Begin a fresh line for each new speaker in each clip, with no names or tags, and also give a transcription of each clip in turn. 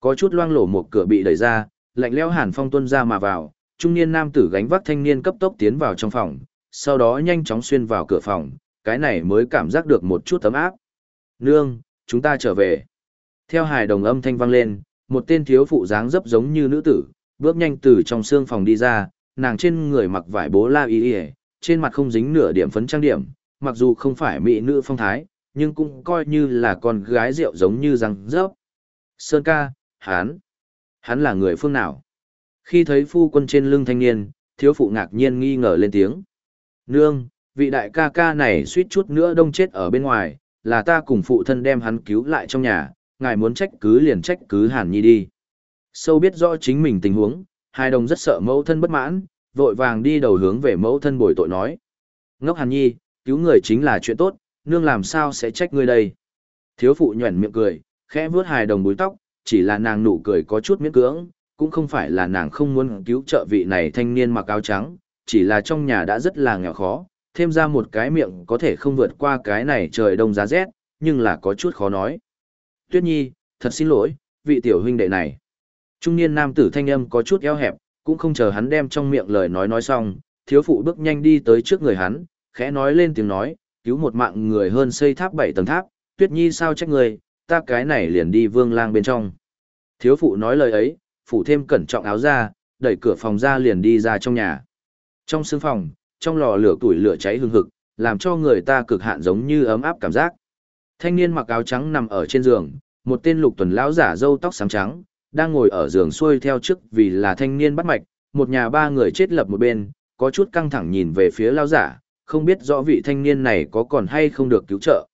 Có chút loang lổ một cửa bị đẩy ra, lạnh lẽo hàn phong tuôn ra mà vào, trung niên nam tử gánh vác thanh niên cấp tốc tiến vào trong phòng, sau đó nhanh chóng xuyên vào cửa phòng, cái này mới cảm giác được một chút tấm áp. Nương, chúng ta trở về. Theo hài đồng âm thanh vang lên, một tên thiếu phụ dáng dấp giống như nữ tử, bước nhanh từ trong xương phòng đi ra, nàng trên người mặc vải bố la y y, trên mặt không dính nửa điểm phấn trang điểm, mặc dù không phải mỹ nữ phong thái, nhưng cũng coi như là con gái rượu giống như răng rớp. Sơn ca, hán, hắn là người phương nào? Khi thấy phu quân trên lưng thanh niên, thiếu phụ ngạc nhiên nghi ngờ lên tiếng. Nương, vị đại ca ca này suýt chút nữa đông chết ở bên ngoài, là ta cùng phụ thân đem hắn cứu lại trong nhà, ngài muốn trách cứ liền trách cứ hàn nhi đi. Sâu biết rõ chính mình tình huống, hai đồng rất sợ mẫu thân bất mãn, vội vàng đi đầu hướng về mẫu thân bồi tội nói. Ngốc hàn nhi, cứu người chính là chuyện tốt, nương làm sao sẽ trách ngươi đây. Thiếu phụ nhuẩn miệng cười, khẽ vuốt hài đồng búi tóc, chỉ là nàng nụ cười có chút miễn cưỡng, cũng không phải là nàng không muốn cứu trợ vị này thanh niên mặc áo trắng, chỉ là trong nhà đã rất là nghèo khó, thêm ra một cái miệng có thể không vượt qua cái này trời đông giá rét, nhưng là có chút khó nói. Tuyết Nhi, thật xin lỗi, vị tiểu huynh đệ này. Trung niên nam tử thanh âm có chút eo hẹp, cũng không chờ hắn đem trong miệng lời nói nói xong, thiếu phụ bước nhanh đi tới trước người hắn, khẽ nói lên tiếng nói, cứu một mạng người hơn xây tháp bảy tầng tháp, Tuyết Nhi sao trách người, ta cái này liền đi vương lang bên trong. Thiếu phụ nói lời ấy, phủ thêm cẩn trọng áo ra, đẩy cửa phòng ra liền đi ra trong nhà. Trong sương phòng, trong lò lửa tuổi lửa cháy hừng hực, làm cho người ta cực hạn giống như ấm áp cảm giác. Thanh niên mặc áo trắng nằm ở trên giường, một tên lục tuần lão giả râu tóc sáng trắng, đang ngồi ở giường xuôi theo trước vì là thanh niên bắt mạch, một nhà ba người chết lập một bên, có chút căng thẳng nhìn về phía lão giả, không biết rõ vị thanh niên này có còn hay không được cứu trợ.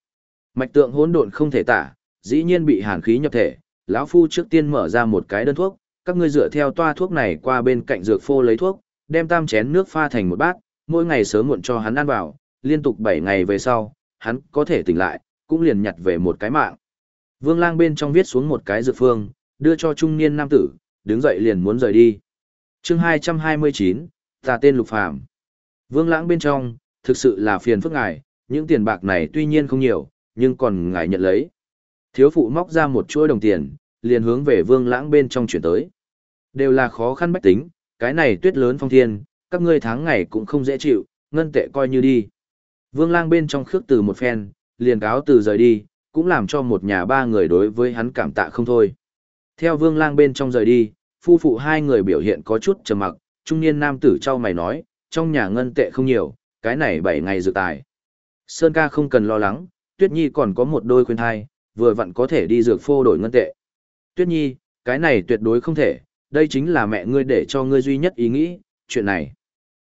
Mạch tượng hỗn độn không thể tả, dĩ nhiên bị hàn khí nhập thể, lão phu trước tiên mở ra một cái đơn thuốc, các ngươi dựa theo toa thuốc này qua bên cạnh dược phô lấy thuốc, đem tam chén nước pha thành một bát, mỗi ngày sớm muộn cho hắn ăn vào, liên tục 7 ngày về sau, hắn có thể tỉnh lại, cũng liền nhặt về một cái mạng. Vương lang bên trong viết xuống một cái dược phương, đưa cho trung niên nam tử, đứng dậy liền muốn rời đi. chương 229, ta tên Lục Phàm Vương lãng bên trong, thực sự là phiền phức ngài, những tiền bạc này tuy nhiên không nhiều, nhưng còn ngài nhận lấy. Thiếu phụ móc ra một chuỗi đồng tiền, liền hướng về vương lãng bên trong chuyển tới. Đều là khó khăn bách tính, cái này tuyết lớn phong thiên, các ngươi tháng ngày cũng không dễ chịu, ngân tệ coi như đi. Vương lang bên trong khước từ một phen, liền cáo từ rời đi, cũng làm cho một nhà ba người đối với hắn cảm tạ không thôi. Theo vương lang bên trong rời đi, phu phụ hai người biểu hiện có chút trầm mặc, trung niên nam tử trao mày nói, trong nhà ngân tệ không nhiều, cái này bảy ngày dự tài. Sơn ca không cần lo lắng, Tuyết Nhi còn có một đôi khuyên thai, vừa vặn có thể đi dược phô đổi ngân tệ. Tuyết Nhi, cái này tuyệt đối không thể, đây chính là mẹ ngươi để cho ngươi duy nhất ý nghĩ, chuyện này.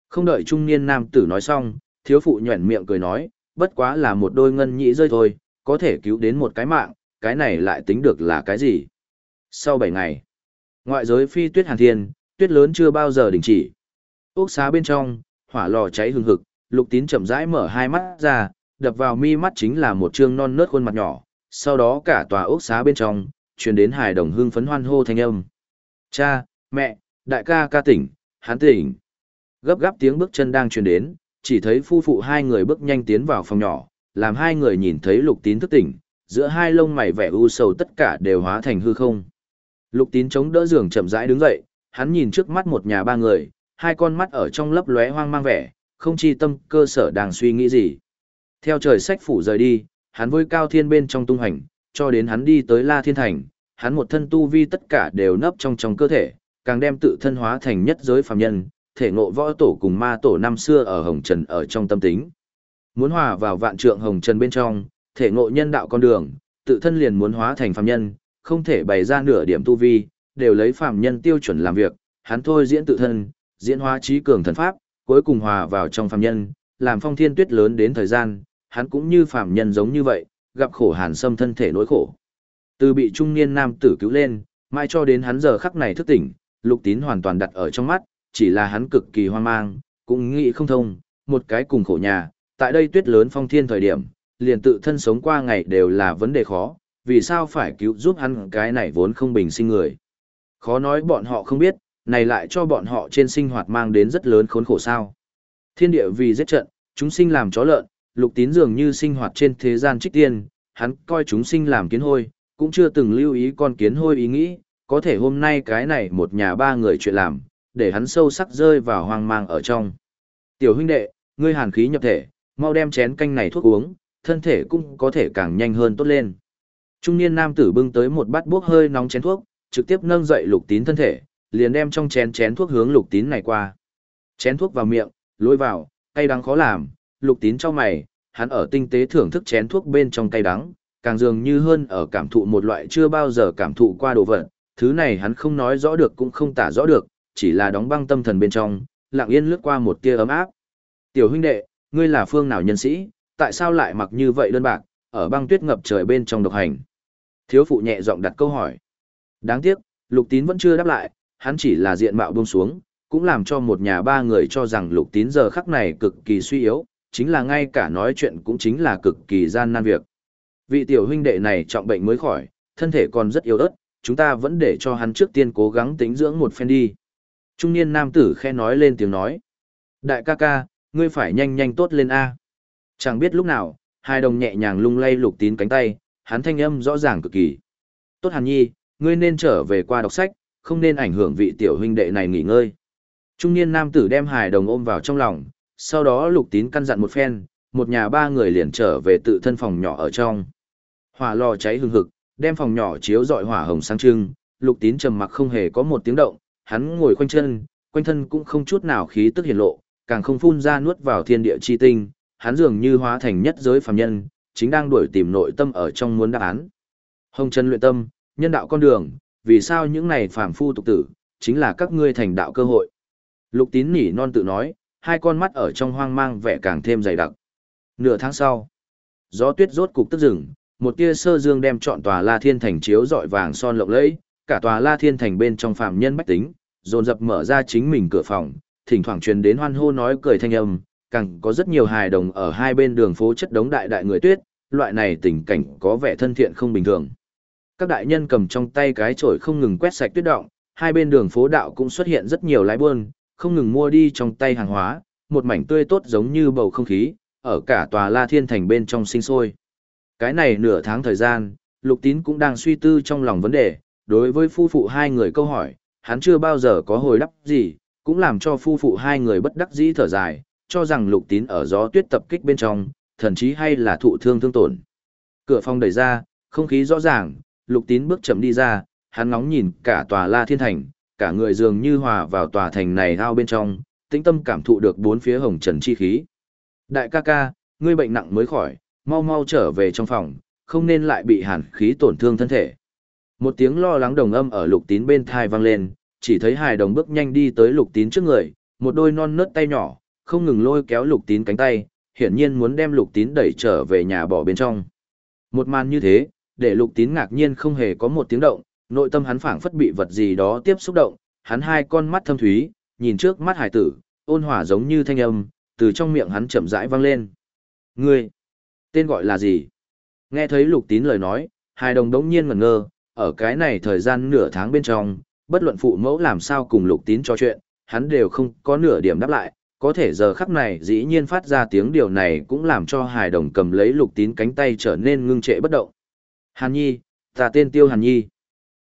Không đợi trung niên nam tử nói xong, thiếu phụ nhuẩn miệng cười nói, bất quá là một đôi ngân nhĩ rơi thôi, có thể cứu đến một cái mạng, cái này lại tính được là cái gì. Sau 7 ngày, ngoại giới phi tuyết hàn thiên, tuyết lớn chưa bao giờ đình chỉ. Ốc xá bên trong, hỏa lò cháy hừng hực, lục tín chậm rãi mở hai mắt ra, đập vào mi mắt chính là một trương non nớt khuôn mặt nhỏ, sau đó cả tòa ốc xá bên trong, truyền đến hài đồng hương phấn hoan hô thanh âm. Cha, mẹ, đại ca ca tỉnh, hắn tỉnh. Gấp gáp tiếng bước chân đang truyền đến, chỉ thấy phu phụ hai người bước nhanh tiến vào phòng nhỏ, làm hai người nhìn thấy lục tín thức tỉnh, giữa hai lông mày vẻ u sầu tất cả đều hóa thành hư không. Lục tín chống đỡ giường chậm rãi đứng dậy, hắn nhìn trước mắt một nhà ba người, hai con mắt ở trong lấp lóe hoang mang vẻ, không chi tâm cơ sở đang suy nghĩ gì. Theo trời sách phủ rời đi, hắn với cao thiên bên trong tung hành, cho đến hắn đi tới La Thiên Thành, hắn một thân tu vi tất cả đều nấp trong trong cơ thể, càng đem tự thân hóa thành nhất giới phàm nhân, thể ngộ võ tổ cùng ma tổ năm xưa ở Hồng Trần ở trong tâm tính. Muốn hòa vào vạn trượng Hồng Trần bên trong, thể ngộ nhân đạo con đường, tự thân liền muốn hóa thành phàm nhân, không thể bày ra nửa điểm tu vi, đều lấy phàm nhân tiêu chuẩn làm việc, hắn thôi diễn tự thân, diễn hóa trí cường thần pháp, cuối cùng hòa vào trong phàm nhân, làm phong thiên tuyết lớn đến thời gian, hắn cũng như phàm nhân giống như vậy, gặp khổ hàn xâm thân thể nỗi khổ. Từ bị trung niên nam tử cứu lên, mai cho đến hắn giờ khắc này thức tỉnh, lục tín hoàn toàn đặt ở trong mắt, chỉ là hắn cực kỳ hoang mang, cũng nghĩ không thông, một cái cùng khổ nhà, tại đây tuyết lớn phong thiên thời điểm, liền tự thân sống qua ngày đều là vấn đề khó, vì sao phải cứu giúp hắn cái này vốn không bình sinh người. Khó nói bọn họ không biết, này lại cho bọn họ trên sinh hoạt mang đến rất lớn khốn khổ sao. Thiên địa vì giết trận, chúng sinh làm chó lợn, lục tín dường như sinh hoạt trên thế gian trích tiên, hắn coi chúng sinh làm kiến hôi, cũng chưa từng lưu ý con kiến hôi ý nghĩ, có thể hôm nay cái này một nhà ba người chuyện làm, để hắn sâu sắc rơi vào hoang mang ở trong. Tiểu huynh đệ, ngươi hàn khí nhập thể, mau đem chén canh này thuốc uống, thân thể cũng có thể càng nhanh hơn tốt lên. Trung niên nam tử bưng tới một bát bốc hơi nóng chén thuốc, trực tiếp nâng dậy lục tín thân thể, liền đem trong chén chén thuốc hướng lục tín này qua. Chén thuốc vào miệng, lôi vào, cay đắng khó làm, lục tín cho mày, hắn ở tinh tế thưởng thức chén thuốc bên trong cay đắng, càng dường như hơn ở cảm thụ một loại chưa bao giờ cảm thụ qua đồ vật, thứ này hắn không nói rõ được cũng không tả rõ được, chỉ là đóng băng tâm thần bên trong, lặng yên lướt qua một tia ấm áp. Tiểu huynh đệ, ngươi là phương nào nhân sĩ, tại sao lại mặc như vậy đơn bạc, ở băng tuyết ngập trời bên trong độc hành? Thiếu phụ nhẹ giọng đặt câu hỏi. Đáng tiếc, lục tín vẫn chưa đáp lại, hắn chỉ là diện mạo buông xuống, cũng làm cho một nhà ba người cho rằng lục tín giờ khắc này cực kỳ suy yếu, chính là ngay cả nói chuyện cũng chính là cực kỳ gian nan việc. Vị tiểu huynh đệ này trọng bệnh mới khỏi, thân thể còn rất yếu ớt, chúng ta vẫn để cho hắn trước tiên cố gắng tính dưỡng một phen đi. Trung niên nam tử khe nói lên tiếng nói. Đại ca ca, ngươi phải nhanh nhanh tốt lên A. Chẳng biết lúc nào, hai đồng nhẹ nhàng lung lay lục tín cánh tay, hắn thanh âm rõ ràng cực kỳ. Tốt hàn nhi, ngươi nên trở về qua đọc sách, không nên ảnh hưởng vị tiểu huynh đệ này nghỉ ngơi. Trung niên nam tử đem hài đồng ôm vào trong lòng, sau đó lục tín căn dặn một phen, một nhà ba người liền trở về tự thân phòng nhỏ ở trong. Hỏa lò cháy hừng hực, đem phòng nhỏ chiếu dọi hỏa hồng sáng trưng, lục tín trầm mặc không hề có một tiếng động, hắn ngồi quanh chân, quanh thân cũng không chút nào khí tức hiển lộ, càng không phun ra nuốt vào thiên địa chi tinh, hắn dường như hóa thành nhất giới phàm nhân, chính đang đuổi tìm nội tâm ở trong muốn đáp án. Hồng chân luyện tâm, nhân đạo con đường, vì sao những này phàm phu tục tử, chính là các ngươi thành đạo cơ hội. Lục tín nỉ non tự nói, hai con mắt ở trong hoang mang vẻ càng thêm dày đặc. Nửa tháng sau, gió tuyết rốt cục tức rừng, một tia sơ dương đem trọn tòa La Thiên Thành chiếu rọi vàng son lộng lẫy, cả tòa La Thiên Thành bên trong phàm nhân bách tính, dồn dập mở ra chính mình cửa phòng, thỉnh thoảng truyền đến hoan hô nói cười thanh âm, càng có rất nhiều hài đồng ở hai bên đường phố chất đống đại đại người tuyết, loại này tình cảnh có vẻ thân thiện không bình thường. Các đại nhân cầm trong tay cái chổi không ngừng quét sạch tuyết động, hai bên đường phố đạo cũng xuất hiện rất nhiều lái buôn, không ngừng mua đi trong tay hàng hóa, một mảnh tươi tốt giống như bầu không khí, ở cả tòa La Thiên Thành bên trong sinh sôi. Cái này nửa tháng thời gian, Lục Tín cũng đang suy tư trong lòng vấn đề, đối với phu phụ hai người câu hỏi, hắn chưa bao giờ có hồi đáp gì, cũng làm cho phu phụ hai người bất đắc dĩ thở dài, cho rằng Lục Tín ở gió tuyết tập kích bên trong, thần chí hay là thụ thương thương tổn. Cửa phòng đẩy ra, không khí rõ ràng, Lục Tín bước chậm đi ra, hắn ngóng nhìn cả tòa La Thiên Thành, cả người dường như hòa vào tòa thành này ao bên trong, tĩnh tâm cảm thụ được bốn phía hồng trần chi khí. Đại ca ca, ngươi bệnh nặng mới khỏi, mau mau trở về trong phòng, không nên lại bị hàn khí tổn thương thân thể. Một tiếng lo lắng đồng âm ở lục tín bên thai vang lên, chỉ thấy hài đồng bước nhanh đi tới lục tín trước người, một đôi non nớt tay nhỏ, không ngừng lôi kéo lục tín cánh tay, hiển nhiên muốn đem lục tín đẩy trở về nhà bỏ bên trong. Một màn như thế, để lục tín ngạc nhiên không hề có một tiếng động, nội tâm hắn phảng phất bị vật gì đó tiếp xúc động, hắn hai con mắt thâm thúy, nhìn trước mắt hải tử, ôn hòa giống như thanh âm, từ trong miệng hắn chậm rãi vang lên. Ngươi, tên gọi là gì? Nghe thấy lục tín lời nói, hai đồng đống nhiên ngẩn ngơ, ở cái này thời gian nửa tháng bên trong, bất luận phụ mẫu làm sao cùng lục tín trò chuyện, hắn đều không có nửa điểm đáp lại, có thể giờ khắc này dĩ nhiên phát ra tiếng điều này cũng làm cho hài đồng cầm lấy lục tín cánh tay trở nên ngưng trệ bất động. Hàn Nhi, ta tên Tiêu Hàn Nhi.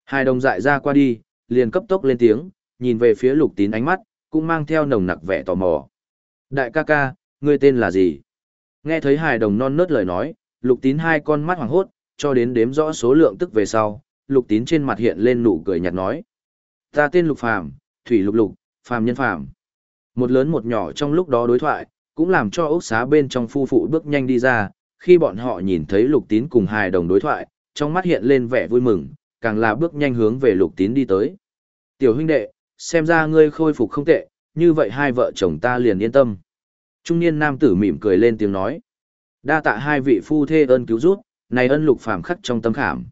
Hai đồng dại ra qua đi, liền cấp tốc lên tiếng, nhìn về phía lục tín ánh mắt, cũng mang theo nồng nặc vẻ tò mò. Đại ca ca, ngươi tên là gì? Nghe thấy hài đồng non nớt lời nói, lục tín hai con mắt hoàng hốt, cho đến đếm rõ số lượng tức về sau, lục tín trên mặt hiện lên nụ cười nhạt nói. Ta tên lục phàm, thủy lục lục, phàm nhân phàm. Một lớn một nhỏ trong lúc đó đối thoại, cũng làm cho ốc xá bên trong phu phụ bước nhanh đi ra, khi bọn họ nhìn thấy lục tín cùng hài đồng đối thoại, trong mắt hiện lên vẻ vui mừng, càng là bước nhanh hướng về lục tín đi tới. Tiểu huynh đệ, xem ra ngươi khôi phục không tệ, như vậy hai vợ chồng ta liền yên tâm. Trung niên nam tử mỉm cười lên tiếng nói. Đa tạ hai vị phu thê ơn cứu rút, này ân lục phàm khắc trong tâm khảm.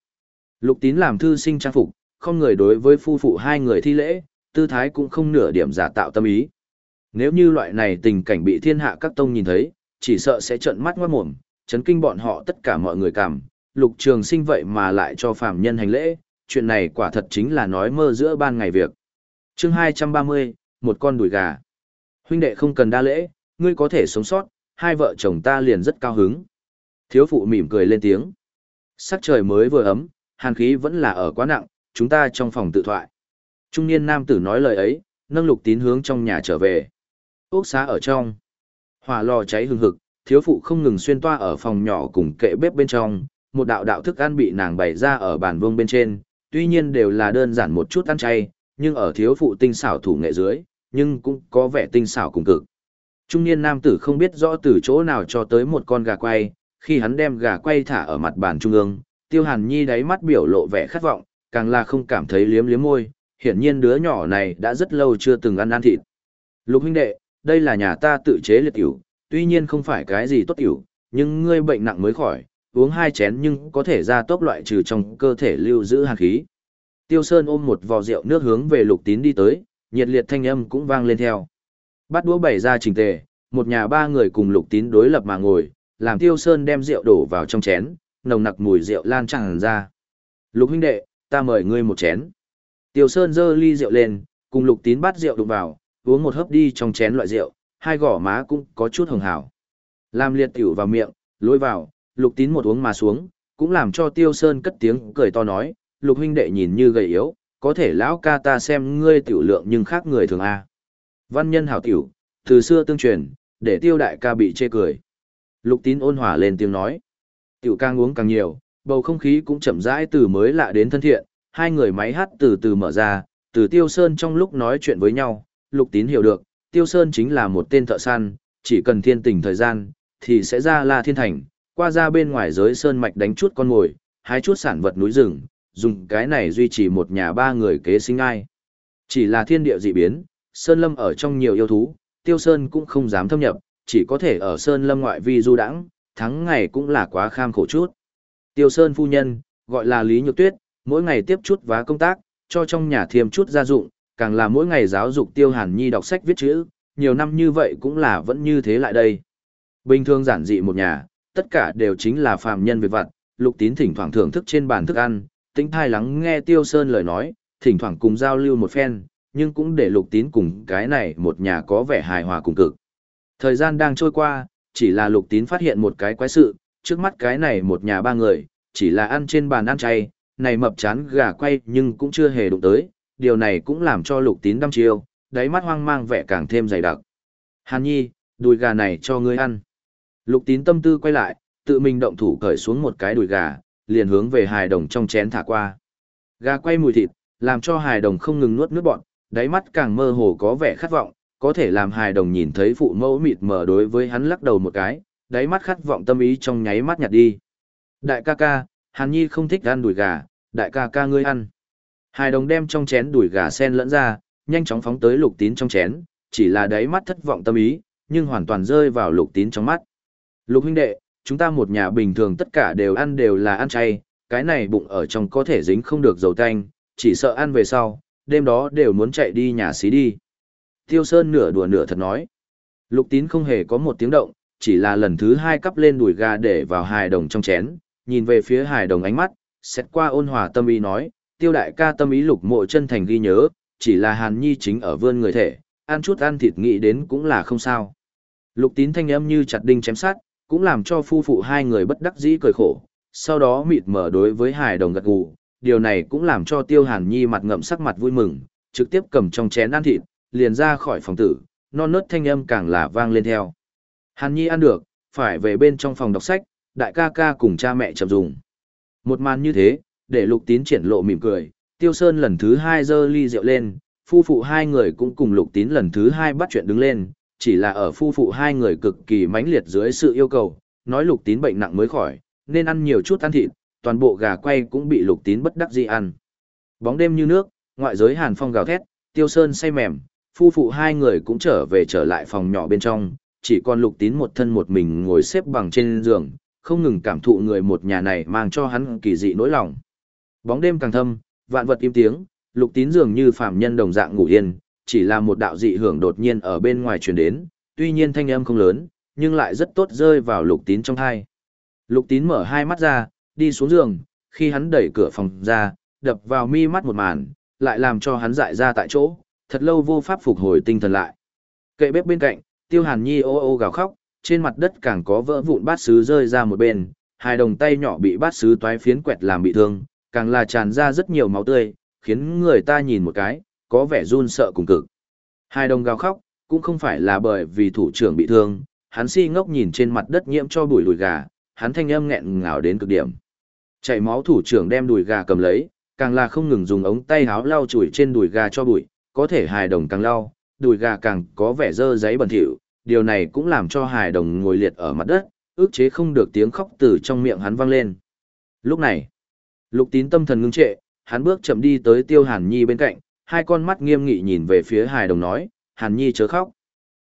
Lục tín làm thư sinh trang phục, không người đối với phu phụ hai người thi lễ, tư thái cũng không nửa điểm giả tạo tâm ý. Nếu như loại này tình cảnh bị thiên hạ các tông nhìn thấy, chỉ sợ sẽ trợn mắt ngoát mồm, chấn kinh bọn họ tất cả mọi người cảm, lục trường sinh vậy mà lại cho phàm nhân hành lễ, chuyện này quả thật chính là nói mơ giữa ban ngày việc. chương 230, một con đùi gà. Huynh đệ không cần đa lễ, ngươi có thể sống sót, hai vợ chồng ta liền rất cao hứng. Thiếu phụ mỉm cười lên tiếng. Sắc trời mới vừa ấm, hàn khí vẫn là ở quá nặng, chúng ta trong phòng tự thoại. Trung niên nam tử nói lời ấy, nâng lục tín hướng trong nhà trở về. Ốc xá ở trong. Hỏa lò cháy hừng hực, thiếu phụ không ngừng xuyên toa ở phòng nhỏ cùng kệ bếp bên trong, một đạo đạo thức ăn bị nàng bày ra ở bàn vương bên trên, tuy nhiên đều là đơn giản một chút ăn chay, nhưng ở thiếu phụ tinh xảo thủ nghệ dưới, nhưng cũng có vẻ tinh xảo cùng cực. Trung niên nam tử không biết rõ từ chỗ nào cho tới một con gà quay, khi hắn đem gà quay thả ở mặt bàn trung ương, Tiêu Hàn Nhi đáy mắt biểu lộ vẻ khát vọng, càng là không cảm thấy liếm liếm môi, hiển nhiên đứa nhỏ này đã rất lâu chưa từng ăn ăn thịt. Lục huynh đệ, đây là nhà ta tự chế liệt tiểu, tuy nhiên không phải cái gì tốt tiểu, nhưng ngươi bệnh nặng mới khỏi, uống hai chén nhưng có thể ra tốc loại trừ trong cơ thể lưu giữ hàn khí. Tiêu Sơn ôm một vò rượu nước hướng về Lục Tín đi tới, nhiệt liệt thanh âm cũng vang lên theo. Bắt đũa bày ra trình tề, một nhà ba người cùng Lục Tín đối lập mà ngồi, làm Tiêu Sơn đem rượu đổ vào trong chén, nồng nặc mùi rượu lan tràn ra. Lục huynh đệ, ta mời ngươi một chén. Tiêu Sơn giơ ly rượu lên, cùng Lục Tín bắt rượu đụng vào, uống một hớp đi trong chén loại rượu, hai gò má cũng có chút hồng hào. Làm liệt tiểu vào miệng, lôi vào, Lục Tín một uống mà xuống, cũng làm cho Tiêu Sơn cất tiếng cười to nói, Lục huynh đệ nhìn như gầy yếu, có thể lão ca ta xem ngươi tiểu lượng nhưng khác người thường a. Văn nhân hảo tiểu, từ xưa tương truyền, để Tiêu đại ca bị chê cười. Lục Tín ôn hòa lên tiếng nói, tiểu càng uống càng nhiều, bầu không khí cũng chậm rãi từ mới lạ đến thân thiện, hai người máy hát từ từ mở ra, từ Tiêu Sơn trong lúc nói chuyện với nhau, Lục Tín hiểu được, Tiêu Sơn chính là một tên thợ săn, chỉ cần thiên tình thời gian, thì sẽ ra La Thiên Thành, qua ra bên ngoài giới sơn mạch đánh chút con mồi, hái chút sản vật núi rừng, dùng cái này duy trì một nhà ba người kế sinh ai. Chỉ là thiên địa dị biến, sơn lâm ở trong nhiều yêu thú, Tiêu Sơn cũng không dám thâm nhập, chỉ có thể ở sơn lâm ngoại vi du đãng, thắng ngày cũng là quá kham khổ chút. Tiêu Sơn phu nhân, gọi là Lý Nhược Tuyết, mỗi ngày tiếp chút vá công tác, cho trong nhà thêm chút gia dụng, càng là mỗi ngày giáo dục Tiêu Hàn Nhi đọc sách viết chữ, nhiều năm như vậy cũng là vẫn như thế lại đây. Bình thường giản dị một nhà, tất cả đều chính là phàm nhân việc vặt, Lục Tín thỉnh thoảng thưởng thức trên bàn thức ăn, tĩnh thai lắng nghe Tiêu Sơn lời nói, thỉnh thoảng cùng giao lưu một phen, nhưng cũng để Lục Tín cùng cái này một nhà có vẻ hài hòa cùng cực. Thời gian đang trôi qua, chỉ là Lục Tín phát hiện một cái quái sự, trước mắt cái này một nhà ba người, chỉ là ăn trên bàn ăn chay, này mập chán gà quay nhưng cũng chưa hề đụng tới, điều này cũng làm cho lục tín đăm chiêu, đáy mắt hoang mang vẻ càng thêm dày đặc. Hàn nhi, đùi gà này cho ngươi ăn. Lục tín tâm tư quay lại, tự mình động thủ cởi xuống một cái đùi gà, liền hướng về hài đồng trong chén thả qua. Gà quay mùi thịt, làm cho hài đồng không ngừng nuốt nước bọn, đáy mắt càng mơ hồ có vẻ khát vọng, có thể làm hài đồng nhìn thấy phụ mẫu mịt mờ đối với hắn lắc đầu một cái, đáy mắt khát vọng tâm ý trong nháy mắt nhạt đi. Đại ca ca, Hàn Nhi không thích ăn đùi gà, đại ca ca ngươi ăn. Hài đồng đem trong chén đùi gà sen lẫn ra, nhanh chóng phóng tới lục tín trong chén, chỉ là đáy mắt thất vọng tâm ý, nhưng hoàn toàn rơi vào lục tín trong mắt. Lục huynh đệ, chúng ta một nhà bình thường tất cả đều ăn đều là ăn chay, cái này bụng ở trong có thể dính không được dầu tanh, chỉ sợ ăn về sau, đêm đó đều muốn chạy đi nhà xí đi. Tiêu Sơn nửa đùa nửa thật nói. Lục tín không hề có một tiếng động, chỉ là lần thứ hai cắp lên đùi gà để vào hài đồng trong chén, nhìn về phía hài đồng ánh mắt, xét qua ôn hòa tâm ý nói, tiêu đại ca tâm ý lục mộ chân thành ghi nhớ, chỉ là hàn nhi chính ở vươn người thể, ăn chút ăn thịt nghĩ đến cũng là không sao. Lục tín thanh âm như chặt đinh chém sát, cũng làm cho phu phụ hai người bất đắc dĩ cười khổ, sau đó mịt mở đối với hài đồng gật gù, điều này cũng làm cho tiêu hàn nhi mặt ngậm sắc mặt vui mừng, trực tiếp cầm trong chén ăn thịt, liền ra khỏi phòng tử, non nớt thanh âm càng là vang lên theo. Hàn nhi ăn được, phải về bên trong phòng đọc sách, đại ca ca cùng cha mẹ chậm dùng. Một màn như thế, để lục tín triển lộ mỉm cười, tiêu sơn lần thứ hai giơ ly rượu lên, phu phụ hai người cũng cùng lục tín lần thứ hai bắt chuyện đứng lên, chỉ là ở phu phụ hai người cực kỳ mãnh liệt dưới sự yêu cầu, nói lục tín bệnh nặng mới khỏi, nên ăn nhiều chút ăn thịt, toàn bộ gà quay cũng bị lục tín bất đắc dĩ ăn. Bóng đêm như nước, ngoại giới hàn phong gào thét, tiêu sơn say mềm, phu phụ hai người cũng trở về trở lại phòng nhỏ bên trong, chỉ còn lục tín một thân một mình ngồi xếp bằng trên giường, không ngừng cảm thụ người một nhà này mang cho hắn kỳ dị nỗi lòng. Bóng đêm càng thâm, vạn vật im tiếng, lục tín dường như phàm nhân đồng dạng ngủ yên, chỉ là một đạo dị hưởng đột nhiên ở bên ngoài truyền đến, tuy nhiên thanh âm không lớn, nhưng lại rất tốt rơi vào lục tín trong thai. Lục tín mở hai mắt ra, đi xuống giường, khi hắn đẩy cửa phòng ra, đập vào mi mắt một màn, lại làm cho hắn dại ra tại chỗ, thật lâu vô pháp phục hồi tinh thần lại. Kệ bếp bên cạnh, tiêu hàn nhi ô ô gào khóc, trên mặt đất càng có vỡ vụn bát sứ rơi ra một bên, hai đồng tay nhỏ bị bát sứ toái phiến quẹt làm bị thương, càng là tràn ra rất nhiều máu tươi, khiến người ta nhìn một cái, có vẻ run sợ cùng cực. Hai đồng gào khóc, cũng không phải là bởi vì thủ trưởng bị thương, hắn si ngốc nhìn trên mặt đất nhiễm cho bụi lùi gà, hắn thanh âm nghẹn ngào đến cực điểm. Chảy máu thủ trưởng đem đùi gà cầm lấy, càng là không ngừng dùng ống tay háo lau chùi trên đùi gà cho bụi, có thể hài đồng càng lau, đùi gà càng có vẻ dơ giấy bẩn thỉu, điều này cũng làm cho hài đồng ngồi liệt ở mặt đất, ước chế không được tiếng khóc từ trong miệng hắn vang lên. Lúc này, lục tín tâm thần ngưng trệ, hắn bước chậm đi tới tiêu hàn nhi bên cạnh, hai con mắt nghiêm nghị nhìn về phía hài đồng nói, hàn nhi chớ khóc.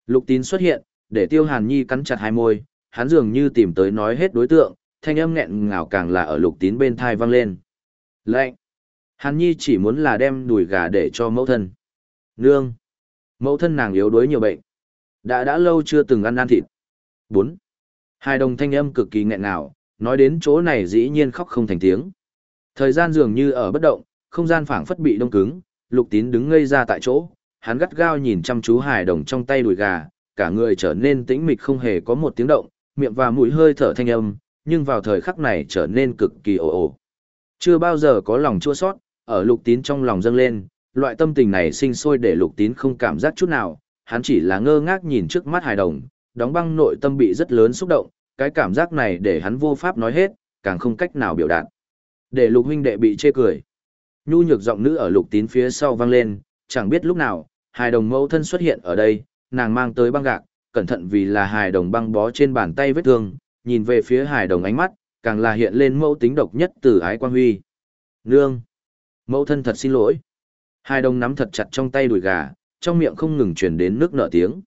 Lục tín xuất hiện, để tiêu hàn nhi cắn chặt hai môi, hắn dường như tìm tới nói hết đối tượng, thanh âm nghẹn ngào càng là ở lục tín bên thai vang lên. Lệnh! Hàn nhi chỉ muốn là đem đùi gà để cho mẫu thân. Nương! Mẫu thân nàng yếu đuối nhiều bệnh. Đã đã lâu chưa từng ăn ăn thịt. 4. Hai đồng thanh âm cực kỳ nghẹn ngào, nói đến chỗ này dĩ nhiên khóc không thành tiếng. Thời gian dường như ở bất động, không gian phảng phất bị đông cứng, lục tín đứng ngây ra tại chỗ, hắn gắt gao nhìn chăm chú Hải đồng trong tay đùi gà, cả người trở nên tĩnh mịch không hề có một tiếng động, miệng và mũi hơi thở thanh âm, nhưng vào thời khắc này trở nên cực kỳ ồ ồ. Chưa bao giờ có lòng chua sót, ở lục tín trong lòng dâng lên, loại tâm tình này sinh sôi để lục tín không cảm giác chút nào, hắn chỉ là ngơ ngác nhìn trước mắt hài đồng, đóng băng nội tâm bị rất lớn xúc động, cái cảm giác này để hắn vô pháp nói hết, càng không cách nào biểu đạt. Để lục huynh đệ bị chê cười. Nhu nhược giọng nữ ở lục tín phía sau vang lên, chẳng biết lúc nào, hài đồng mẫu thân xuất hiện ở đây, nàng mang tới băng gạc, cẩn thận vì là hài đồng băng bó trên bàn tay vết thương, nhìn về phía hài đồng ánh mắt, càng là hiện lên mẫu tính độc nhất từ ái quan huy. Nương! Mẫu thân thật xin lỗi. Hài đồng nắm thật chặt trong tay đùi gà, trong miệng không ngừng truyền đến nước nở tiếng.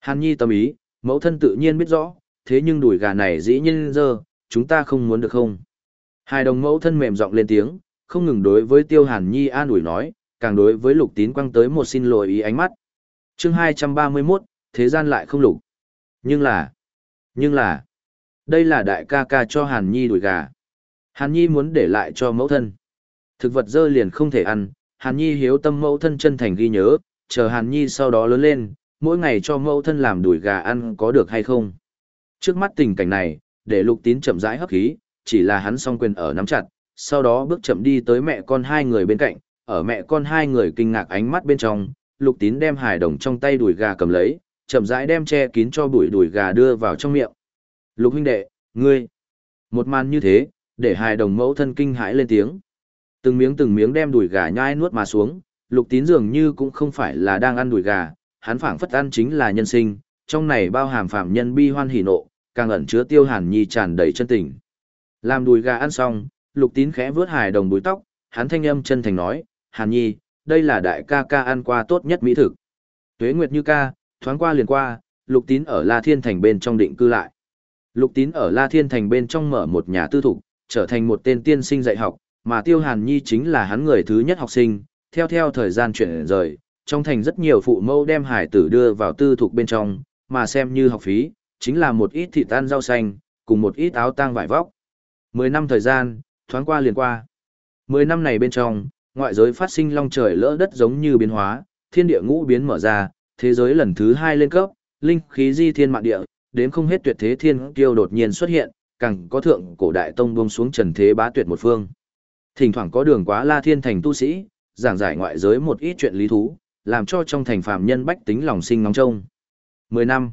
Hàn Nhi tâm ý, mẫu thân tự nhiên biết rõ, thế nhưng đùi gà này dĩ nhiên dơ, chúng ta không muốn được không? Hài đồng mẫu thân mềm giọng lên tiếng, không ngừng đối với Tiêu Hàn Nhi an ủi nói, càng đối với Lục Tín quăng tới một xin lỗi ý ánh mắt. Chương 231, thế gian lại không lục. Nhưng là, nhưng là, đây là đại ca ca cho Hàn Nhi đuổi gà. Hàn Nhi muốn để lại cho mẫu thân. Thực vật dơ liền không thể ăn, Hàn Nhi hiếu tâm mẫu thân chân thành ghi nhớ, chờ Hàn Nhi sau đó lớn lên, mỗi ngày cho mẫu thân làm đuổi gà ăn có được hay không. Trước mắt tình cảnh này, để lục tín chậm rãi hấp khí, chỉ là hắn song quyền ở nắm chặt, sau đó bước chậm đi tới mẹ con hai người bên cạnh, ở mẹ con hai người kinh ngạc ánh mắt bên trong, lục tín đem hải đồng trong tay đùi gà cầm lấy, chậm rãi đem che kín cho bụi đùi gà đưa vào trong miệng. Lục huynh đệ, ngươi, một màn như thế, để hải đồng mẫu thân kinh hãi lên tiếng. Từng miếng từng miếng đem đùi gà nhai nuốt mà xuống, lục tín dường như cũng không phải là đang ăn đùi gà, hắn phảng phất ăn chính là nhân sinh, trong này bao hàm phạm nhân bi hoan hỉ nộ, càng ẩn chứa tiêu hàn nhi tràn đầy chân tình. Làm đùi gà ăn xong, lục tín khẽ vướt hài đồng búi tóc, hắn thanh âm chân thành nói, hàn nhi, đây là đại ca ca ăn qua tốt nhất mỹ thực. Tuế nguyệt như ca, thoáng qua liền qua, lục tín ở La Thiên Thành bên trong định cư lại. Lục tín ở La Thiên Thành bên trong mở một nhà tư thục, trở thành một tên tiên sinh dạy học, mà tiêu hàn nhi chính là hắn người thứ nhất học sinh, theo theo thời gian chuyển rời, trong thành rất nhiều phụ mẫu đem hải tử đưa vào tư thục bên trong, mà xem như học phí, chính là một ít thịt tan rau xanh, cùng một ít áo tang vải vóc. Mười năm thời gian, thoáng qua liền qua. Mười năm này bên trong, ngoại giới phát sinh long trời lỡ đất giống như biến hóa, thiên địa ngũ biến mở ra, thế giới lần thứ hai lên cấp, linh khí di thiên mạng địa, đến không hết tuyệt thế thiên kiêu đột nhiên xuất hiện, càng có thượng cổ đại tông buông xuống trần thế bá tuyệt một phương. Thỉnh thoảng có đường quá la thiên thành tu sĩ, giảng giải ngoại giới một ít chuyện lý thú, làm cho trong thành phàm nhân bách tính lòng sinh ngóng trông. Mười năm.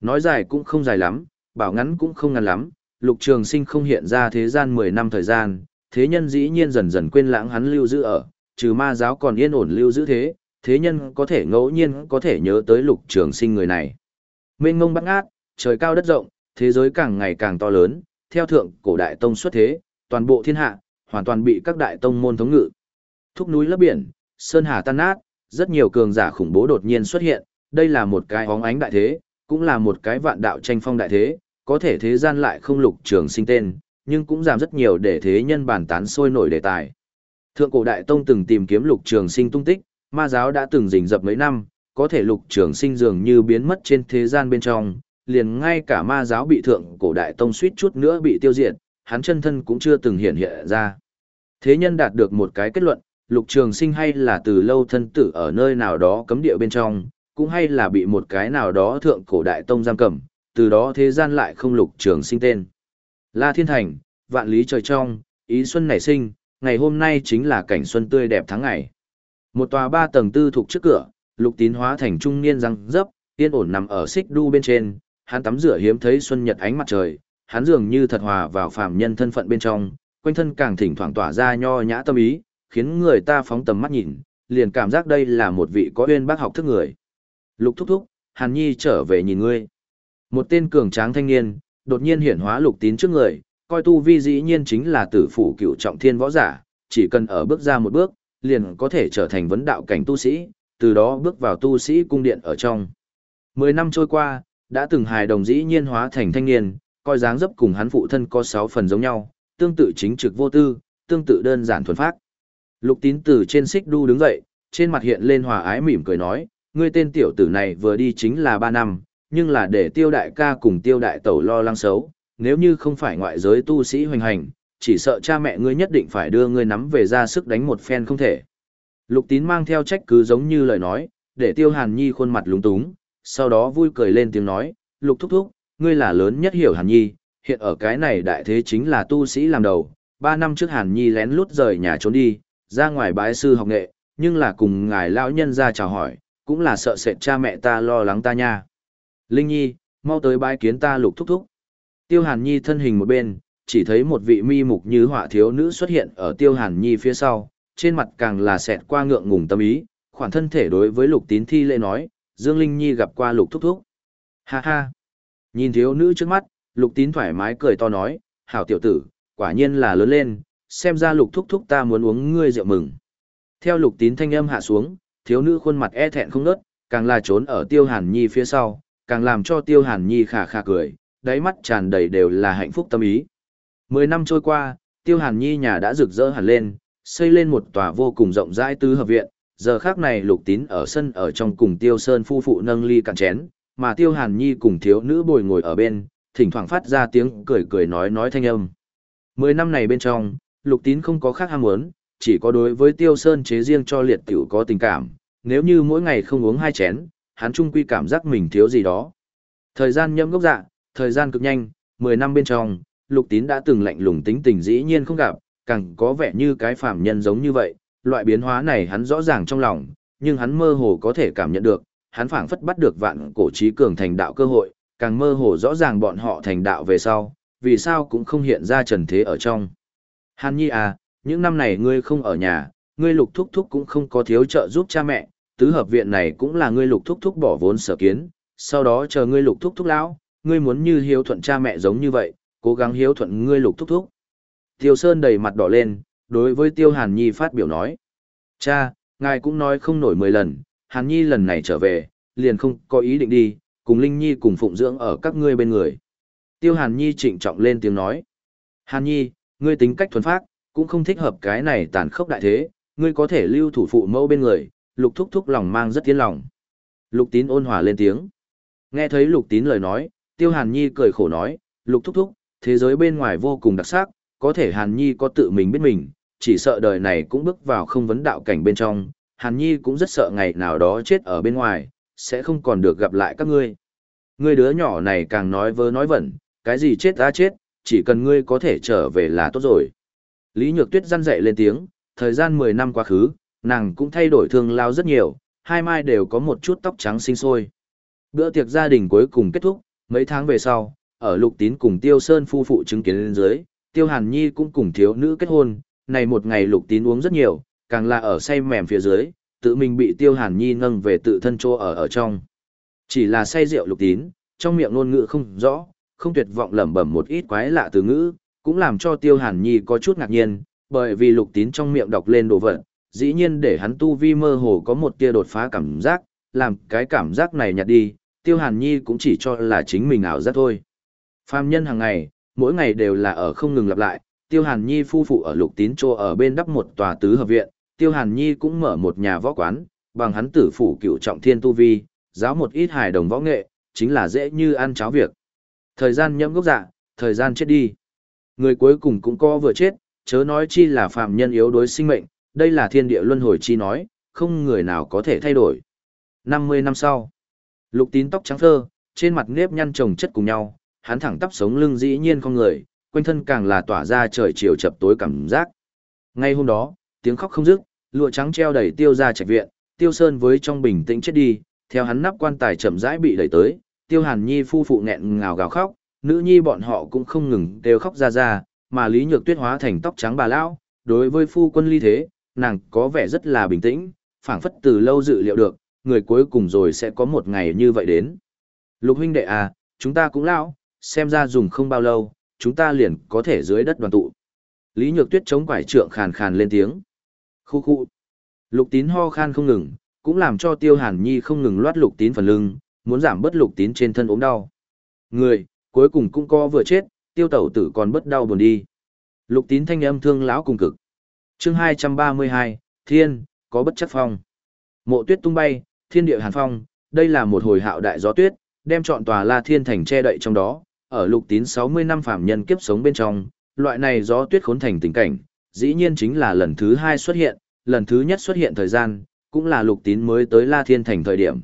Nói dài cũng không dài lắm, bảo ngắn cũng không ngắn lắm, lục trường sinh không hiện ra thế gian mười năm thời gian, thế nhân dĩ nhiên dần dần quên lãng hắn lưu giữ ở, trừ ma giáo còn yên ổn lưu giữ thế, thế nhân có thể ngẫu nhiên có thể nhớ tới lục trường sinh người này. Mênh ngông bắt ác, trời cao đất rộng, thế giới càng ngày càng to lớn, theo thượng cổ đại tông xuất thế, toàn bộ thiên hạ, hoàn toàn bị các đại tông môn thống ngự. Thúc núi lấp biển, sơn hà tan nát, rất nhiều cường giả khủng bố đột nhiên xuất hiện, đây là một cái hóng ánh đại thế, cũng là một cái vạn đạo tranh phong đại thế, có thể thế gian lại không lục trường sinh tên, nhưng cũng giảm rất nhiều để thế nhân bàn tán sôi nổi đề tài. Thượng cổ đại tông từng tìm kiếm lục trường sinh tung tích, ma giáo đã từng rình rập mấy năm, có thể lục trường sinh dường như biến mất trên thế gian bên trong, liền ngay cả ma giáo bị thượng cổ đại tông suýt chút nữa bị tiêu diệt, hắn chân thân cũng chưa từng hiện hiện ra. Thế nhân đạt được một cái kết luận, lục trường sinh hay là từ lâu thân tử ở nơi nào đó cấm địa bên trong, cũng hay là bị một cái nào đó thượng cổ đại tông giam cầm, từ đó thế gian lại không lục trường sinh tên. La Thiên Thành, vạn lý trời trong, ý xuân nảy sinh, ngày hôm nay chính là cảnh xuân tươi đẹp tháng ngày. Một tòa ba tầng tư thuộc trước cửa, lục tín hóa thành trung niên răng dấp, yên ổn nằm ở xích đu bên trên, hắn tắm rửa hiếm thấy xuân nhật ánh mặt trời, hắn dường như thật hòa vào phàm nhân thân phận bên trong, quanh thân càng thỉnh thoảng tỏa ra nho nhã tâm ý, khiến người ta phóng tầm mắt nhìn, liền cảm giác đây là một vị có uyên bác học thức người. Lục thúc thúc, Hàn Nhi trở về nhìn ngươi. Một tên cường tráng thanh niên, đột nhiên hiển hóa lục tín trước người, coi tu vi dĩ nhiên chính là tử phủ cựu trọng thiên võ giả, chỉ cần ở bước ra một bước, liền có thể trở thành vấn đạo cảnh tu sĩ, từ đó bước vào tu sĩ cung điện ở trong. Mười năm trôi qua, đã từng hài đồng dĩ nhiên hóa thành thanh niên, coi dáng dấp cùng hắn phụ thân có sáu phần giống nhau, tương tự chính trực vô tư, tương tự đơn giản thuần phát. Lục tín từ trên xích đu đứng dậy, trên mặt hiện lên hòa ái mỉm cười nói, ngươi tên tiểu tử này vừa đi chính là ba năm, nhưng là để tiêu đại ca cùng tiêu đại tẩu lo lắng xấu, nếu như không phải ngoại giới tu sĩ hoành hành, chỉ sợ cha mẹ ngươi nhất định phải đưa ngươi nắm về ra sức đánh một phen không thể. Lục tín mang theo trách cứ giống như lời nói, để tiêu hàn nhi khuôn mặt lúng túng, sau đó vui cười lên tiếng nói, lục thúc thúc, ngươi là lớn nhất hiểu hàn nhi, hiện ở cái này đại thế chính là tu sĩ làm đầu, ba năm trước hàn nhi lén lút rời nhà trốn đi, ra ngoài bái sư học nghệ, nhưng là cùng ngài lão nhân ra chào hỏi, cũng là sợ sệt cha mẹ ta lo lắng ta nha. Linh Nhi, mau tới bái kiến ta lục thúc thúc. Tiêu Hàn Nhi thân hình một bên, chỉ thấy một vị mi mục như họa thiếu nữ xuất hiện ở Tiêu Hàn Nhi phía sau, trên mặt càng là xẹt qua ngượng ngùng tâm ý, khoản thân thể đối với lục tín thi lễ nói, Dương Linh Nhi gặp qua lục thúc thúc. Ha ha! Nhìn thiếu nữ trước mắt, lục tín thoải mái cười to nói, hảo tiểu tử, quả nhiên là lớn lên, xem ra lục thúc thúc ta muốn uống ngươi rượu mừng. Theo lục tín thanh âm hạ xuống, thiếu nữ khuôn mặt e thẹn không nớt, càng là trốn ở tiêu hàn nhi phía sau, càng làm cho tiêu hàn nhi khà khà cười, đáy mắt tràn đầy đều là hạnh phúc tâm ý. Mười năm trôi qua, tiêu hàn nhi nhà đã rực rỡ hẳn lên, xây lên một tòa vô cùng rộng rãi tứ hợp viện, giờ khác này lục tín ở sân ở trong cùng tiêu sơn phu phụ nâng ly cạn chén, mà tiêu hàn nhi cùng thiếu nữ bồi ngồi ở bên, thỉnh thoảng phát ra tiếng cười cười nói nói thanh âm. Mười năm này bên trong, lục tín không có khác ham muốn, chỉ có đối với tiêu sơn chế riêng cho liệt tiểu có tình cảm, nếu như mỗi ngày không uống hai chén, hắn trung quy cảm giác mình thiếu gì đó. Thời gian nhâm gốc dạ, thời gian cực nhanh, 10 năm bên trong, lục tín đã từng lạnh lùng tính tình dĩ nhiên không gặp, càng có vẻ như cái phàm nhân giống như vậy, loại biến hóa này hắn rõ ràng trong lòng, nhưng hắn mơ hồ có thể cảm nhận được, hắn phảng phất bắt được vạn cổ trí cường thành đạo cơ hội, càng mơ hồ rõ ràng bọn họ thành đạo về sau, vì sao cũng không hiện ra trần thế ở trong. Hàn Nhi à, những năm này ngươi không ở nhà, ngươi lục thúc thúc cũng không có thiếu trợ giúp cha mẹ, tứ hợp viện này cũng là ngươi lục thúc thúc bỏ vốn sở kiến, sau đó chờ ngươi lục thúc thúc lão, ngươi muốn như hiếu thuận cha mẹ giống như vậy, cố gắng hiếu thuận ngươi lục thúc thúc. Tiêu Sơn đầy mặt đỏ lên, đối với Tiêu Hàn Nhi phát biểu nói. Cha, ngài cũng nói không nổi mười lần, Hàn Nhi lần này trở về, liền không có ý định đi, cùng Linh Nhi cùng phụng dưỡng ở các ngươi bên người. Tiêu Hàn Nhi trịnh trọng lên tiếng nói. Hàn Nhi, ngươi tính cách thuần phát, cũng không thích hợp cái này tàn khốc đại thế, ngươi có thể lưu thủ phụ mẫu bên người, lục thúc thúc lòng mang rất tiến lòng. Lục tín ôn hòa lên tiếng. Nghe thấy lục tín lời nói, tiêu hàn nhi cười khổ nói, lục thúc thúc, thế giới bên ngoài vô cùng đặc sắc, có thể hàn nhi có tự mình biết mình, chỉ sợ đời này cũng bước vào không vấn đạo cảnh bên trong, hàn nhi cũng rất sợ ngày nào đó chết ở bên ngoài, sẽ không còn được gặp lại các ngươi. Ngươi đứa nhỏ này càng nói vớ nói vẩn, cái gì chết ta chết, chỉ cần ngươi có thể trở về là tốt rồi. Lý Nhược Tuyết răn dậy lên tiếng, thời gian 10 năm quá khứ, nàng cũng thay đổi thương lao rất nhiều, hai mai đều có một chút tóc trắng sinh sôi. Bữa tiệc gia đình cuối cùng kết thúc, mấy tháng về sau, ở Lục Tín cùng Tiêu Sơn phu phụ chứng kiến lên dưới, Tiêu Hàn Nhi cũng cùng thiếu nữ kết hôn, này một ngày Lục Tín uống rất nhiều, càng là ở say mềm phía dưới, tự mình bị Tiêu Hàn Nhi nâng về tự thân chỗ ở ở trong. Chỉ là say rượu Lục Tín, trong miệng ngôn ngữ không rõ, không tuyệt vọng lẩm bẩm một ít quái lạ từ ngữ, cũng làm cho Tiêu Hàn Nhi có chút ngạc nhiên, bởi vì Lục Tín trong miệng đọc lên đồ vật, dĩ nhiên để hắn tu vi mơ hồ có một tia đột phá cảm giác, làm cái cảm giác này nhạt đi, Tiêu Hàn Nhi cũng chỉ cho là chính mình ảo giác thôi. Phàm nhân hàng ngày, mỗi ngày đều là ở không ngừng lặp lại, Tiêu Hàn Nhi phu phụ ở Lục Tín Trô ở bên đắp một tòa tứ hợp viện, Tiêu Hàn Nhi cũng mở một nhà võ quán, bằng hắn tử phủ cựu trọng thiên tu vi, giáo một ít hài đồng võ nghệ, chính là dễ như ăn cháo việc. Thời gian nhẫm gốc dạ, thời gian chết đi. Người cuối cùng cũng có vừa chết, chớ nói chi là phàm nhân yếu đối sinh mệnh, đây là thiên địa luân hồi chi nói, không người nào có thể thay đổi. 50 năm sau, lục tín tóc trắng phơ, trên mặt nếp nhăn chồng chất cùng nhau, hắn thẳng tắp sống lưng dĩ nhiên không người, quanh thân càng là tỏa ra trời chiều chập tối cảm giác. Ngay hôm đó, tiếng khóc không dứt, lụa trắng treo đầy tiêu ra trạch viện, tiêu sơn với trong bình tĩnh chết đi, theo hắn nắp quan tài chậm rãi bị đẩy tới, tiêu hàn nhi phu phụ nghẹn ngào gào khóc, nữ nhi bọn họ cũng không ngừng đều khóc ra ra, mà Lý Nhược Tuyết hóa thành tóc trắng bà lão, đối với phu quân ly thế, nàng có vẻ rất là bình tĩnh, phảng phất từ lâu dự liệu được, người cuối cùng rồi sẽ có một ngày như vậy đến. Lục huynh đệ à, chúng ta cũng lão, xem ra dùng không bao lâu, chúng ta liền có thể dưới đất đoàn tụ. Lý Nhược Tuyết chống quải trượng khàn khàn lên tiếng. Khu khu. Lục tín ho khan không ngừng, cũng làm cho Tiêu Hàn Nhi không ngừng loát lục tín phần lưng, muốn giảm bớt lục tín trên thân ốm đau. Người, cuối cùng cũng có vừa chết, tiêu tẩu tử còn bất đau buồn đi. Lục tín thanh âm thương lão cùng cực chương 232, Thiên, có bất chấp phong. Mộ tuyết tung bay, thiên địa hàn phong, đây là một hồi hạo đại gió tuyết, đem chọn tòa La Thiên thành che đậy trong đó, ở lục tín 60 năm phạm nhân kiếp sống bên trong, loại này gió tuyết khốn thành tình cảnh, dĩ nhiên chính là lần thứ hai xuất hiện, lần thứ nhất xuất hiện thời gian, cũng là lục tín mới tới La Thiên thành thời điểm.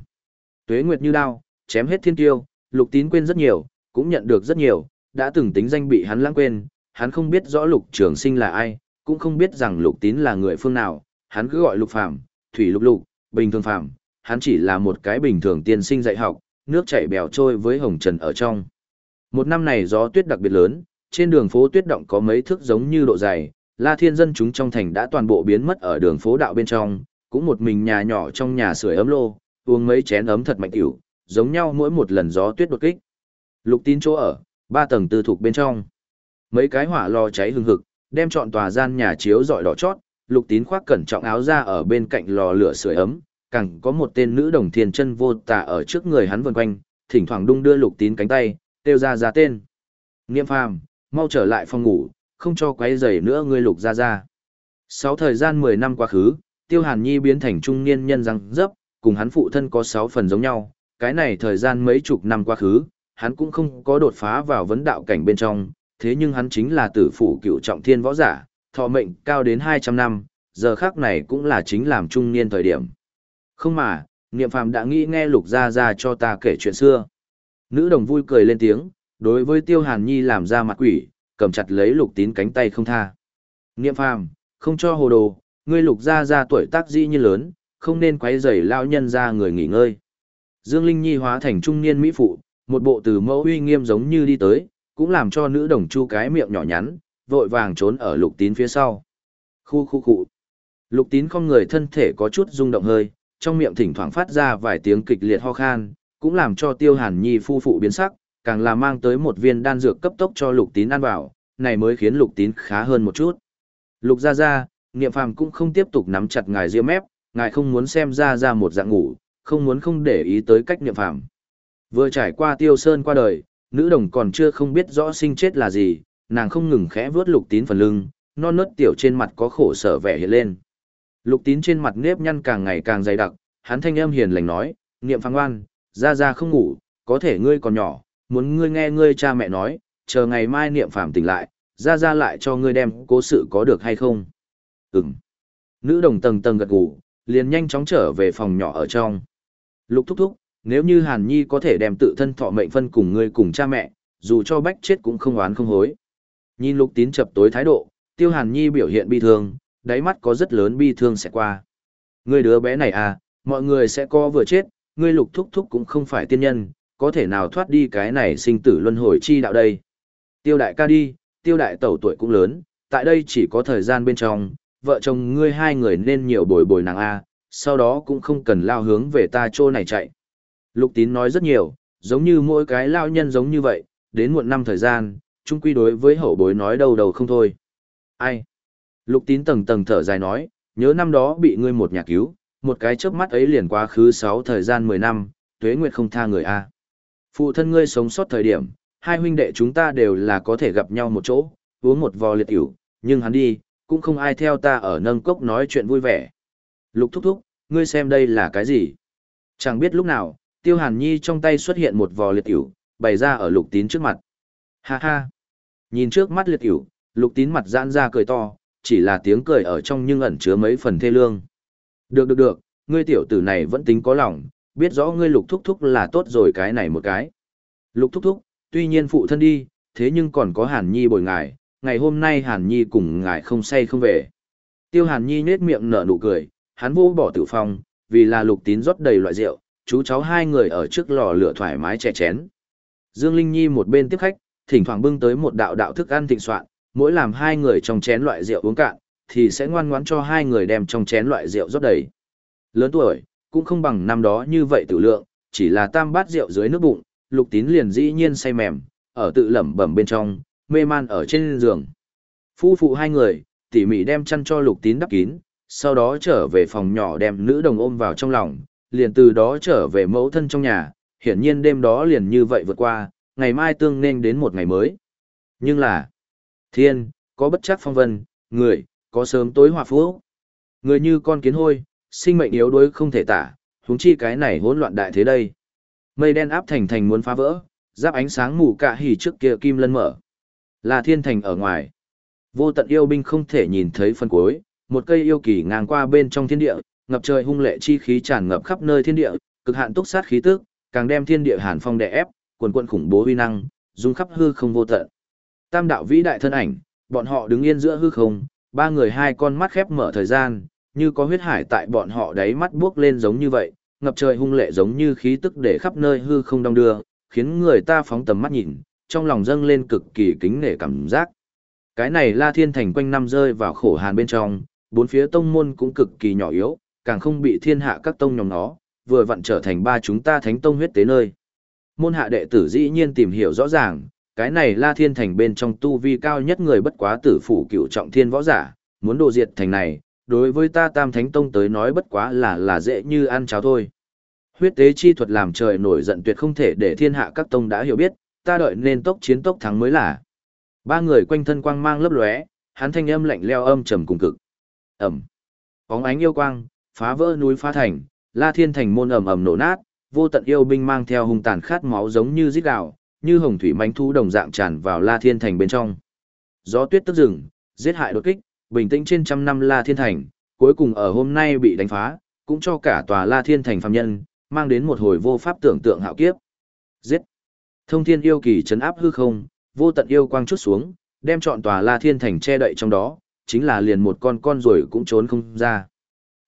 Tuế nguyệt như đao, chém hết thiên tiêu, lục tín quên rất nhiều, cũng nhận được rất nhiều, đã từng tính danh bị hắn lãng quên, hắn không biết rõ lục trường sinh là ai, cũng không biết rằng lục tín là người phương nào, hắn cứ gọi lục phạm, thủy lục lục, bình thường phạm, hắn chỉ là một cái bình thường tiên sinh dạy học, nước chảy bèo trôi với hồng trần ở trong. Một năm này gió tuyết đặc biệt lớn, trên đường phố tuyết động có mấy thước giống như độ dày, La Thiên dân chúng trong thành đã toàn bộ biến mất ở đường phố đạo bên trong, cũng một mình nhà nhỏ trong nhà sưởi ấm lô, uống mấy chén ấm thật mạnh tiểu, giống nhau mỗi một lần gió tuyết đột kích. Lục tín chỗ ở, ba tầng tư thuộc bên trong. Mấy cái hỏa lò cháy hừng hực, đem chọn tòa gian nhà chiếu dọi đỏ chót, lục tín khoác cẩn trọng áo ra ở bên cạnh lò lửa sưởi ấm, càng có một tên nữ đồng thiên chân vô tà ở trước người hắn vần quanh, thỉnh thoảng đung đưa lục tín cánh tay, kêu ra ra tên. Niệm phàm, mau trở lại phòng ngủ, không cho quấy rầy nữa ngươi lục ra ra. Sáu thời gian 10 năm quá khứ, Tiêu Hàn Nhi biến thành trung niên nhân răng dấp, cùng hắn phụ thân có 6 phần giống nhau, cái này thời gian mấy chục năm quá khứ, hắn cũng không có đột phá vào vấn đạo cảnh bên trong, thế nhưng hắn chính là tử phủ cựu trọng thiên võ giả, thọ mệnh cao đến 200 năm, giờ khác này cũng là chính làm trung niên thời điểm. Không mà, Niệm Phàm đã nghĩ nghe Lục Gia Gia cho ta kể chuyện xưa. Nữ đồng vui cười lên tiếng, đối với Tiêu Hàn Nhi làm ra mặt quỷ, cầm chặt lấy Lục Tín cánh tay không tha. Niệm Phàm, không cho hồ đồ, ngươi Lục Gia Gia tuổi tác dĩ như lớn, không nên quấy rầy lão nhân ra người nghỉ ngơi. Dương Linh Nhi hóa thành trung niên mỹ phụ, một bộ từ mẫu uy nghiêm giống như đi tới, cũng làm cho nữ đồng chu cái miệng nhỏ nhắn, vội vàng trốn ở lục tín phía sau. Khu khu khu. Lục tín không người thân thể có chút rung động hơi, trong miệng thỉnh thoảng phát ra vài tiếng kịch liệt ho khan, cũng làm cho tiêu hàn nhi phu phụ biến sắc, càng là mang tới một viên đan dược cấp tốc cho lục tín ăn vào, này mới khiến lục tín khá hơn một chút. Lục ra ra, niệm phàm cũng không tiếp tục nắm chặt ngài ria mép, ngài không muốn xem ra ra một dạng ngủ, không muốn không để ý tới cách niệm phàm. Vừa trải qua tiêu sơn qua đời, nữ đồng còn chưa không biết rõ sinh chết là gì, nàng không ngừng khẽ vướt lục tín phần lưng, non nớt tiểu trên mặt có khổ sở vẻ hiện lên. Lục tín trên mặt nếp nhăn càng ngày càng dày đặc, hắn thanh âm hiền lành nói, niệm phang oan, ra ra không ngủ, có thể ngươi còn nhỏ, muốn ngươi nghe ngươi cha mẹ nói, chờ ngày mai niệm phàm tỉnh lại, ra ra lại cho ngươi đem cố sự có được hay không. Ừm. Nữ đồng tầng tầng gật gù, liền nhanh chóng trở về phòng nhỏ ở trong. Lục thúc thúc, nếu như Hàn Nhi có thể đem tự thân thọ mệnh phân cùng ngươi cùng cha mẹ, dù cho bách chết cũng không oán không hối. Nhìn lục tín chập tối thái độ, tiêu Hàn Nhi biểu hiện bi thương, đáy mắt có rất lớn bi thương sẽ qua. Ngươi đứa bé này à, mọi người sẽ có vừa chết, ngươi lục thúc thúc cũng không phải tiên nhân, có thể nào thoát đi cái này sinh tử luân hồi chi đạo đây. Tiêu đại ca đi, tiêu đại tẩu tuổi cũng lớn, tại đây chỉ có thời gian bên trong, vợ chồng ngươi hai người nên nhiều bồi bồi nàng A, sau đó cũng không cần lao hướng về ta chỗ này chạy. Lục tín nói rất nhiều, giống như mỗi cái lao nhân giống như vậy, đến muộn năm thời gian, chung quy đối với hậu bối nói đầu đầu không thôi. Ai? Lục tín tầng tầng thở dài nói, nhớ năm đó bị ngươi một nhà cứu, một cái chớp mắt ấy liền quá khứ sáu thời gian mười năm, tuế nguyệt không tha người A. Phụ thân ngươi sống sót thời điểm, hai huynh đệ chúng ta đều là có thể gặp nhau một chỗ, uống một vò liệt tiểu, nhưng hắn đi, cũng không ai theo ta ở nâng cốc nói chuyện vui vẻ. Lục thúc thúc, ngươi xem đây là cái gì? Chẳng biết lúc nào, Tiêu Hàn Nhi trong tay xuất hiện một vò liệt tiểu, bày ra ở lục tín trước mặt. Ha ha! Nhìn trước mắt liệt tiểu, lục tín mặt giãn ra cười to, chỉ là tiếng cười ở trong nhưng ẩn chứa mấy phần thê lương. Được được được, ngươi tiểu tử này vẫn tính có lòng, biết rõ ngươi lục thúc thúc là tốt rồi cái này một cái. Lục thúc thúc, tuy nhiên phụ thân đi, thế nhưng còn có Hàn Nhi bồi ngài, ngày hôm nay Hàn Nhi cùng ngài không say không về. Tiêu Hàn Nhi nết miệng nở nụ cười, hắn vô bỏ tử phong, vì là lục tín rót đầy loại rượu, chú cháu hai người ở trước lò lửa thoải mái chè chén. Dương Linh Nhi một bên tiếp khách, thỉnh thoảng bưng tới một đạo đạo thức ăn thịnh soạn, mỗi làm hai người trong chén loại rượu uống cạn, thì sẽ ngoan ngoãn cho hai người đem trong chén loại rượu rót đầy. Lớn tuổi, cũng không bằng năm đó như vậy tự lượng, chỉ là tam bát rượu dưới nước bụng, lục tín liền dĩ nhiên say mềm, ở tự lẩm bẩm bên trong, mê man ở trên giường. Phu phụ hai người, tỉ mỉ đem chăn cho lục tín đắp kín, sau đó trở về phòng nhỏ đem nữ đồng ôm vào trong lòng, liền từ đó trở về mẫu thân trong nhà, hiển nhiên đêm đó liền như vậy vượt qua, ngày mai tương nên đến một ngày mới. Nhưng là, thiên, có bất chắc phong vân, người, có sớm tối hòa phú. Người như con kiến hôi, sinh mệnh yếu đuối không thể tả, huống chi cái này hỗn loạn đại thế đây. Mây đen áp thành thành muốn phá vỡ, giáp ánh sáng mù cả hỉ trước kia kim lân mở. Là thiên thành ở ngoài. Vô tận yêu binh không thể nhìn thấy phân cuối, một cây yêu kỳ ngang qua bên trong thiên địa, ngập trời hung lệ chi khí tràn ngập khắp nơi thiên địa, cực hạn túc sát khí tức, càng đem thiên địa hàn phong đè ép, quần quần khủng bố uy năng, dung khắp hư không vô tận. Tam đạo vĩ đại thân ảnh, bọn họ đứng yên giữa hư không, ba người hai con mắt khép mở thời gian, như có huyết hải tại bọn họ đáy mắt buốc lên giống như vậy, ngập trời hung lệ giống như khí tức để khắp nơi hư không đông đưa, khiến người ta phóng tầm mắt nhìn, trong lòng dâng lên cực kỳ kính nể cảm giác. Cái này La Thiên Thành quanh năm rơi vào khổ hàn bên trong, bốn phía tông môn cũng cực kỳ nhỏ yếu, càng không bị thiên hạ các tông nhóm nó, vừa vặn trở thành ba chúng ta thánh tông huyết tế nơi. Môn hạ đệ tử dĩ nhiên tìm hiểu rõ ràng, cái này La Thiên Thành bên trong tu vi cao nhất người bất quá tử phủ cựu trọng thiên võ giả, muốn đồ diệt thành này, đối với ta Tam Thánh Tông tới nói bất quá là là dễ như ăn cháo thôi. Huyết tế chi thuật làm trời nổi giận tuyệt không thể để thiên hạ các tông đã hiểu biết, ta đợi nên tốc chiến tốc thắng mới là. Ba người quanh thân quang mang lấp lóe, hắn thanh âm lạnh leo âm trầm cùng cực. Ẩm. Bóng ánh yêu quang, phá vỡ núi phá thành, La Thiên Thành môn ầm ầm nổ nát, vô tận yêu binh mang theo hung tàn khát máu giống như rít gào, như hồng thủy mãnh thu đồng dạng tràn vào La Thiên Thành bên trong. Gió tuyết tức rừng, giết hại đột kích, bình tĩnh trên trăm năm La Thiên Thành, cuối cùng ở hôm nay bị đánh phá, cũng cho cả tòa La Thiên Thành phàm nhân, mang đến một hồi vô pháp tưởng tượng hạo kiếp. Giết! Thông thiên yêu kỳ chấn áp hư không, vô tận yêu quang chút xuống, đem trọn tòa La Thiên Thành che đậy trong đó, chính là liền một con con rồi cũng trốn không ra.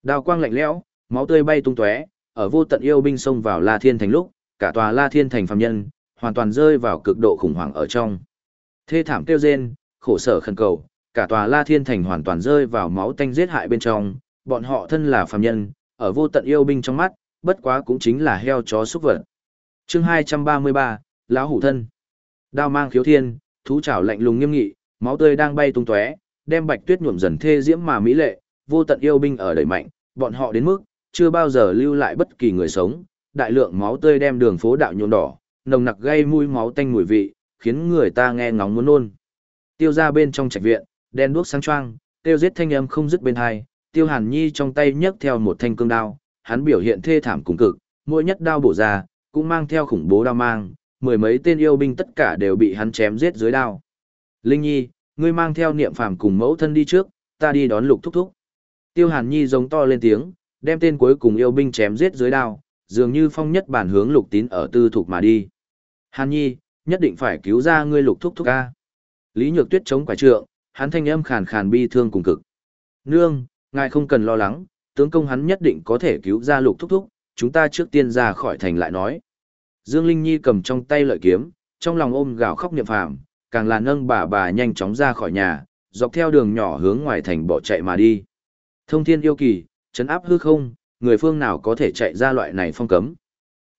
Đao quang lạnh lẽo, máu tươi bay tung tóe, ở vô tận yêu binh xông vào La Thiên Thành lúc, cả tòa La Thiên Thành phàm nhân, hoàn toàn rơi vào cực độ khủng hoảng ở trong. Thê thảm kêu rên, khổ sở khẩn cầu, cả tòa La Thiên Thành hoàn toàn rơi vào máu tanh giết hại bên trong, bọn họ thân là phàm nhân, ở vô tận yêu binh trong mắt, bất quá cũng chính là heo chó súc vật. Chương 233, lão hủ thân. Đao mang khiếu thiên, thú chảo lạnh lùng nghiêm nghị, máu tươi đang bay tung tóe, đem Bạch Tuyết nhuộm dần thê diễm mà mỹ lệ, vô tận yêu binh ở đẩy mạnh, bọn họ đến mức chưa bao giờ lưu lại bất kỳ người sống, đại lượng máu tươi đem đường phố đạo nhuộm đỏ, nồng nặc gây mùi máu tanh mùi vị, khiến người ta nghe ngóng muốn nôn. Tiêu ra bên trong trạch viện, đen đuốc sáng choang, tiêu giết thanh âm không dứt bên hai, Tiêu Hàn Nhi trong tay nhấc theo một thanh cương đao, hắn biểu hiện thê thảm cùng cực, mỗi nhất đao bổ ra, cũng mang theo khủng bố đao mang, mười mấy tên yêu binh tất cả đều bị hắn chém giết dưới đao. Linh Nhi, ngươi mang theo niệm phàm cùng mẫu thân đi trước, ta đi đón lục thúc thúc. Tiêu Hàn Nhi giống to lên tiếng, đem tên cuối cùng yêu binh chém giết dưới đao, dường như phong nhất bản hướng lục tín ở tư thuộc mà đi. Hàn Nhi, nhất định phải cứu ra ngươi lục thúc thúc ca. Lý Nhược Tuyết chống quải trượng, hắn thanh âm khàn khàn bi thương cùng cực. Nương, ngài không cần lo lắng, tướng công hắn nhất định có thể cứu ra lục thúc thúc, chúng ta trước tiên ra khỏi thành lại nói. Dương Linh Nhi cầm trong tay lợi kiếm, trong lòng ôm gào khóc niệm phàm, càng là nâng bà bà nhanh chóng ra khỏi nhà, dọc theo đường nhỏ hướng ngoài thành bỏ chạy mà đi. Thông thiên yêu kỳ, chấn áp hư không, người phương nào có thể chạy ra loại này phong cấm.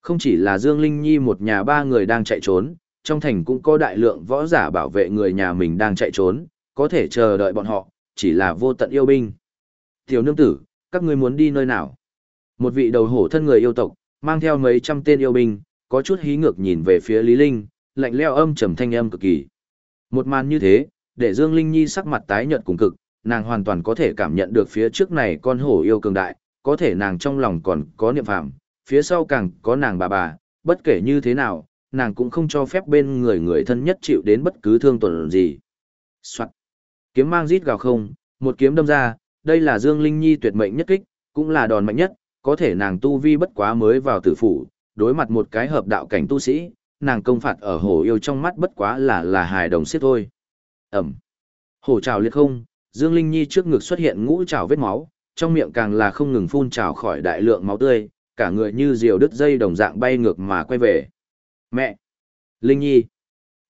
Không chỉ là Dương Linh Nhi một nhà ba người đang chạy trốn, trong thành cũng có đại lượng võ giả bảo vệ người nhà mình đang chạy trốn, có thể chờ đợi bọn họ, chỉ là vô tận yêu binh. Tiểu nương tử, các ngươi muốn đi nơi nào? Một vị đầu hổ thân người yêu tộc, mang theo mấy trăm tên yêu binh, có chút hí ngược nhìn về phía Lý Linh, lạnh leo âm trầm thanh âm cực kỳ. Một màn như thế, để Dương Linh Nhi sắc mặt tái nhợt cùng cực, nàng hoàn toàn có thể cảm nhận được phía trước này con hổ yêu cường đại, có thể nàng trong lòng còn có niệm phạm, phía sau càng có nàng bà bà, bất kể như thế nào, nàng cũng không cho phép bên người người thân nhất chịu đến bất cứ thương tổn gì. Soạn. Kiếm mang rít gào không, một kiếm đâm ra, đây là Dương Linh Nhi tuyệt mệnh nhất kích, cũng là đòn mạnh nhất, có thể nàng tu vi bất quá mới vào tử phủ, đối mặt một cái hợp đạo cảnh tu sĩ, nàng công phạt ở hổ yêu trong mắt bất quá là là hài đồng xiết thôi. Ẩm. Hổ trào liệt không, Dương Linh Nhi trước ngực xuất hiện ngũ trào vết máu, trong miệng càng là không ngừng phun trào khỏi đại lượng máu tươi, cả người như diều đứt dây đồng dạng bay ngược mà quay về. Mẹ! Linh Nhi!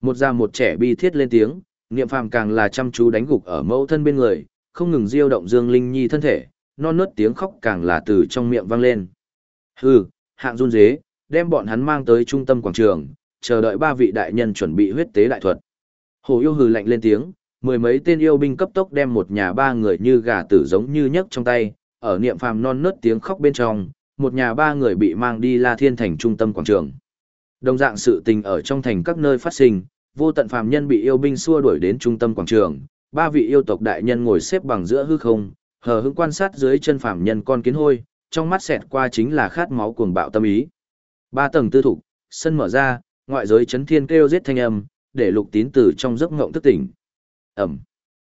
Một già một trẻ bi thiết lên tiếng, niệm phàm càng là chăm chú đánh gục ở mẫu thân bên người, không ngừng diêu động Dương Linh Nhi thân thể, non nớt tiếng khóc càng là từ trong miệng vang lên. Hừ, hạng run dế, đem bọn hắn mang tới trung tâm quảng trường, chờ đợi ba vị đại nhân chuẩn bị huyết tế đại thuật. Hồ yêu hừ lạnh lên tiếng, mười mấy tên yêu binh cấp tốc đem một nhà ba người như gà tử giống như nhấc trong tay, ở niệm phàm non nớt tiếng khóc bên trong, một nhà ba người bị mang đi La Thiên thành trung tâm quảng trường. Đồng dạng sự tình ở trong thành các nơi phát sinh, vô tận phàm nhân bị yêu binh xua đuổi đến trung tâm quảng trường, ba vị yêu tộc đại nhân ngồi xếp bằng giữa hư không, hờ hững quan sát dưới chân phàm nhân con kiến hôi, trong mắt xẹt qua chính là khát máu cuồng bạo tâm ý. Ba tầng tư thục, sân mở ra, ngoại giới chấn thiên kêu giết thanh âm, để lục tín từ trong giấc ngộng thức tỉnh. Ẩm.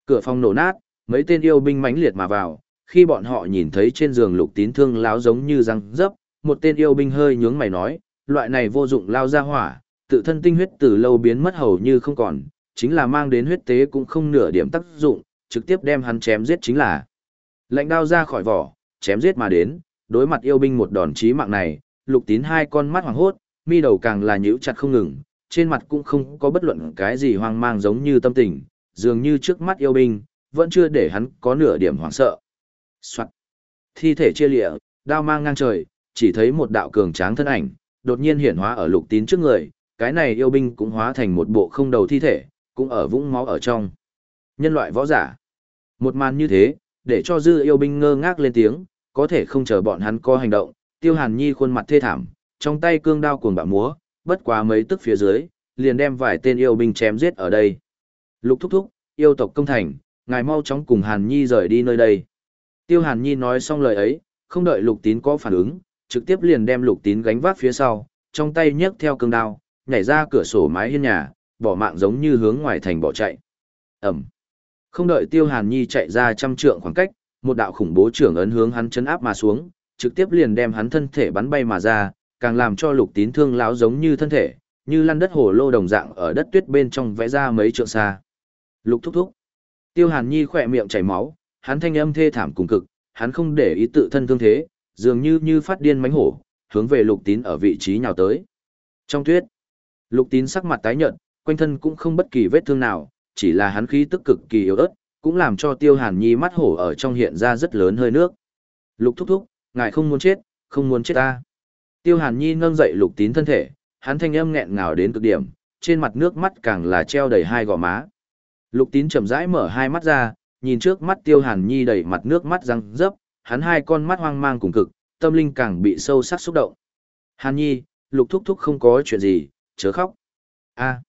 Cửa phòng nổ nát, mấy tên yêu binh mãnh liệt mà vào, khi bọn họ nhìn thấy trên giường lục tín thương láo giống như răng dấp, một tên yêu binh hơi nhướng mày nói, loại này vô dụng lao ra hỏa, tự thân tinh huyết từ lâu biến mất hầu như không còn, chính là mang đến huyết tế cũng không nửa điểm tác dụng, trực tiếp đem hắn chém giết chính là. Lệnh đao ra khỏi vỏ, chém giết mà đến, đối mặt yêu binh một đòn chí mạng này, lục tín hai con mắt hoàng hốt, mi đầu càng là nhíu chặt không ngừng, trên mặt cũng không có bất luận cái gì hoang mang giống như tâm tình, dường như trước mắt yêu binh, vẫn chưa để hắn có nửa điểm hoảng sợ. Soạn. Thi thể chia lịa, đao mang ngang trời, chỉ thấy một đạo cường tráng thân ảnh, đột nhiên hiển hóa ở lục tín trước người, cái này yêu binh cũng hóa thành một bộ không đầu thi thể, cũng ở vũng máu ở trong. Nhân loại võ giả. Một màn như thế, để cho dư yêu binh ngơ ngác lên tiếng, có thể không chờ bọn hắn có hành động, tiêu hàn nhi khuôn mặt thê thảm, trong tay cương đao cuồng bạo múa, bất quá mấy tức phía dưới, liền đem vài tên yêu binh chém giết ở đây. Lục thúc thúc, yêu tộc công thành, ngài mau chóng cùng hàn nhi rời đi nơi đây. Tiêu hàn nhi nói xong lời ấy, không đợi lục tín có phản ứng, trực tiếp liền đem lục tín gánh vác phía sau, trong tay nhấc theo cương đao, nhảy ra cửa sổ mái hiên nhà, bỏ mạng giống như hướng ngoài thành bỏ chạy. Ẩm. Không đợi Tiêu Hàn Nhi chạy ra trăm trượng khoảng cách, một đạo khủng bố trưởng ấn hướng hắn chấn áp mà xuống, trực tiếp liền đem hắn thân thể bắn bay mà ra, càng làm cho Lục Tín thương lão giống như thân thể, như lăn đất hồ lô đồng dạng ở đất tuyết bên trong vẽ ra mấy trượng xa. Lục thúc thúc. Tiêu Hàn Nhi khỏe miệng chảy máu, hắn thanh âm thê thảm cùng cực, hắn không để ý tự thân thương thế, dường như như phát điên mánh hổ, hướng về Lục Tín ở vị trí nhào tới. Trong tuyết, Lục Tín sắc mặt tái nhợt, quanh thân cũng không bất kỳ vết thương nào, chỉ là hắn khí tức cực kỳ yếu ớt, cũng làm cho Tiêu Hàn Nhi mắt hổ ở trong hiện ra rất lớn hơi nước. Lục thúc thúc, ngài không muốn chết, không muốn chết ta. Tiêu Hàn Nhi nâng dậy Lục Tín thân thể, hắn thanh âm nghẹn ngào đến cực điểm, trên mặt nước mắt càng là treo đầy hai gò má. Lục Tín chậm rãi mở hai mắt ra, nhìn trước mắt Tiêu Hàn Nhi đầy mặt nước mắt răng rấp, hắn hai con mắt hoang mang cùng cực, tâm linh càng bị sâu sắc xúc động. Hàn Nhi, Lục thúc thúc không có chuyện gì, chớ khóc. A.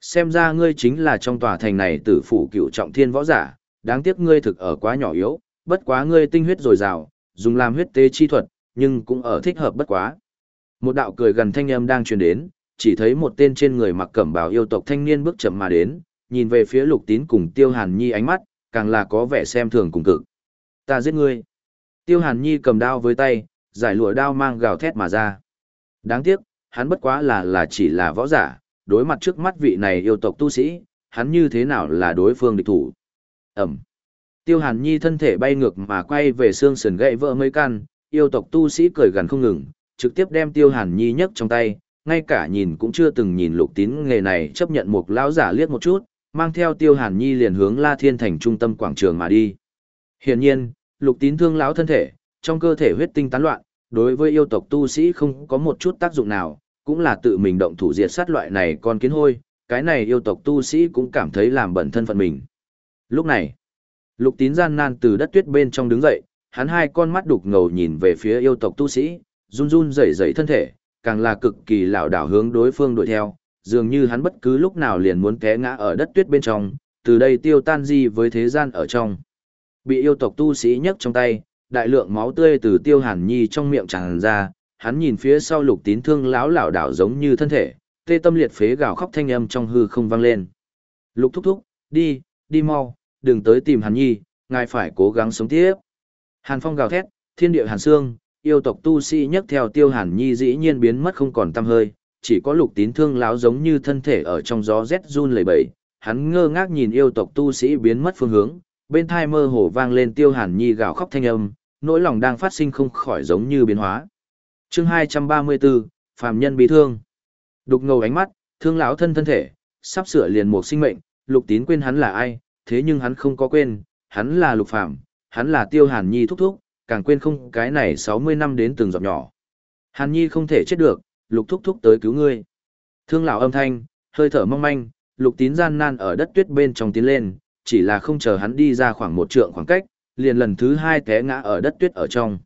Xem ra ngươi chính là trong tòa thành này tử phủ cựu trọng thiên võ giả, đáng tiếc ngươi thực ở quá nhỏ yếu, bất quá ngươi tinh huyết dồi dào, dùng làm huyết tế chi thuật, nhưng cũng ở thích hợp bất quá. Một đạo cười gần thanh âm đang truyền đến, chỉ thấy một tên trên người mặc cẩm bào yêu tộc thanh niên bước chậm mà đến, nhìn về phía Lục Tín cùng Tiêu Hàn Nhi ánh mắt, càng là có vẻ xem thường cùng cực. Ta giết ngươi. Tiêu Hàn Nhi cầm đao với tay, giải lụa đao mang gào thét mà ra. Đáng tiếc, hắn bất quá là là chỉ là võ giả, đối mặt trước mắt vị này yêu tộc tu sĩ, hắn như thế nào là đối phương địch thủ. Ẩm. Tiêu Hàn Nhi thân thể bay ngược mà quay về xương sườn gãy vỡ mấy căn, yêu tộc tu sĩ cười gần không ngừng, trực tiếp đem Tiêu Hàn Nhi nhấc trong tay, ngay cả nhìn cũng chưa từng nhìn lục tín nghề này chấp nhận một lão giả liếc một chút, mang theo Tiêu Hàn Nhi liền hướng La Thiên thành trung tâm quảng trường mà đi. Hiển nhiên, lục tín thương lão thân thể, trong cơ thể huyết tinh tán loạn, đối với yêu tộc tu sĩ không có một chút tác dụng nào, cũng là tự mình động thủ diệt sát loại này con kiến hôi, cái này yêu tộc tu sĩ cũng cảm thấy làm bẩn thân phận mình. Lúc này, lục tín gian nan từ đất tuyết bên trong đứng dậy, hắn hai con mắt đục ngầu nhìn về phía yêu tộc tu sĩ, run run rẩy rẩy thân thể, càng là cực kỳ lảo đảo hướng đối phương đuổi theo, dường như hắn bất cứ lúc nào liền muốn té ngã ở đất tuyết bên trong, từ đây tiêu tan di với thế gian ở trong. Bị yêu tộc tu sĩ nhấc trong tay, đại lượng máu tươi từ tiêu hàn nhi trong miệng tràn ra, hắn nhìn phía sau lục tín thương lão lảo đảo giống như thân thể, tê tâm liệt phế gào khóc thanh âm trong hư không vang lên. Lục thúc thúc, đi, đi mau, đừng tới tìm Hàn Nhi, ngài phải cố gắng sống tiếp. Hàn Phong gào thét, thiên địa Hàn Sương, yêu tộc tu sĩ nhấc theo tiêu Hàn Nhi dĩ nhiên biến mất không còn tăm hơi, chỉ có lục tín thương lão giống như thân thể ở trong gió rét run lẩy bẩy. Hắn ngơ ngác nhìn yêu tộc tu sĩ biến mất phương hướng, bên thai mơ hồ vang lên Tiêu Hàn Nhi gào khóc thanh âm, nỗi lòng đang phát sinh không khỏi giống như biến hóa. Chương 234, phàm nhân bị thương. Đục ngầu ánh mắt, thương lão thân thân thể, sắp sửa liền một sinh mệnh, Lục Tín quên hắn là ai, thế nhưng hắn không có quên, hắn là Lục Phàm, hắn là Tiêu Hàn Nhi thúc thúc, càng quên không cái này 60 năm đến từng giọt nhỏ. Hàn Nhi không thể chết được, Lục thúc thúc tới cứu ngươi. Thương lão âm thanh, hơi thở mong manh, Lục Tín gian nan ở đất tuyết bên trong tiến lên, chỉ là không chờ hắn đi ra khoảng một trượng khoảng cách, liền lần thứ hai té ngã ở đất tuyết ở trong.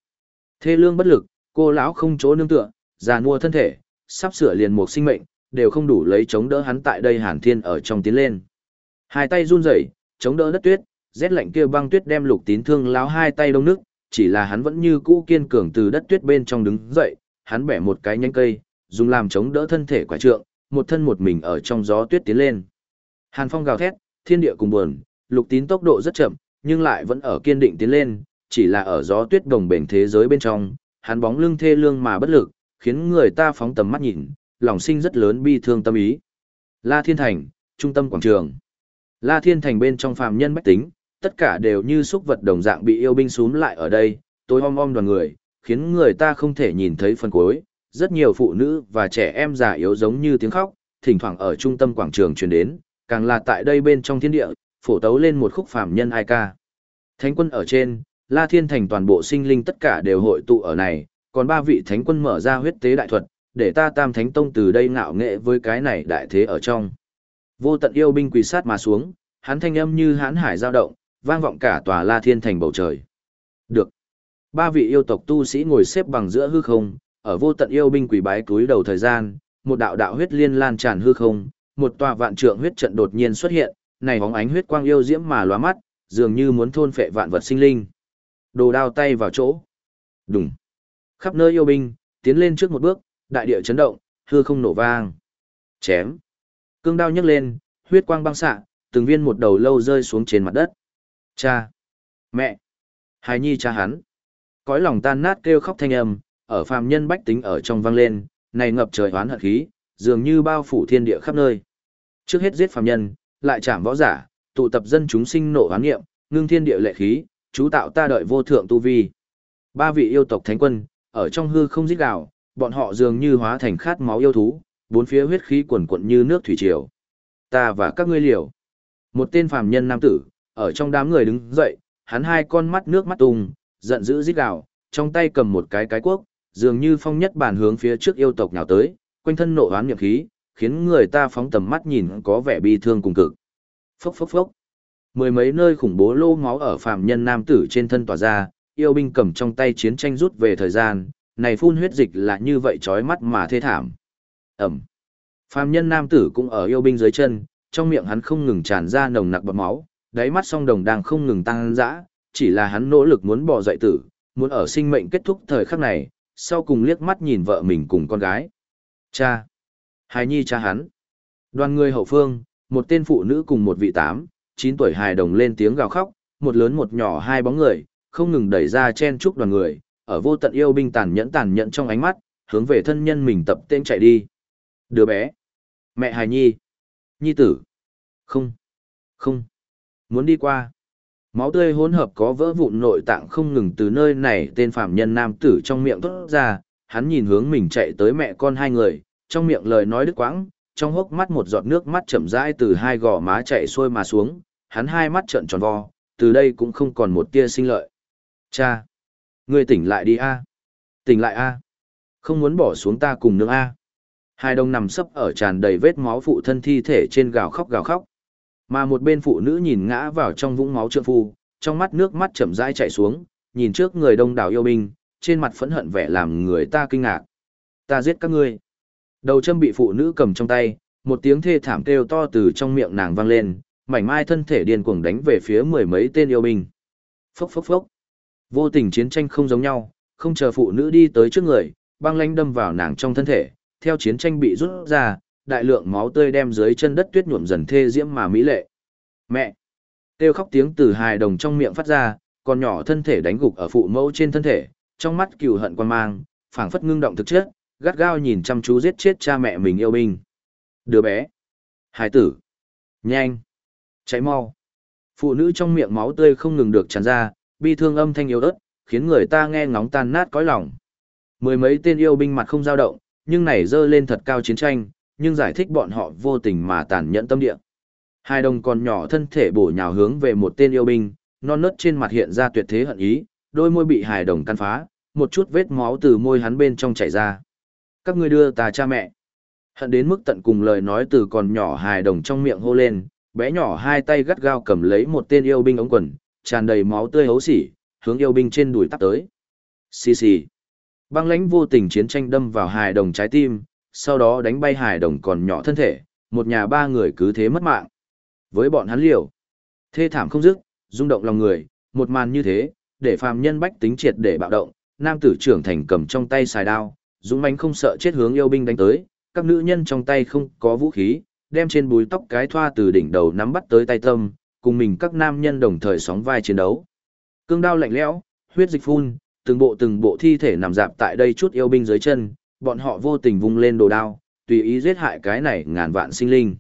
Thê lương bất lực, cô lão không chỗ nương tựa, già nua thân thể, sắp sửa liền một sinh mệnh, đều không đủ lấy chống đỡ hắn tại đây hàn thiên ở trong tiến lên. Hai tay run rẩy, chống đỡ đất tuyết, rét lạnh kia băng tuyết đem lục tín thương lão hai tay đông nước, chỉ là hắn vẫn như cũ kiên cường từ đất tuyết bên trong đứng dậy, hắn bẻ một cái nhánh cây, dùng làm chống đỡ thân thể quả trượng, một thân một mình ở trong gió tuyết tiến lên. Hàn phong gào thét, thiên địa cùng buồn, lục tín tốc độ rất chậm, nhưng lại vẫn ở kiên định tiến lên, chỉ là ở gió tuyết đồng bền thế giới bên trong, hắn bóng lưng thê lương mà bất lực, khiến người ta phóng tầm mắt nhìn, lòng sinh rất lớn bi thương tâm ý. La Thiên Thành, trung tâm quảng trường. La Thiên Thành bên trong phàm nhân bách tính, tất cả đều như xúc vật đồng dạng bị yêu binh xuống lại ở đây, tối om om đoàn người, khiến người ta không thể nhìn thấy phần cuối. Rất nhiều phụ nữ và trẻ em già yếu giống như tiếng khóc, thỉnh thoảng ở trung tâm quảng trường truyền đến, càng là tại đây bên trong thiên địa, phổ tấu lên một khúc phàm nhân ai ca. Thánh quân ở trên, La Thiên Thành toàn bộ sinh linh tất cả đều hội tụ ở này, còn ba vị thánh quân mở ra huyết tế đại thuật, để ta tam thánh tông từ đây ngạo nghệ với cái này đại thế ở trong. Vô tận yêu binh quỳ sát mà xuống, hắn thanh âm như hãn hải giao động, vang vọng cả tòa La Thiên Thành bầu trời. Được. Ba vị yêu tộc tu sĩ ngồi xếp bằng giữa hư không, ở vô tận yêu binh quỷ bái túi đầu thời gian, một đạo đạo huyết liên lan tràn hư không, một tòa vạn trượng huyết trận đột nhiên xuất hiện, này hóng ánh huyết quang yêu diễm mà lóa mắt, dường như muốn thôn phệ vạn vật sinh linh. Đồ đao tay vào chỗ. Đùng. Khắp nơi yêu binh, tiến lên trước một bước, đại địa chấn động, hư không nổ vang. Chém. Cương đao nhấc lên, huyết quang băng xạ, từng viên một đầu lâu rơi xuống trên mặt đất. Cha. Mẹ. Hài nhi cha hắn. Cõi lòng tan nát kêu khóc thanh âm, ở phàm nhân bách tính ở trong vang lên, này ngập trời oán hận khí, dường như bao phủ thiên địa khắp nơi. Trước hết giết phàm nhân, lại chạm võ giả, tụ tập dân chúng sinh nộ oán nghiệm, ngưng thiên địa lệ khí, chú tạo ta đợi vô thượng tu vi. Ba vị yêu tộc thánh quân, ở trong hư không giết gào, bọn họ dường như hóa thành khát máu yêu thú, bốn phía huyết khí quần quận như nước thủy triều. Ta và các ngươi liều. Một tên phàm nhân nam tử, ở trong đám người đứng dậy, hắn hai con mắt nước mắt tung, giận dữ giết gào, trong tay cầm một cái cái cuốc, dường như phong nhất bản hướng phía trước yêu tộc nào tới, quanh thân nộ hoán nghiệp khí, khiến người ta phóng tầm mắt nhìn có vẻ bi thương cùng cực. Phốc phốc phốc. Mười mấy nơi khủng bố lô máu ở phàm nhân nam tử trên thân tỏa ra, yêu binh cầm trong tay chiến tranh rút về thời gian, này phun huyết dịch là như vậy chói mắt mà thê thảm. Ẩm. Phàm nhân nam tử cũng ở yêu binh dưới chân, trong miệng hắn không ngừng tràn ra nồng nặc bọt máu, đáy mắt song đồng đang không ngừng tăng dã, chỉ là hắn nỗ lực muốn bỏ dậy tử, muốn ở sinh mệnh kết thúc thời khắc này, sau cùng liếc mắt nhìn vợ mình cùng con gái. Cha. Hài nhi cha hắn. Đoàn người hậu phương, một tên phụ nữ cùng một vị tám, chín tuổi hài đồng lên tiếng gào khóc, một lớn một nhỏ hai bóng người, không ngừng đẩy ra chen chúc đoàn người, ở vô tận yêu binh tàn nhẫn tàn nhẫn trong ánh mắt, hướng về thân nhân mình tập tên chạy đi. Đứa bé. Mẹ hài nhi. Nhi tử. Không. Không. Muốn đi qua. Máu tươi hỗn hợp có vỡ vụn nội tạng không ngừng từ nơi này tên phạm nhân nam tử trong miệng thốt ra, hắn nhìn hướng mình chạy tới mẹ con hai người, trong miệng lời nói đứt quãng, trong hốc mắt một giọt nước mắt chậm rãi từ hai gò má chạy xuôi mà xuống, hắn hai mắt trợn tròn vo, từ đây cũng không còn một tia sinh lợi. Cha! Ngươi tỉnh lại đi a Tỉnh lại a Không muốn bỏ xuống ta cùng nương a Hai đồng nằm sấp ở tràn đầy vết máu phụ thân thi thể trên gào khóc gào khóc. Mà một bên phụ nữ nhìn ngã vào trong vũng máu trượng phu, trong mắt nước mắt chậm rãi chảy xuống, nhìn trước người đông đảo yêu binh, trên mặt phẫn hận vẻ làm người ta kinh ngạc. Ta giết các ngươi. Đầu châm bị phụ nữ cầm trong tay, một tiếng thê thảm kêu to từ trong miệng nàng vang lên, mảnh mai thân thể điên cuồng đánh về phía mười mấy tên yêu binh. Phốc phốc phốc. Vô tình chiến tranh không giống nhau, không chờ phụ nữ đi tới trước người, băng lanh đâm vào nàng trong thân thể, theo chiến tranh bị rút ra, đại lượng máu tươi đem dưới chân đất tuyết nhuộm dần thê diễm mà mỹ lệ. Mẹ! Kêu khóc tiếng từ hài đồng trong miệng phát ra, con nhỏ thân thể đánh gục ở phụ mẫu trên thân thể, trong mắt cừu hận quan mang, phảng phất ngưng động thực chất, gắt gao nhìn chăm chú giết chết cha mẹ mình yêu binh. Đứa bé! Hải tử! Nhanh! Cháy mau! Phụ nữ trong miệng máu tươi không ngừng được tràn ra, bi thương âm thanh yếu ớt, khiến người ta nghe ngóng tan nát cõi lòng. Mười mấy tên yêu binh mặt không dao động, nhưng này dơ lên thật cao chiến tranh, nhưng giải thích bọn họ vô tình mà tàn nhẫn tâm địa. Hai đồng còn nhỏ thân thể bổ nhào hướng về một tên yêu binh, non nớt trên mặt hiện ra tuyệt thế hận ý, đôi môi bị hài đồng căn phá, một chút vết máu từ môi hắn bên trong chảy ra. Các ngươi đưa ta cha mẹ. Hận đến mức tận cùng lời nói từ còn nhỏ hài đồng trong miệng hô lên, bé nhỏ hai tay gắt gao cầm lấy một tên yêu binh ống quần, tràn đầy máu tươi hấu xỉ, hướng yêu binh trên đùi tắp tới. Xì xì. Băng lãnh vô tình chiến tranh đâm vào hài đồng trái tim, sau đó đánh bay hài đồng còn nhỏ thân thể, một nhà ba người cứ thế mất mạng. Với bọn hắn liều, thê thảm không dứt, rung động lòng người, một màn như thế, để phàm nhân bách tính triệt để bạo động, nam tử trưởng thành cầm trong tay xài đao, dũng mãnh không sợ chết hướng yêu binh đánh tới, các nữ nhân trong tay không có vũ khí, đem trên búi tóc cái thoa từ đỉnh đầu nắm bắt tới tay tâm, cùng mình các nam nhân đồng thời sóng vai chiến đấu. Cương đao lạnh lẽo, huyết dịch phun, từng bộ từng bộ thi thể nằm dạp tại đây chút yêu binh dưới chân, bọn họ vô tình vung lên đồ đao, tùy ý giết hại cái này ngàn vạn sinh linh.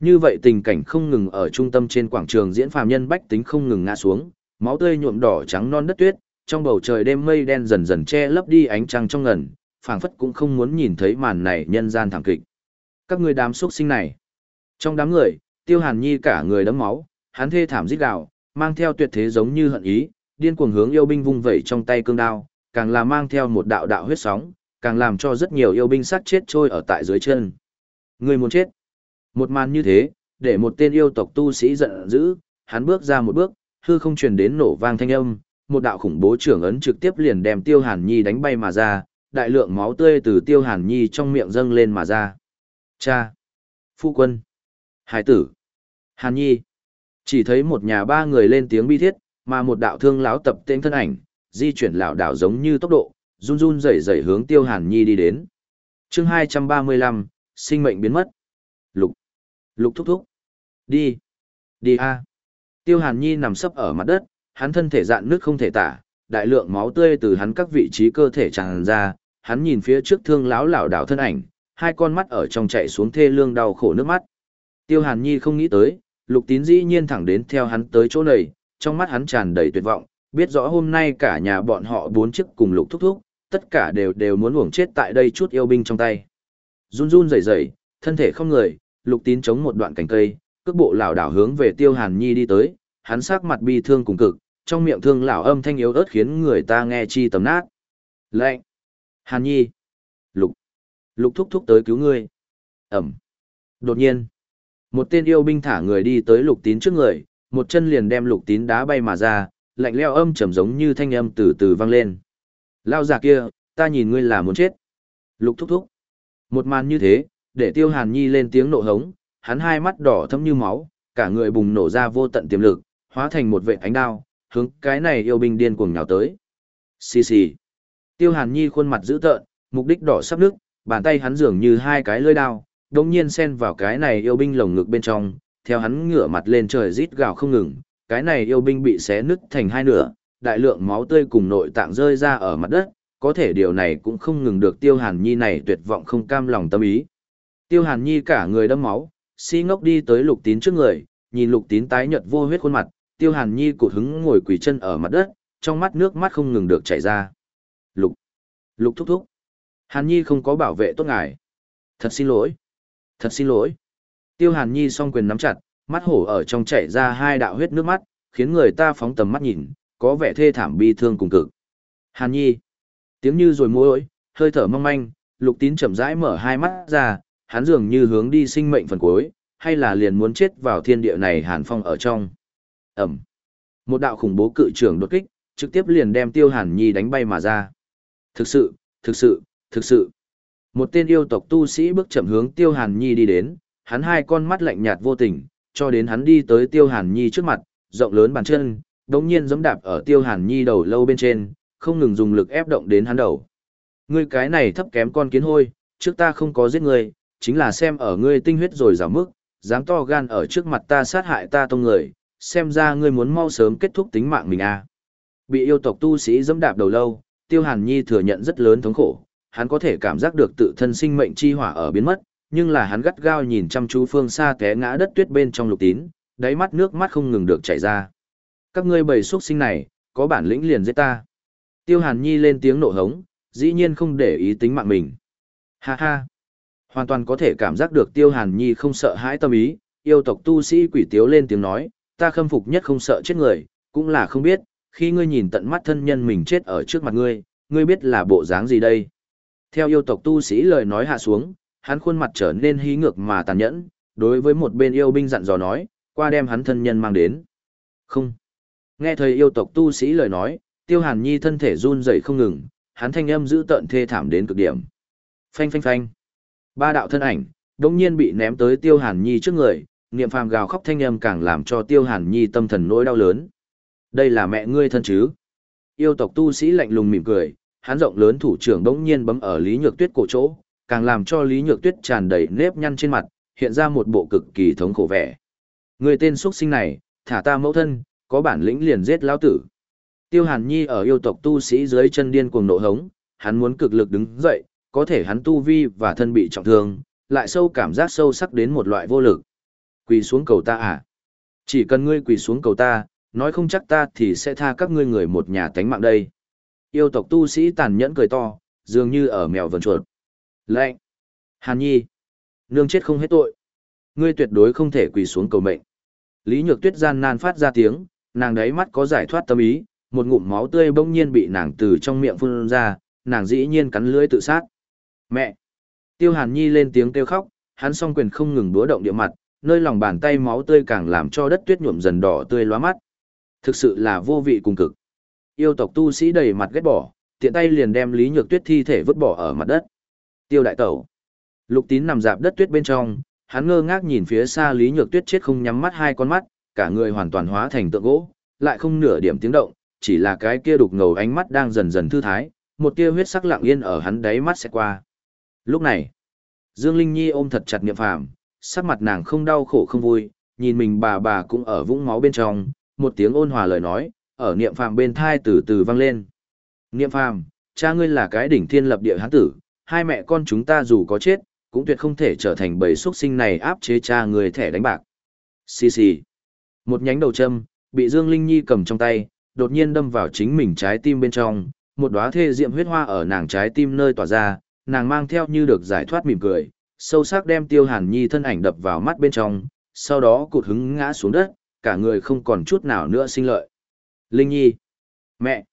Như vậy tình cảnh không ngừng ở trung tâm trên quảng trường diễn phàm nhân bách tính không ngừng ngã xuống, máu tươi nhuộm đỏ trắng non đất tuyết, trong bầu trời đêm mây đen dần dần che lấp đi ánh trăng trong ngần, phảng phất cũng không muốn nhìn thấy màn này nhân gian thảm kịch. Các người đám xuất sinh này. Trong đám người, Tiêu Hàn Nhi cả người đấm máu, hắn thê thảm giết gào, mang theo tuyệt thế giống như hận ý, điên cuồng hướng yêu binh vung vẩy trong tay cương đao, càng là mang theo một đạo đạo huyết sóng, càng làm cho rất nhiều yêu binh sát chết trôi ở tại dưới chân. Người muốn chết. Một màn như thế, để một tên yêu tộc tu sĩ giận dữ, hắn bước ra một bước, hư không truyền đến nổ vang thanh âm, một đạo khủng bố trưởng ấn trực tiếp liền đem Tiêu Hàn Nhi đánh bay mà ra, đại lượng máu tươi từ Tiêu Hàn Nhi trong miệng dâng lên mà ra. Cha! Phu quân! Hải tử! Hàn Nhi! Chỉ thấy một nhà ba người lên tiếng bi thiết, mà một đạo thương lão tập tên thân ảnh, di chuyển lảo đảo giống như tốc độ, run run rẩy rẩy hướng Tiêu Hàn Nhi đi đến. Chương 235, sinh mệnh biến mất. Lục. Lục thúc thúc. Đi. Đi a. Tiêu Hàn Nhi nằm sấp ở mặt đất, hắn thân thể dạn nước không thể tả, đại lượng máu tươi từ hắn các vị trí cơ thể tràn ra, hắn nhìn phía trước thương lão lảo đảo thân ảnh, hai con mắt ở trong chạy xuống thê lương đau khổ nước mắt. Tiêu Hàn Nhi không nghĩ tới, Lục Tín dĩ nhiên thẳng đến theo hắn tới chỗ này, trong mắt hắn tràn đầy tuyệt vọng, biết rõ hôm nay cả nhà bọn họ bốn chiếc cùng Lục thúc thúc, tất cả đều đều muốn uổng chết tại đây chút yêu binh trong tay. Run run rẩy rẩy, thân thể không người, Lục Tín chống một đoạn cành cây, cước bộ lảo đảo hướng về Tiêu Hàn Nhi đi tới, hắn sắc mặt bi thương cùng cực, trong miệng thương lão âm thanh yếu ớt khiến người ta nghe chi tầm nát. Lệnh! Hàn Nhi! Lục! Lục thúc thúc tới cứu ngươi. Ẩm! Đột nhiên! Một tên yêu binh thả người đi tới lục tín trước người, một chân liền đem lục tín đá bay mà ra, lạnh leo âm trầm giống như thanh âm từ từ vang lên. Lao già kia, ta nhìn ngươi là muốn chết. Lục thúc thúc. Một màn như thế, để tiêu hàn nhi lên tiếng nộ hống, hắn hai mắt đỏ thâm như máu, cả người bùng nổ ra vô tận tiềm lực, hóa thành một vệ ánh đao, hướng cái này yêu binh điên cuồng nhào tới. Xì xì. Tiêu Hàn Nhi khuôn mặt dữ tợn, mục đích đỏ sắp nước, bàn tay hắn dường như hai cái lưỡi đao, đồng nhiên xen vào cái này yêu binh lồng ngực bên trong, theo hắn ngửa mặt lên trời rít gào không ngừng, cái này yêu binh bị xé nứt thành hai nửa, đại lượng máu tươi cùng nội tạng rơi ra ở mặt đất, có thể điều này cũng không ngừng được Tiêu Hàn Nhi này tuyệt vọng không cam lòng tâm ý. Tiêu Hàn Nhi cả người đâm máu, si ngốc đi tới Lục Tín trước người, nhìn Lục Tín tái nhợt vô huyết khuôn mặt, Tiêu Hàn Nhi cụt hứng ngồi quỳ chân ở mặt đất, trong mắt nước mắt không ngừng được chảy ra. Lục, Lục thúc thúc. Hàn Nhi không có bảo vệ tốt ngài. Thật xin lỗi. Thật xin lỗi. Tiêu Hàn Nhi song quyền nắm chặt, mắt hổ ở trong chảy ra hai đạo huyết nước mắt, khiến người ta phóng tầm mắt nhìn, có vẻ thê thảm bi thương cùng cực. Hàn Nhi. Tiếng như rồi muối, hơi thở mong manh, Lục Tín chậm rãi mở hai mắt ra, hắn dường như hướng đi sinh mệnh phần cuối, hay là liền muốn chết vào thiên địa này Hàn Phong ở trong. ầm, Một đạo khủng bố cự trưởng đột kích, trực tiếp liền đem Tiêu Hàn Nhi đánh bay mà ra. Thực sự, thực sự, thực sự. Một tên yêu tộc tu sĩ bước chậm hướng Tiêu Hàn Nhi đi đến, hắn hai con mắt lạnh nhạt vô tình, cho đến hắn đi tới Tiêu Hàn Nhi trước mặt, rộng lớn bàn chân, đống nhiên giẫm đạp ở Tiêu Hàn Nhi đầu lâu bên trên, không ngừng dùng lực ép động đến hắn đầu. Ngươi cái này thấp kém con kiến hôi, trước ta không có giết ngươi, chính là xem ở ngươi tinh huyết rồi giảm mức, dám to gan ở trước mặt ta sát hại ta tông người, xem ra ngươi muốn mau sớm kết thúc tính mạng mình à. Bị yêu tộc tu sĩ dẫm đạp đầu lâu, Tiêu Hàn Nhi thừa nhận rất lớn thống khổ, hắn có thể cảm giác được tự thân sinh mệnh chi hỏa ở biến mất, nhưng là hắn gắt gao nhìn chăm chú phương xa té ngã đất tuyết bên trong lục tín, đáy mắt nước mắt không ngừng được chảy ra. Các ngươi bầy xuất sinh này, có bản lĩnh liền giết ta. Tiêu Hàn Nhi lên tiếng nộ hống, dĩ nhiên không để ý tính mạng mình. Ha ha. Hoàn toàn có thể cảm giác được Tiêu Hàn Nhi không sợ hãi tâm ý, yêu tộc tu sĩ quỷ tiếu lên tiếng nói, ta khâm phục nhất không sợ chết người, cũng là không biết, khi ngươi nhìn tận mắt thân nhân mình chết ở trước mặt ngươi, ngươi biết là bộ dáng gì đây. Theo yêu tộc tu sĩ lời nói hạ xuống, hắn khuôn mặt trở nên hí ngược mà tàn nhẫn, đối với một bên yêu binh dặn dò nói, qua đem hắn thân nhân mang đến. Không. Nghe thời yêu tộc tu sĩ lời nói, tiêu hàn nhi thân thể run rẩy không ngừng, hắn thanh âm giữ tận thê thảm đến cực điểm. Phanh phanh phanh. Ba đạo thân ảnh, đống nhiên bị ném tới tiêu hàn nhi trước người, niệm phàm gào khóc thanh âm càng làm cho tiêu hàn nhi tâm thần nỗi đau lớn. Đây là mẹ ngươi thân chứ? Yêu tộc tu sĩ lạnh lùng mỉm cười, hắn rộng lớn thủ trưởng đống nhiên bấm ở Lý Nhược Tuyết cổ chỗ, càng làm cho Lý Nhược Tuyết tràn đầy nếp nhăn trên mặt, hiện ra một bộ cực kỳ thống khổ vẻ. Người tên xuất sinh này, thả ta mẫu thân, có bản lĩnh liền giết lão tử. Tiêu Hàn Nhi ở yêu tộc tu sĩ dưới chân điên cuồng nộ hống, hắn muốn cực lực đứng dậy, có thể hắn tu vi và thân bị trọng thương, lại sâu cảm giác sâu sắc đến một loại vô lực. Quỳ xuống cầu ta à? Chỉ cần ngươi quỳ xuống cầu ta, nói không chắc ta thì sẽ tha các ngươi người một nhà tánh mạng đây. Yêu tộc tu sĩ tàn nhẫn cười to, dường như ở mèo vần chuột. Lệnh! Hàn Nhi! Nương chết không hết tội. Ngươi tuyệt đối không thể quỳ xuống cầu mệnh. Lý Nhược Tuyết gian nan phát ra tiếng, nàng đấy mắt có giải thoát tâm ý, một ngụm máu tươi bỗng nhiên bị nàng từ trong miệng phun ra, nàng dĩ nhiên cắn lưỡi tự sát. Mẹ! Tiêu Hàn Nhi lên tiếng kêu khóc, hắn song quyền không ngừng đúa động địa mặt, nơi lòng bàn tay máu tươi càng làm cho đất tuyết nhuộm dần đỏ tươi lóa mắt. Thực sự là vô vị cùng cực. Yêu tộc tu sĩ đầy mặt ghét bỏ, tiện tay liền đem Lý Nhược Tuyết thi thể vứt bỏ ở mặt đất. Tiêu đại tẩu. Lục Tín nằm dạp đất tuyết bên trong, hắn ngơ ngác nhìn phía xa Lý Nhược Tuyết chết không nhắm mắt hai con mắt, cả người hoàn toàn hóa thành tượng gỗ, lại không nửa điểm tiếng động, chỉ là cái kia đục ngầu ánh mắt đang dần dần thư thái, một tia huyết sắc lặng yên ở hắn đáy mắt sẽ qua. Lúc này, Dương Linh Nhi ôm thật chặt Niệm Phàm, sắc mặt nàng không đau khổ không vui, nhìn mình bà bà cũng ở vũng máu bên trong, một tiếng ôn hòa lời nói, ở Niệm Phàm bên thai từ từ vang lên. Niệm Phàm, cha ngươi là cái đỉnh thiên lập địa hán tử, hai mẹ con chúng ta dù có chết, cũng tuyệt không thể trở thành bầy xuất sinh này áp chế cha người thẻ đánh bạc. Xì xì. Một nhánh đầu châm, bị Dương Linh Nhi cầm trong tay, đột nhiên đâm vào chính mình trái tim bên trong, một đóa thê diệm huyết hoa ở nàng trái tim nơi tỏa ra, nàng mang theo như được giải thoát mỉm cười, sâu sắc đem Tiêu Hàn Nhi thân ảnh đập vào mắt bên trong, sau đó cụt hứng ngã xuống đất, cả người không còn chút nào nữa sinh lợi. Linh Nhi! Mẹ!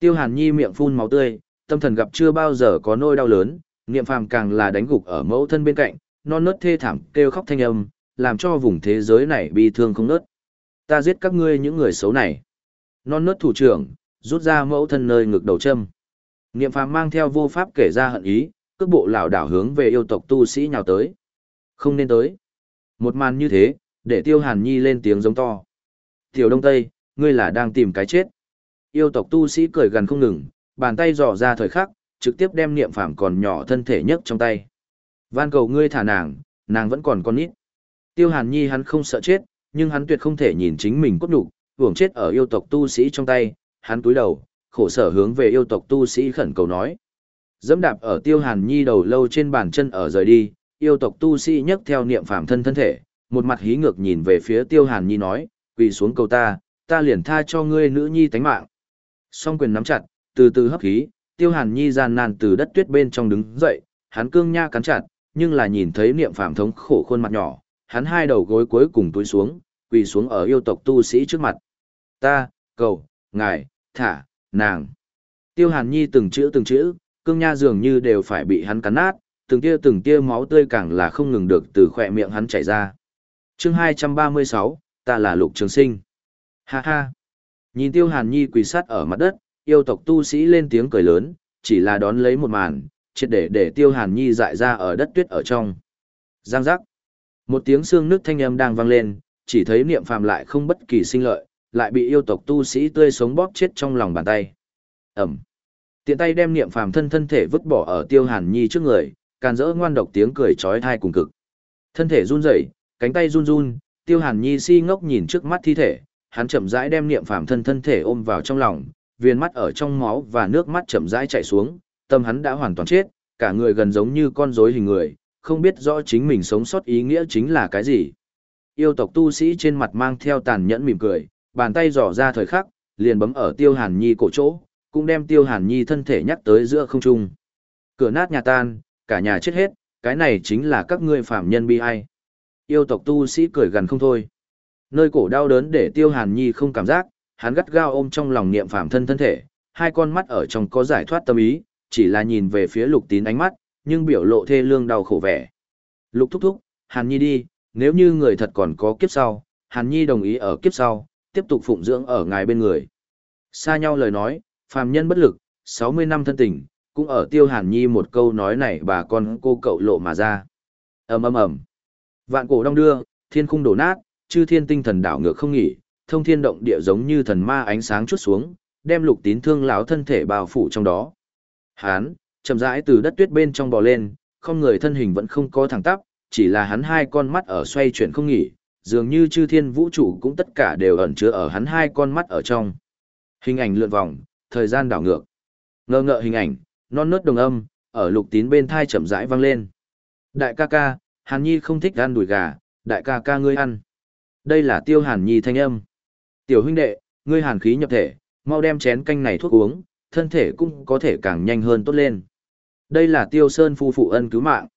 Tiêu Hàn Nhi miệng phun máu tươi, tâm thần gặp chưa bao giờ có nỗi đau lớn, niệm phàm càng là đánh gục ở mẫu thân bên cạnh, non nớt thê thảm kêu khóc thanh âm, làm cho vùng thế giới này bi thương không nớt. Ta giết các ngươi những người xấu này. Non nớt thủ trưởng, rút ra mẫu thân nơi ngực đầu châm. Niệm phàm mang theo vô pháp kể ra hận ý, cước bộ lảo đảo hướng về yêu tộc tu sĩ nhào tới. Không nên tới. Một màn như thế, để tiêu hàn nhi lên tiếng giống to. Tiểu Đông Tây, ngươi là đang tìm cái chết. Yêu tộc tu sĩ cười gần không ngừng, bàn tay dò ra thời khắc, trực tiếp đem niệm phàm còn nhỏ thân thể nhấc trong tay. Van cầu ngươi thả nàng, nàng vẫn còn con nít. Tiêu Hàn Nhi hắn không sợ chết, nhưng hắn tuyệt không thể nhìn chính mình cốt nhục, uổng chết ở yêu tộc tu sĩ trong tay, hắn túi đầu, khổ sở hướng về yêu tộc tu sĩ khẩn cầu nói. Dẫm đạp ở Tiêu Hàn Nhi đầu lâu trên bàn chân ở rời đi, yêu tộc tu sĩ nhấc theo niệm phàm thân thân thể, một mặt hí ngược nhìn về phía Tiêu Hàn Nhi nói, quỳ xuống cầu ta, ta liền tha cho ngươi nữ nhi tánh mạng. Song quyền nắm chặt, từ từ hấp khí, Tiêu Hàn Nhi gian nan từ đất tuyết bên trong đứng dậy, hắn cương nha cắn chặt, nhưng là nhìn thấy niệm phàm thống khổ khuôn mặt nhỏ, hắn hai đầu gối cuối cùng túi xuống, quỳ xuống ở yêu tộc tu sĩ trước mặt. Ta, cầu, ngài, thả, nàng. Tiêu Hàn Nhi từng chữ từng chữ, cương nha dường như đều phải bị hắn cắn nát, từng tia từng tia máu tươi càng là không ngừng được từ khỏe miệng hắn chảy ra. Chương 236, ta là Lục Trường Sinh. Ha ha. Nhìn Tiêu Hàn Nhi quỳ sát ở mặt đất, yêu tộc tu sĩ lên tiếng cười lớn, chỉ là đón lấy một màn, triệt để để Tiêu Hàn Nhi dại ra ở đất tuyết ở trong. Giang giác. Một tiếng xương nước thanh âm đang vang lên, chỉ thấy niệm phàm lại không bất kỳ sinh lợi, lại bị yêu tộc tu sĩ tươi sống bóp chết trong lòng bàn tay. Ẩm. Tiện tay đem niệm phàm thân thân thể vứt bỏ ở Tiêu Hàn Nhi trước người, càn rỡ ngoan độc tiếng cười chói tai cùng cực. Thân thể run rẩy, cánh tay run run, Tiêu Hàn Nhi si ngốc nhìn trước mắt thi thể, hắn chậm rãi đem niệm phàm thân thân thể ôm vào trong lòng, viên mắt ở trong máu và nước mắt chậm rãi chảy xuống, tâm hắn đã hoàn toàn chết, cả người gần giống như con rối hình người, không biết rõ chính mình sống sót ý nghĩa chính là cái gì. Yêu tộc tu sĩ trên mặt mang theo tàn nhẫn mỉm cười, bàn tay dò ra thời khắc, liền bấm ở Tiêu Hàn Nhi cổ chỗ, cũng đem Tiêu Hàn Nhi thân thể nhắc tới giữa không trung. Cửa nát nhà tan, cả nhà chết hết, cái này chính là các ngươi phạm nhân bi ai. Yêu tộc tu sĩ cười gần không thôi. Nơi cổ đau đớn để Tiêu Hàn Nhi không cảm giác, hắn gắt gao ôm trong lòng niệm phạm thân thân thể, hai con mắt ở trong có giải thoát tâm ý, chỉ là nhìn về phía lục tín ánh mắt, nhưng biểu lộ thê lương đau khổ vẻ. Lục thúc thúc, Hàn Nhi đi, nếu như người thật còn có kiếp sau, Hàn Nhi đồng ý ở kiếp sau, tiếp tục phụng dưỡng ở ngài bên người. Xa nhau lời nói, phàm nhân bất lực, 60 năm thân tình, cũng ở tiêu Hàn Nhi một câu nói này bà con cô cậu lộ mà ra. ầm ầm ầm Vạn cổ đông đưa, thiên khung đổ nát, chư thiên tinh thần đảo ngược không nghỉ, thông thiên động địa giống như thần ma ánh sáng chút xuống, đem lục tín thương lão thân thể bao phủ trong đó. Hán, chậm rãi từ đất tuyết bên trong bò lên, không người thân hình vẫn không có thẳng tắp, chỉ là hắn hai con mắt ở xoay chuyển không nghỉ, dường như chư thiên vũ trụ cũng tất cả đều ẩn chứa ở hắn hai con mắt ở trong. Hình ảnh lượn vòng, thời gian đảo ngược. Ngơ ngợ hình ảnh, non nớt đồng âm, ở lục tín bên thai chậm rãi vang lên. Đại ca ca, Hàn Nhi không thích ăn đùi gà, đại ca ca ngươi ăn. Đây là tiêu Hàn Nhi thanh âm. Tiểu huynh đệ, ngươi hàn khí nhập thể, mau đem chén canh này thuốc uống, thân thể cũng có thể càng nhanh hơn tốt lên. Đây là tiêu sơn phu phụ ân cứu mạng.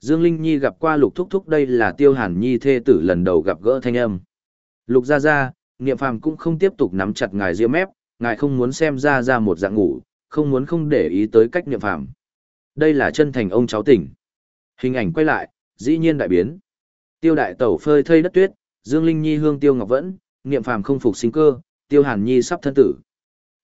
Dương Linh Nhi gặp qua lục thúc thúc đây là tiêu hàn nhi thê tử lần đầu gặp gỡ thanh âm. Lục gia gia, niệm phàm cũng không tiếp tục nắm chặt ngài ria mép, ngài không muốn xem gia gia một dạng ngủ, không muốn không để ý tới cách niệm phàm. Đây là chân thành ông cháu tỉnh. Hình ảnh quay lại, dĩ nhiên đại biến. Tiêu đại tẩu phơi thây đất tuyết, Dương Linh Nhi hương tiêu ngọc vẫn, niệm phàm không phục sinh cơ, tiêu hàn nhi sắp thân tử.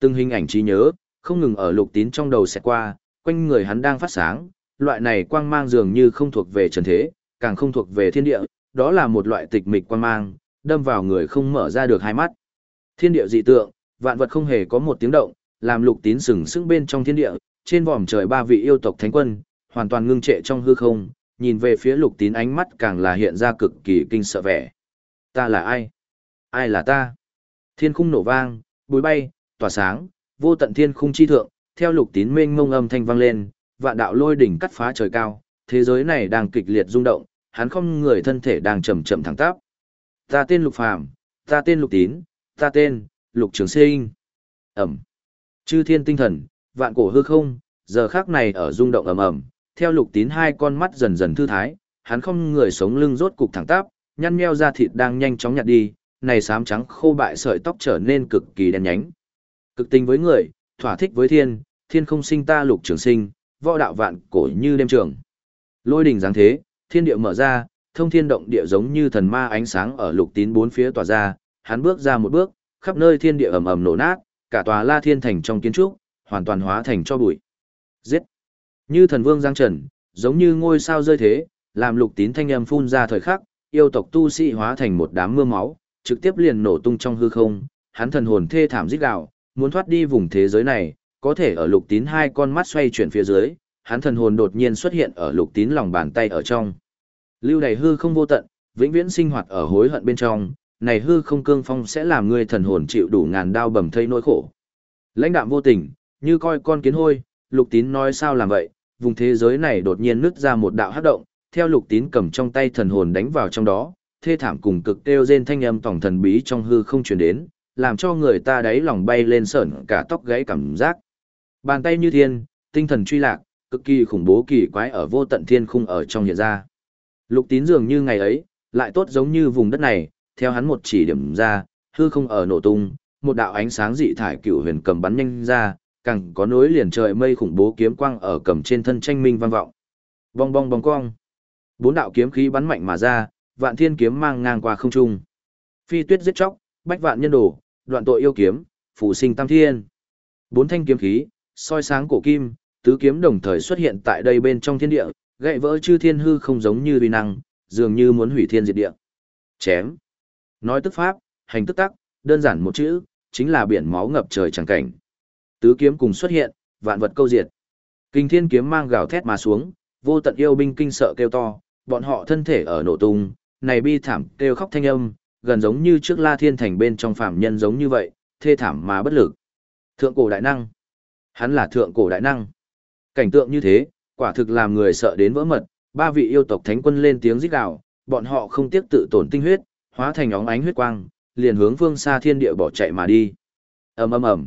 Từng hình ảnh trí nhớ, không ngừng ở lục tín trong đầu xẹt qua, quanh người hắn đang phát sáng, loại này quang mang dường như không thuộc về trần thế, càng không thuộc về thiên địa, đó là một loại tịch mịch quang mang, đâm vào người không mở ra được hai mắt. Thiên địa dị tượng, vạn vật không hề có một tiếng động, làm lục tín sừng sững bên trong thiên địa, trên vòm trời ba vị yêu tộc thánh quân, hoàn toàn ngưng trệ trong hư không, nhìn về phía lục tín ánh mắt càng là hiện ra cực kỳ kinh sợ vẻ. Ta là ai? Ai là ta? Thiên khung nổ vang, bụi bay, tỏa sáng, vô tận thiên khung chi thượng, theo lục tín mênh mông âm thanh vang lên, vạn đạo lôi đỉnh cắt phá trời cao, thế giới này đang kịch liệt rung động, hắn không người thân thể đang chậm chậm thẳng tắp. Ta tên Lục Phàm, ta tên Lục Tín, ta tên Lục Trường Sinh. ầm, Chư thiên tinh thần, vạn cổ hư không, giờ khắc này ở rung động ầm ầm, theo Lục Tín hai con mắt dần dần thư thái, hắn không người sống lưng rốt cục thẳng tắp, nhăn nheo da thịt đang nhanh chóng nhạt đi, này sám trắng khô bại sợi tóc trở nên cực kỳ đen nhánh. Cực tình với người, thỏa thích với thiên, thiên không sinh ta Lục Trường Sinh, võ đạo vạn cổ như đêm trường. Lôi đỉnh giáng thế, thiên địa mở ra, thông thiên động địa giống như thần ma ánh sáng ở lục tín bốn phía tỏa ra, hắn bước ra một bước, khắp nơi thiên địa ầm ầm nổ nát, cả tòa La Thiên thành trong kiến trúc, hoàn toàn hóa thành cho bụi. Giết! Như thần vương giang trần, giống như ngôi sao rơi thế, làm lục tín thanh âm phun ra thời khắc, yêu tộc tu sĩ hóa thành một đám mưa máu, trực tiếp liền nổ tung trong hư không, hắn thần hồn thê thảm rít gào, muốn thoát đi vùng thế giới này, có thể ở lục tín hai con mắt xoay chuyển phía dưới, hắn thần hồn đột nhiên xuất hiện ở lục tín lòng bàn tay ở trong. Lưu đầy hư không vô tận, vĩnh viễn sinh hoạt ở hối hận bên trong, này hư không cương phong sẽ làm ngươi thần hồn chịu đủ ngàn đao bầm thây nỗi khổ. Lãnh đạm vô tình, như coi con kiến hôi, lục tín nói sao làm vậy, vùng thế giới này đột nhiên nứt ra một đạo hắc động, theo lục tín cầm trong tay thần hồn đánh vào trong đó, thê thảm cùng cực kêu rên thanh âm tổng thần bí trong hư không truyền đến, làm cho người ta đáy lòng bay lên sởn cả tóc gáy cảm giác. Bàn tay như thiên, tinh thần truy lạc, cực kỳ khủng bố kỳ quái ở vô tận thiên khung ở trong hiện ra. Lục tín dường như ngày ấy, lại tốt giống như vùng đất này, theo hắn một chỉ điểm ra, hư không ở nổ tung, một đạo ánh sáng dị thải cựu huyền cầm bắn nhanh ra, càng có nối liền trời mây khủng bố kiếm quang ở cầm trên thân tranh minh vang vọng. Bong bong bong cong. Bốn đạo kiếm khí bắn mạnh mà ra, vạn thiên kiếm mang ngang qua không trung. Phi tuyết giết chóc, bách vạn nhân đồ, đoạn tội yêu kiếm, phù sinh tam thiên. Bốn thanh kiếm khí, soi sáng cổ kim, tứ kiếm đồng thời xuất hiện tại đây bên trong thiên địa, gậy vỡ chư thiên hư không giống như uy năng, dường như muốn hủy thiên diệt địa. Chém. Nói tức pháp, hành tức tắc, đơn giản một chữ, chính là biển máu ngập trời chẳng cảnh. Tứ kiếm cùng xuất hiện, vạn vật câu diệt. Kinh thiên kiếm mang gào thét mà xuống, vô tận yêu binh kinh sợ kêu to, bọn họ thân thể ở nổ tung, này bi thảm kêu khóc thanh âm, gần giống như trước La Thiên Thành bên trong phạm nhân giống như vậy, thê thảm mà bất lực. Thượng cổ đại năng. Hắn là thượng cổ đại năng. Cảnh tượng như thế, quả thực làm người sợ đến vỡ mật, ba vị yêu tộc thánh quân lên tiếng rít gào, bọn họ không tiếc tự tổn tinh huyết, hóa thành óng ánh huyết quang, liền hướng phương xa thiên địa bỏ chạy mà đi. Ầm ầm ầm.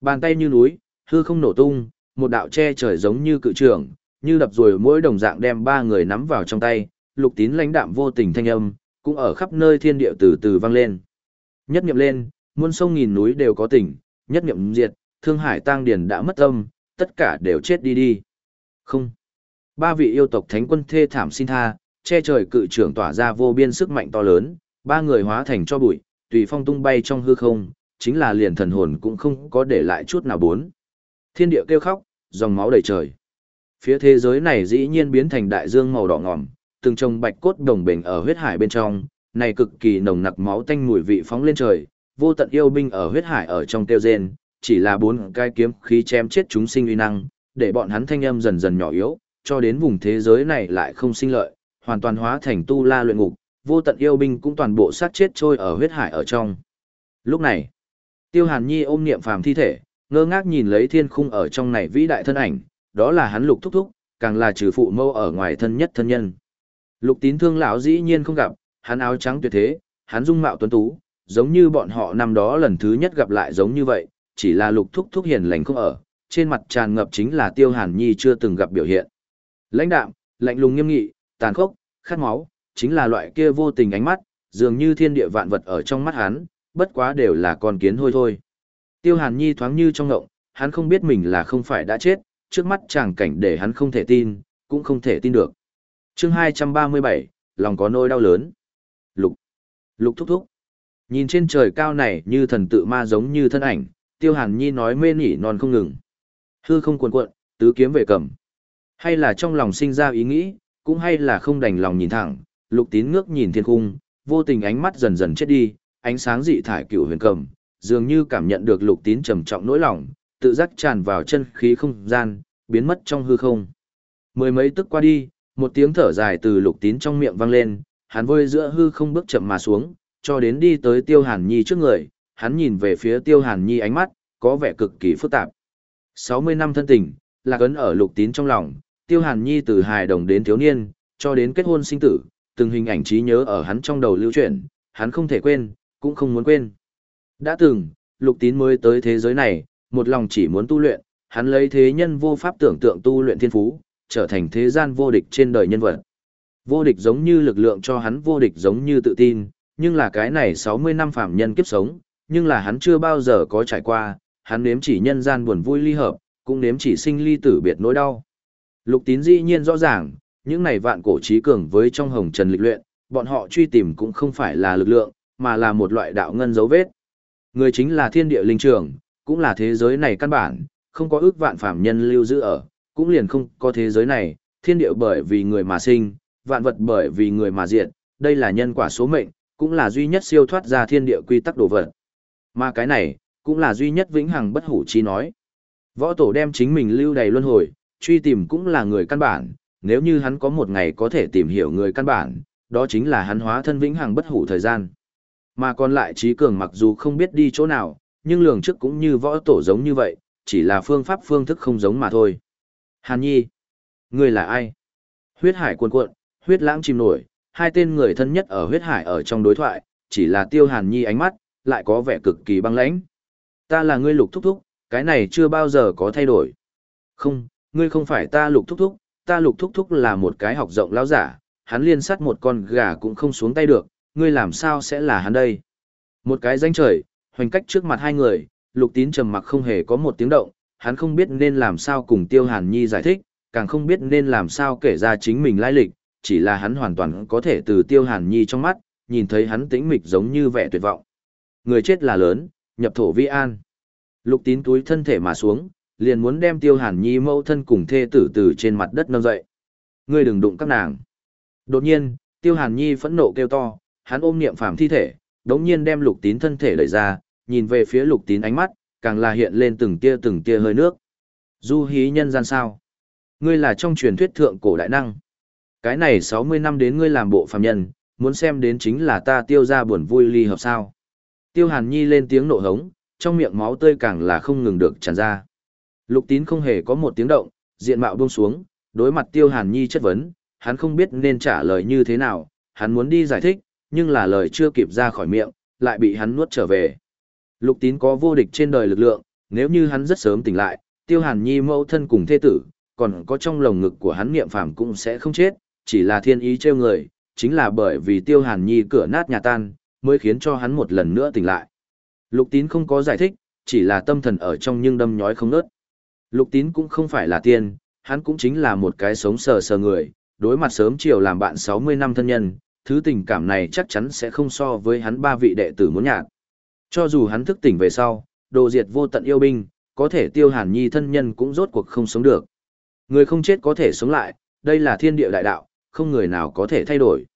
Bàn tay như núi, hư không nổ tung, một đạo che trời giống như cự trường, như đập rồi mỗi đồng dạng đem ba người nắm vào trong tay, lục tín lãnh đạm vô tình thanh âm, cũng ở khắp nơi thiên địa từ từ vang lên. Nhất niệm lên, muôn sông nghìn núi đều có tỉnh, nhất niệm diệt, thương hải tang điền đã mất âm, tất cả đều chết đi đi. Không. Ba vị yêu tộc thánh quân thê thảm xin tha, che trời cự trưởng tỏa ra vô biên sức mạnh to lớn, ba người hóa thành cho bụi, tùy phong tung bay trong hư không, chính là liền thần hồn cũng không có để lại chút nào bốn. Thiên địa kêu khóc, dòng máu đầy trời. Phía thế giới này dĩ nhiên biến thành đại dương màu đỏ ngòm, từng trồng bạch cốt đồng bình ở huyết hải bên trong, này cực kỳ nồng nặc máu tanh mùi vị phóng lên trời, vô tận yêu binh ở huyết hải ở trong tiêu rên, chỉ là bốn cái kiếm khí chém chết chúng sinh uy năng, để bọn hắn thanh âm dần dần nhỏ yếu, cho đến vùng thế giới này lại không sinh lợi, hoàn toàn hóa thành tu la luyện ngục, vô tận yêu binh cũng toàn bộ sát chết trôi ở huyết hải ở trong. Lúc này, Tiêu Hàn Nhi ôm niệm phàm thi thể, ngơ ngác nhìn lấy thiên khung ở trong này vĩ đại thân ảnh, đó là hắn lục thúc thúc, càng là trừ phụ mâu ở ngoài thân nhất thân nhân. Lục tín thương lão dĩ nhiên không gặp, hắn áo trắng tuyệt thế, hắn dung mạo tuấn tú, giống như bọn họ năm đó lần thứ nhất gặp lại giống như vậy, chỉ là lục thúc thúc hiền lành không ở, trên mặt tràn ngập chính là tiêu hàn nhi chưa từng gặp biểu hiện. Lãnh đạm, lạnh lùng nghiêm nghị, tàn khốc, khát máu, chính là loại kia vô tình ánh mắt, dường như thiên địa vạn vật ở trong mắt hắn, bất quá đều là con kiến hôi thôi. Tiêu hàn nhi thoáng như trong ngộng, hắn không biết mình là không phải đã chết, trước mắt chàng cảnh để hắn không thể tin, cũng không thể tin được chương 237, lòng có nỗi đau lớn. Lục. Lục thúc thúc. Nhìn trên trời cao này như thần tự ma giống như thân ảnh, tiêu hàn nhi nói mê nỉ non không ngừng. Hư không cuộn cuộn, tứ kiếm về cầm. Hay là trong lòng sinh ra ý nghĩ, cũng hay là không đành lòng nhìn thẳng, lục tín ngước nhìn thiên cung, vô tình ánh mắt dần dần chết đi, ánh sáng dị thải cựu huyền cầm, dường như cảm nhận được lục tín trầm trọng nỗi lòng, tự giác tràn vào chân khí không gian, biến mất trong hư không. Mười mấy tức qua đi, một tiếng thở dài từ lục tín trong miệng vang lên, hắn vơi giữa hư không bước chậm mà xuống, cho đến đi tới tiêu hàn nhi trước người, hắn nhìn về phía tiêu hàn nhi ánh mắt, có vẻ cực kỳ phức tạp. 60 năm thân tình, là ấn ở lục tín trong lòng, tiêu hàn nhi từ hài đồng đến thiếu niên, cho đến kết hôn sinh tử, từng hình ảnh trí nhớ ở hắn trong đầu lưu chuyển, hắn không thể quên, cũng không muốn quên. Đã từng, lục tín mới tới thế giới này, một lòng chỉ muốn tu luyện, hắn lấy thế nhân vô pháp tưởng tượng tu luyện thiên phú, trở thành thế gian vô địch trên đời nhân vật. Vô địch giống như lực lượng cho hắn vô địch giống như tự tin, nhưng là cái này 60 năm phạm nhân kiếp sống, nhưng là hắn chưa bao giờ có trải qua, hắn nếm chỉ nhân gian buồn vui ly hợp, cũng nếm chỉ sinh ly tử biệt nỗi đau. Lục tín dĩ nhiên rõ ràng, những này vạn cổ trí cường với trong hồng trần lịch luyện, bọn họ truy tìm cũng không phải là lực lượng, mà là một loại đạo ngân dấu vết. Người chính là thiên địa linh trường, cũng là thế giới này căn bản, không có ước vạn phạm nhân lưu giữ ở, cũng liền không có thế giới này, thiên địa bởi vì người mà sinh, vạn vật bởi vì người mà diệt, đây là nhân quả số mệnh, cũng là duy nhất siêu thoát ra thiên địa quy tắc đồ vật. Mà cái này, cũng là duy nhất vĩnh hằng bất hủ chi nói. Võ tổ đem chính mình lưu đầy luân hồi, truy tìm cũng là người căn bản, nếu như hắn có một ngày có thể tìm hiểu người căn bản, đó chính là hắn hóa thân vĩnh hằng bất hủ thời gian. Mà còn lại trí cường mặc dù không biết đi chỗ nào, nhưng lường trước cũng như võ tổ giống như vậy, chỉ là phương pháp phương thức không giống mà thôi. Hàn Nhi, ngươi là ai? Huyết hải cuồn cuộn, huyết lãng chìm nổi, hai tên người thân nhất ở huyết hải ở trong đối thoại, chỉ là tiêu Hàn Nhi ánh mắt, lại có vẻ cực kỳ băng lãnh. Ta là ngươi lục thúc thúc, cái này chưa bao giờ có thay đổi. Không, ngươi không phải ta lục thúc thúc, ta lục thúc thúc là một cái học rộng lão giả, hắn liên sát một con gà cũng không xuống tay được, ngươi làm sao sẽ là hắn đây? Một cái danh trời, hoành cách trước mặt hai người, lục tín trầm mặc không hề có một tiếng động, hắn không biết nên làm sao cùng tiêu hàn nhi giải thích, càng không biết nên làm sao kể ra chính mình lai lịch, chỉ là hắn hoàn toàn có thể từ tiêu hàn nhi trong mắt, nhìn thấy hắn tĩnh mịch giống như vẻ tuyệt vọng. Người chết là lớn, nhập thổ vi an. Lục tín túi thân thể mà xuống, liền muốn đem tiêu hàn nhi mẫu thân cùng thê tử từ trên mặt đất nâng dậy. Ngươi đừng đụng các nàng. Đột nhiên, tiêu hàn nhi phẫn nộ kêu to, hắn ôm niệm phàm thi thể, đống nhiên đem lục tín thân thể đẩy ra, nhìn về phía lục tín ánh mắt, càng là hiện lên từng tia từng tia hơi nước. Du hí nhân gian sao? Ngươi là trong truyền thuyết thượng cổ đại năng. Cái này 60 năm đến ngươi làm bộ phàm nhân, muốn xem đến chính là ta tiêu ra buồn vui ly hợp sao. Tiêu hàn nhi lên tiếng nộ hống, trong miệng máu tươi càng là không ngừng được tràn ra. Lục tín không hề có một tiếng động, diện mạo buông xuống, đối mặt tiêu hàn nhi chất vấn, hắn không biết nên trả lời như thế nào, hắn muốn đi giải thích, nhưng là lời chưa kịp ra khỏi miệng, lại bị hắn nuốt trở về. Lục tín có vô địch trên đời lực lượng, nếu như hắn rất sớm tỉnh lại, tiêu hàn nhi mẫu thân cùng thê tử, còn có trong lồng ngực của hắn niệm phàm cũng sẽ không chết, chỉ là thiên ý trêu người, chính là bởi vì tiêu hàn nhi cửa nát nhà tan, mới khiến cho hắn một lần nữa tỉnh lại. Lục tín không có giải thích, chỉ là tâm thần ở trong nhưng đâm nhói không nớt. Lục tín cũng không phải là tiên, hắn cũng chính là một cái sống sờ sờ người, đối mặt sớm chiều làm bạn 60 năm thân nhân, thứ tình cảm này chắc chắn sẽ không so với hắn ba vị đệ tử muốn nhạt. Cho dù hắn thức tỉnh về sau, đồ diệt vô tận yêu binh, có thể tiêu hàn nhi thân nhân cũng rốt cuộc không sống được. Người không chết có thể sống lại, đây là thiên địa đại đạo, không người nào có thể thay đổi.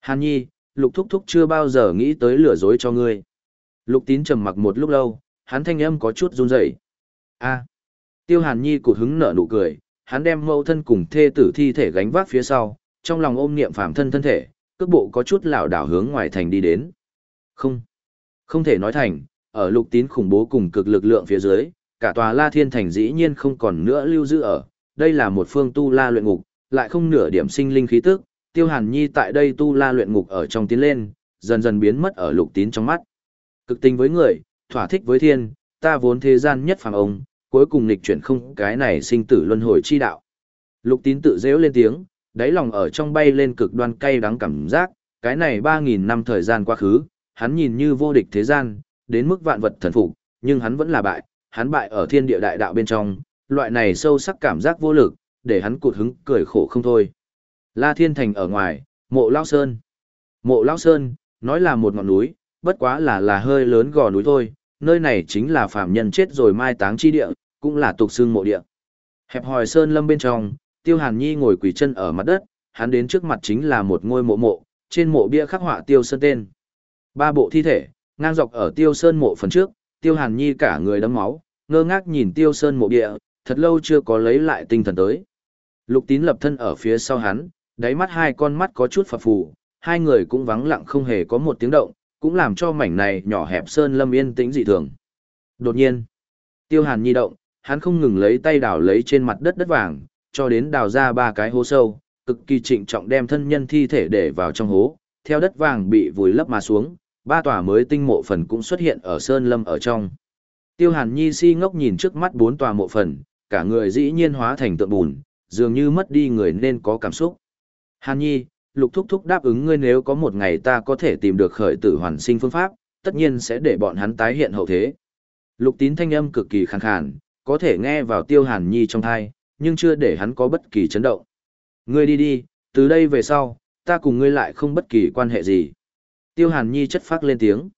Hàn nhi, lục thúc thúc chưa bao giờ nghĩ tới lừa dối cho ngươi. Lục tín trầm mặc một lúc lâu, hắn thanh âm có chút run rẩy. A. Tiêu Hàn Nhi cụt hứng nở nụ cười, hắn đem mẫu thân cùng thê tử thi thể gánh vác phía sau, trong lòng ôm niệm phàm thân thân thể, cước bộ có chút lảo đảo hướng ngoài thành đi đến. Không, không thể nói thành, ở lục tín khủng bố cùng cực lực lượng phía dưới, cả tòa La Thiên Thành dĩ nhiên không còn nữa lưu giữ ở, đây là một phương tu la luyện ngục, lại không nửa điểm sinh linh khí tức, Tiêu Hàn Nhi tại đây tu la luyện ngục ở trong tiến lên, dần dần biến mất ở lục tín trong mắt. Cực tình với người, thỏa thích với thiên, ta vốn thế gian nhất phàm ông, cuối cùng nghịch chuyển không cái này sinh tử luân hồi chi đạo. Lục tín tự dễu lên tiếng, đáy lòng ở trong bay lên cực đoan cay đắng cảm giác, cái này 3.000 năm thời gian quá khứ, hắn nhìn như vô địch thế gian, đến mức vạn vật thần phục, nhưng hắn vẫn là bại, hắn bại ở thiên địa đại đạo bên trong, loại này sâu sắc cảm giác vô lực, để hắn cụt hứng cười khổ không thôi. La Thiên Thành ở ngoài, mộ Lao Sơn. Mộ Lao Sơn, nói là một ngọn núi, bất quá là là hơi lớn gò núi thôi, nơi này chính là phạm nhân chết rồi mai táng chi địa, cũng là tục xương mộ địa. Hẹp hòi sơn lâm bên trong, Tiêu Hàn Nhi ngồi quỳ chân ở mặt đất, hắn đến trước mặt chính là một ngôi mộ mộ, trên mộ bia khắc họa Tiêu Sơn tên. Ba bộ thi thể, ngang dọc ở Tiêu Sơn mộ phần trước, Tiêu Hàn Nhi cả người đấm máu, ngơ ngác nhìn Tiêu Sơn mộ địa, thật lâu chưa có lấy lại tinh thần tới. Lục Tín lập thân ở phía sau hắn, đáy mắt hai con mắt có chút phập phù, hai người cũng vắng lặng không hề có một tiếng động, cũng làm cho mảnh này nhỏ hẹp sơn lâm yên tĩnh dị thường. Đột nhiên, Tiêu Hàn nhi động, hắn không ngừng lấy tay đào lấy trên mặt đất đất vàng, cho đến đào ra ba cái hố sâu, cực kỳ trịnh trọng đem thân nhân thi thể để vào trong hố, theo đất vàng bị vùi lấp mà xuống, ba tòa mới tinh mộ phần cũng xuất hiện ở sơn lâm ở trong. Tiêu Hàn Nhi si ngốc nhìn trước mắt bốn tòa mộ phần, cả người dĩ nhiên hóa thành tượng bùn, dường như mất đi người nên có cảm xúc. Hàn Nhi, lục thúc thúc đáp ứng ngươi nếu có một ngày ta có thể tìm được khởi tử hoàn sinh phương pháp, tất nhiên sẽ để bọn hắn tái hiện hậu thế. Lục tín thanh âm cực kỳ khàn khàn, có thể nghe vào tiêu hàn nhi trong thai, nhưng chưa để hắn có bất kỳ chấn động. Ngươi đi đi, từ đây về sau, ta cùng ngươi lại không bất kỳ quan hệ gì. Tiêu hàn nhi chất phát lên tiếng.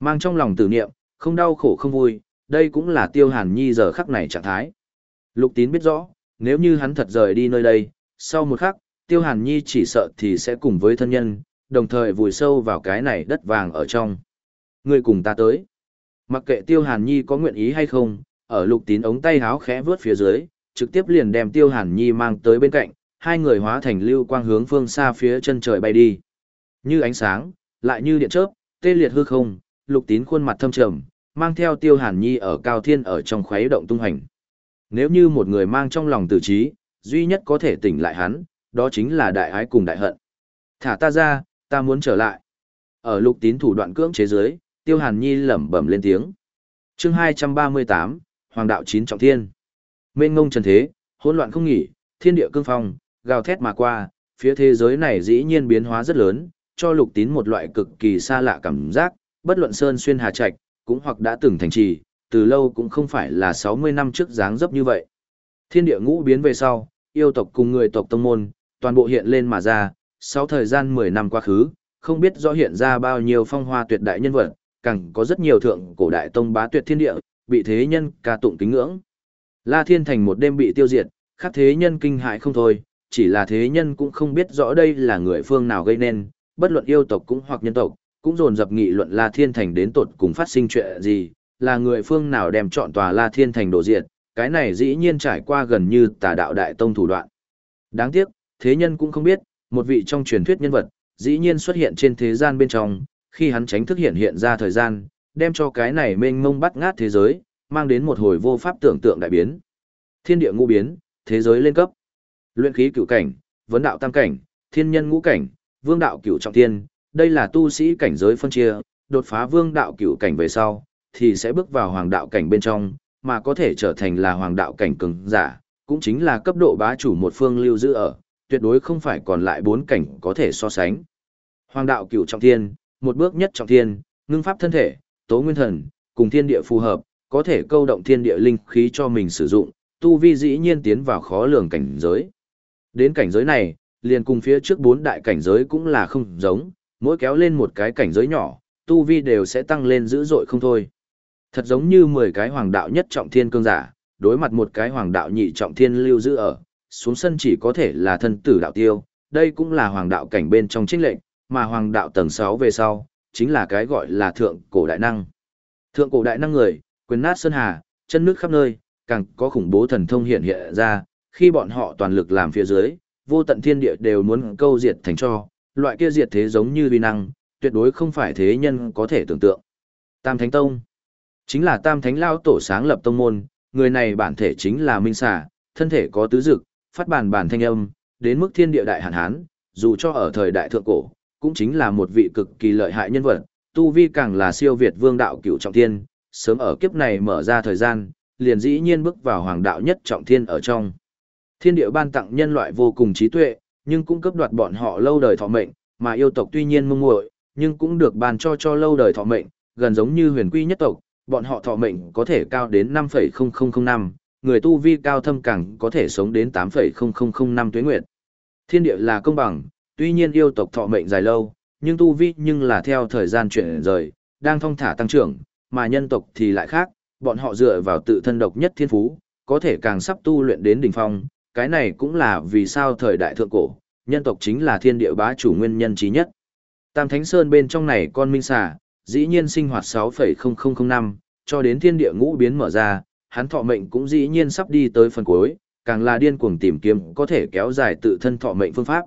Mang trong lòng tử niệm, không đau khổ không vui, đây cũng là tiêu hàn nhi giờ khắc này trạng thái. Lục tín biết rõ, nếu như hắn thật rời đi nơi đây, sau một khắc, Tiêu Hàn Nhi chỉ sợ thì sẽ cùng với thân nhân, đồng thời vùi sâu vào cái này đất vàng ở trong. Ngươi cùng ta tới. Mặc kệ Tiêu Hàn Nhi có nguyện ý hay không, ở lục tín ống tay háo khẽ vướt phía dưới, trực tiếp liền đem Tiêu Hàn Nhi mang tới bên cạnh, hai người hóa thành lưu quang hướng phương xa phía chân trời bay đi. Như ánh sáng, lại như điện chớp, tê liệt hư không, lục tín khuôn mặt thâm trầm, mang theo Tiêu Hàn Nhi ở cao thiên ở trong khuấy động tung hành. Nếu như một người mang trong lòng tử trí, duy nhất có thể tỉnh lại hắn, đó chính là đại ái cùng đại hận. Thả ta ra, ta muốn trở lại. Ở lục tín thủ đoạn cưỡng chế giới, tiêu hàn nhi lẩm bẩm lên tiếng. chương 238, Hoàng đạo chín trọng thiên. Mên ngông trần thế, hỗn loạn không nghỉ, thiên địa cương phong, gào thét mà qua, phía thế giới này dĩ nhiên biến hóa rất lớn, cho lục tín một loại cực kỳ xa lạ cảm giác, bất luận sơn xuyên hà trạch, cũng hoặc đã từng thành trì, từ lâu cũng không phải là 60 năm trước dáng dấp như vậy. Thiên địa ngũ biến về sau, yêu tộc cùng người tộc tông môn, toàn bộ hiện lên mà ra, sau thời gian 10 năm quá khứ, không biết rõ hiện ra bao nhiêu phong hoa tuyệt đại nhân vật, càng có rất nhiều thượng cổ đại tông bá tuyệt thiên địa, bị thế nhân ca tụng kính ngưỡng. La Thiên Thành một đêm bị tiêu diệt, khác thế nhân kinh hại không thôi, chỉ là thế nhân cũng không biết rõ đây là người phương nào gây nên, bất luận yêu tộc cũng hoặc nhân tộc, cũng dồn dập nghị luận La Thiên Thành đến tột cùng phát sinh chuyện gì, là người phương nào đem chọn tòa La Thiên Thành đổ diệt, cái này dĩ nhiên trải qua gần như tà đạo đại tông thủ đoạn. Đáng tiếc, thế nhân cũng không biết, một vị trong truyền thuyết nhân vật, dĩ nhiên xuất hiện trên thế gian bên trong, khi hắn tránh thức hiện hiện ra thời gian, đem cho cái này mênh mông bắt ngát thế giới, mang đến một hồi vô pháp tưởng tượng đại biến. Thiên địa ngũ biến, thế giới lên cấp. Luyện khí cửu cảnh, vấn đạo tam cảnh, thiên nhân ngũ cảnh, vương đạo cửu trọng thiên, Đây là tu sĩ cảnh giới phân chia, đột phá vương đạo cửu cảnh về sau, thì sẽ bước vào hoàng đạo cảnh bên trong, mà có thể trở thành là hoàng đạo cảnh cường giả, cũng chính là cấp độ bá chủ một phương lưu giữ ở, tuyệt đối không phải còn lại bốn cảnh có thể so sánh. Hoàng đạo cửu trọng thiên, một bước nhất trọng thiên, ngưng pháp thân thể, tố nguyên thần, cùng thiên địa phù hợp, có thể câu động thiên địa linh khí cho mình sử dụng, tu vi dĩ nhiên tiến vào khó lường cảnh giới. Đến cảnh giới này, liền cùng phía trước bốn đại cảnh giới cũng là không giống, mỗi kéo lên một cái cảnh giới nhỏ, tu vi đều sẽ tăng lên dữ dội không thôi. Thật giống như 10 cái hoàng đạo nhất trọng thiên cương giả, đối mặt một cái hoàng đạo nhị trọng thiên lưu giữ ở, xuống sân chỉ có thể là thân tử đạo tiêu, đây cũng là hoàng đạo cảnh bên trong chính lệnh, mà hoàng đạo tầng 6 về sau, chính là cái gọi là thượng cổ đại năng. Thượng cổ đại năng người, quyền nát sơn hà, chân nước khắp nơi, càng có khủng bố thần thông hiện hiện ra, khi bọn họ toàn lực làm phía dưới, vô tận thiên địa đều muốn câu diệt thành cho, loại kia diệt thế giống như vi năng, tuyệt đối không phải thế nhân có thể tưởng tượng. Tam Thánh Tông chính là Tam Thánh Lao tổ sáng lập tông môn, người này bản thể chính là Minh Xà, thân thể có tứ dực, phát bản bản thanh âm, đến mức thiên địa đại hạn hán, dù cho ở thời đại thượng cổ, cũng chính là một vị cực kỳ lợi hại nhân vật, tu vi càng là siêu việt vương đạo cửu trọng thiên, sớm ở kiếp này mở ra thời gian, liền dĩ nhiên bước vào hoàng đạo nhất trọng thiên ở trong. Thiên địa ban tặng nhân loại vô cùng trí tuệ, nhưng cũng cấp đoạt bọn họ lâu đời thọ mệnh, mà yêu tộc tuy nhiên mông muội, nhưng cũng được ban cho cho lâu đời thọ mệnh, gần giống như huyền quy nhất tộc, bọn họ thọ mệnh có thể cao đến 5,0005, người tu vi cao thâm càng có thể sống đến 8,0005 tuế nguyệt. Thiên địa là công bằng, tuy nhiên yêu tộc thọ mệnh dài lâu, nhưng tu vi nhưng là theo thời gian chuyển rời, đang thong thả tăng trưởng, mà nhân tộc thì lại khác, bọn họ dựa vào tự thân độc nhất thiên phú, có thể càng sắp tu luyện đến đỉnh phong, cái này cũng là vì sao thời đại thượng cổ, nhân tộc chính là thiên địa bá chủ nguyên nhân trí nhất. Tam Thánh Sơn bên trong này con minh xà, dĩ nhiên sinh hoạt 6,0005, cho đến thiên địa ngũ biến mở ra, hắn thọ mệnh cũng dĩ nhiên sắp đi tới phần cuối, càng là điên cuồng tìm kiếm có thể kéo dài tự thân thọ mệnh phương pháp.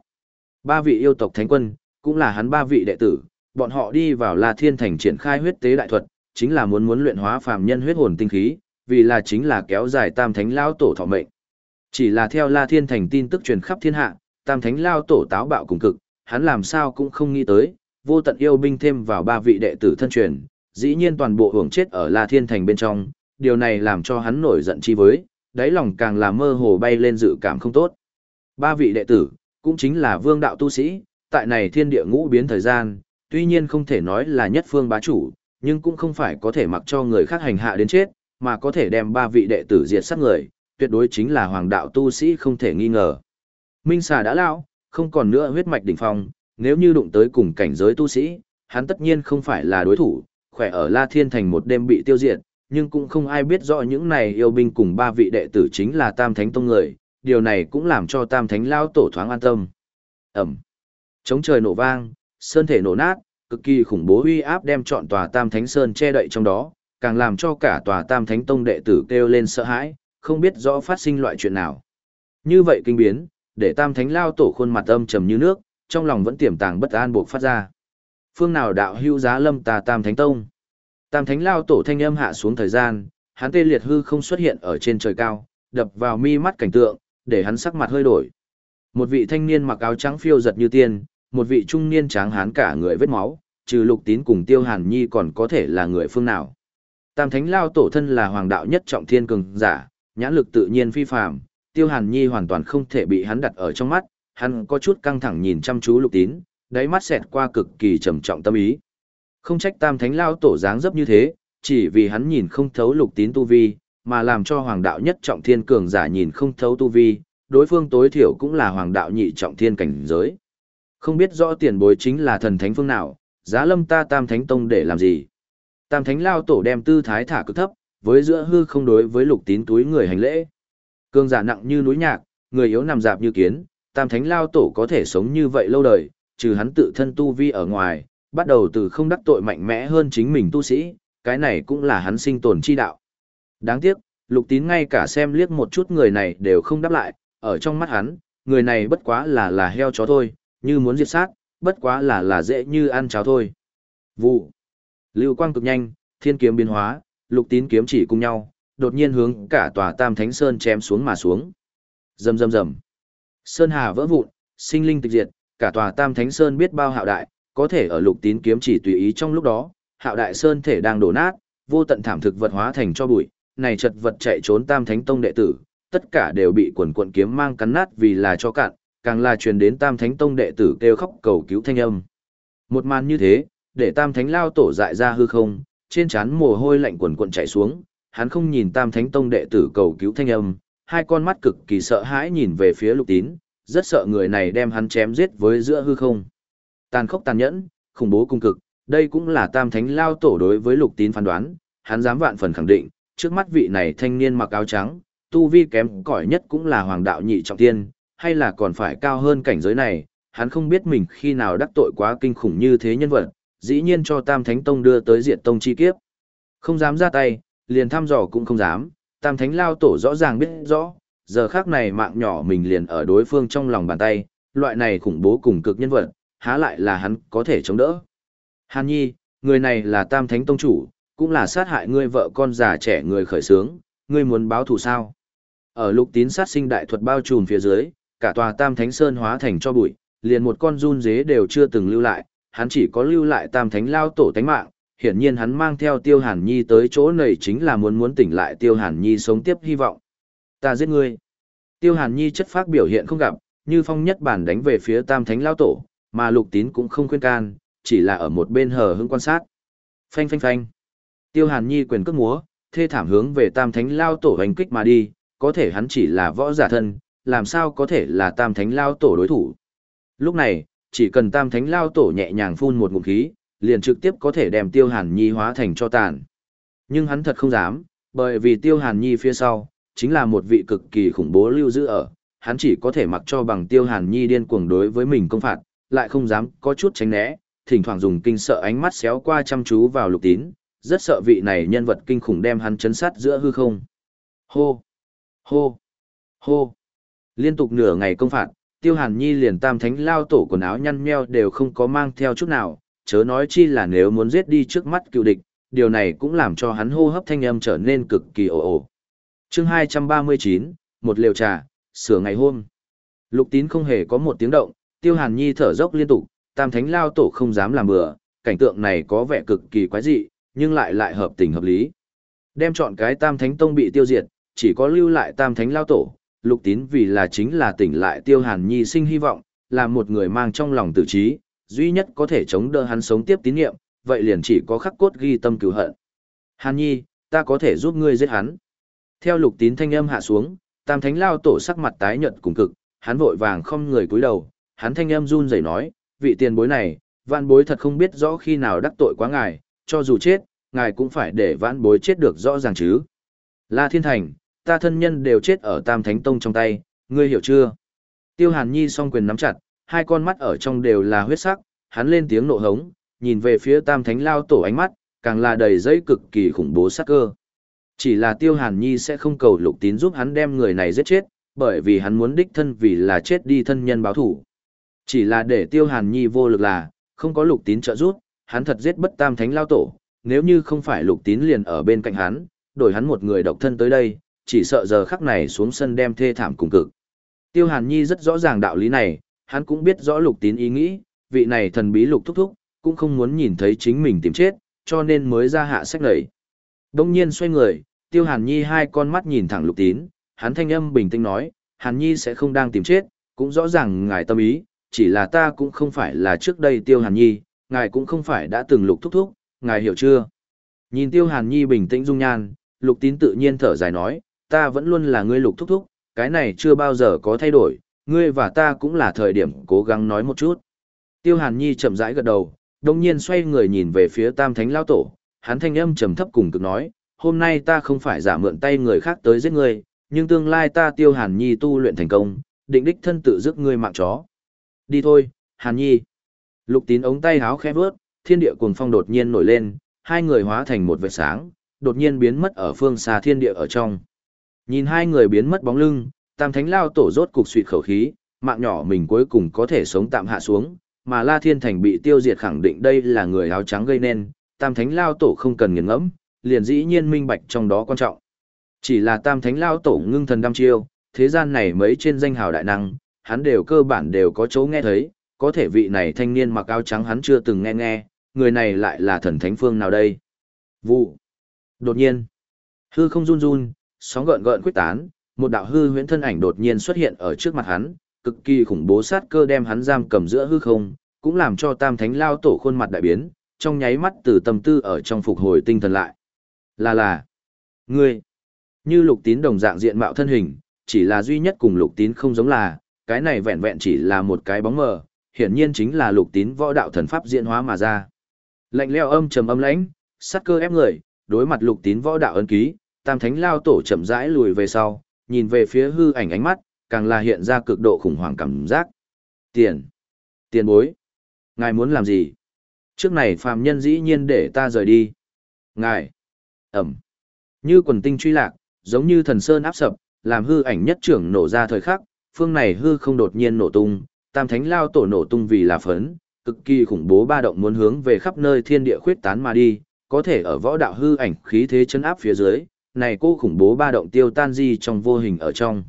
Ba vị yêu tộc thánh quân, cũng là hắn ba vị đệ tử, bọn họ đi vào La Thiên Thành triển khai huyết tế đại thuật, chính là muốn muốn luyện hóa phàm nhân huyết hồn tinh khí, vì là chính là kéo dài tam thánh lao tổ thọ mệnh. Chỉ là theo La Thiên Thành tin tức truyền khắp thiên hạ, tam thánh lao tổ táo bạo cùng cực, hắn làm sao cũng không nghĩ tới, vô tận yêu binh thêm vào ba vị đệ tử thân truyền, dĩ nhiên toàn bộ hưởng chết ở La Thiên Thành bên trong, điều này làm cho hắn nổi giận chi với, đáy lòng càng là mơ hồ bay lên dự cảm không tốt. Ba vị đệ tử, cũng chính là vương đạo tu sĩ, tại này thiên địa ngũ biến thời gian, tuy nhiên không thể nói là nhất phương bá chủ, nhưng cũng không phải có thể mặc cho người khác hành hạ đến chết, mà có thể đem ba vị đệ tử diệt sát người, tuyệt đối chính là hoàng đạo tu sĩ không thể nghi ngờ. Minh xà đã lão, không còn nữa huyết mạch đỉnh phong, nếu như đụng tới cùng cảnh giới tu sĩ, hắn tất nhiên không phải là đối thủ, khỏe ở La Thiên Thành một đêm bị tiêu diệt, nhưng cũng không ai biết rõ những này yêu binh cùng ba vị đệ tử chính là Tam Thánh Tông người, điều này cũng làm cho Tam Thánh Lao tổ thoáng an tâm. Ẩm. Chống trời nổ vang, sơn thể nổ nát, cực kỳ khủng bố uy áp đem trọn tòa Tam Thánh Sơn che đậy trong đó, càng làm cho cả tòa Tam Thánh Tông đệ tử kêu lên sợ hãi, không biết rõ phát sinh loại chuyện nào. Như vậy kinh biến, để Tam Thánh Lao tổ khuôn mặt âm trầm như nước, trong lòng vẫn tiềm tàng bất an buộc phát ra. Phương nào đạo hưu giá lâm tà Tam Thánh Tông? Tam Thánh Lao tổ thanh âm hạ xuống thời gian, hắn tê liệt hư không xuất hiện ở trên trời cao, đập vào mi mắt cảnh tượng, để hắn sắc mặt hơi đổi. Một vị thanh niên mặc áo trắng phiêu giật như tiên, một vị trung niên tráng hán cả người vết máu, trừ lục tín cùng tiêu hàn nhi còn có thể là người phương nào. Tam thánh lao tổ thân là hoàng đạo nhất trọng thiên cường giả, nhãn lực tự nhiên phi phàm, tiêu hàn nhi hoàn toàn không thể bị hắn đặt ở trong mắt, hắn có chút căng thẳng nhìn chăm chú lục tín, đáy mắt xẹt qua cực kỳ trầm trọng tâm ý. Không trách tam thánh lao tổ dáng dấp như thế, chỉ vì hắn nhìn không thấu lục tín tu vi, mà làm cho hoàng đạo nhất trọng thiên cường giả nhìn không thấu tu vi, đối phương tối thiểu cũng là hoàng đạo nhị trọng thiên cảnh giới. Không biết rõ tiền bối chính là thần thánh phương nào, giá lâm ta tam thánh tông để làm gì. Tam thánh lao tổ đem tư thái thả cực thấp, với giữa hư không đối với lục tín túi người hành lễ. Cương giả nặng như núi nhạc, người yếu nằm dạp như kiến, tam thánh lao tổ có thể sống như vậy lâu đời, trừ hắn tự thân tu vi ở ngoài, bắt đầu từ không đắc tội mạnh mẽ hơn chính mình tu sĩ, cái này cũng là hắn sinh tồn chi đạo. Đáng tiếc, lục tín ngay cả xem liếc một chút người này đều không đáp lại, ở trong mắt hắn, người này bất quá là là heo chó thôi, như muốn diệt sát, bất quá là là dễ như ăn cháo thôi. Vụ. Lưu quang cực nhanh, thiên kiếm biến hóa, lục tín kiếm chỉ cùng nhau, đột nhiên hướng cả tòa Tam Thánh Sơn chém xuống mà xuống. Rầm rầm rầm. Sơn hà vỡ vụn, sinh linh tịch diệt, cả tòa Tam Thánh Sơn biết bao hạo đại, có thể ở lục tín kiếm chỉ tùy ý trong lúc đó, hạo đại sơn thể đang đổ nát, vô tận thảm thực vật hóa thành cho bụi, này chật vật chạy trốn tam thánh tông đệ tử, tất cả đều bị quần quận kiếm mang cắn nát vì là cho cạn, càng là truyền đến tam thánh tông đệ tử kêu khóc cầu cứu thanh âm. Một màn như thế, để tam thánh lao tổ dại ra hư không, trên trán mồ hôi lạnh quần quận chảy xuống, hắn không nhìn tam thánh tông đệ tử cầu cứu thanh âm, hai con mắt cực kỳ sợ hãi nhìn về phía lục tín, rất sợ người này đem hắn chém giết với giữa hư không. Tàn khốc tàn nhẫn, khủng bố cung cực, đây cũng là tam thánh lao tổ đối với lục tín phán đoán, hắn dám vạn phần khẳng định, trước mắt vị này thanh niên mặc áo trắng, tu vi kém cỏi nhất cũng là hoàng đạo nhị trọng tiên, hay là còn phải cao hơn cảnh giới này, hắn không biết mình khi nào đắc tội quá kinh khủng như thế nhân vật, dĩ nhiên cho Tam Thánh Tông đưa tới diệt tông chi kiếp. Không dám ra tay, liền thăm dò cũng không dám, Tam Thánh Lao Tổ rõ ràng biết rõ, giờ khác này mạng nhỏ mình liền ở đối phương trong lòng bàn tay, loại này khủng bố cùng cực nhân vật, há lại là hắn có thể chống đỡ. Hàn Nhi, người này là Tam Thánh Tông chủ, cũng là sát hại ngươi vợ con già trẻ người khởi sướng, ngươi muốn báo thù sao? Ở lục tín sát sinh đại thuật bao trùm phía dưới, cả tòa Tam Thánh Sơn hóa thành cho bụi, liền một con run dế đều chưa từng lưu lại, hắn chỉ có lưu lại Tam Thánh lao tổ tánh mạng, hiển nhiên hắn mang theo Tiêu Hàn Nhi tới chỗ này chính là muốn muốn tỉnh lại Tiêu Hàn Nhi sống tiếp hy vọng. Ta giết ngươi. Tiêu Hàn Nhi chất phác biểu hiện không gặp, như phong nhất bản đánh về phía Tam Thánh lao tổ, mà Lục Tín cũng không khuyên can, chỉ là ở một bên hờ hững quan sát. Phanh phanh phanh. Tiêu Hàn Nhi quyền cước múa, thê thảm hướng về Tam Thánh lao tổ hành kích mà đi, có thể hắn chỉ là võ giả thân, làm sao có thể là Tam Thánh lao tổ đối thủ. Lúc này, chỉ cần Tam Thánh lao tổ nhẹ nhàng phun một ngụm khí, liền trực tiếp có thể đem Tiêu Hàn Nhi hóa thành cho tàn. Nhưng hắn thật không dám, bởi vì Tiêu Hàn Nhi phía sau, chính là một vị cực kỳ khủng bố lưu giữ ở, hắn chỉ có thể mặc cho bằng Tiêu Hàn Nhi điên cuồng đối với mình công phạt, lại không dám có chút tránh né, thỉnh thoảng dùng kinh sợ ánh mắt xéo qua chăm chú vào lục tín, rất sợ vị này nhân vật kinh khủng đem hắn chấn sát giữa hư không. Hô! Hô! Hô! Liên tục nửa ngày công phạt, Tiêu Hàn Nhi liền tam thánh lao tổ quần áo nhăn nheo đều không có mang theo chút nào, chớ nói chi là nếu muốn giết đi trước mắt cựu địch, điều này cũng làm cho hắn hô hấp thanh âm trở nên cực kỳ ồ ồ. Chương 239, một liều trà, sửa ngày hôm. Lục Tín không hề có một tiếng động, Tiêu Hàn Nhi thở dốc liên tục, Tam Thánh lao tổ không dám làm bừa, cảnh tượng này có vẻ cực kỳ quái dị, nhưng lại lại hợp tình hợp lý. Đem chọn cái Tam Thánh tông bị tiêu diệt, chỉ có lưu lại Tam Thánh lao tổ, Lục Tín vì là chính là tỉnh lại Tiêu Hàn Nhi sinh hy vọng, là một người mang trong lòng tự trí, duy nhất có thể chống đỡ hắn sống tiếp tín nhiệm, vậy liền chỉ có khắc cốt ghi tâm cửu hận. Hàn Nhi, ta có thể giúp ngươi giết hắn. Theo Lục Tín thanh âm hạ xuống, Tam Thánh lao tổ sắc mặt tái nhợt cùng cực, hắn vội vàng không người cúi đầu, hắn thanh âm run rẩy nói, vị tiền bối này, vạn bối thật không biết rõ khi nào đắc tội quá ngài, cho dù chết, ngài cũng phải để vạn bối chết được rõ ràng chứ. La Thiên Thành, ta thân nhân đều chết ở Tam Thánh Tông trong tay, ngươi hiểu chưa? Tiêu Hàn Nhi song quyền nắm chặt, hai con mắt ở trong đều là huyết sắc, hắn lên tiếng nộ hống, nhìn về phía Tam Thánh lao tổ ánh mắt, càng là đầy dây cực kỳ khủng bố sắc cơ. Chỉ là Tiêu Hàn Nhi sẽ không cầu Lục Tín giúp hắn đem người này giết chết, bởi vì hắn muốn đích thân vì là chết đi thân nhân báo thủ. Chỉ là để tiêu hàn nhi vô lực là, không có lục tín trợ giúp, hắn thật giết bất tam thánh lao tổ, nếu như không phải lục tín liền ở bên cạnh hắn, đổi hắn một người độc thân tới đây, chỉ sợ giờ khắc này xuống sân đem thê thảm cùng cực. Tiêu hàn nhi rất rõ ràng đạo lý này, hắn cũng biết rõ lục tín ý nghĩ, vị này thần bí lục thúc thúc, cũng không muốn nhìn thấy chính mình tìm chết, cho nên mới ra hạ sách lầy. Đông nhiên xoay người, tiêu hàn nhi hai con mắt nhìn thẳng lục tín, hắn thanh âm bình tĩnh nói, hàn nhi sẽ không đang tìm chết, cũng rõ ràng ngài tâm ý, chỉ là ta cũng không phải là trước đây Tiêu Hàn Nhi, ngài cũng không phải đã từng lục thúc thúc, ngài hiểu chưa? Nhìn Tiêu Hàn Nhi bình tĩnh dung nhan, lục tín tự nhiên thở dài nói, ta vẫn luôn là ngươi lục thúc thúc, cái này chưa bao giờ có thay đổi, ngươi và ta cũng là thời điểm cố gắng nói một chút. Tiêu Hàn Nhi chậm rãi gật đầu, đồng nhiên xoay người nhìn về phía Tam Thánh Lao Tổ, hắn thanh âm trầm thấp cùng cực nói, hôm nay ta không phải giả mượn tay người khác tới giết ngươi, nhưng tương lai ta Tiêu Hàn Nhi tu luyện thành công, định đích thân tự giết ngươi mạng chó. Đi thôi, Hàn Nhi. Lục tín ống tay háo khẽ vớt, thiên địa cuồng phong đột nhiên nổi lên, hai người hóa thành một vệt sáng, đột nhiên biến mất ở phương xa thiên địa ở trong. Nhìn hai người biến mất bóng lưng, tam thánh lao tổ rốt cục suyệt khẩu khí, mạng nhỏ mình cuối cùng có thể sống tạm hạ xuống, mà La Thiên Thành bị tiêu diệt khẳng định đây là người áo trắng gây nên, tam thánh lao tổ không cần nghiền ngẫm, liền dĩ nhiên minh bạch trong đó quan trọng. Chỉ là tam thánh lao tổ ngưng thần đăm chiêu, thế gian này mấy trên danh hào đại năng, hắn đều cơ bản đều có chỗ nghe thấy, có thể vị này thanh niên mặc áo trắng hắn chưa từng nghe nghe, người này lại là thần thánh phương nào đây? Vụ. Đột nhiên, hư không run run, sóng gợn gợn quyết tán, một đạo hư huyễn thân ảnh đột nhiên xuất hiện ở trước mặt hắn, cực kỳ khủng bố sát cơ đem hắn giam cầm giữa hư không, cũng làm cho Tam Thánh lao tổ khuôn mặt đại biến, trong nháy mắt từ tâm tư ở trong phục hồi tinh thần lại. Là là, ngươi, như lục tín đồng dạng diện mạo thân hình, chỉ là duy nhất cùng lục tín không giống là, cái này vẹn vẹn chỉ là một cái bóng mờ, hiển nhiên chính là lục tín võ đạo thần pháp diễn hóa mà ra. Lạnh leo âm trầm âm lãnh, sát cơ ép người, đối mặt lục tín võ đạo ấn ký, tam thánh lao tổ chậm rãi lùi về sau, nhìn về phía hư ảnh ánh mắt, càng là hiện ra cực độ khủng hoảng cảm giác. Tiền! Tiền bối! Ngài muốn làm gì? Trước này phàm nhân dĩ nhiên để ta rời đi. Ngài! Ẩm! Như quần tinh truy lạc, giống như thần sơn áp sập, làm hư ảnh nhất trưởng nổ ra thời khắc, phương này hư không đột nhiên nổ tung, tam thánh lao tổ nổ tung vì là phấn, cực kỳ khủng bố ba động muốn hướng về khắp nơi thiên địa khuyết tán mà đi, có thể ở võ đạo hư ảnh khí thế chân áp phía dưới, này cô khủng bố ba động tiêu tan di trong vô hình ở trong.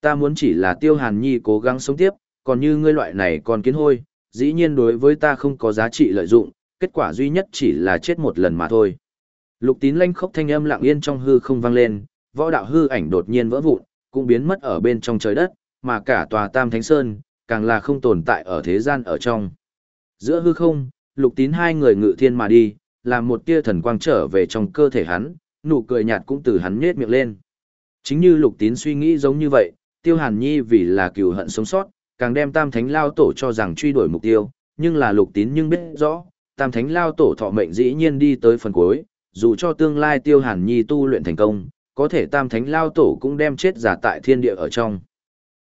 Ta muốn chỉ là tiêu hàn nhi cố gắng sống tiếp, còn như ngươi loại này còn kiến hôi, dĩ nhiên đối với ta không có giá trị lợi dụng, kết quả duy nhất chỉ là chết một lần mà thôi. Lục tín lanh khốc thanh âm lặng yên trong hư không vang lên, võ đạo hư ảnh đột nhiên vỡ vụn, cũng biến mất ở bên trong trời đất, mà cả tòa Tam Thánh Sơn, càng là không tồn tại ở thế gian ở trong. Giữa hư không, lục tín hai người ngự thiên mà đi, làm một tia thần quang trở về trong cơ thể hắn, nụ cười nhạt cũng từ hắn nhếch miệng lên. Chính như lục tín suy nghĩ giống như vậy, tiêu hàn nhi vì là cừu hận sống sót, càng đem tam thánh lao tổ cho rằng truy đuổi mục tiêu, nhưng là lục tín nhưng biết rõ, tam thánh lao tổ thọ mệnh dĩ nhiên đi tới phần cuối, dù cho tương lai tiêu hàn nhi tu luyện thành công, có thể tam thánh lao tổ cũng đem chết giả tại thiên địa ở trong.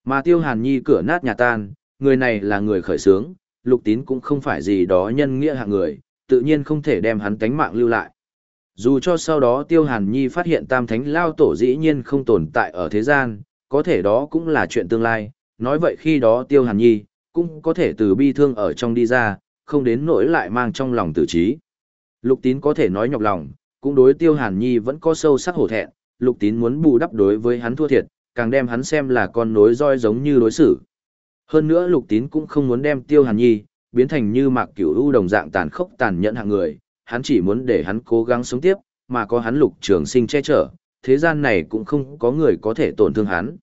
Mà tiêu hàn nhi cửa nát nhà tan, người này là người khởi sướng, lục tín cũng không phải gì đó nhân nghĩa hạng người, tự nhiên không thể đem hắn tánh mạng lưu lại. Dù cho sau đó tiêu hàn nhi phát hiện tam thánh lao tổ dĩ nhiên không tồn tại ở thế gian, có thể đó cũng là chuyện tương lai, nói vậy khi đó tiêu hàn nhi, cũng có thể từ bi thương ở trong đi ra, không đến nỗi lại mang trong lòng tử trí. Lục tín có thể nói nhọc lòng, cũng đối tiêu hàn nhi vẫn có sâu sắc hổ thẹn, lục tín muốn bù đắp đối với hắn thua thiệt, càng đem hắn xem là con nối roi giống như đối xử. Hơn nữa lục tín cũng không muốn đem tiêu hàn nhi, biến thành như mạc cửu u đồng dạng tàn khốc tàn nhẫn hạng người, hắn chỉ muốn để hắn cố gắng sống tiếp, mà có hắn lục trường sinh che chở, thế gian này cũng không có người có thể tổn thương hắn.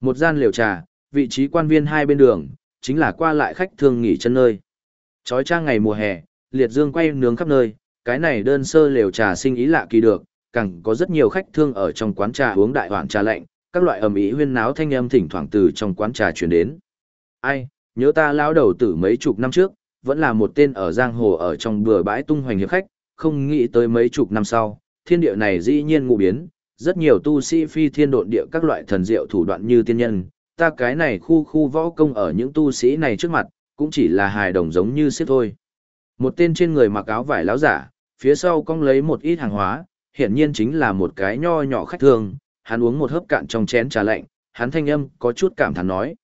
Một gian liều trà, vị trí quan viên hai bên đường, chính là qua lại khách thường nghỉ chân nơi. Chói trang ngày mùa hè, liệt dương quay nướng khắp nơi, cái này đơn sơ liều trà sinh ý lạ kỳ được, càng có rất nhiều khách thương ở trong quán trà uống đại hoạn trà lạnh, các loại ầm ĩ huyên náo thanh âm thỉnh thoảng từ trong quán trà truyền đến. Ai, nhớ ta lão đầu tử mấy chục năm trước, vẫn là một tên ở giang hồ ở trong bừa bãi tung hoành hiệp khách, không nghĩ tới mấy chục năm sau, thiên địa này dĩ nhiên ngụ biến, rất nhiều tu sĩ phi thiên độn địa các loại thần diệu thủ đoạn như tiên nhân, ta cái này khu khu võ công ở những tu sĩ này trước mặt, cũng chỉ là hài đồng giống như xếp thôi. Một tên trên người mặc áo vải láo giả, phía sau cong lấy một ít hàng hóa, hiển nhiên chính là một cái nho nhỏ khách thường, hắn uống một hớp cạn trong chén trà lạnh, hắn thanh âm có chút cảm thán nói.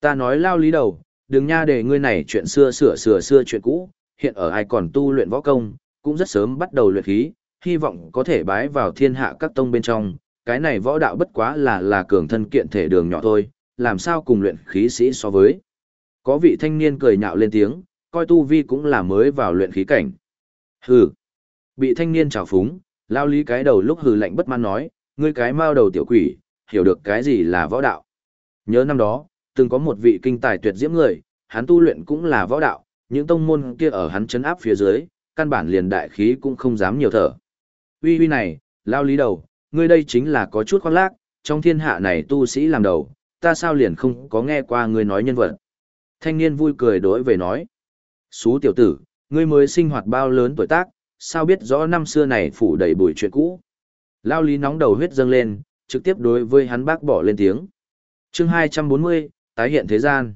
Ta nói lao lý đầu, đừng nha để ngươi này chuyện xưa sửa sửa xưa chuyện cũ, hiện ở ai còn tu luyện võ công, cũng rất sớm bắt đầu luyện khí, hy vọng có thể bái vào thiên hạ các tông bên trong, cái này võ đạo bất quá là là cường thân kiện thể đường nhỏ thôi, làm sao cùng luyện khí sĩ so với. Có vị thanh niên cười nhạo lên tiếng, coi tu vi cũng là mới vào luyện khí cảnh. Hừ. Bị thanh niên trào phúng, lao lý cái đầu lúc hừ lạnh bất mãn nói, ngươi cái mao đầu tiểu quỷ, hiểu được cái gì là võ đạo. Nhớ năm đó, từng có một vị kinh tài tuyệt diễm người, hắn tu luyện cũng là võ đạo, những tông môn kia ở hắn chấn áp phía dưới, căn bản liền đại khí cũng không dám nhiều thở. Uy uy này, lao lý đầu, ngươi đây chính là có chút khoác lác, trong thiên hạ này tu sĩ làm đầu, ta sao liền không có nghe qua ngươi nói nhân vật. Thanh niên vui cười đối về nói. Xú tiểu tử, ngươi mới sinh hoạt bao lớn tuổi tác, sao biết rõ năm xưa này phủ đầy bụi chuyện cũ. Lao lý nóng đầu huyết dâng lên, trực tiếp đối với hắn bác bỏ lên tiếng. chương 240, tái hiện thế gian.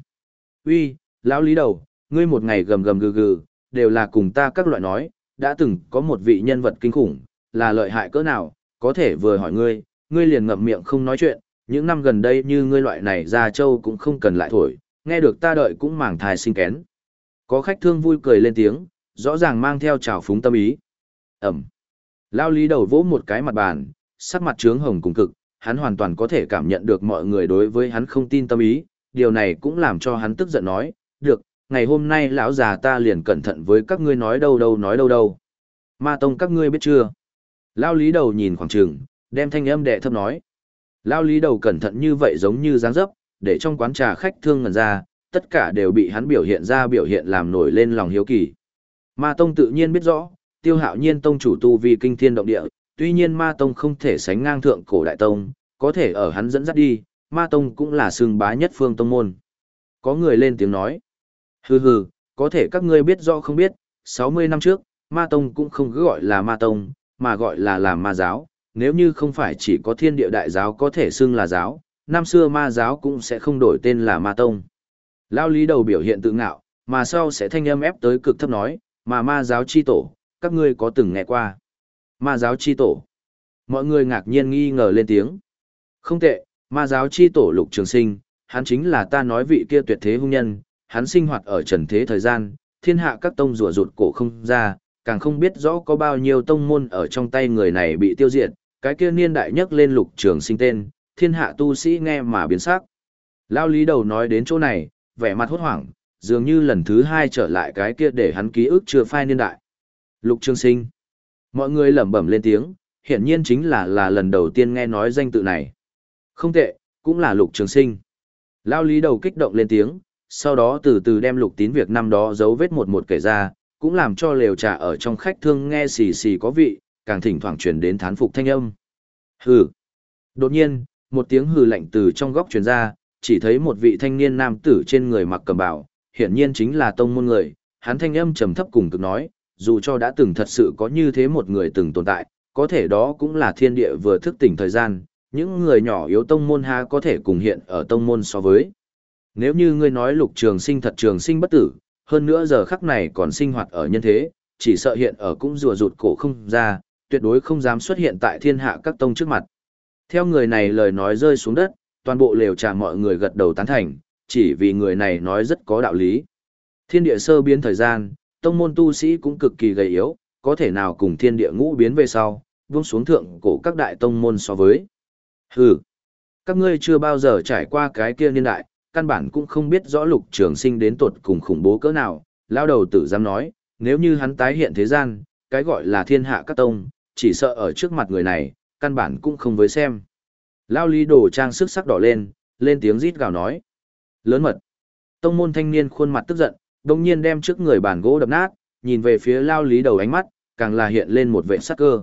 Uy, lão lý đầu, ngươi một ngày gầm gầm gừ gừ, đều là cùng ta các loại nói, đã từng có một vị nhân vật kinh khủng, là lợi hại cỡ nào, có thể vừa hỏi ngươi, ngươi liền ngậm miệng không nói chuyện, những năm gần đây như ngươi loại này ra châu cũng không cần lại thổi, nghe được ta đợi cũng mảng thai sinh kén. Có khách thương vui cười lên tiếng, rõ ràng mang theo trào phúng tâm ý. Ẩm. Lao lý đầu vỗ một cái mặt bàn, sắc mặt trướng hồng cùng cực, hắn hoàn toàn có thể cảm nhận được mọi người đối với hắn không tin tâm ý, điều này cũng làm cho hắn tức giận nói, được, ngày hôm nay lão già ta liền cẩn thận với các ngươi nói đâu đâu nói đâu đâu. Ma tông các ngươi biết chưa? Lao lý đầu nhìn khoảng trường, đem thanh âm đệ thấp nói. Lao lý đầu cẩn thận như vậy giống như dáng dấp, để trong quán trà khách thương ngần ra, tất cả đều bị hắn biểu hiện ra biểu hiện làm nổi lên lòng hiếu kỳ. Ma tông tự nhiên biết rõ, tiêu hạo nhiên tông chủ tu vì kinh thiên động địa, tuy nhiên ma tông không thể sánh ngang thượng cổ đại tông, có thể ở hắn dẫn dắt đi, ma tông cũng là xương bá nhất phương tông môn. Có người lên tiếng nói, hừ hừ, có thể các ngươi biết rõ không biết, 60 năm trước, ma tông cũng không cứ gọi là ma tông, mà gọi là làm ma giáo, nếu như không phải chỉ có thiên địa đại giáo có thể xưng là giáo, năm xưa ma giáo cũng sẽ không đổi tên là ma tông. Lao lý đầu biểu hiện tự ngạo, mà sau sẽ thanh âm ép tới cực thấp nói, mà ma giáo chi tổ, các ngươi có từng nghe qua. Ma giáo chi tổ. Mọi người ngạc nhiên nghi ngờ lên tiếng. Không tệ, ma giáo chi tổ lục trường sinh, hắn chính là ta nói vị kia tuyệt thế hung nhân, hắn sinh hoạt ở trần thế thời gian, thiên hạ các tông rùa rụt cổ không ra, càng không biết rõ có bao nhiêu tông môn ở trong tay người này bị tiêu diệt, cái kia niên đại nhất lên lục trường sinh tên, thiên hạ tu sĩ nghe mà biến sắc. Lao lý đầu nói đến chỗ này, vẻ mặt hốt hoảng, dường như lần thứ hai trở lại cái kia để hắn ký ức chưa phai niên đại. Lục trường sinh. Mọi người lẩm bẩm lên tiếng, hiển nhiên chính là là lần đầu tiên nghe nói danh tự này. Không tệ, cũng là lục trường sinh. Lao lý đầu kích động lên tiếng, sau đó từ từ đem lục tín việc năm đó dấu vết một một kể ra, cũng làm cho lều trà ở trong khách thương nghe xì xì có vị, càng thỉnh thoảng truyền đến thán phục thanh âm. Hừ. Đột nhiên, một tiếng hừ lạnh từ trong góc truyền ra, chỉ thấy một vị thanh niên nam tử trên người mặc cầm bào, hiển nhiên chính là tông môn người, hắn thanh âm trầm thấp cùng cực nói, dù cho đã từng thật sự có như thế một người từng tồn tại, có thể đó cũng là thiên địa vừa thức tỉnh thời gian, những người nhỏ yếu tông môn ha có thể cùng hiện ở tông môn so với. Nếu như ngươi nói lục trường sinh thật trường sinh bất tử, hơn nữa giờ khắc này còn sinh hoạt ở nhân thế, chỉ sợ hiện ở cũng rùa rụt cổ không ra, tuyệt đối không dám xuất hiện tại thiên hạ các tông trước mặt. Theo người này lời nói rơi xuống đất, toàn bộ lều trà mọi người gật đầu tán thành, chỉ vì người này nói rất có đạo lý. Thiên địa sơ biến thời gian, tông môn tu sĩ cũng cực kỳ gầy yếu, có thể nào cùng thiên địa ngũ biến về sau, buông xuống thượng cổ các đại tông môn so với. Hừ, các ngươi chưa bao giờ trải qua cái kia niên đại, căn bản cũng không biết rõ lục trường sinh đến tột cùng khủng bố cỡ nào, lao đầu tử dám nói, nếu như hắn tái hiện thế gian, cái gọi là thiên hạ các tông, chỉ sợ ở trước mặt người này, căn bản cũng không với xem. Lao lý đồ trang sức sắc đỏ lên, lên tiếng rít gào nói. Lớn mật. Tông môn thanh niên khuôn mặt tức giận, đồng nhiên đem trước người bàn gỗ đập nát, nhìn về phía lao lý đầu ánh mắt, càng là hiện lên một vệ sắc cơ.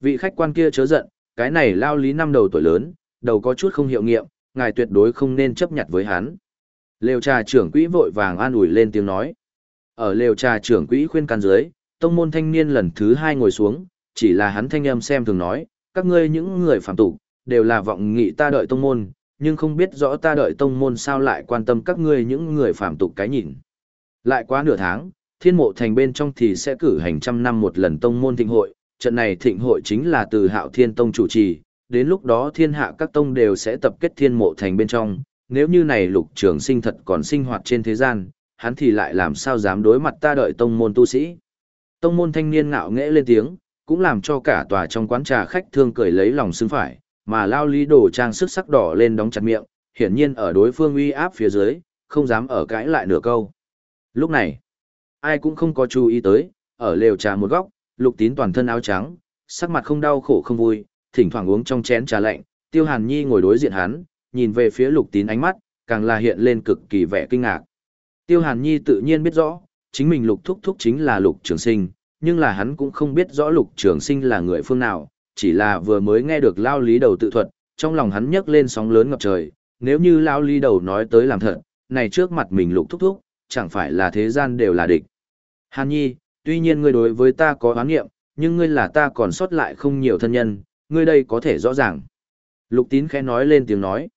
Vị khách quan kia chớ giận, cái này lao lý năm đầu tuổi lớn, đầu có chút không hiệu nghiệm, ngài tuyệt đối không nên chấp nhận với hắn. Lều trà trưởng quỹ vội vàng an ủi lên tiếng nói. Ở lều trà trưởng quỹ khuyên can dưới, tông môn thanh niên lần thứ hai ngồi xuống, chỉ là hắn thanh âm xem thường nói, các ngươi những người phạm tục, đều là vọng nghị ta đợi tông môn, nhưng không biết rõ ta đợi tông môn sao lại quan tâm các ngươi những người phạm tục cái nhìn. Lại quá nửa tháng, thiên mộ thành bên trong thì sẽ cử hành trăm năm một lần tông môn thịnh hội, trận này thịnh hội chính là từ hạo thiên tông chủ trì, đến lúc đó thiên hạ các tông đều sẽ tập kết thiên mộ thành bên trong, nếu như này lục trường sinh thật còn sinh hoạt trên thế gian, hắn thì lại làm sao dám đối mặt ta đợi tông môn tu sĩ. Tông môn thanh niên ngạo nghễ lên tiếng, cũng làm cho cả tòa trong quán trà khách thương cười lấy lòng xứng phải, mà lao lý đồ trang sức sắc đỏ lên đóng chặt miệng, hiển nhiên ở đối phương uy áp phía dưới, không dám ở cãi lại nửa câu. Lúc này, ai cũng không có chú ý tới, ở lều trà một góc, lục tín toàn thân áo trắng, sắc mặt không đau khổ không vui, thỉnh thoảng uống trong chén trà lạnh, tiêu hàn nhi ngồi đối diện hắn, nhìn về phía lục tín ánh mắt, càng là hiện lên cực kỳ vẻ kinh ngạc. Tiêu hàn nhi tự nhiên biết rõ, chính mình lục thúc thúc chính là lục trường sinh, nhưng là hắn cũng không biết rõ lục trường sinh là người phương nào, chỉ là vừa mới nghe được lao lý đầu tự thuật, trong lòng hắn nhấc lên sóng lớn ngập trời, nếu như lao lý đầu nói tới làm thật, này trước mặt mình lục thúc thúc, chẳng phải là thế gian đều là địch. Hàn nhi, tuy nhiên ngươi đối với ta có oán nghiệm, nhưng ngươi là ta còn sót lại không nhiều thân nhân, ngươi đây có thể rõ ràng. Lục tín khẽ nói lên tiếng nói.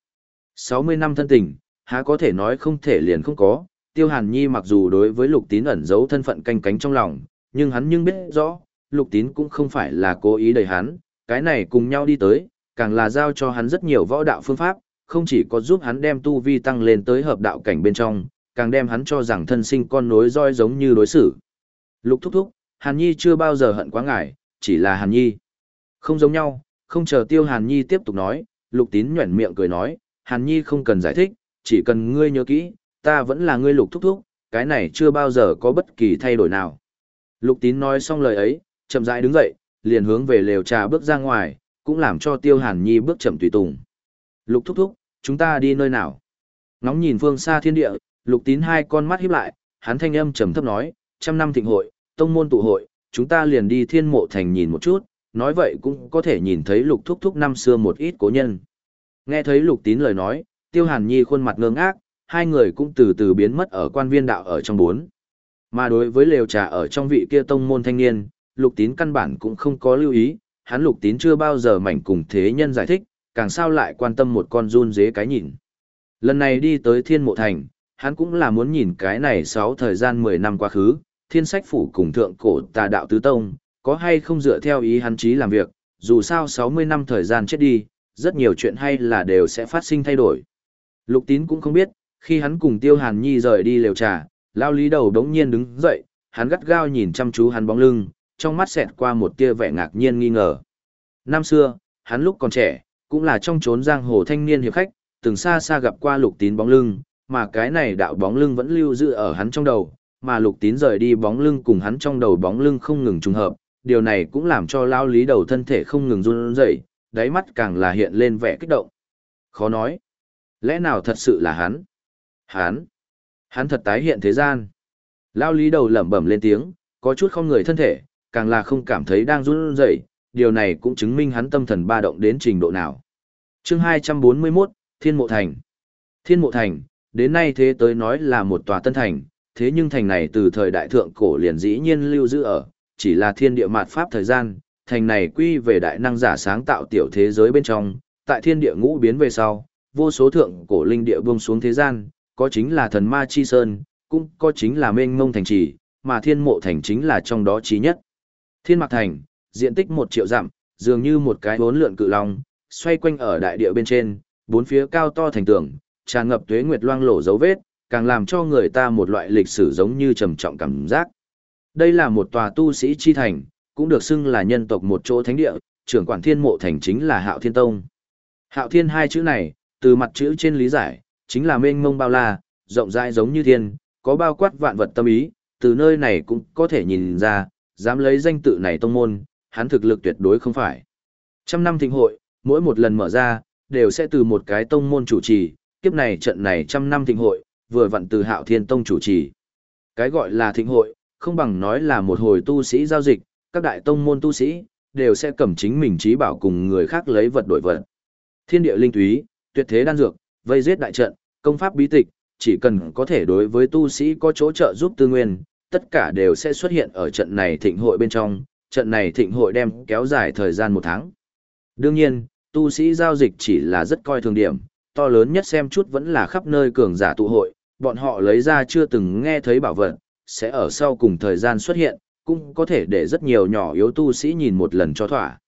60 năm thân tình, há có thể nói không thể liền không có, tiêu hàn nhi mặc dù đối với lục tín ẩn giấu thân phận canh cánh trong lòng, nhưng hắn nhưng biết rõ, lục tín cũng không phải là cố ý đẩy hắn, cái này cùng nhau đi tới, càng là giao cho hắn rất nhiều võ đạo phương pháp, không chỉ có giúp hắn đem tu vi tăng lên tới hợp đạo cảnh bên trong, càng đem hắn cho rằng thân sinh con nối roi giống như đối xử. Lục thúc thúc, Hàn Nhi chưa bao giờ hận quá ngài, chỉ là Hàn Nhi. Không giống nhau, không chờ Tiêu Hàn Nhi tiếp tục nói, Lục Tín nhuẩn miệng cười nói, Hàn Nhi không cần giải thích, chỉ cần ngươi nhớ kỹ, ta vẫn là ngươi Lục thúc thúc, cái này chưa bao giờ có bất kỳ thay đổi nào. Lục tín nói xong lời ấy, chậm rãi đứng dậy, liền hướng về lều trà bước ra ngoài, cũng làm cho Tiêu Hàn Nhi bước chậm tùy tùng. Lục thúc thúc, chúng ta đi nơi nào? Nóng nhìn phương xa thiên địa, lục tín hai con mắt híp lại, hắn thanh âm trầm thấp nói, trăm năm thịnh hội, tông môn tụ hội, chúng ta liền đi thiên mộ thành nhìn một chút, nói vậy cũng có thể nhìn thấy lục thúc thúc năm xưa một ít cố nhân. Nghe thấy lục tín lời nói, tiêu hàn nhi khuôn mặt ngơ ngác, hai người cũng từ từ biến mất ở quan viên đạo ở trong bốn. Mà đối với lều trà ở trong vị kia tông môn thanh niên, lục tín căn bản cũng không có lưu ý, hắn lục tín chưa bao giờ mảnh cùng thế nhân giải thích, càng sao lại quan tâm một con run dế cái nhìn. Lần này đi tới thiên mộ thành, hắn cũng là muốn nhìn cái này sáu thời gian 10 năm quá khứ, thiên sách phủ cùng thượng cổ tà đạo tứ tông, có hay không dựa theo ý hắn trí làm việc, dù sao 60 năm thời gian chết đi, rất nhiều chuyện hay là đều sẽ phát sinh thay đổi. Lục tín cũng không biết, khi hắn cùng Tiêu Hàn Nhi rời đi lều trà, lao lý đầu đống nhiên đứng dậy, hắn gắt gao nhìn chăm chú hắn bóng lưng, trong mắt xẹt qua một tia vẻ ngạc nhiên nghi ngờ. Năm xưa, hắn lúc còn trẻ, cũng là trong chốn giang hồ thanh niên hiệp khách, từng xa xa gặp qua lục tín bóng lưng, mà cái này đạo bóng lưng vẫn lưu giữ ở hắn trong đầu, mà lục tín rời đi bóng lưng cùng hắn trong đầu bóng lưng không ngừng trùng hợp, điều này cũng làm cho lao lý đầu thân thể không ngừng run rẩy, đáy mắt càng là hiện lên vẻ kích động. Khó nói, lẽ nào thật sự là hắn? Hắn, hắn thật tái hiện thế gian. Lao lý đầu lẩm bẩm lên tiếng, có chút không người thân thể, càng là không cảm thấy đang run rẩy, điều này cũng chứng minh hắn tâm thần ba động đến trình độ nào. Chương 241, Thiên Mộ Thành. Thiên Mộ Thành, đến nay thế tới nói là một tòa tân thành, thế nhưng thành này từ thời đại thượng cổ liền dĩ nhiên lưu giữ ở, chỉ là thiên địa mạt pháp thời gian, thành này quy về đại năng giả sáng tạo tiểu thế giới bên trong, tại thiên địa ngũ biến về sau, vô số thượng cổ linh địa buông xuống thế gian, có chính là thần ma chi sơn, cũng có chính là mênh mông thành trì, mà thiên mộ thành chính là trong đó chí nhất. Thiên mạc thành, diện tích một triệu dặm, dường như một cái bốn lượn cự long, xoay quanh ở đại địa bên trên, bốn phía cao to thành tường, tràn ngập tuế nguyệt loang lổ dấu vết, càng làm cho người ta một loại lịch sử giống như trầm trọng cảm giác. Đây là một tòa tu sĩ chi thành, cũng được xưng là nhân tộc một chỗ thánh địa, trưởng quản thiên mộ thành chính là Hạo Thiên Tông. Hạo Thiên hai chữ này, từ mặt chữ trên lý giải, chính là mênh mông bao la, rộng rãi giống như thiên, có bao quát vạn vật tâm ý, từ nơi này cũng có thể nhìn ra, dám lấy danh tự này tông môn, hắn thực lực tuyệt đối không phải. Trăm năm thịnh hội, mỗi một lần mở ra, đều sẽ từ một cái tông môn chủ trì, kiếp này trận này trăm năm thịnh hội, vừa vặn từ hạo thiên tông chủ trì. Cái gọi là thịnh hội, không bằng nói là một hồi tu sĩ giao dịch, các đại tông môn tu sĩ, đều sẽ cầm chính mình trí bảo cùng người khác lấy vật đổi vật. Thiên địa linh túy, tuyệt thế đan dược, vây giết đại trận, công pháp bí tịch, chỉ cần có thể đối với tu sĩ có chỗ trợ giúp tư nguyên, tất cả đều sẽ xuất hiện ở trận này thịnh hội bên trong, trận này thịnh hội đem kéo dài thời gian một tháng. Đương nhiên, tu sĩ giao dịch chỉ là rất coi thường điểm, to lớn nhất xem chút vẫn là khắp nơi cường giả tụ hội, bọn họ lấy ra chưa từng nghe thấy bảo vật, sẽ ở sau cùng thời gian xuất hiện, cũng có thể để rất nhiều nhỏ yếu tu sĩ nhìn một lần cho thỏa.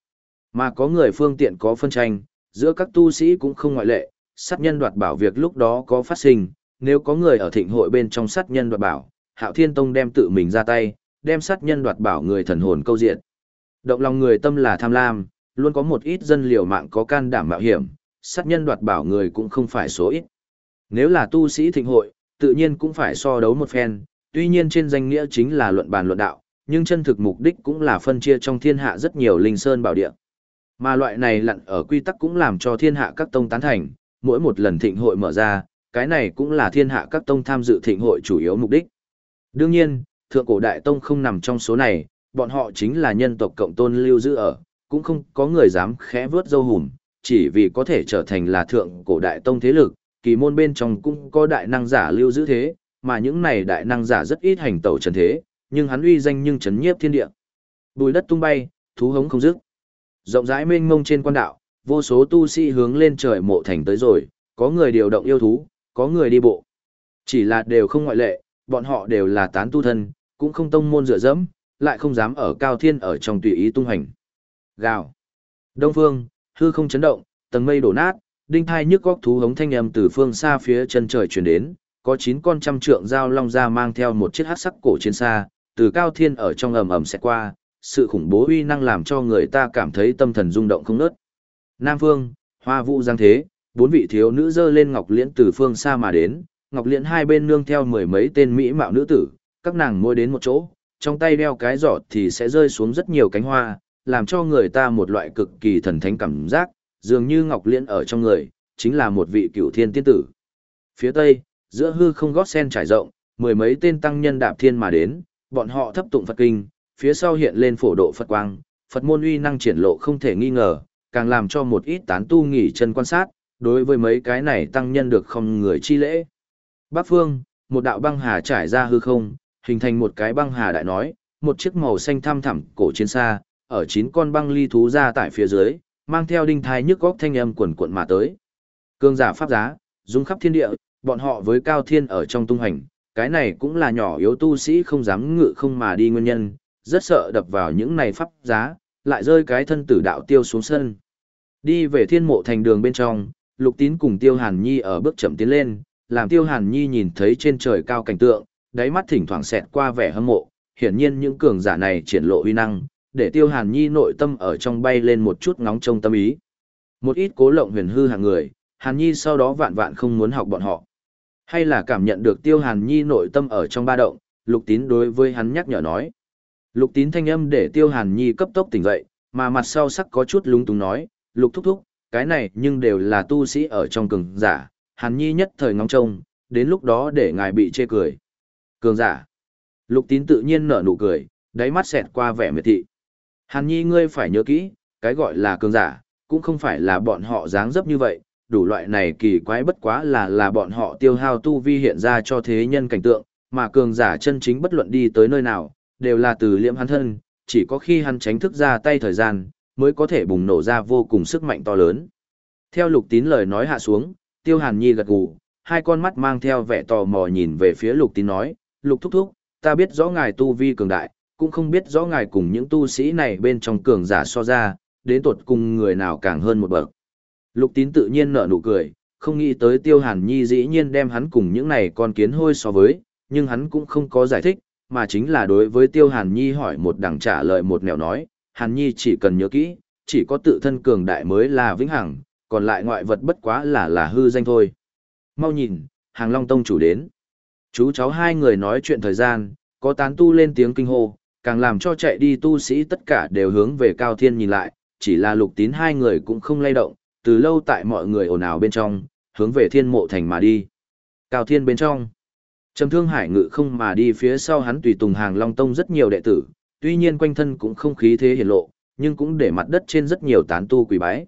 Mà có người phương tiện có phân tranh, giữa các tu sĩ cũng không ngoại lệ, sát nhân đoạt bảo việc lúc đó có phát sinh, nếu có người ở thịnh hội bên trong sát nhân đoạt bảo, Hạo Thiên Tông đem tự mình ra tay, đem sát nhân đoạt bảo người thần hồn câu diện. Động lòng người tâm là tham lam, luôn có một ít dân liều mạng có can đảm mạo hiểm, sát nhân đoạt bảo người cũng không phải số ít. Nếu là tu sĩ thịnh hội, tự nhiên cũng phải so đấu một phen, tuy nhiên trên danh nghĩa chính là luận bàn luận đạo, nhưng chân thực mục đích cũng là phân chia trong thiên hạ rất nhiều linh sơn bảo địa. Mà loại này lặn ở quy tắc cũng làm cho thiên hạ các tông tán thành, mỗi một lần thịnh hội mở ra, cái này cũng là thiên hạ các tông tham dự thịnh hội chủ yếu mục đích. Đương nhiên, thượng cổ đại tông không nằm trong số này, bọn họ chính là nhân tộc cộng tôn lưu giữ ở, cũng không có người dám khẽ vớt dâu hùm, chỉ vì có thể trở thành là thượng cổ đại tông thế lực, kỳ môn bên trong cũng có đại năng giả lưu giữ thế, mà những này đại năng giả rất ít hành tẩu trần thế, nhưng hắn uy danh nhưng chấn nhiếp thiên địa. Bùi đất tung bay, thú hống không dứt. Rộng rãi mênh mông trên quan đạo, vô số tu sĩ hướng lên trời mộ thành tới rồi, có người điều động yêu thú, có người đi bộ. Chỉ là đều không ngoại lệ, bọn họ đều là tán tu thân, cũng không tông môn dựa dẫm, lại không dám ở cao thiên ở trong tùy ý tung hành. Gào. Đông phương, hư không chấn động, tầng mây đổ nát, đinh thai nhức góc thú hống thanh âm từ phương xa phía chân trời truyền đến, có chín con trăm trượng dao long ra mang theo một chiếc hắc sắc cổ trên xa, từ cao thiên ở trong ầm ầm sẽ qua, sự khủng bố uy năng làm cho người ta cảm thấy tâm thần rung động không nớt. Nam phương, hoa vũ giang thế, bốn vị thiếu nữ dơ lên ngọc liễn từ phương xa mà đến, Ngọc Liễn hai bên nương theo mười mấy tên mỹ mạo nữ tử, các nàng mua đến một chỗ, trong tay đeo cái giỏ thì sẽ rơi xuống rất nhiều cánh hoa, làm cho người ta một loại cực kỳ thần thánh cảm giác, dường như Ngọc Liễn ở trong người, chính là một vị cựu thiên tiên tử. Phía tây, giữa hư không gót sen trải rộng, mười mấy tên tăng nhân đạp thiên mà đến, bọn họ thấp tụng Phật kinh, phía sau hiện lên phổ độ Phật quang, Phật môn uy năng triển lộ không thể nghi ngờ, càng làm cho một ít tán tu nghỉ chân quan sát, đối với mấy cái này tăng nhân được không người chi lễ. Bắc phương, một đạo băng hà trải ra hư không, hình thành một cái băng hà đại nói, một chiếc màu xanh thăm thẳm cổ chiến xa, ở chín con băng ly thú ra tại phía dưới, mang theo đinh thai nhức góc thanh âm quần quận mà tới. Cương giả pháp giá, dung khắp thiên địa, bọn họ với cao thiên ở trong tung hành, cái này cũng là nhỏ yếu tu sĩ không dám ngự không mà đi nguyên nhân, rất sợ đập vào những này pháp giá, lại rơi cái thân tử đạo tiêu xuống sân. Đi về thiên mộ thành đường bên trong, lục tín cùng tiêu hàn nhi ở bước chậm tiến lên, làm tiêu hàn nhi nhìn thấy trên trời cao cảnh tượng, đáy mắt thỉnh thoảng xẹt qua vẻ hâm mộ, hiển nhiên những cường giả này triển lộ uy năng, để tiêu hàn nhi nội tâm ở trong bay lên một chút ngóng trông tâm ý. Một ít cố lộng huyền hư hàng người, hàn nhi sau đó vạn vạn không muốn học bọn họ. Hay là cảm nhận được tiêu hàn nhi nội tâm ở trong ba động, lục tín đối với hắn nhắc nhở nói. Lục tín thanh âm để tiêu hàn nhi cấp tốc tỉnh dậy, mà mặt sau sắc có chút lúng túng nói, lục thúc thúc, cái này nhưng đều là tu sĩ ở trong cường giả, hàn nhi nhất thời ngóng trông, đến lúc đó để ngài bị chê cười. Cường giả. Lục tín tự nhiên nở nụ cười, đáy mắt xẹt qua vẻ miệt thị. Hàn nhi ngươi phải nhớ kỹ, cái gọi là cường giả, cũng không phải là bọn họ dáng dấp như vậy, đủ loại này kỳ quái bất quá là là bọn họ tiêu hao tu vi hiện ra cho thế nhân cảnh tượng, mà cường giả chân chính bất luận đi tới nơi nào, đều là từ liễm hắn thân, chỉ có khi hắn tránh thức ra tay thời gian, mới có thể bùng nổ ra vô cùng sức mạnh to lớn. Theo lục tín lời nói hạ xuống, tiêu hàn nhi gật gù, hai con mắt mang theo vẻ tò mò nhìn về phía lục tín nói, lục thúc thúc, ta biết rõ ngài tu vi cường đại, cũng không biết rõ ngài cùng những tu sĩ này bên trong cường giả so ra, đến tuột cùng người nào càng hơn một bậc. Lục tín tự nhiên nở nụ cười, không nghĩ tới tiêu hàn nhi dĩ nhiên đem hắn cùng những này con kiến hôi so với, nhưng hắn cũng không có giải thích, mà chính là đối với tiêu hàn nhi hỏi một đằng trả lời một nẻo nói, hàn nhi chỉ cần nhớ kỹ, chỉ có tự thân cường đại mới là vĩnh hằng, còn lại ngoại vật bất quá là là hư danh thôi. Mau nhìn, hàng long tông chủ đến. Chú cháu hai người nói chuyện thời gian, có tán tu lên tiếng kinh hô, càng làm cho chạy đi tu sĩ tất cả đều hướng về cao thiên nhìn lại, chỉ là lục tín hai người cũng không lay động, từ lâu tại mọi người ồn ào bên trong, hướng về thiên mộ thành mà đi. Cao thiên bên trong, trầm thương hải ngự không mà đi phía sau hắn tùy tùng hàng long tông rất nhiều đệ tử, tuy nhiên quanh thân cũng không khí thế hiển lộ, nhưng cũng để mặt đất trên rất nhiều tán tu quỳ bái.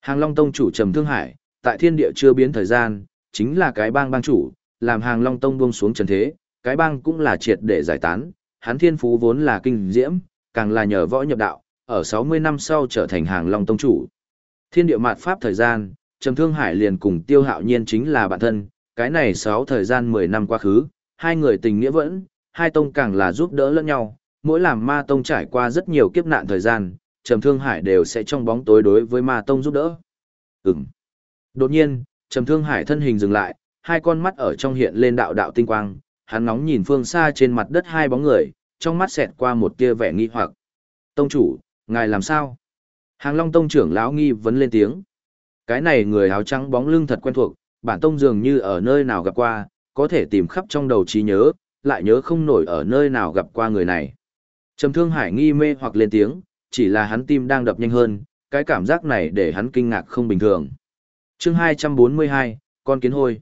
Hàng long tông chủ trầm thương hải, tại thiên địa chưa biến thời gian, chính là cái bang bang chủ, làm hàng long tông buông xuống trần thế, cái bang cũng là triệt để giải tán, hắn thiên phú vốn là kinh diễm, càng là nhờ võ nhập đạo, ở 60 năm sau trở thành hàng long tông chủ. Thiên địa mạt pháp thời gian, Trầm Thương Hải liền cùng Tiêu Hạo Nhiên chính là bạn thân, cái này 6 thời gian 10 năm quá khứ, hai người tình nghĩa vẫn, hai tông càng là giúp đỡ lẫn nhau, mỗi làm ma tông trải qua rất nhiều kiếp nạn thời gian, Trầm Thương Hải đều sẽ trong bóng tối đối với ma tông giúp đỡ. Ừm. Đột nhiên, Trầm Thương Hải thân hình dừng lại, hai con mắt ở trong hiện lên đạo đạo tinh quang, hắn ngóng nhìn phương xa trên mặt đất hai bóng người, trong mắt xẹt qua một tia vẻ nghi hoặc. Tông chủ, ngài làm sao? Hàng Long Tông trưởng lão nghi vấn lên tiếng. Cái này người áo trắng bóng lưng thật quen thuộc, bản tông dường như ở nơi nào gặp qua, có thể tìm khắp trong đầu trí nhớ, lại nhớ không nổi ở nơi nào gặp qua người này. Trầm Thương Hải nghi mê hoặc lên tiếng, chỉ là hắn tim đang đập nhanh hơn, cái cảm giác này để hắn kinh ngạc không bình thường. Chương 242, con kiến hôi.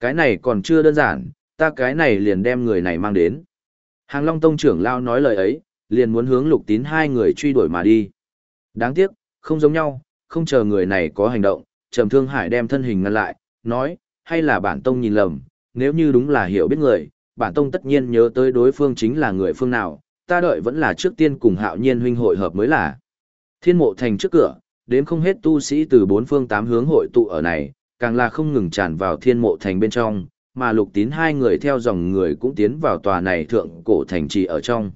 Cái này còn chưa đơn giản, ta cái này liền đem người này mang đến. Hàng Long Tông trưởng lao nói lời ấy, liền muốn hướng lục tín hai người truy đuổi mà đi. Đáng tiếc, không giống nhau, không chờ người này có hành động, Trầm Thương Hải đem thân hình ngăn lại, nói, hay là bản tông nhìn lầm, nếu như đúng là hiểu biết người, bản tông tất nhiên nhớ tới đối phương chính là người phương nào, ta đợi vẫn là trước tiên cùng hạo nhiên huynh hội hợp mới là. Thiên mộ thành trước cửa, đến không hết tu sĩ từ bốn phương tám hướng hội tụ ở này, càng là không ngừng tràn vào thiên mộ thành bên trong, mà lục tín hai người theo dòng người cũng tiến vào tòa này thượng cổ thành trì ở trong.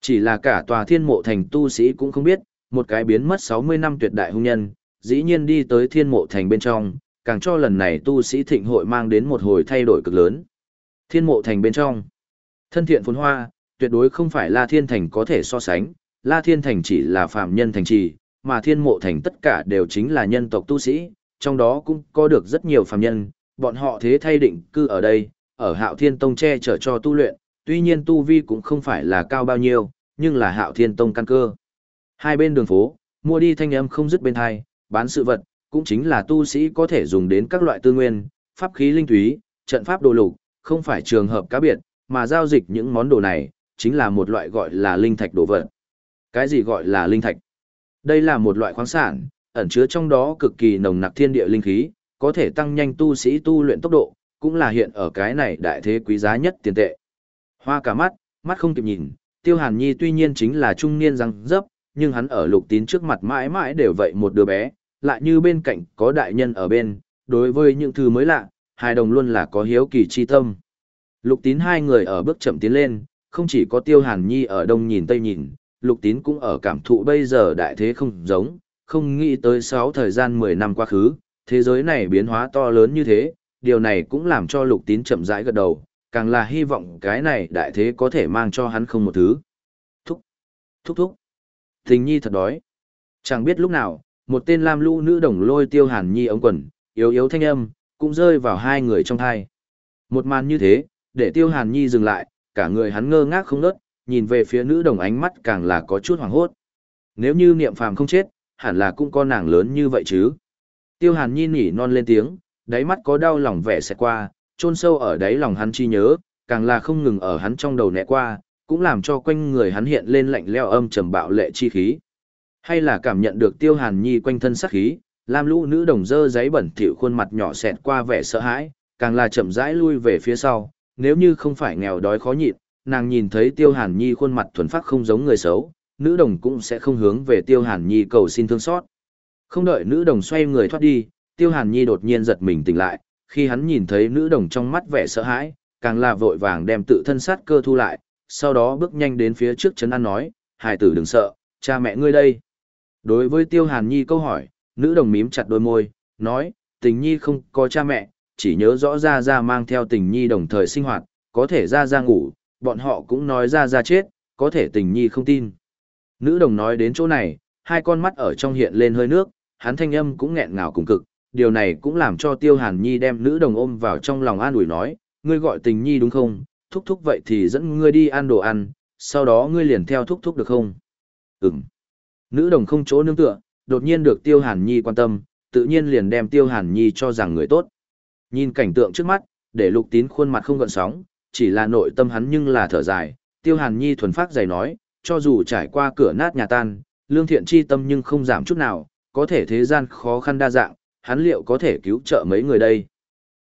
Chỉ là cả tòa thiên mộ thành tu sĩ cũng không biết, một cái biến mất 60 năm tuyệt đại hung nhân, dĩ nhiên đi tới thiên mộ thành bên trong, càng cho lần này tu sĩ thịnh hội mang đến một hồi thay đổi cực lớn. Thiên mộ thành bên trong, thân thiện phồn hoa, tuyệt đối không phải La Thiên Thành có thể so sánh, La Thiên Thành chỉ là phạm nhân thành trì, mà thiên mộ thành tất cả đều chính là nhân tộc tu sĩ, trong đó cũng có được rất nhiều phạm nhân, bọn họ thế thay định cư ở đây, ở Hạo Thiên Tông che chở cho tu luyện, tuy nhiên tu vi cũng không phải là cao bao nhiêu, nhưng là Hạo Thiên Tông căn cơ. Hai bên đường phố, mua đi thanh âm không dứt bên hai, bán sự vật, cũng chính là tu sĩ có thể dùng đến các loại tư nguyên, pháp khí linh túy, trận pháp đồ lục, không phải trường hợp cá biệt, mà giao dịch những món đồ này, chính là một loại gọi là linh thạch đồ vật. Cái gì gọi là linh thạch? Đây là một loại khoáng sản, ẩn chứa trong đó cực kỳ nồng nặc thiên địa linh khí, có thể tăng nhanh tu sĩ tu luyện tốc độ, cũng là hiện ở cái này đại thế quý giá nhất tiền tệ. Hoa cả mắt, mắt không kịp nhìn, Tiêu Hàn Nhi tuy nhiên chính là trung niên răng dấp, nhưng hắn ở lục tín trước mặt mãi mãi đều vậy một đứa bé, lại như bên cạnh có đại nhân ở bên, đối với những thứ mới lạ, hai đồng luôn là có hiếu kỳ chi tâm. Lục tín hai người ở bước chậm tiến lên, không chỉ có Tiêu Hàn Nhi ở đông nhìn tây nhìn, lục tín cũng ở cảm thụ bây giờ đại thế không giống, không nghĩ tới sáu thời gian 10 năm quá khứ, thế giới này biến hóa to lớn như thế, điều này cũng làm cho lục tín chậm rãi gật đầu, càng là hy vọng cái này đại thế có thể mang cho hắn không một thứ. Thúc, thúc thúc. Tình nhi thật đói. Chẳng biết lúc nào, một tên lam lũ nữ đồng lôi tiêu hàn nhi ống quần, yếu yếu thanh âm, cũng rơi vào hai người trong thai. Một màn như thế, để tiêu hàn nhi dừng lại, cả người hắn ngơ ngác không nớt, nhìn về phía nữ đồng ánh mắt càng là có chút hoảng hốt. Nếu như niệm phàm không chết, hẳn là cũng có nàng lớn như vậy chứ. Tiêu hàn nhi nỉ non lên tiếng, đáy mắt có đau lòng vẻ sẽ qua, chôn sâu ở đáy lòng hắn chi nhớ, càng là không ngừng ở hắn trong đầu nẹ qua, cũng làm cho quanh người hắn hiện lên lạnh leo âm trầm bạo lệ chi khí. Hay là cảm nhận được tiêu hàn nhi quanh thân sắc khí, lam lũ nữ đồng dơ giấy bẩn thỉu khuôn mặt nhỏ xẹt qua vẻ sợ hãi, càng là chậm rãi lui về phía sau, nếu như không phải nghèo đói khó nhịn, nàng nhìn thấy tiêu hàn nhi khuôn mặt thuần phát không giống người xấu, nữ đồng cũng sẽ không hướng về tiêu hàn nhi cầu xin thương xót. Không đợi nữ đồng xoay người thoát đi, tiêu hàn nhi đột nhiên giật mình tỉnh lại, khi hắn nhìn thấy nữ đồng trong mắt vẻ sợ hãi, càng là vội vàng đem tự thân sát cơ thu lại, sau đó bước nhanh đến phía trước trấn an nói, hải tử đừng sợ, cha mẹ ngươi đây. Đối với tiêu hàn nhi câu hỏi, nữ đồng mím chặt đôi môi, nói, tình nhi không có cha mẹ, chỉ nhớ rõ ra ra mang theo tình nhi đồng thời sinh hoạt, có thể ra ra ngủ, bọn họ cũng nói ra ra chết, có thể tình nhi không tin. Nữ đồng nói đến chỗ này, hai con mắt ở trong hiện lên hơi nước, hắn thanh âm cũng nghẹn ngào cùng cực, điều này cũng làm cho Tiêu Hàn Nhi đem nữ đồng ôm vào trong lòng an ủi nói, ngươi gọi tình nhi đúng không, thúc thúc vậy thì dẫn ngươi đi ăn đồ ăn, sau đó ngươi liền theo thúc thúc được không? Ừm. Nữ đồng không chỗ nương tựa, đột nhiên được Tiêu Hàn Nhi quan tâm, tự nhiên liền đem Tiêu Hàn Nhi cho rằng người tốt. Nhìn cảnh tượng trước mắt, để lục tín khuôn mặt không gợn sóng, chỉ là nội tâm hắn nhưng là thở dài, Tiêu Hàn Nhi thuần phát dày nói, cho dù trải qua cửa nát nhà tan, lương thiện chi tâm nhưng không giảm chút nào, có thể thế gian khó khăn đa dạng, hắn liệu có thể cứu trợ mấy người đây.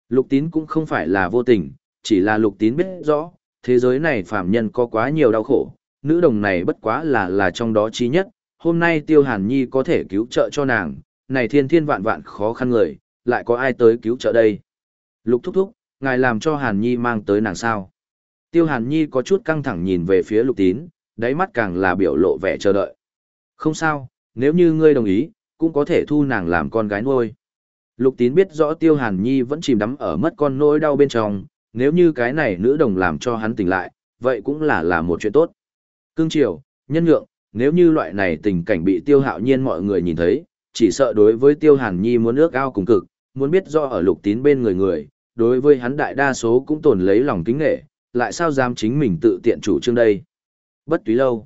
Lục tín cũng không phải là vô tình, chỉ là lục tín biết rõ, thế giới này phạm nhân có quá nhiều đau khổ, nữ đồng này bất quá là là trong đó chí nhất, hôm nay tiêu hàn nhi có thể cứu trợ cho nàng, này thiên thiên vạn vạn khó khăn người, lại có ai tới cứu trợ đây. Lục thúc thúc, ngài làm cho hàn nhi mang tới nàng sao. Tiêu hàn nhi có chút căng thẳng nhìn về phía lục tín, đáy mắt càng là biểu lộ vẻ chờ đợi. Không sao, nếu như ngươi đồng ý, cũng có thể thu nàng làm con gái nuôi. Lục tín biết rõ Tiêu Hàn Nhi vẫn chìm đắm ở mất con nỗi đau bên trong, nếu như cái này nữ đồng làm cho hắn tỉnh lại, vậy cũng là là một chuyện tốt. Cương triều, nhân nhượng, nếu như loại này tình cảnh bị Tiêu Hạo Nhiên mọi người nhìn thấy, chỉ sợ đối với Tiêu Hàn Nhi muốn ước ao cùng cực, muốn biết rõ ở lục tín bên người người, đối với hắn đại đa số cũng tồn lấy lòng kính nghệ, lại sao dám chính mình tự tiện chủ trương đây. Bất túy lâu.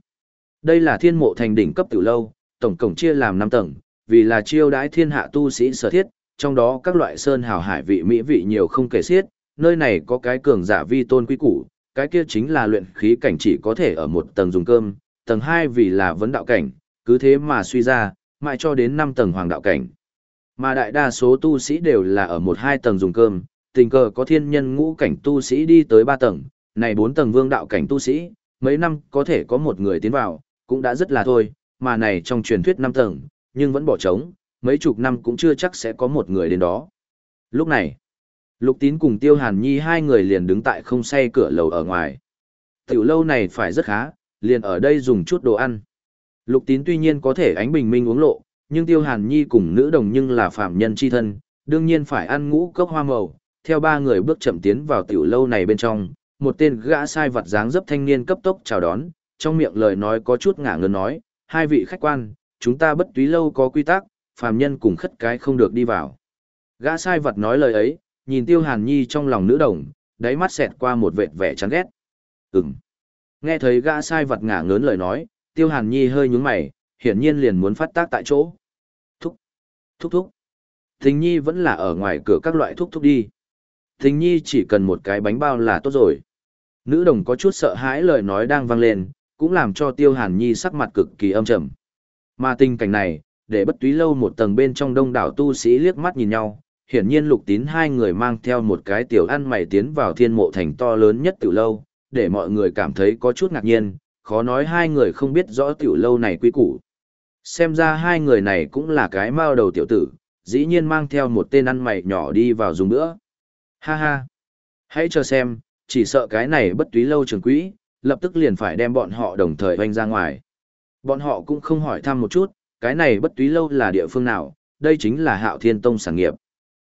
Đây là thiên mộ thành đỉnh cấp tiểu lâu, tổng cổng chia làm 5 tầng, vì là chiêu đãi thiên hạ tu sĩ sở thiết, trong đó các loại sơn hào hải vị mỹ vị nhiều không kể xiết, nơi này có cái cường giả vi tôn quý củ, cái kia chính là luyện khí cảnh chỉ có thể ở một tầng dùng cơm, tầng 2 vì là vấn đạo cảnh, cứ thế mà suy ra, mãi cho đến 5 tầng hoàng đạo cảnh. Mà đại đa số tu sĩ đều là ở một hai tầng dùng cơm, tình cờ có thiên nhân ngũ cảnh tu sĩ đi tới 3 tầng, này 4 tầng vương đạo cảnh tu sĩ, mấy năm có thể có một người tiến vào, cũng đã rất là thôi, mà này trong truyền thuyết 5 tầng, nhưng vẫn bỏ trống, mấy chục năm cũng chưa chắc sẽ có một người đến đó. Lúc này, Lục Tín cùng Tiêu Hàn Nhi hai người liền đứng tại không say cửa lầu ở ngoài. Tiểu lâu này phải rất khá, liền ở đây dùng chút đồ ăn. Lục Tín tuy nhiên có thể ánh bình minh uống lộ, nhưng Tiêu Hàn Nhi cùng nữ đồng nhưng là phạm nhân chi thân, đương nhiên phải ăn ngũ cốc hoa màu. Theo ba người bước chậm tiến vào tiểu lâu này bên trong, một tên gã sai vật dáng dấp thanh niên cấp tốc chào đón, trong miệng lời nói có chút ngả ngớn nói, hai vị khách quan, chúng ta bất túy lâu có quy tắc, phàm nhân cùng khất cái không được đi vào. Gã sai vật nói lời ấy, nhìn Tiêu Hàn Nhi trong lòng nữ đồng, đáy mắt xẹt qua một vệt vẻ chán ghét. Ừm. Nghe thấy gã sai vật ngả ngớn lời nói, Tiêu Hàn Nhi hơi nhướng mày, hiển nhiên liền muốn phát tác tại chỗ. Thúc, thúc thúc. Thình Nhi vẫn là ở ngoài cửa các loại thúc thúc đi. Thình Nhi chỉ cần một cái bánh bao là tốt rồi. Nữ đồng có chút sợ hãi lời nói đang vang lên, cũng làm cho Tiêu Hàn Nhi sắc mặt cực kỳ âm trầm. Mà tình cảnh này, để bất túy lâu một tầng bên trong đông đảo tu sĩ liếc mắt nhìn nhau, hiển nhiên lục tín hai người mang theo một cái tiểu ăn mày tiến vào thiên mộ thành to lớn nhất tiểu lâu, để mọi người cảm thấy có chút ngạc nhiên, khó nói hai người không biết rõ tiểu lâu này quy củ. Xem ra hai người này cũng là cái mao đầu tiểu tử, dĩ nhiên mang theo một tên ăn mày nhỏ đi vào dùng nữa. Ha ha! Hãy chờ xem, chỉ sợ cái này bất túy lâu trường quỹ, lập tức liền phải đem bọn họ đồng thời hoanh ra ngoài. Bọn họ cũng không hỏi thăm một chút, cái này bất túy lâu là địa phương nào, đây chính là hạo thiên tông sản nghiệp.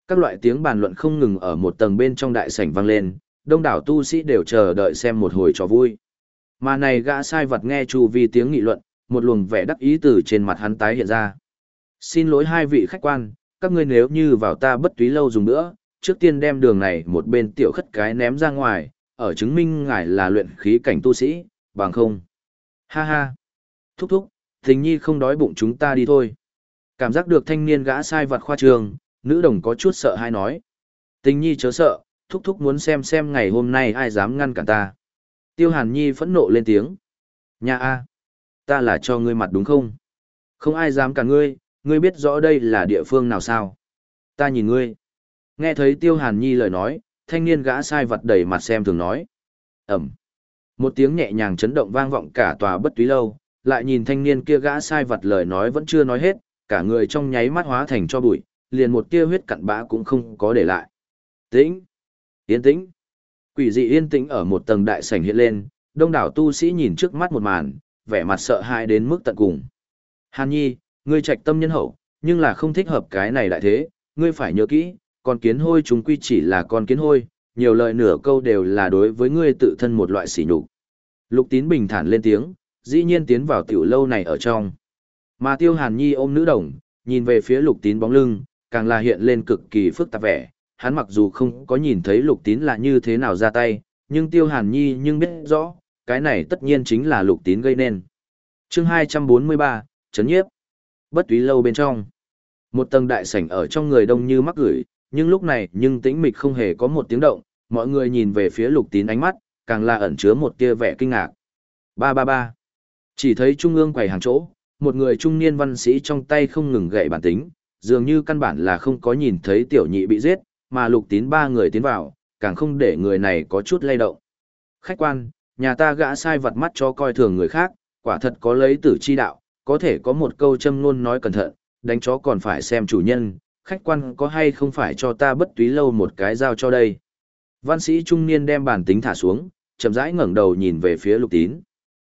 Các loại tiếng bàn luận không ngừng ở một tầng bên trong đại sảnh vang lên, đông đảo tu sĩ đều chờ đợi xem một hồi trò vui. Mà này gã sai vật nghe chu vi tiếng nghị luận, một luồng vẻ đắc ý từ trên mặt hắn tái hiện ra. Xin lỗi hai vị khách quan, các ngươi nếu như vào ta bất túy lâu dùng nữa, trước tiên đem đường này một bên tiểu khất cái ném ra ngoài, ở chứng minh ngài là luyện khí cảnh tu sĩ, bằng không. Ha ha. Thúc thúc, tình nhi không đói bụng chúng ta đi thôi. Cảm giác được thanh niên gã sai vặt khoa trường, nữ đồng có chút sợ hay nói. Tình nhi chớ sợ, thúc thúc muốn xem xem ngày hôm nay ai dám ngăn cản ta. Tiêu hàn nhi phẫn nộ lên tiếng. Nhà A. Ta là cho ngươi mặt đúng không? Không ai dám cả ngươi, ngươi biết rõ đây là địa phương nào sao? Ta nhìn ngươi. Nghe thấy tiêu hàn nhi lời nói, thanh niên gã sai vật đầy mặt xem thường nói. Ẩm. Một tiếng nhẹ nhàng chấn động vang vọng cả tòa bất túy lâu, lại nhìn thanh niên kia gã sai vật lời nói vẫn chưa nói hết, cả người trong nháy mắt hóa thành cho bụi, liền một tia huyết cặn bã cũng không có để lại. Tĩnh! Yên tĩnh! Quỷ dị yên tĩnh ở một tầng đại sảnh hiện lên, đông đảo tu sĩ nhìn trước mắt một màn, vẻ mặt sợ hãi đến mức tận cùng. Hàn Nhi, ngươi trạch tâm nhân hậu, nhưng là không thích hợp cái này đại thế, ngươi phải nhớ kỹ, con kiến hôi chúng quy chỉ là con kiến hôi, nhiều lời nửa câu đều là đối với ngươi tự thân một loại sỉ nhục. Lục Tín bình thản lên tiếng, dĩ nhiên tiến vào tiểu lâu này ở trong. Mà Tiêu Hàn Nhi ôm nữ đồng, nhìn về phía Lục Tín bóng lưng, càng là hiện lên cực kỳ phức tạp vẻ. Hắn mặc dù không có nhìn thấy Lục Tín là như thế nào ra tay, nhưng Tiêu Hàn Nhi nhưng biết rõ, cái này tất nhiên chính là Lục Tín gây nên. Chương 243, Chấn nhiếp. Bất túy lâu bên trong. Một tầng đại sảnh ở trong người đông như mắc gửi, nhưng lúc này nhưng tĩnh mịch không hề có một tiếng động, mọi người nhìn về phía lục tín ánh mắt, càng là ẩn chứa một tia vẻ kinh ngạc. Ba ba ba. Chỉ thấy trung ương quầy hàng chỗ, một người trung niên văn sĩ trong tay không ngừng gậy bản tính, dường như căn bản là không có nhìn thấy tiểu nhị bị giết, mà lục tín ba người tiến vào, càng không để người này có chút lay động. Khách quan, nhà ta gã sai vật mắt cho coi thường người khác, quả thật có lấy tử chi đạo, có thể có một câu châm luôn nói cẩn thận, đánh chó còn phải xem chủ nhân, khách quan có hay không phải cho ta bất túy lâu một cái dao cho đây. Văn sĩ trung niên đem bản tính thả xuống, chậm rãi ngẩng đầu nhìn về phía lục tín.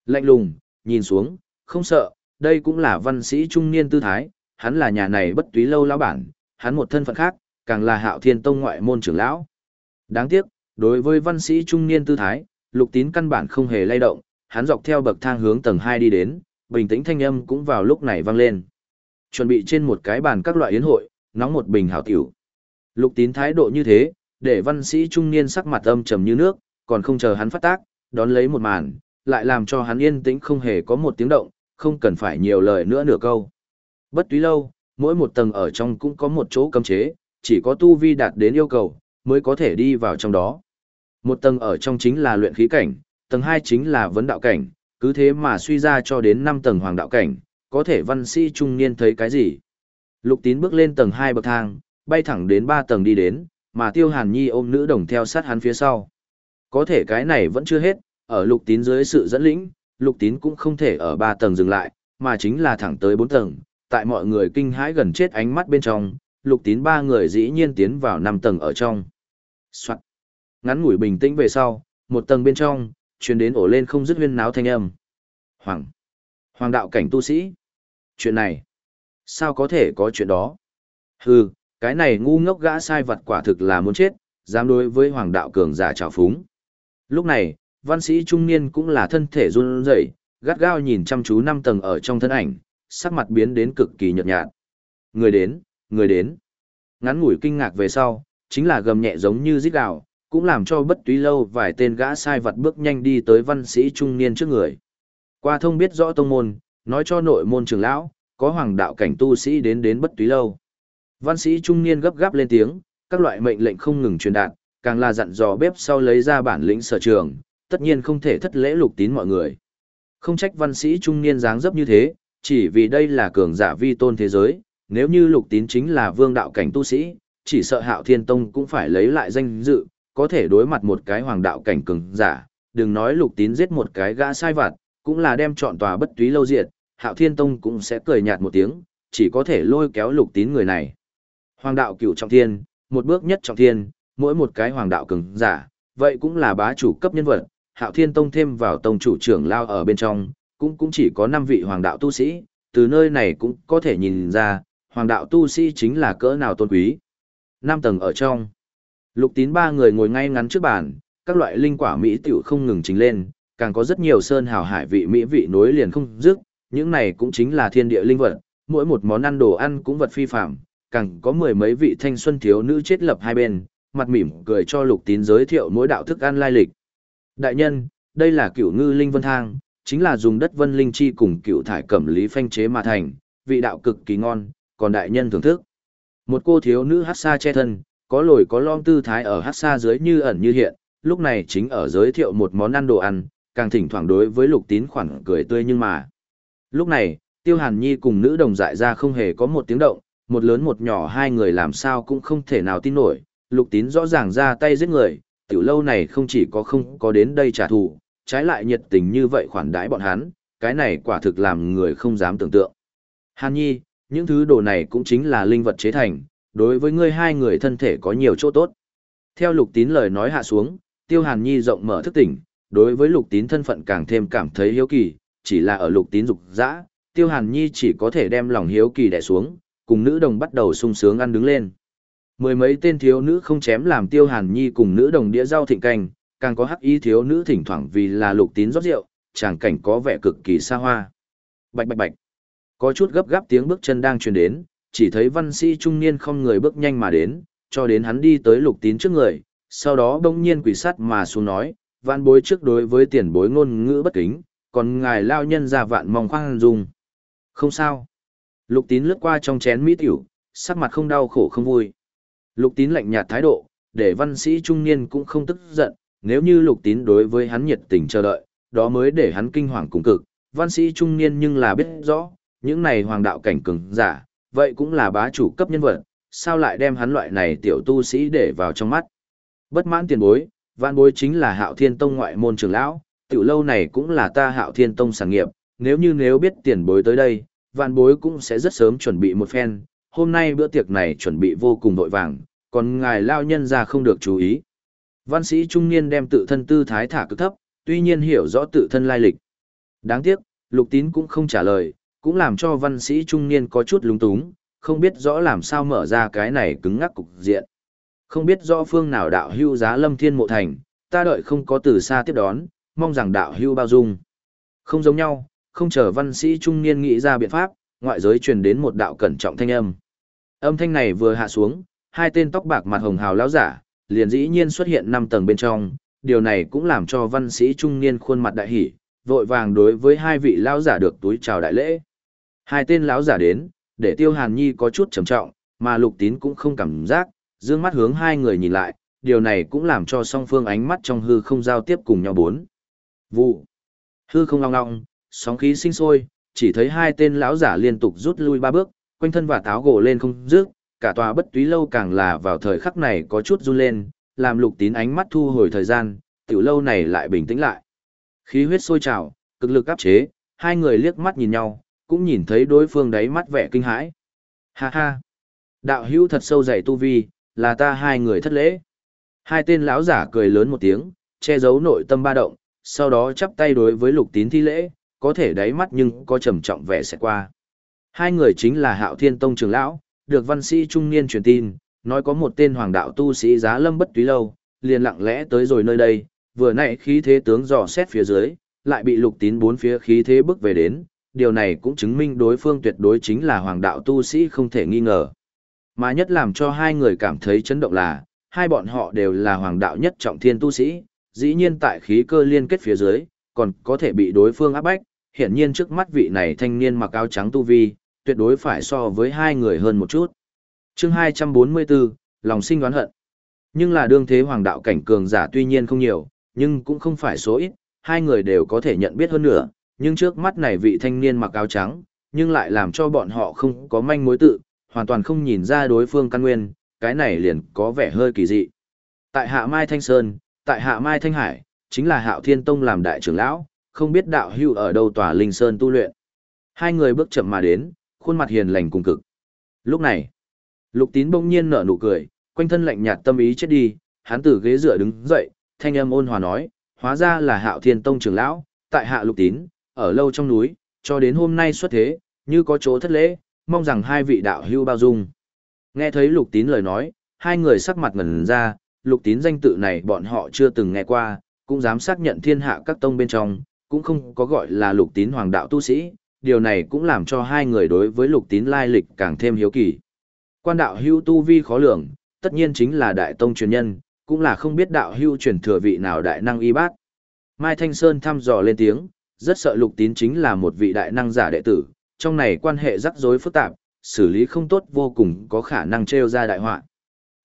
Lạnh lùng, nhìn xuống, không sợ, đây cũng là văn sĩ trung niên tư thái, hắn là nhà này bất túy lâu lão bản, hắn một thân phận khác, càng là hạo thiên tông ngoại môn trưởng lão. Đáng tiếc, đối với văn sĩ trung niên tư thái, lục tín căn bản không hề lay động, hắn dọc theo bậc thang hướng tầng 2 đi đến, bình tĩnh thanh âm cũng vào lúc này vang lên. Chuẩn bị trên một cái bàn các loại yến hội, nóng một bình hảo tiểu. Lục tín thái độ như thế, để văn sĩ trung niên sắc mặt âm trầm như nước, còn không chờ hắn phát tác, đón lấy một màn, lại làm cho hắn yên tĩnh không hề có một tiếng động, không cần phải nhiều lời nữa nửa câu. Bất túy lâu, mỗi một tầng ở trong cũng có một chỗ cấm chế, chỉ có tu vi đạt đến yêu cầu, mới có thể đi vào trong đó. Một tầng ở trong chính là luyện khí cảnh, tầng 2 chính là vấn đạo cảnh, cứ thế mà suy ra cho đến 5 tầng hoàng đạo cảnh, có thể văn sĩ trung niên thấy cái gì. Lục tín bước lên tầng 2 bậc thang, bay thẳng đến 3 tầng đi đến, mà tiêu hàn nhi ôm nữ đồng theo sát hắn phía sau. Có thể cái này vẫn chưa hết, ở lục tín dưới sự dẫn lĩnh, lục tín cũng không thể ở ba tầng dừng lại, mà chính là thẳng tới bốn tầng, tại mọi người kinh hãi gần chết ánh mắt bên trong, lục tín ba người dĩ nhiên tiến vào năm tầng ở trong. Soạn. Ngắn ngủi bình tĩnh về sau, một tầng bên trong, truyền đến ổ lên không dứt huyên náo thanh âm. Hoàng. Hoàng đạo cảnh tu sĩ. Chuyện này. Sao có thể có chuyện đó? Hừ, cái này ngu ngốc gã sai vật quả thực là muốn chết, dám đối với hoàng đạo cường giả trào phúng. Lúc này, văn sĩ trung niên cũng là thân thể run rẩy, gắt gao nhìn chăm chú năm tầng ở trong thân ảnh, sắc mặt biến đến cực kỳ nhợt nhạt. Người đến, người đến. Ngắn ngủi kinh ngạc về sau, chính là gầm nhẹ giống như rít gào, cũng làm cho bất túy lâu vài tên gã sai vật bước nhanh đi tới văn sĩ trung niên trước người. Qua thông biết rõ tông môn, nói cho nội môn trưởng lão, có hoàng đạo cảnh tu sĩ đến đến bất túy lâu. Văn sĩ trung niên gấp gáp lên tiếng, các loại mệnh lệnh không ngừng truyền đạt, càng là dặn dò bếp sau lấy ra bản lĩnh sở trường, tất nhiên không thể thất lễ lục tín mọi người. Không trách văn sĩ trung niên dáng dấp như thế, chỉ vì đây là cường giả vi tôn thế giới, nếu như lục tín chính là vương đạo cảnh tu sĩ, chỉ sợ hạo thiên tông cũng phải lấy lại danh dự, có thể đối mặt một cái hoàng đạo cảnh cường giả, đừng nói lục tín giết một cái gã sai vặt, cũng là đem chọn tòa bất túy lâu diệt, hạo thiên tông cũng sẽ cười nhạt một tiếng, chỉ có thể lôi kéo lục tín người này. Hoàng đạo cửu trọng thiên, một bước nhất trọng thiên, mỗi một cái hoàng đạo cường giả, vậy cũng là bá chủ cấp nhân vật, hạo thiên tông thêm vào tông chủ trưởng lao ở bên trong, cũng cũng chỉ có 5 vị hoàng đạo tu sĩ, từ nơi này cũng có thể nhìn ra, hoàng đạo tu sĩ chính là cỡ nào tôn quý. 5 tầng ở trong, lục tín ba người ngồi ngay ngắn trước bàn, các loại linh quả mỹ tiểu không ngừng chính lên, càng có rất nhiều sơn hào hải vị mỹ vị nối liền không dứt, những này cũng chính là thiên địa linh vật, mỗi một món ăn đồ ăn cũng vật phi phạm, càng có mười mấy vị thanh xuân thiếu nữ chết lập hai bên, mặt mỉm cười cho lục tín giới thiệu mỗi đạo thức ăn lai lịch. Đại nhân, đây là cửu ngư linh vân thang, chính là dùng đất vân linh chi cùng cửu thải cẩm lý phanh chế mà thành, vị đạo cực kỳ ngon, còn đại nhân thưởng thức. Một cô thiếu nữ hát xa che thân, có lồi có lom tư thái ở hát xa dưới như ẩn như hiện, lúc này chính ở giới thiệu một món ăn đồ ăn, càng thỉnh thoảng đối với lục tín khoảng cười tươi nhưng mà. Lúc này, tiêu hàn nhi cùng nữ đồng dại ra không hề có một tiếng động, một lớn một nhỏ hai người làm sao cũng không thể nào tin nổi, lục tín rõ ràng ra tay giết người, tiểu lâu này không chỉ có không có đến đây trả thù, trái lại nhiệt tình như vậy khoản đãi bọn hắn, cái này quả thực làm người không dám tưởng tượng. Hàn nhi, những thứ đồ này cũng chính là linh vật chế thành, đối với ngươi hai người thân thể có nhiều chỗ tốt. Theo lục tín lời nói hạ xuống, tiêu hàn nhi rộng mở thức tỉnh, đối với lục tín thân phận càng thêm cảm thấy hiếu kỳ, chỉ là ở lục tín dục dã, tiêu hàn nhi chỉ có thể đem lòng hiếu kỳ đè xuống, cùng nữ đồng bắt đầu sung sướng ăn đứng lên. Mười mấy tên thiếu nữ không chém làm tiêu hàn nhi cùng nữ đồng đĩa rau thịnh canh, càng có hắc y thiếu nữ thỉnh thoảng vì là lục tín rót rượu, tràng cảnh có vẻ cực kỳ xa hoa. Bạch bạch bạch. Có chút gấp gáp tiếng bước chân đang truyền đến, chỉ thấy văn sĩ trung niên không người bước nhanh mà đến, cho đến hắn đi tới lục tín trước người, sau đó bỗng nhiên quỷ sắt mà xuống nói, vạn bối trước đối với tiền bối ngôn ngữ bất kính, còn ngài lao nhân ra vạn mong khoan dung. Không sao. Lục tín lướt qua trong chén mỹ tiểu, sắc mặt không đau khổ không vui. Lục tín lạnh nhạt thái độ, để văn sĩ trung niên cũng không tức giận, nếu như lục tín đối với hắn nhiệt tình chờ đợi, đó mới để hắn kinh hoàng cùng cực. Văn sĩ trung niên nhưng là biết rõ, những này hoàng đạo cảnh cường giả, vậy cũng là bá chủ cấp nhân vật, sao lại đem hắn loại này tiểu tu sĩ để vào trong mắt. Bất mãn tiền bối, văn bối chính là hạo thiên tông ngoại môn trưởng lão, tiểu lâu này cũng là ta hạo thiên tông sản nghiệp, nếu như nếu biết tiền bối tới đây, văn bối cũng sẽ rất sớm chuẩn bị một phen, hôm nay bữa tiệc này chuẩn bị vô cùng vội vàng, còn ngài lao nhân ra không được chú ý. Văn sĩ trung niên đem tự thân tư thái thả cực thấp, tuy nhiên hiểu rõ tự thân lai lịch. Đáng tiếc, lục tín cũng không trả lời, cũng làm cho văn sĩ trung niên có chút lúng túng, không biết rõ làm sao mở ra cái này cứng ngắc cục diện. Không biết rõ phương nào đạo hưu giá lâm thiên mộ thành, ta đợi không có từ xa tiếp đón, mong rằng đạo hưu bao dung. Không giống nhau, không chờ văn sĩ trung niên nghĩ ra biện pháp, ngoại giới truyền đến một đạo cẩn trọng thanh âm. Âm thanh này vừa hạ xuống, hai tên tóc bạc mặt hồng hào lão giả, liền dĩ nhiên xuất hiện năm tầng bên trong, điều này cũng làm cho văn sĩ trung niên khuôn mặt đại hỉ, vội vàng đối với hai vị lão giả được túi chào đại lễ. Hai tên lão giả đến, để Tiêu Hàn Nhi có chút trầm trọng, mà Lục Tín cũng không cảm giác, dương mắt hướng hai người nhìn lại, điều này cũng làm cho song phương ánh mắt trong hư không giao tiếp cùng nhau bốn. Vụ. Hư không long long, sóng khí sinh sôi, chỉ thấy hai tên lão giả liên tục rút lui ba bước, quanh thân và táo gỗ lên không rước, cả tòa bất túy lâu càng là vào thời khắc này có chút run lên, làm lục tín ánh mắt thu hồi thời gian, tiểu lâu này lại bình tĩnh lại. Khí huyết sôi trào, cực lực áp chế, hai người liếc mắt nhìn nhau, cũng nhìn thấy đối phương đáy mắt vẻ kinh hãi. Ha ha! Đạo hữu thật sâu dày tu vi, là ta hai người thất lễ. Hai tên lão giả cười lớn một tiếng, che giấu nội tâm ba động, sau đó chắp tay đối với lục tín thi lễ, có thể đáy mắt nhưng có trầm trọng vẻ sẽ qua. Hai người chính là Hạo Thiên Tông trưởng lão, được văn sĩ trung niên truyền tin, nói có một tên hoàng đạo tu sĩ giá lâm bất túy lâu, liền lặng lẽ tới rồi nơi đây, vừa nãy khí thế tướng dò xét phía dưới, lại bị lục tín bốn phía khí thế bước về đến, điều này cũng chứng minh đối phương tuyệt đối chính là hoàng đạo tu sĩ không thể nghi ngờ. Mà nhất làm cho hai người cảm thấy chấn động là, hai bọn họ đều là hoàng đạo nhất trọng thiên tu sĩ, dĩ nhiên tại khí cơ liên kết phía dưới, còn có thể bị đối phương áp bách, hiển nhiên trước mắt vị này thanh niên mặc áo trắng tu vi, tuyệt đối phải so với hai người hơn một chút. Chương 244, lòng sinh đoán hận. Nhưng là đương thế hoàng đạo cảnh cường giả tuy nhiên không nhiều, nhưng cũng không phải số ít, hai người đều có thể nhận biết hơn nữa, nhưng trước mắt này vị thanh niên mặc áo trắng, nhưng lại làm cho bọn họ không có manh mối tự, hoàn toàn không nhìn ra đối phương căn nguyên, cái này liền có vẻ hơi kỳ dị. Tại Hạ Mai Thanh Sơn, tại Hạ Mai Thanh Hải, chính là Hạo Thiên Tông làm đại trưởng lão, không biết đạo hưu ở đâu tòa linh sơn tu luyện. Hai người bước chậm mà đến, khuôn mặt hiền lành cùng cực. Lúc này, Lục Tín bỗng nhiên nở nụ cười, quanh thân lạnh nhạt tâm ý chết đi, hắn từ ghế dựa đứng dậy, thanh âm ôn hòa nói, hóa ra là Hạo Thiên Tông trưởng lão, tại Hạ Lục Tín, ở lâu trong núi, cho đến hôm nay xuất thế, như có chỗ thất lễ, mong rằng hai vị đạo hữu bao dung. Nghe thấy Lục Tín lời nói, hai người sắc mặt ngẩn ra, Lục Tín danh tự này bọn họ chưa từng nghe qua, cũng dám xác nhận thiên hạ các tông bên trong, cũng không có gọi là Lục Tín hoàng đạo tu sĩ, điều này cũng làm cho hai người đối với Lục Tín lai lịch càng thêm hiếu kỳ. Quan đạo hưu tu vi khó lường, tất nhiên chính là đại tông truyền nhân, cũng là không biết đạo hưu truyền thừa vị nào đại năng y bát. Mai Thanh Sơn thăm dò lên tiếng, rất sợ lục tín chính là một vị đại năng giả đệ tử, trong này quan hệ rắc rối phức tạp, xử lý không tốt vô cùng có khả năng trêu ra đại họa.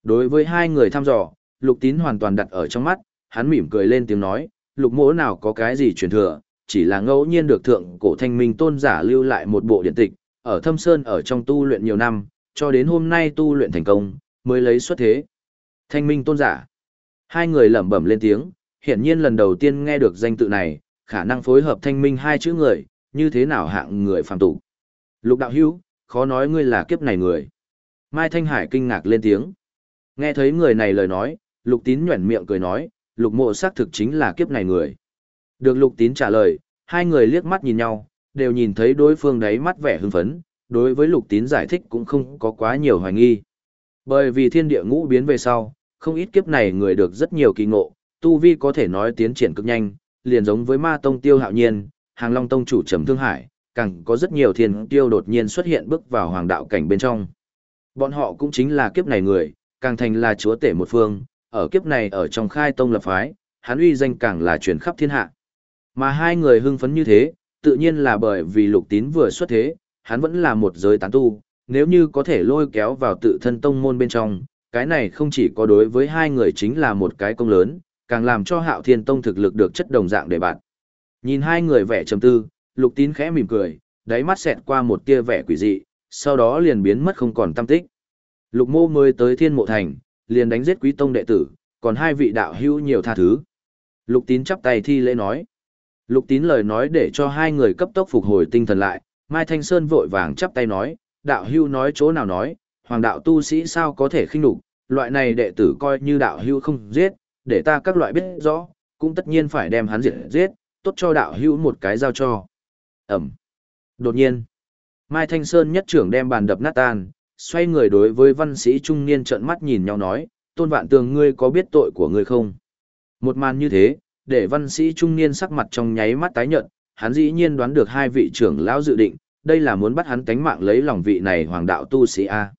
Đối với hai người thăm dò, lục tín hoàn toàn đặt ở trong mắt, hắn mỉm cười lên tiếng nói, lục mỗ nào có cái gì truyền thừa, chỉ là ngẫu nhiên được thượng cổ thanh minh tôn giả lưu lại một bộ điện tịch, ở thâm sơn ở trong tu luyện nhiều năm, cho đến hôm nay tu luyện thành công, mới lấy xuất thế. Thanh minh tôn giả. Hai người lẩm bẩm lên tiếng, hiển nhiên lần đầu tiên nghe được danh tự này, khả năng phối hợp thanh minh hai chữ người, như thế nào hạng người phàm tục. Lục đạo hữu, khó nói ngươi là kiếp này người. Mai Thanh Hải kinh ngạc lên tiếng. Nghe thấy người này lời nói, lục tín nhuẩn miệng cười nói, lục mộ xác thực chính là kiếp này người. Được lục tín trả lời, hai người liếc mắt nhìn nhau, đều nhìn thấy đối phương đấy mắt vẻ hưng phấn, đối với lục tín giải thích cũng không có quá nhiều hoài nghi. Bởi vì thiên địa ngũ biến về sau, không ít kiếp này người được rất nhiều kỳ ngộ, tu vi có thể nói tiến triển cực nhanh, liền giống với ma tông tiêu hạo nhiên, hàng long tông chủ trầm thương hải, càng có rất nhiều thiên tiêu đột nhiên xuất hiện bước vào hoàng đạo cảnh bên trong. Bọn họ cũng chính là kiếp này người, càng thành là chúa tể một phương, ở kiếp này ở trong khai tông lập phái, hắn uy danh càng là truyền khắp thiên hạ. Mà hai người hưng phấn như thế, tự nhiên là bởi vì lục tín vừa xuất thế, hắn vẫn là một giới tán tu, nếu như có thể lôi kéo vào tự thân tông môn bên trong, cái này không chỉ có đối với hai người chính là một cái công lớn, càng làm cho hạo thiên tông thực lực được chất đồng dạng để bạn. Nhìn hai người vẻ trầm tư, lục tín khẽ mỉm cười, đáy mắt xẹt qua một tia vẻ quỷ dị, sau đó liền biến mất không còn tâm tích. Lục mô mới tới thiên mộ thành, liền đánh giết quý tông đệ tử, còn hai vị đạo hữu nhiều tha thứ. Lục tín chắp tay thi lễ nói. Lục tín lời nói để cho hai người cấp tốc phục hồi tinh thần lại, Mai Thanh Sơn vội vàng chắp tay nói, đạo hưu nói chỗ nào nói, hoàng đạo tu sĩ sao có thể khinh đục, loại này đệ tử coi như đạo hưu không giết, để ta các loại biết rõ, cũng tất nhiên phải đem hắn diệt giết, tốt cho đạo hưu một cái giao cho. Ẩm. Đột nhiên, Mai Thanh Sơn nhất trưởng đem bàn đập nát tan, xoay người đối với văn sĩ trung niên trợn mắt nhìn nhau nói, tôn vạn tường ngươi có biết tội của ngươi không? Một màn như thế, để văn sĩ trung niên sắc mặt trong nháy mắt tái nhợt, hắn dĩ nhiên đoán được hai vị trưởng lão dự định, đây là muốn bắt hắn tánh mạng lấy lòng vị này hoàng đạo tu sĩ A.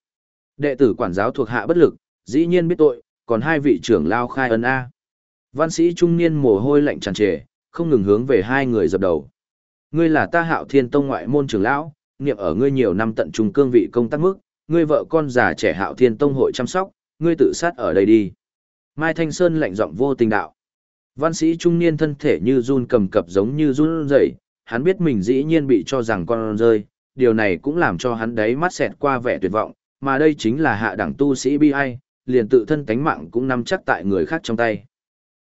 Đệ tử quản giáo thuộc hạ bất lực, dĩ nhiên biết tội, còn hai vị trưởng lao khai ân A. Văn sĩ trung niên mồ hôi lạnh tràn trề, không ngừng hướng về hai người dập đầu. Ngươi là ta hạo thiên tông ngoại môn trưởng lão, niệm ở ngươi nhiều năm tận trung cương vị công tác mức, ngươi vợ con già trẻ hạo thiên tông hội chăm sóc, ngươi tự sát ở đây đi. Mai Thanh Sơn lạnh giọng vô tình đạo. Văn sĩ trung niên thân thể như run cầm cập giống như run rẩy, hắn biết mình dĩ nhiên bị cho rằng con rơi, điều này cũng làm cho hắn đấy mắt xẹt qua vẻ tuyệt vọng, mà đây chính là hạ đẳng tu sĩ bi ai, liền tự thân tánh mạng cũng nắm chắc tại người khác trong tay.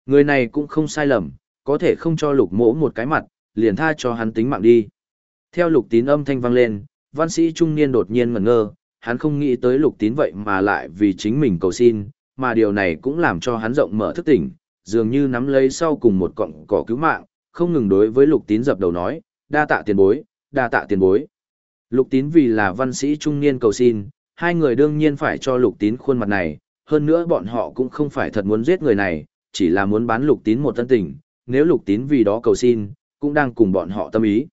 Người này cũng không sai lầm, có thể không cho lục mỗ một cái mặt, liền tha cho hắn tính mạng đi. Theo lục tín âm thanh vang lên, văn sĩ trung niên đột nhiên ngẩn ngơ, hắn không nghĩ tới lục tín vậy mà lại vì chính mình cầu xin, mà điều này cũng làm cho hắn rộng mở thức tỉnh, dường như nắm lấy sau cùng một cọng cỏ cứu mạng, không ngừng đối với lục tín dập đầu nói, đa tạ tiền bối, đa tạ tiền bối. Lục tín vì là văn sĩ trung niên cầu xin, hai người đương nhiên phải cho lục tín khuôn mặt này, hơn nữa bọn họ cũng không phải thật muốn giết người này, chỉ là muốn bán lục tín một thân tình, nếu lục tín vì đó cầu xin, cũng đang cùng bọn họ tâm ý.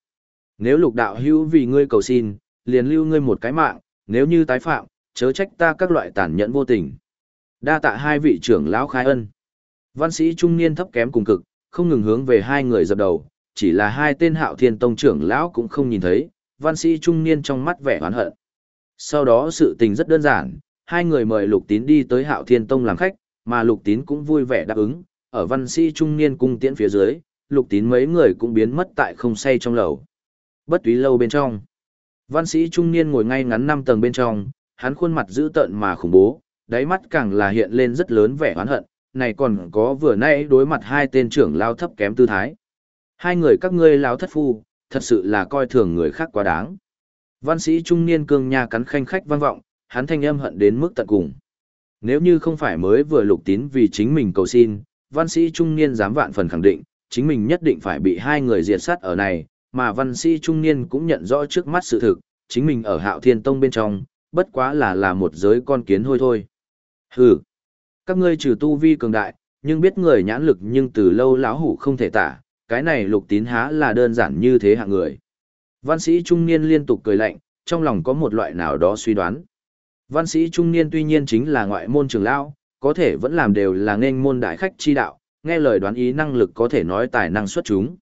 Nếu lục đạo hữu vì ngươi cầu xin, liền lưu ngươi một cái mạng, nếu như tái phạm, chớ trách ta các loại tàn nhẫn vô tình. Đa tạ hai vị trưởng lão khai ân. Văn sĩ trung niên thấp kém cùng cực, không ngừng hướng về hai người dập đầu, chỉ là hai tên hạo thiên tông trưởng lão cũng không nhìn thấy, văn sĩ trung niên trong mắt vẻ oán hận. Sau đó sự tình rất đơn giản, hai người mời lục tín đi tới hạo thiên tông làm khách, mà lục tín cũng vui vẻ đáp ứng, ở văn sĩ trung niên cung tiễn phía dưới, lục tín mấy người cũng biến mất tại không say trong lầu. Bất túy lâu bên trong. Văn sĩ trung niên ngồi ngay ngắn năm tầng bên trong, hắn khuôn mặt dữ tợn mà khủng bố, đáy mắt càng là hiện lên rất lớn vẻ oán hận, này còn có vừa nãy đối mặt hai tên trưởng lao thấp kém tư thái. Hai người các ngươi lao thất phu, thật sự là coi thường người khác quá đáng. Văn sĩ trung niên cương nha cắn khanh khách vang vọng, hắn thanh âm hận đến mức tận cùng. Nếu như không phải mới vừa lục tín vì chính mình cầu xin, văn sĩ trung niên dám vạn phần khẳng định, chính mình nhất định phải bị hai người diệt sát ở này, mà văn sĩ trung niên cũng nhận rõ trước mắt sự thực, chính mình ở hạo thiên tông bên trong, bất quá là là một giới con kiến hôi thôi. Hừ, các ngươi trừ tu vi cường đại, nhưng biết người nhãn lực nhưng từ lâu lão hủ không thể tả, cái này lục tín há là đơn giản như thế hạng người. Văn sĩ trung niên liên tục cười lạnh, trong lòng có một loại nào đó suy đoán. Văn sĩ trung niên tuy nhiên chính là ngoại môn trường lão, có thể vẫn làm đều là nên môn đại khách chi đạo, nghe lời đoán ý năng lực có thể nói tài năng xuất chúng.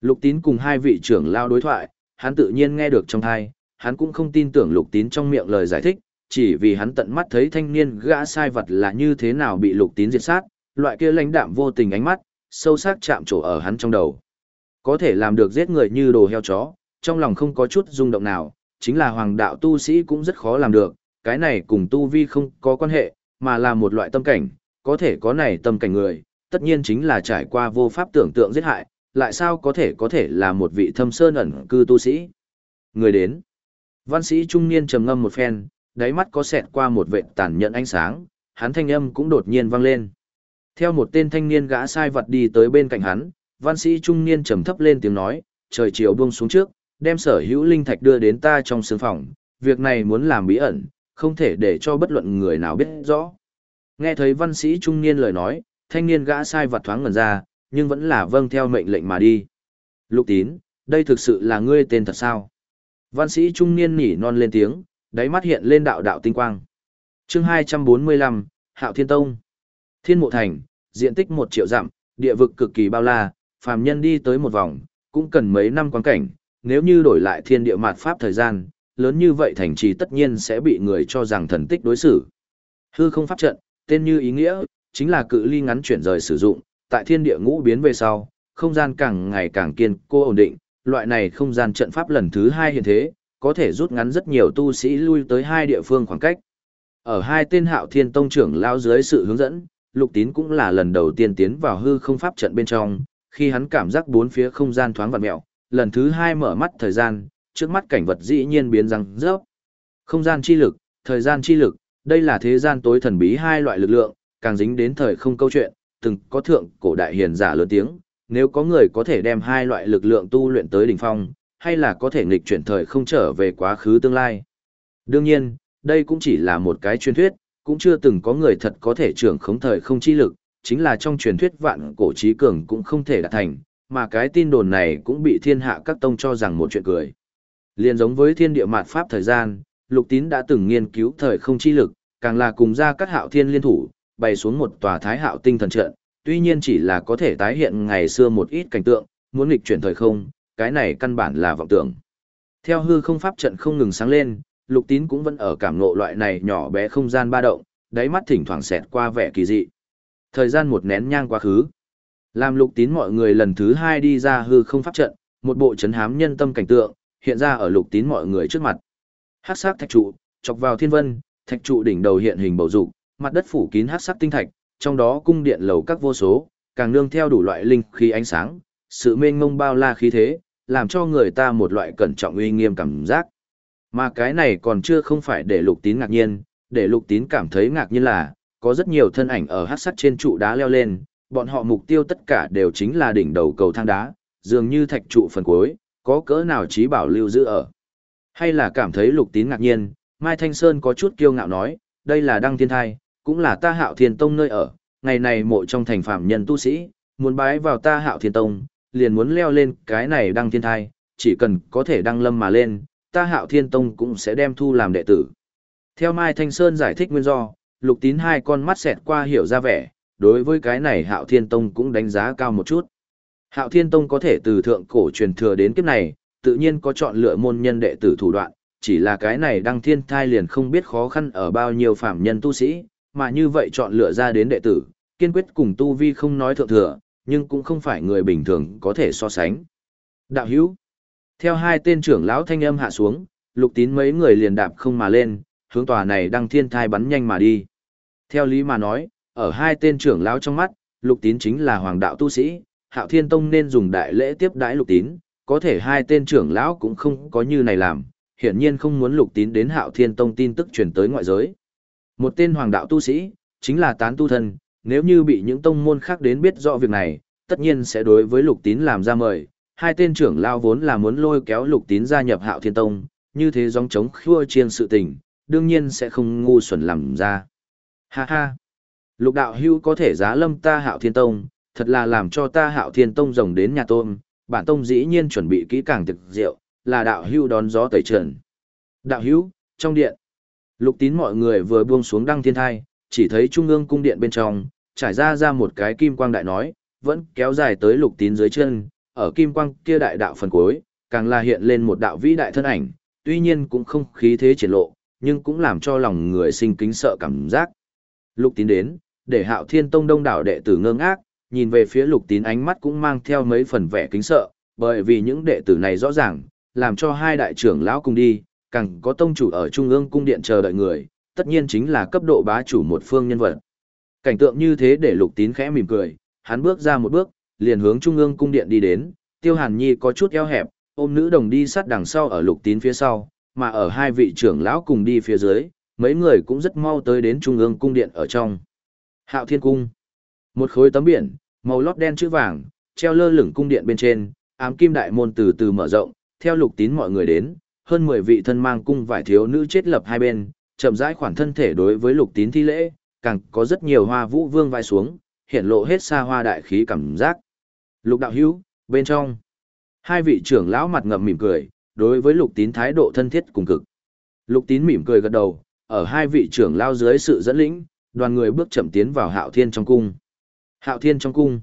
Lục tín cùng hai vị trưởng lao đối thoại, hắn tự nhiên nghe được trong thai, hắn cũng không tin tưởng lục tín trong miệng lời giải thích, chỉ vì hắn tận mắt thấy thanh niên gã sai vật là như thế nào bị lục tín diệt sát, loại kia lãnh đạm vô tình ánh mắt, sâu sắc chạm trổ ở hắn trong đầu. Có thể làm được giết người như đồ heo chó, trong lòng không có chút rung động nào, chính là hoàng đạo tu sĩ cũng rất khó làm được, cái này cùng tu vi không có quan hệ, mà là một loại tâm cảnh, có thể có này tâm cảnh người, tất nhiên chính là trải qua vô pháp tưởng tượng giết hại, lại sao có thể có thể là một vị thâm sơn ẩn cư tu sĩ. Người đến. Văn sĩ trung niên trầm ngâm một phen, đáy mắt có xẹt qua một vệ tàn nhẫn ánh sáng, hắn thanh âm cũng đột nhiên vang lên. Theo một tên thanh niên gã sai vật đi tới bên cạnh hắn, văn sĩ trung niên trầm thấp lên tiếng nói, trời chiều buông xuống trước, đem sở hữu linh thạch đưa đến ta trong sương phòng, việc này muốn làm bí ẩn, không thể để cho bất luận người nào biết rõ. Nghe thấy văn sĩ trung niên lời nói, thanh niên gã sai vật thoáng ngẩn ra, nhưng vẫn là vâng theo mệnh lệnh mà đi. Lục tín, đây thực sự là ngươi tên thật sao? Văn sĩ trung niên nỉ non lên tiếng, đáy mắt hiện lên đạo đạo tinh quang. chương 245, Hạo Thiên Tông. Thiên Mộ Thành, diện tích 1 triệu dặm, địa vực cực kỳ bao la, phàm nhân đi tới một vòng, cũng cần mấy năm quan cảnh, nếu như đổi lại thiên địa mạt pháp thời gian, lớn như vậy thành trì tất nhiên sẽ bị người cho rằng thần tích đối xử. Hư không pháp trận, tên như ý nghĩa, chính là cự ly ngắn chuyển rời sử dụng, tại thiên địa ngũ biến về sau, không gian càng ngày càng kiên cố ổn định, loại này không gian trận pháp lần thứ hai hiện thế, có thể rút ngắn rất nhiều tu sĩ lui tới hai địa phương khoảng cách. Ở hai tên hạo thiên tông trưởng lao dưới sự hướng dẫn, lục tín cũng là lần đầu tiên tiến vào hư không pháp trận bên trong, khi hắn cảm giác bốn phía không gian thoáng vặn mẹo, lần thứ hai mở mắt thời gian, trước mắt cảnh vật dĩ nhiên biến răng rớp. Không gian chi lực, thời gian chi lực, đây là thế gian tối thần bí hai loại lực lượng, càng dính đến thời không câu chuyện, từng có thượng cổ đại hiền giả lớn tiếng, nếu có người có thể đem hai loại lực lượng tu luyện tới đỉnh phong, hay là có thể nghịch chuyển thời không trở về quá khứ tương lai. Đương nhiên, đây cũng chỉ là một cái truyền thuyết, cũng chưa từng có người thật có thể trưởng khống thời không chi lực, chính là trong truyền thuyết vạn cổ trí cường cũng không thể đạt thành, mà cái tin đồn này cũng bị thiên hạ các tông cho rằng một chuyện cười. Liên giống với thiên địa mạt pháp thời gian, lục tín đã từng nghiên cứu thời không chi lực, càng là cùng ra các hạo thiên liên thủ, bày xuống một tòa thái hạo tinh thần trận, tuy nhiên chỉ là có thể tái hiện ngày xưa một ít cảnh tượng, muốn nghịch chuyển thời không, cái này căn bản là vọng tưởng. Theo hư không pháp trận không ngừng sáng lên, lục tín cũng vẫn ở cảm ngộ loại này nhỏ bé không gian ba động, đáy mắt thỉnh thoảng xẹt qua vẻ kỳ dị. Thời gian một nén nhang quá khứ. Làm lục tín mọi người lần thứ hai đi ra hư không pháp trận, một bộ chấn hám nhân tâm cảnh tượng, hiện ra ở lục tín mọi người trước mặt. hắc sắc thạch trụ, chọc vào thiên vân, thạch trụ đỉnh đầu hiện hình bầu dục, mặt đất phủ kín hắc sắc tinh thạch, trong đó cung điện lầu các vô số, càng nương theo đủ loại linh khí ánh sáng, sự mênh mông bao la khí thế, làm cho người ta một loại cẩn trọng uy nghiêm cảm giác. Mà cái này còn chưa không phải để lục tín ngạc nhiên, để lục tín cảm thấy ngạc nhiên là, có rất nhiều thân ảnh ở hát sắt trên trụ đá leo lên, bọn họ mục tiêu tất cả đều chính là đỉnh đầu cầu thang đá, dường như thạch trụ phần cuối, có cỡ nào trí bảo lưu giữ ở. Hay là cảm thấy lục tín ngạc nhiên, Mai Thanh Sơn có chút kiêu ngạo nói, đây là đăng thiên thai, cũng là ta hạo thiên tông nơi ở, ngày này mộ trong thành phạm nhân tu sĩ, muốn bái vào ta hạo thiên tông, liền muốn leo lên cái này đăng thiên thai, chỉ cần có thể đăng lâm mà lên, ta hạo thiên tông cũng sẽ đem thu làm đệ tử. Theo Mai Thanh Sơn giải thích nguyên do, lục tín hai con mắt xẹt qua hiểu ra vẻ, đối với cái này hạo thiên tông cũng đánh giá cao một chút. Hạo thiên tông có thể từ thượng cổ truyền thừa đến kiếp này, tự nhiên có chọn lựa môn nhân đệ tử thủ đoạn, chỉ là cái này đăng thiên thai liền không biết khó khăn ở bao nhiêu phạm nhân tu sĩ, mà như vậy chọn lựa ra đến đệ tử, kiên quyết cùng tu vi không nói thượng thừa, nhưng cũng không phải người bình thường có thể so sánh. Đạo hữu, theo hai tên trưởng lão thanh âm hạ xuống, lục tín mấy người liền đạp không mà lên, hướng tòa này đăng thiên thai bắn nhanh mà đi. Theo lý mà nói, ở hai tên trưởng lão trong mắt, lục tín chính là hoàng đạo tu sĩ, hạo thiên tông nên dùng đại lễ tiếp đãi lục tín, có thể hai tên trưởng lão cũng không có như này làm, hiển nhiên không muốn lục tín đến hạo thiên tông tin tức truyền tới ngoại giới. Một tên hoàng đạo tu sĩ, chính là tán tu thân, nếu như bị những tông môn khác đến biết rõ việc này, tất nhiên sẽ đối với lục tín làm ra mời. Hai tên trưởng lao vốn là muốn lôi kéo lục tín gia nhập hạo thiên tông, như thế dòng chống khua chiên sự tình, đương nhiên sẽ không ngu xuẩn làm ra. Ha ha! Lục đạo hưu có thể giá lâm ta hạo thiên tông, thật là làm cho ta hạo thiên tông rồng đến nhà tôm, bản tông dĩ nhiên chuẩn bị kỹ càng thực rượu, là đạo hưu đón gió tẩy trần. Đạo hưu, trong điện, lục tín mọi người vừa buông xuống đăng thiên thai, chỉ thấy trung ương cung điện bên trong, trải ra ra một cái kim quang đại nói, vẫn kéo dài tới lục tín dưới chân, ở kim quang kia đại đạo phần cuối, càng là hiện lên một đạo vĩ đại thân ảnh, tuy nhiên cũng không khí thế triển lộ, nhưng cũng làm cho lòng người sinh kính sợ cảm giác. Lục tín đến, để hạo thiên tông đông đảo đệ tử ngơ ngác, nhìn về phía lục tín ánh mắt cũng mang theo mấy phần vẻ kính sợ, bởi vì những đệ tử này rõ ràng, làm cho hai đại trưởng lão cùng đi, càng có tông chủ ở trung ương cung điện chờ đợi người, tất nhiên chính là cấp độ bá chủ một phương nhân vật. Cảnh tượng như thế để lục tín khẽ mỉm cười, hắn bước ra một bước, liền hướng trung ương cung điện đi đến, tiêu hàn nhi có chút eo hẹp, ôm nữ đồng đi sát đằng sau ở lục tín phía sau, mà ở hai vị trưởng lão cùng đi phía dưới, mấy người cũng rất mau tới đến trung ương cung điện ở trong. Hạo Thiên Cung. Một khối tấm biển, màu lót đen chữ vàng, treo lơ lửng cung điện bên trên, ám kim đại môn từ từ mở rộng, theo lục tín mọi người đến, hơn 10 vị thân mang cung vải thiếu nữ chết lập hai bên, chậm rãi khoản thân thể đối với lục tín thi lễ, càng có rất nhiều hoa vũ vương vai xuống, hiện lộ hết xa hoa đại khí cảm giác. Lục đạo hữu, bên trong, hai vị trưởng lão mặt ngậm mỉm cười, đối với lục tín thái độ thân thiết cùng cực. Lục tín mỉm cười gật đầu, ở hai vị trưởng lao dưới sự dẫn lĩnh, đoàn người bước chậm tiến vào hạo thiên trong cung. Hạo thiên trong cung,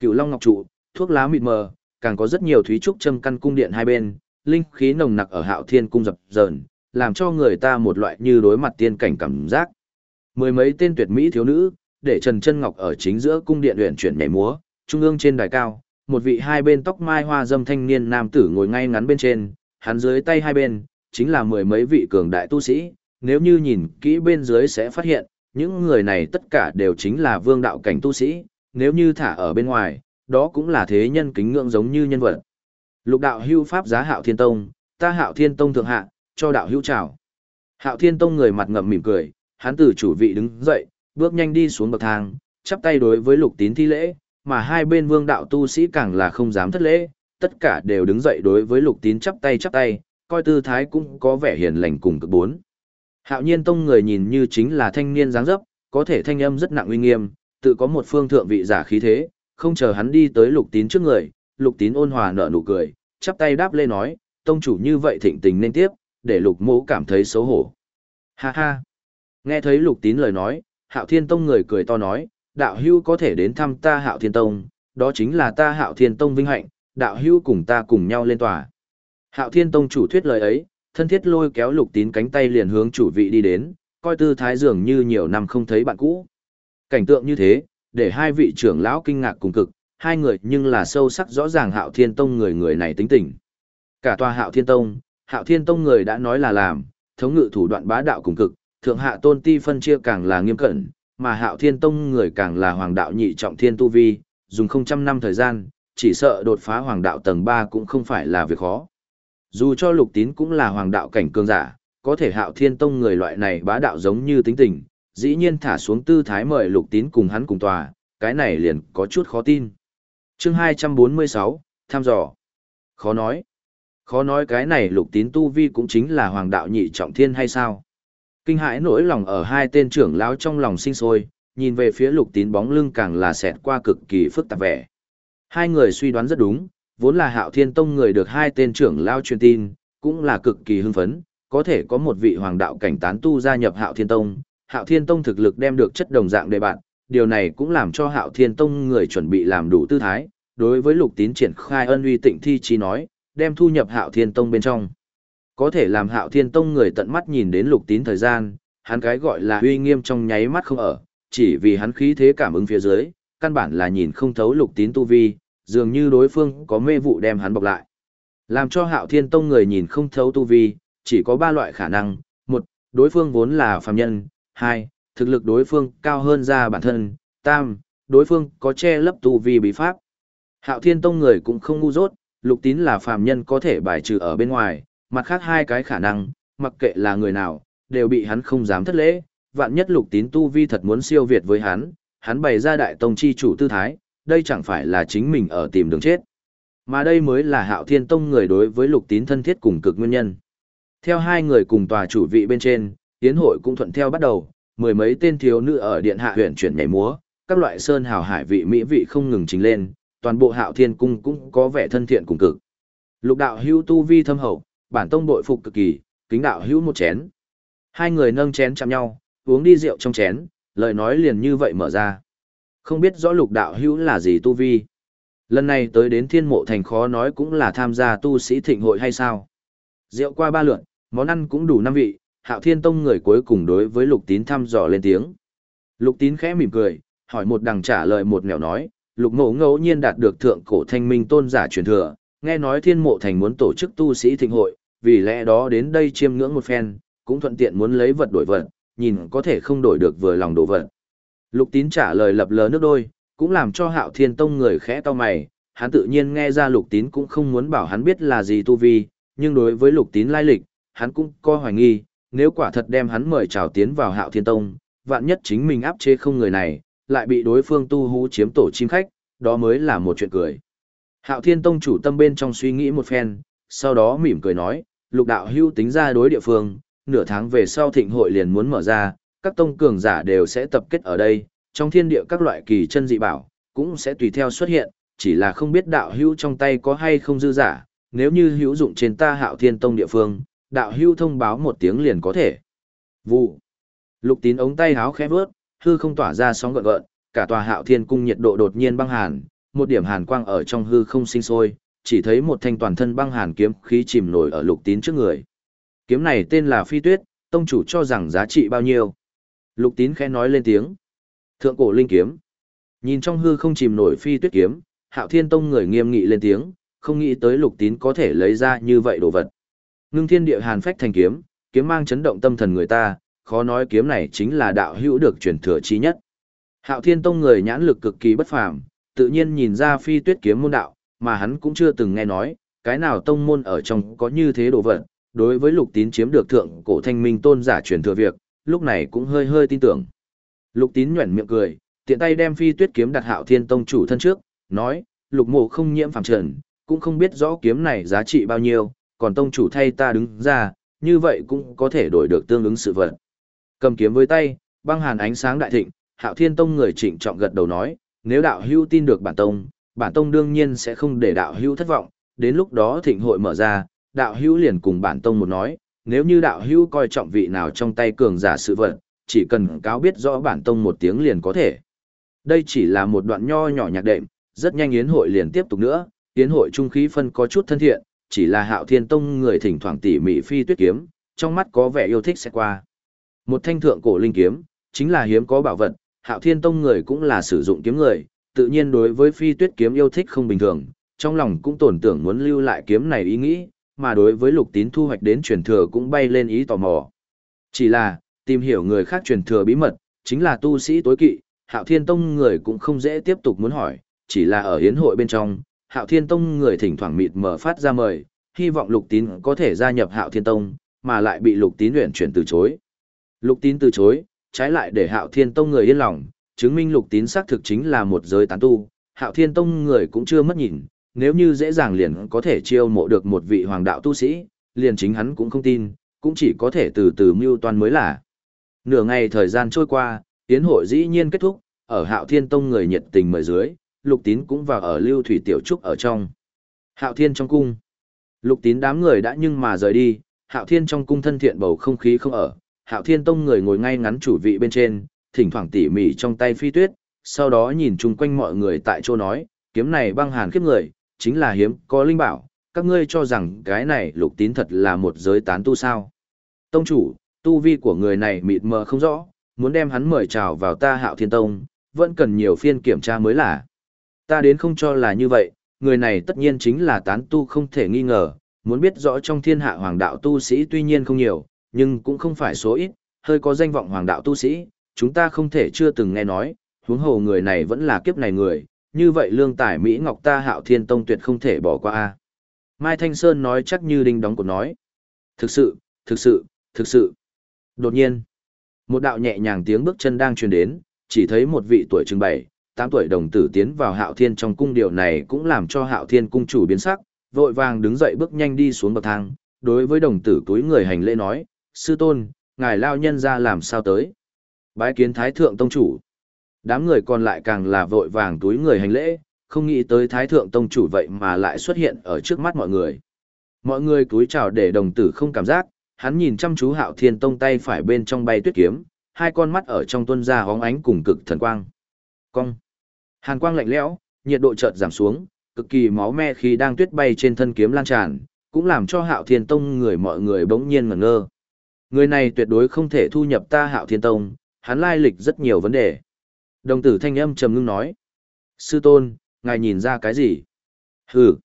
cựu long ngọc trụ, thuốc lá mịt mờ, càng có rất nhiều thúy trúc châm căn cung điện hai bên, linh khí nồng nặc ở hạo thiên cung dập dờn, làm cho người ta một loại như đối mặt tiên cảnh cảm giác. Mười mấy tên tuyệt mỹ thiếu nữ, để Trần Chân Ngọc ở chính giữa cung điện luyện chuyển nhảy múa, trung ương trên đài cao, một vị hai bên tóc mai hoa dâm thanh niên nam tử ngồi ngay ngắn bên trên, hắn dưới tay hai bên, chính là mười mấy vị cường đại tu sĩ, nếu như nhìn kỹ bên dưới sẽ phát hiện, những người này tất cả đều chính là vương đạo cảnh tu sĩ, nếu như thả ở bên ngoài, đó cũng là thế nhân kính ngưỡng giống như nhân vật. Lục đạo hưu pháp giá hạo thiên tông, ta hạo thiên tông thượng hạ, cho đạo hưu chào. Hạo thiên tông người mặt ngậm mỉm cười, hắn từ chủ vị đứng dậy, bước nhanh đi xuống bậc thang, chắp tay đối với lục tín thi lễ, mà hai bên vương đạo tu sĩ càng là không dám thất lễ, tất cả đều đứng dậy đối với lục tín chắp tay chắp tay, coi tư thái cũng có vẻ hiền lành cùng cực bốn. Hạo nhiên tông người nhìn như chính là thanh niên dáng dấp, có thể thanh âm rất nặng uy nghiêm, tự có một phương thượng vị giả khí thế, không chờ hắn đi tới lục tín trước người, lục tín ôn hòa nở nụ cười, chắp tay đáp lê nói, tông chủ như vậy thịnh tình nên tiếp, để lục mỗ cảm thấy xấu hổ. Ha ha! Nghe thấy lục tín lời nói, hạo thiên tông người cười to nói, đạo hưu có thể đến thăm ta hạo thiên tông, đó chính là ta hạo thiên tông vinh hạnh, đạo hưu cùng ta cùng nhau lên tòa. Hạo thiên tông chủ thuyết lời ấy, thân thiết lôi kéo lục tín cánh tay liền hướng chủ vị đi đến, coi tư thái dường như nhiều năm không thấy bạn cũ. Cảnh tượng như thế, để hai vị trưởng lão kinh ngạc cùng cực, hai người nhưng là sâu sắc rõ ràng hạo thiên tông người người này tính tình. Cả tòa hạo thiên tông, hạo thiên tông người đã nói là làm, thống ngự thủ đoạn bá đạo cùng cực, thượng hạ tôn ti phân chia càng là nghiêm cẩn, mà hạo thiên tông người càng là hoàng đạo nhị trọng thiên tu vi, dùng không trăm năm thời gian, chỉ sợ đột phá hoàng đạo tầng 3 cũng không phải là việc khó. Dù cho lục tín cũng là hoàng đạo cảnh cường giả, có thể hạo thiên tông người loại này bá đạo giống như tính tình, dĩ nhiên thả xuống tư thái mời lục tín cùng hắn cùng tòa, cái này liền có chút khó tin. chương 246, tham dò. Khó nói. Khó nói cái này lục tín tu vi cũng chính là hoàng đạo nhị trọng thiên hay sao? Kinh hãi nỗi lòng ở hai tên trưởng lão trong lòng sinh sôi, nhìn về phía lục tín bóng lưng càng là xẹt qua cực kỳ phức tạp vẻ. Hai người suy đoán rất đúng, vốn là hạo thiên tông người được hai tên trưởng lão truyền tin, cũng là cực kỳ hưng phấn, có thể có một vị hoàng đạo cảnh tán tu gia nhập hạo thiên tông, Hạo Thiên Tông thực lực đem được chất đồng dạng đề bạn, điều này cũng làm cho Hạo Thiên Tông người chuẩn bị làm đủ tư thái, đối với Lục Tín triển khai ân uy tịnh thi chi nói, đem thu nhập Hạo Thiên Tông bên trong. Có thể làm Hạo Thiên Tông người tận mắt nhìn đến Lục Tín thời gian, hắn cái gọi là uy nghiêm trong nháy mắt không ở, chỉ vì hắn khí thế cảm ứng phía dưới, căn bản là nhìn không thấu Lục Tín tu vi, dường như đối phương có mê vụ đem hắn bọc lại. Làm cho Hạo Thiên Tông người nhìn không thấu tu vi, chỉ có ba loại khả năng, một, đối phương vốn là phàm nhân, hai, thực lực đối phương cao hơn ra bản thân, tam, đối phương có che lấp tu vi bí pháp. Hạo Thiên Tông người cũng không ngu dốt, Lục Tín là phàm nhân có thể bài trừ ở bên ngoài, mặt khác hai cái khả năng, mặc kệ là người nào, đều bị hắn không dám thất lễ, vạn nhất Lục Tín tu vi thật muốn siêu việt với hắn, hắn bày ra đại tông chi chủ tư thái, đây chẳng phải là chính mình ở tìm đường chết. Mà đây mới là Hạo Thiên Tông người đối với Lục Tín thân thiết cùng cực nguyên nhân. Theo hai người cùng tòa chủ vị bên trên, tiến hội cũng thuận theo bắt đầu, mười mấy tên thiếu nữ ở điện hạ huyện chuyển nhảy múa, các loại sơn hào hải vị mỹ vị không ngừng chính lên, toàn bộ Hạo Thiên cung cũng có vẻ thân thiện cùng cực. Lục đạo hưu tu vi thâm hậu, bản tông bội phục cực kỳ, kính đạo hữu một chén. Hai người nâng chén chạm nhau, uống đi rượu trong chén, lời nói liền như vậy mở ra. Không biết rõ lục đạo hữu là gì tu vi. Lần này tới đến thiên mộ thành khó nói cũng là tham gia tu sĩ thịnh hội hay sao. Rượu qua ba lượn, món ăn cũng đủ năm vị, hạo thiên tông người cuối cùng đối với lục tín thăm dò lên tiếng. Lục tín khẽ mỉm cười, hỏi một đằng trả lời một nẻo nói, lục ngộ ngẫu nhiên đạt được thượng cổ thanh minh tôn giả truyền thừa, nghe nói thiên mộ thành muốn tổ chức tu sĩ thịnh hội, vì lẽ đó đến đây chiêm ngưỡng một phen, cũng thuận tiện muốn lấy vật đổi vật, nhìn có thể không đổi được vừa lòng đồ vật. Lục tín trả lời lập lờ nước đôi, cũng làm cho hạo thiên tông người khẽ to mày, hắn tự nhiên nghe ra lục tín cũng không muốn bảo hắn biết là gì tu vi, nhưng đối với lục tín lai lịch, hắn cũng có hoài nghi, nếu quả thật đem hắn mời chào tiến vào hạo thiên tông, vạn nhất chính mình áp chế không người này, lại bị đối phương tu hú chiếm tổ chim khách, đó mới là một chuyện cười. Hạo thiên tông chủ tâm bên trong suy nghĩ một phen, sau đó mỉm cười nói, lục đạo hưu tính ra đối địa phương, nửa tháng về sau thịnh hội liền muốn mở ra, các tông cường giả đều sẽ tập kết ở đây, trong thiên địa các loại kỳ chân dị bảo, cũng sẽ tùy theo xuất hiện, chỉ là không biết đạo hưu trong tay có hay không dư giả, nếu như hữu dụng trên ta hạo thiên tông địa phương, đạo hưu thông báo một tiếng liền có thể. Vụ. Lục tín ống tay háo khẽ vớt, hư không tỏa ra sóng gợn gợn, cả tòa hạo thiên cung nhiệt độ đột nhiên băng hàn, một điểm hàn quang ở trong hư không sinh sôi, chỉ thấy một thanh toàn thân băng hàn kiếm khí chìm nổi ở lục tín trước người. Kiếm này tên là Phi Tuyết, tông chủ cho rằng giá trị bao nhiêu. Lục tín khẽ nói lên tiếng. Thượng cổ linh kiếm. Nhìn trong hư không chìm nổi Phi Tuyết kiếm, hạo thiên tông người nghiêm nghị lên tiếng, không nghĩ tới lục tín có thể lấy ra như vậy đồ vật. Ngưng thiên địa hàn phách thành kiếm, kiếm mang chấn động tâm thần người ta, khó nói kiếm này chính là đạo hữu được truyền thừa chi nhất. Hạo Thiên Tông người nhãn lực cực kỳ bất phàm, tự nhiên nhìn ra phi tuyết kiếm môn đạo, mà hắn cũng chưa từng nghe nói, cái nào tông môn ở trong có như thế đồ vật, đối với lục tín chiếm được thượng cổ thanh minh tôn giả truyền thừa việc, lúc này cũng hơi hơi tin tưởng. Lục tín nhuẩn miệng cười, tiện tay đem phi tuyết kiếm đặt hạo thiên tông chủ thân trước, nói, lục mộ không nhiễm phàm trần, cũng không biết rõ kiếm này giá trị bao nhiêu, còn tông chủ thay ta đứng ra, như vậy cũng có thể đổi được tương ứng sự vật. Cầm kiếm với tay, băng hàn ánh sáng đại thịnh, hạo thiên tông người trịnh trọng gật đầu nói, nếu đạo hữu tin được bản tông, bản tông đương nhiên sẽ không để đạo hữu thất vọng, đến lúc đó thịnh hội mở ra, đạo hữu liền cùng bản tông một nói, nếu như đạo hữu coi trọng vị nào trong tay cường giả sự vật, chỉ cần cáo biết rõ bản tông một tiếng liền có thể. Đây chỉ là một đoạn nho nhỏ nhạc đệm, rất nhanh yến hội liền tiếp tục nữa, yến hội trung khí phân có chút thân thiện, chỉ là hạo thiên tông người thỉnh thoảng tỉ mỉ phi tuyết kiếm, trong mắt có vẻ yêu thích sẽ qua. Một thanh thượng cổ linh kiếm, chính là hiếm có bảo vật, hạo thiên tông người cũng là sử dụng kiếm người, tự nhiên đối với phi tuyết kiếm yêu thích không bình thường, trong lòng cũng tổn tưởng muốn lưu lại kiếm này ý nghĩ, mà đối với lục tín thu hoạch đến truyền thừa cũng bay lên ý tò mò. Chỉ là, tìm hiểu người khác truyền thừa bí mật, chính là tu sĩ tối kỵ, hạo thiên tông người cũng không dễ tiếp tục muốn hỏi, chỉ là ở hiến hội bên trong, hạo thiên tông người thỉnh thoảng mịt mở phát ra mời, hy vọng lục tín có thể gia nhập hạo thiên tông, mà lại bị lục tín luyện chuyển từ chối. Lục tín từ chối, trái lại để hạo thiên tông người yên lòng, chứng minh lục tín xác thực chính là một giới tán tu, hạo thiên tông người cũng chưa mất nhìn, nếu như dễ dàng liền có thể chiêu mộ được một vị hoàng đạo tu sĩ, liền chính hắn cũng không tin, cũng chỉ có thể từ từ mưu toan mới là. Nửa ngày thời gian trôi qua, tiến hội dĩ nhiên kết thúc, ở hạo thiên tông người nhiệt tình mời dưới, lục tín cũng vào ở lưu thủy tiểu trúc ở trong. Hạo thiên trong cung. Lục tín đám người đã nhưng mà rời đi, hạo thiên trong cung thân thiện bầu không khí không ở, Hạo Thiên Tông người ngồi ngay ngắn chủ vị bên trên, thỉnh thoảng tỉ mỉ trong tay phi tuyết, sau đó nhìn chung quanh mọi người tại chỗ nói, kiếm này băng hàn khiếp người, chính là hiếm có linh bảo, các ngươi cho rằng cái này lục tín thật là một giới tán tu sao. Tông chủ, tu vi của người này mịt mờ không rõ, muốn đem hắn mời chào vào ta hạo thiên tông, vẫn cần nhiều phiên kiểm tra mới là. Ta đến không cho là như vậy, người này tất nhiên chính là tán tu không thể nghi ngờ, muốn biết rõ trong thiên hạ hoàng đạo tu sĩ tuy nhiên không nhiều, nhưng cũng không phải số ít, hơi có danh vọng hoàng đạo tu sĩ, chúng ta không thể chưa từng nghe nói, huống hồ người này vẫn là kiếp này người, như vậy lương tài Mỹ Ngọc ta hạo thiên tông tuyệt không thể bỏ qua. a Mai Thanh Sơn nói chắc như đinh đóng cột nói. Thực sự, thực sự, thực sự. Đột nhiên, một đạo nhẹ nhàng tiếng bước chân đang truyền đến, chỉ thấy một vị tuổi trưng bảy, tám tuổi đồng tử tiến vào hạo thiên trong cung điều này cũng làm cho hạo thiên cung chủ biến sắc, vội vàng đứng dậy bước nhanh đi xuống bậc thang, đối với đồng tử túi người hành lễ nói, sư tôn, ngài lao nhân ra làm sao tới. Bái kiến thái thượng tông chủ. Đám người còn lại càng là vội vàng túi người hành lễ, không nghĩ tới thái thượng tông chủ vậy mà lại xuất hiện ở trước mắt mọi người. Mọi người túi chào để đồng tử không cảm giác, hắn nhìn chăm chú hạo thiên tông tay phải bên trong bay tuyết kiếm, hai con mắt ở trong tuân ra hóng ánh cùng cực thần quang. Cong. Hàn quang lạnh lẽo, nhiệt độ chợt giảm xuống, cực kỳ máu me khi đang tuyết bay trên thân kiếm lan tràn, cũng làm cho hạo thiên tông người mọi người bỗng nhiên ngẩn ngơ. Người này tuyệt đối không thể thu nhập ta hạo thiên tông, hắn lai lịch rất nhiều vấn đề. Đồng tử thanh âm trầm ngưng nói. Sư tôn, ngài nhìn ra cái gì? Hừ.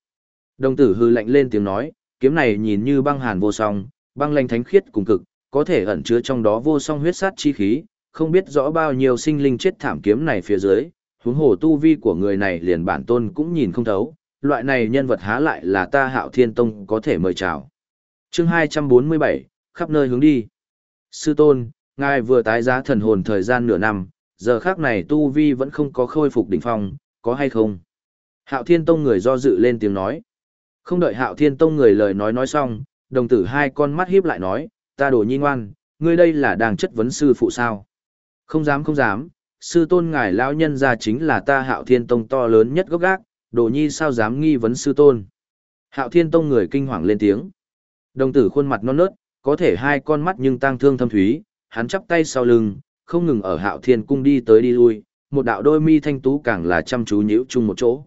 Đồng tử hư lạnh lên tiếng nói, kiếm này nhìn như băng hàn vô song, băng lanh thánh khiết cùng cực, có thể ẩn chứa trong đó vô song huyết sát chi khí, không biết rõ bao nhiêu sinh linh chết thảm kiếm này phía dưới, huống hồ tu vi của người này liền bản tôn cũng nhìn không thấu, loại này nhân vật há lại là ta hạo thiên tông có thể mời chào. chương 247, khắp nơi hướng đi. Sư tôn, ngài vừa tái giá thần hồn thời gian nửa năm, giờ khác này tu vi vẫn không có khôi phục đỉnh phong, có hay không? Hạo thiên tông người do dự lên tiếng nói. Không đợi hạo thiên tông người lời nói nói xong, đồng tử hai con mắt hiếp lại nói, ta đồ nhi ngoan, ngươi đây là đang chất vấn sư phụ sao? Không dám không dám, sư tôn ngài lão nhân ra chính là ta hạo thiên tông to lớn nhất gốc gác, đồ nhi sao dám nghi vấn sư tôn. Hạo thiên tông người kinh hoàng lên tiếng. Đồng tử khuôn mặt non nớt, có thể hai con mắt nhưng tang thương thâm thúy, hắn chắp tay sau lưng, không ngừng ở hạo thiên cung đi tới đi lui, một đạo đôi mi thanh tú càng là chăm chú nhíu chung một chỗ.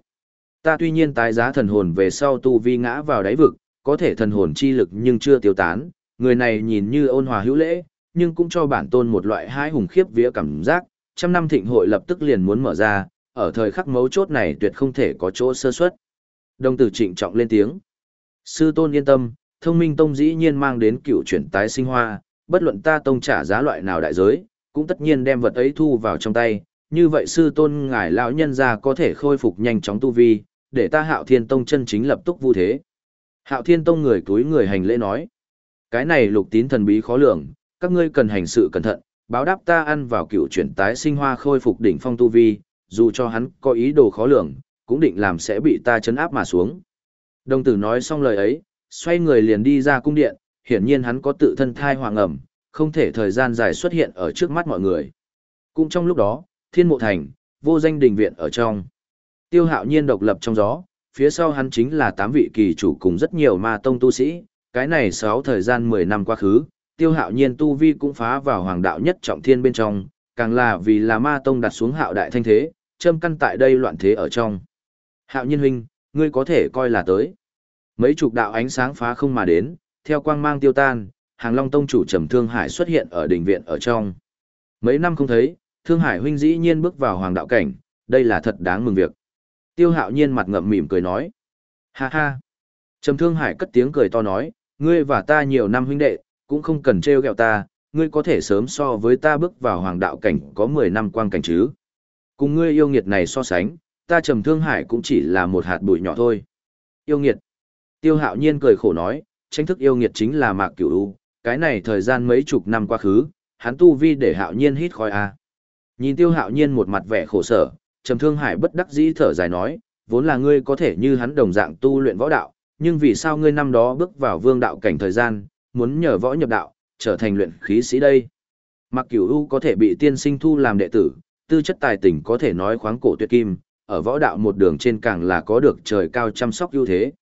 Ta tuy nhiên tái giá thần hồn về sau tu vi ngã vào đáy vực, có thể thần hồn chi lực nhưng chưa tiêu tán, người này nhìn như ôn hòa hữu lễ, nhưng cũng cho bản tôn một loại hai hùng khiếp vía cảm giác, trăm năm thịnh hội lập tức liền muốn mở ra, ở thời khắc mấu chốt này tuyệt không thể có chỗ sơ suất. Đồng tử trịnh trọng lên tiếng. Sư tôn yên tâm, thông minh tông dĩ nhiên mang đến cựu chuyển tái sinh hoa, bất luận ta tông trả giá loại nào đại giới, cũng tất nhiên đem vật ấy thu vào trong tay, như vậy sư tôn ngài lão nhân gia có thể khôi phục nhanh chóng tu vi, để ta hạo thiên tông chân chính lập tức vu thế. Hạo thiên tông người túi người hành lễ nói. Cái này lục tín thần bí khó lường, các ngươi cần hành sự cẩn thận, báo đáp ta ăn vào cựu chuyển tái sinh hoa khôi phục đỉnh phong tu vi, dù cho hắn có ý đồ khó lường, cũng định làm sẽ bị ta chấn áp mà xuống. Đồng tử nói xong lời ấy, xoay người liền đi ra cung điện, hiển nhiên hắn có tự thân thai hoàng ẩm, không thể thời gian dài xuất hiện ở trước mắt mọi người. Cũng trong lúc đó, thiên mộ thành, vô danh đình viện ở trong. Tiêu hạo nhiên độc lập trong gió, phía sau hắn chính là tám vị kỳ chủ cùng rất nhiều ma tông tu sĩ, cái này sáu thời gian 10 năm quá khứ, tiêu hạo nhiên tu vi cũng phá vào hoàng đạo nhất trọng thiên bên trong, càng là vì là ma tông đặt xuống hạo đại thanh thế, châm căn tại đây loạn thế ở trong. Hạo nhiên huynh, ngươi có thể coi là tới. Mấy chục đạo ánh sáng phá không mà đến, theo quang mang tiêu tan, hàng long tông chủ trầm thương hải xuất hiện ở đỉnh viện ở trong. Mấy năm không thấy, thương hải huynh dĩ nhiên bước vào hoàng đạo cảnh, đây là thật đáng mừng việc. Tiêu hạo nhiên mặt ngậm mỉm cười nói. Ha ha. Trầm thương hải cất tiếng cười to nói, ngươi và ta nhiều năm huynh đệ, cũng không cần trêu ghẹo ta, ngươi có thể sớm so với ta bước vào hoàng đạo cảnh có 10 năm quang cảnh chứ. Cùng ngươi yêu nghiệt này so sánh, ta trầm thương hải cũng chỉ là một hạt bụi nhỏ thôi. Yêu nghiệt. Tiêu hạo nhiên cười khổ nói, tranh thức yêu nghiệt chính là mạc cửu u, cái này thời gian mấy chục năm quá khứ, hắn tu vi để hạo nhiên hít khói a. Nhìn tiêu hạo nhiên một mặt vẻ khổ sở, trầm thương hải bất đắc dĩ thở dài nói, vốn là ngươi có thể như hắn đồng dạng tu luyện võ đạo, nhưng vì sao ngươi năm đó bước vào vương đạo cảnh thời gian, muốn nhờ võ nhập đạo, trở thành luyện khí sĩ đây. Mặc cửu u có thể bị tiên sinh thu làm đệ tử, tư chất tài tình có thể nói khoáng cổ tuyệt kim, ở võ đạo một đường trên càng là có được trời cao chăm sóc ưu thế.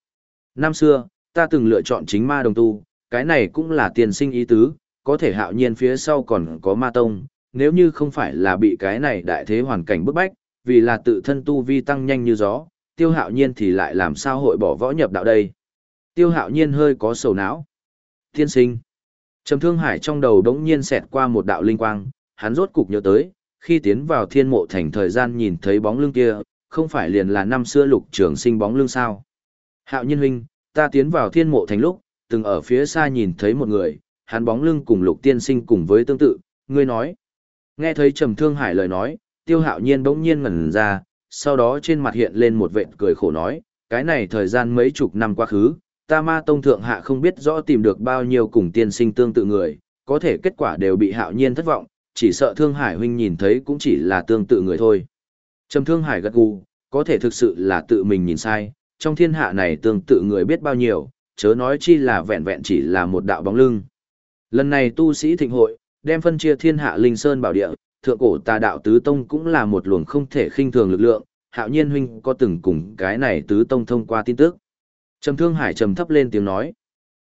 Năm xưa, ta từng lựa chọn chính ma đồng tu, cái này cũng là tiền sinh ý tứ, có thể hạo nhiên phía sau còn có ma tông, nếu như không phải là bị cái này đại thế hoàn cảnh bức bách, vì là tự thân tu vi tăng nhanh như gió, tiêu hạo nhiên thì lại làm sao hội bỏ võ nhập đạo đây. Tiêu hạo nhiên hơi có sầu não. Thiên sinh. Trầm thương hải trong đầu đống nhiên xẹt qua một đạo linh quang, hắn rốt cục nhớ tới, khi tiến vào thiên mộ thành thời gian nhìn thấy bóng lưng kia, không phải liền là năm xưa lục trường sinh bóng lưng sao. Hạo nhiên huynh, ta tiến vào thiên mộ thành lúc, từng ở phía xa nhìn thấy một người, hắn bóng lưng cùng lục tiên sinh cùng với tương tự, ngươi nói. Nghe thấy trầm thương hải lời nói, tiêu hạo nhiên bỗng nhiên ngẩn ra, sau đó trên mặt hiện lên một vệt cười khổ nói, cái này thời gian mấy chục năm quá khứ, ta ma tông thượng hạ không biết rõ tìm được bao nhiêu cùng tiên sinh tương tự người, có thể kết quả đều bị hạo nhiên thất vọng, chỉ sợ thương hải huynh nhìn thấy cũng chỉ là tương tự người thôi. Trầm thương hải gật gù, có thể thực sự là tự mình nhìn sai, trong thiên hạ này tương tự người biết bao nhiêu, chớ nói chi là vẹn vẹn chỉ là một đạo bóng lưng. Lần này tu sĩ thịnh hội, đem phân chia thiên hạ linh sơn bảo địa, thượng cổ tà đạo tứ tông cũng là một luồng không thể khinh thường lực lượng, hạo nhiên huynh có từng cùng cái này tứ tông thông qua tin tức. Trầm thương hải trầm thấp lên tiếng nói.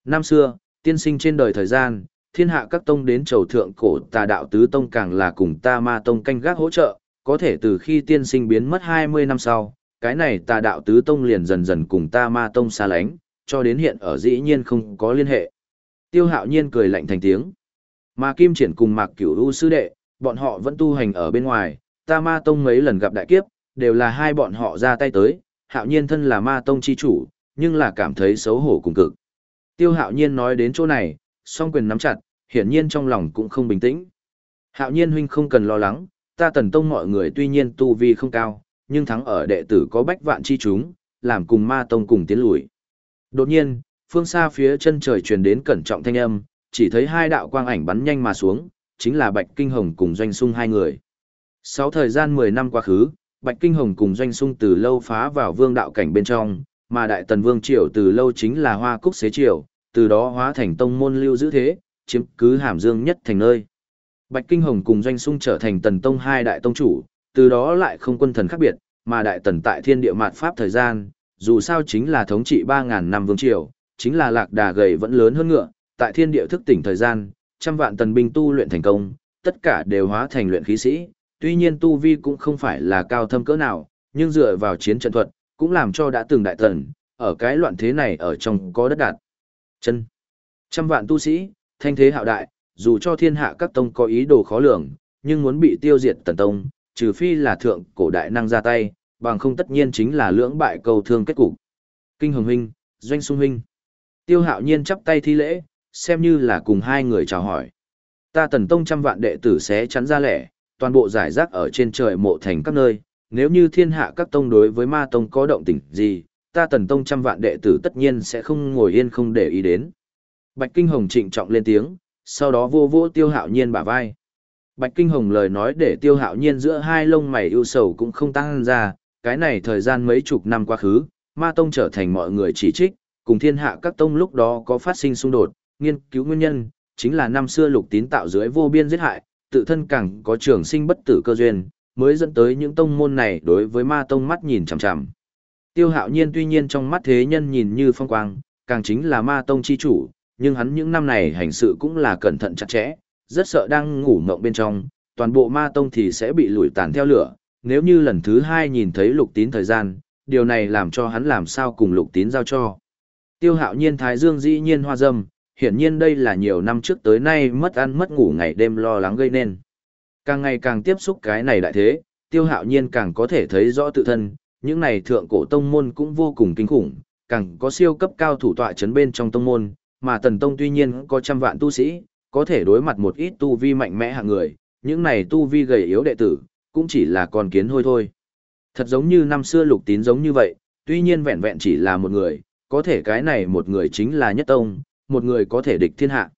Năm xưa, tiên sinh trên đời thời gian, thiên hạ các tông đến chầu thượng cổ tà đạo tứ tông càng là cùng ta ma tông canh gác hỗ trợ, có thể từ khi tiên sinh biến mất 20 năm sau, cái này tà đạo tứ tông liền dần dần cùng ta ma tông xa lánh, cho đến hiện ở dĩ nhiên không có liên hệ. Tiêu hạo nhiên cười lạnh thành tiếng. Mà Kim Triển cùng Mạc Cửu U sư đệ, bọn họ vẫn tu hành ở bên ngoài, ta ma tông mấy lần gặp đại kiếp, đều là hai bọn họ ra tay tới, hạo nhiên thân là ma tông chi chủ, nhưng là cảm thấy xấu hổ cùng cực. Tiêu hạo nhiên nói đến chỗ này, song quyền nắm chặt, hiển nhiên trong lòng cũng không bình tĩnh. Hạo nhiên huynh không cần lo lắng, ta tần tông mọi người tuy nhiên tu vi không cao, nhưng thắng ở đệ tử có bách vạn chi chúng, làm cùng ma tông cùng tiến lùi. Đột nhiên, phương xa phía chân trời truyền đến cẩn trọng thanh âm, chỉ thấy hai đạo quang ảnh bắn nhanh mà xuống, chính là Bạch Kinh Hồng cùng Doanh Sung hai người. Sau thời gian 10 năm quá khứ, Bạch Kinh Hồng cùng Doanh Sung từ lâu phá vào vương đạo cảnh bên trong, mà Đại Tần Vương Triều từ lâu chính là hoa cúc xế triều, từ đó hóa thành tông môn lưu giữ thế, chiếm cứ hàm dương nhất thành nơi. Bạch Kinh Hồng cùng Doanh Sung trở thành Tần Tông hai đại tông chủ, từ đó lại không quân thần khác biệt, mà Đại Tần tại thiên địa mạt pháp thời gian, dù sao chính là thống trị 3.000 năm vương triều, chính là lạc đà gầy vẫn lớn hơn ngựa, tại thiên địa thức tỉnh thời gian, trăm vạn tần binh tu luyện thành công, tất cả đều hóa thành luyện khí sĩ, tuy nhiên tu vi cũng không phải là cao thâm cỡ nào, nhưng dựa vào chiến trận thuật, cũng làm cho đã từng đại tần, ở cái loạn thế này ở trong có đất đạt. Chân. Trăm vạn tu sĩ, thanh thế hạo đại, dù cho thiên hạ các tông có ý đồ khó lường, nhưng muốn bị tiêu diệt tần tông, trừ phi là thượng cổ đại năng ra tay, bằng không tất nhiên chính là lưỡng bại cầu thương kết cục. Kinh Hồng huynh, Doanh Sung huynh. Tiêu Hạo Nhiên chắp tay thi lễ, xem như là cùng hai người chào hỏi. Ta tần tông trăm vạn đệ tử sẽ chắn ra lẻ, toàn bộ giải rác ở trên trời mộ thành các nơi, nếu như thiên hạ các tông đối với ma tông có động tình gì, ta tần tông trăm vạn đệ tử tất nhiên sẽ không ngồi yên không để ý đến. Bạch Kinh Hồng trịnh trọng lên tiếng, sau đó vô vô tiêu hạo nhiên bả vai. Bạch Kinh Hồng lời nói để tiêu hạo nhiên giữa hai lông mày ưu sầu cũng không tăng ra, cái này thời gian mấy chục năm quá khứ, ma tông trở thành mọi người chỉ trích, cùng thiên hạ các tông lúc đó có phát sinh xung đột, nghiên cứu nguyên nhân, chính là năm xưa lục tín tạo dưới vô biên giết hại, tự thân càng có trường sinh bất tử cơ duyên, mới dẫn tới những tông môn này đối với ma tông mắt nhìn chằm chằm. Tiêu hạo nhiên tuy nhiên trong mắt thế nhân nhìn như phong quang, càng chính là ma tông chi chủ, nhưng hắn những năm này hành sự cũng là cẩn thận chặt chẽ, rất sợ đang ngủ mộng bên trong, toàn bộ ma tông thì sẽ bị lùi tàn theo lửa. Nếu như lần thứ hai nhìn thấy lục tín thời gian, điều này làm cho hắn làm sao cùng lục tín giao cho. Tiêu hạo nhiên thái dương dĩ nhiên hoa dâm, hiển nhiên đây là nhiều năm trước tới nay mất ăn mất ngủ ngày đêm lo lắng gây nên. Càng ngày càng tiếp xúc cái này đại thế, tiêu hạo nhiên càng có thể thấy rõ tự thân, những này thượng cổ tông môn cũng vô cùng kinh khủng, càng có siêu cấp cao thủ tọa chấn bên trong tông môn, mà tần tông tuy nhiên có trăm vạn tu sĩ, có thể đối mặt một ít tu vi mạnh mẽ hạng người, những này tu vi gầy yếu đệ tử, cũng chỉ là con kiến hôi thôi. Thật giống như năm xưa lục tín giống như vậy, tuy nhiên vẹn vẹn chỉ là một người, có thể cái này một người chính là nhất tông, một người có thể địch thiên hạ.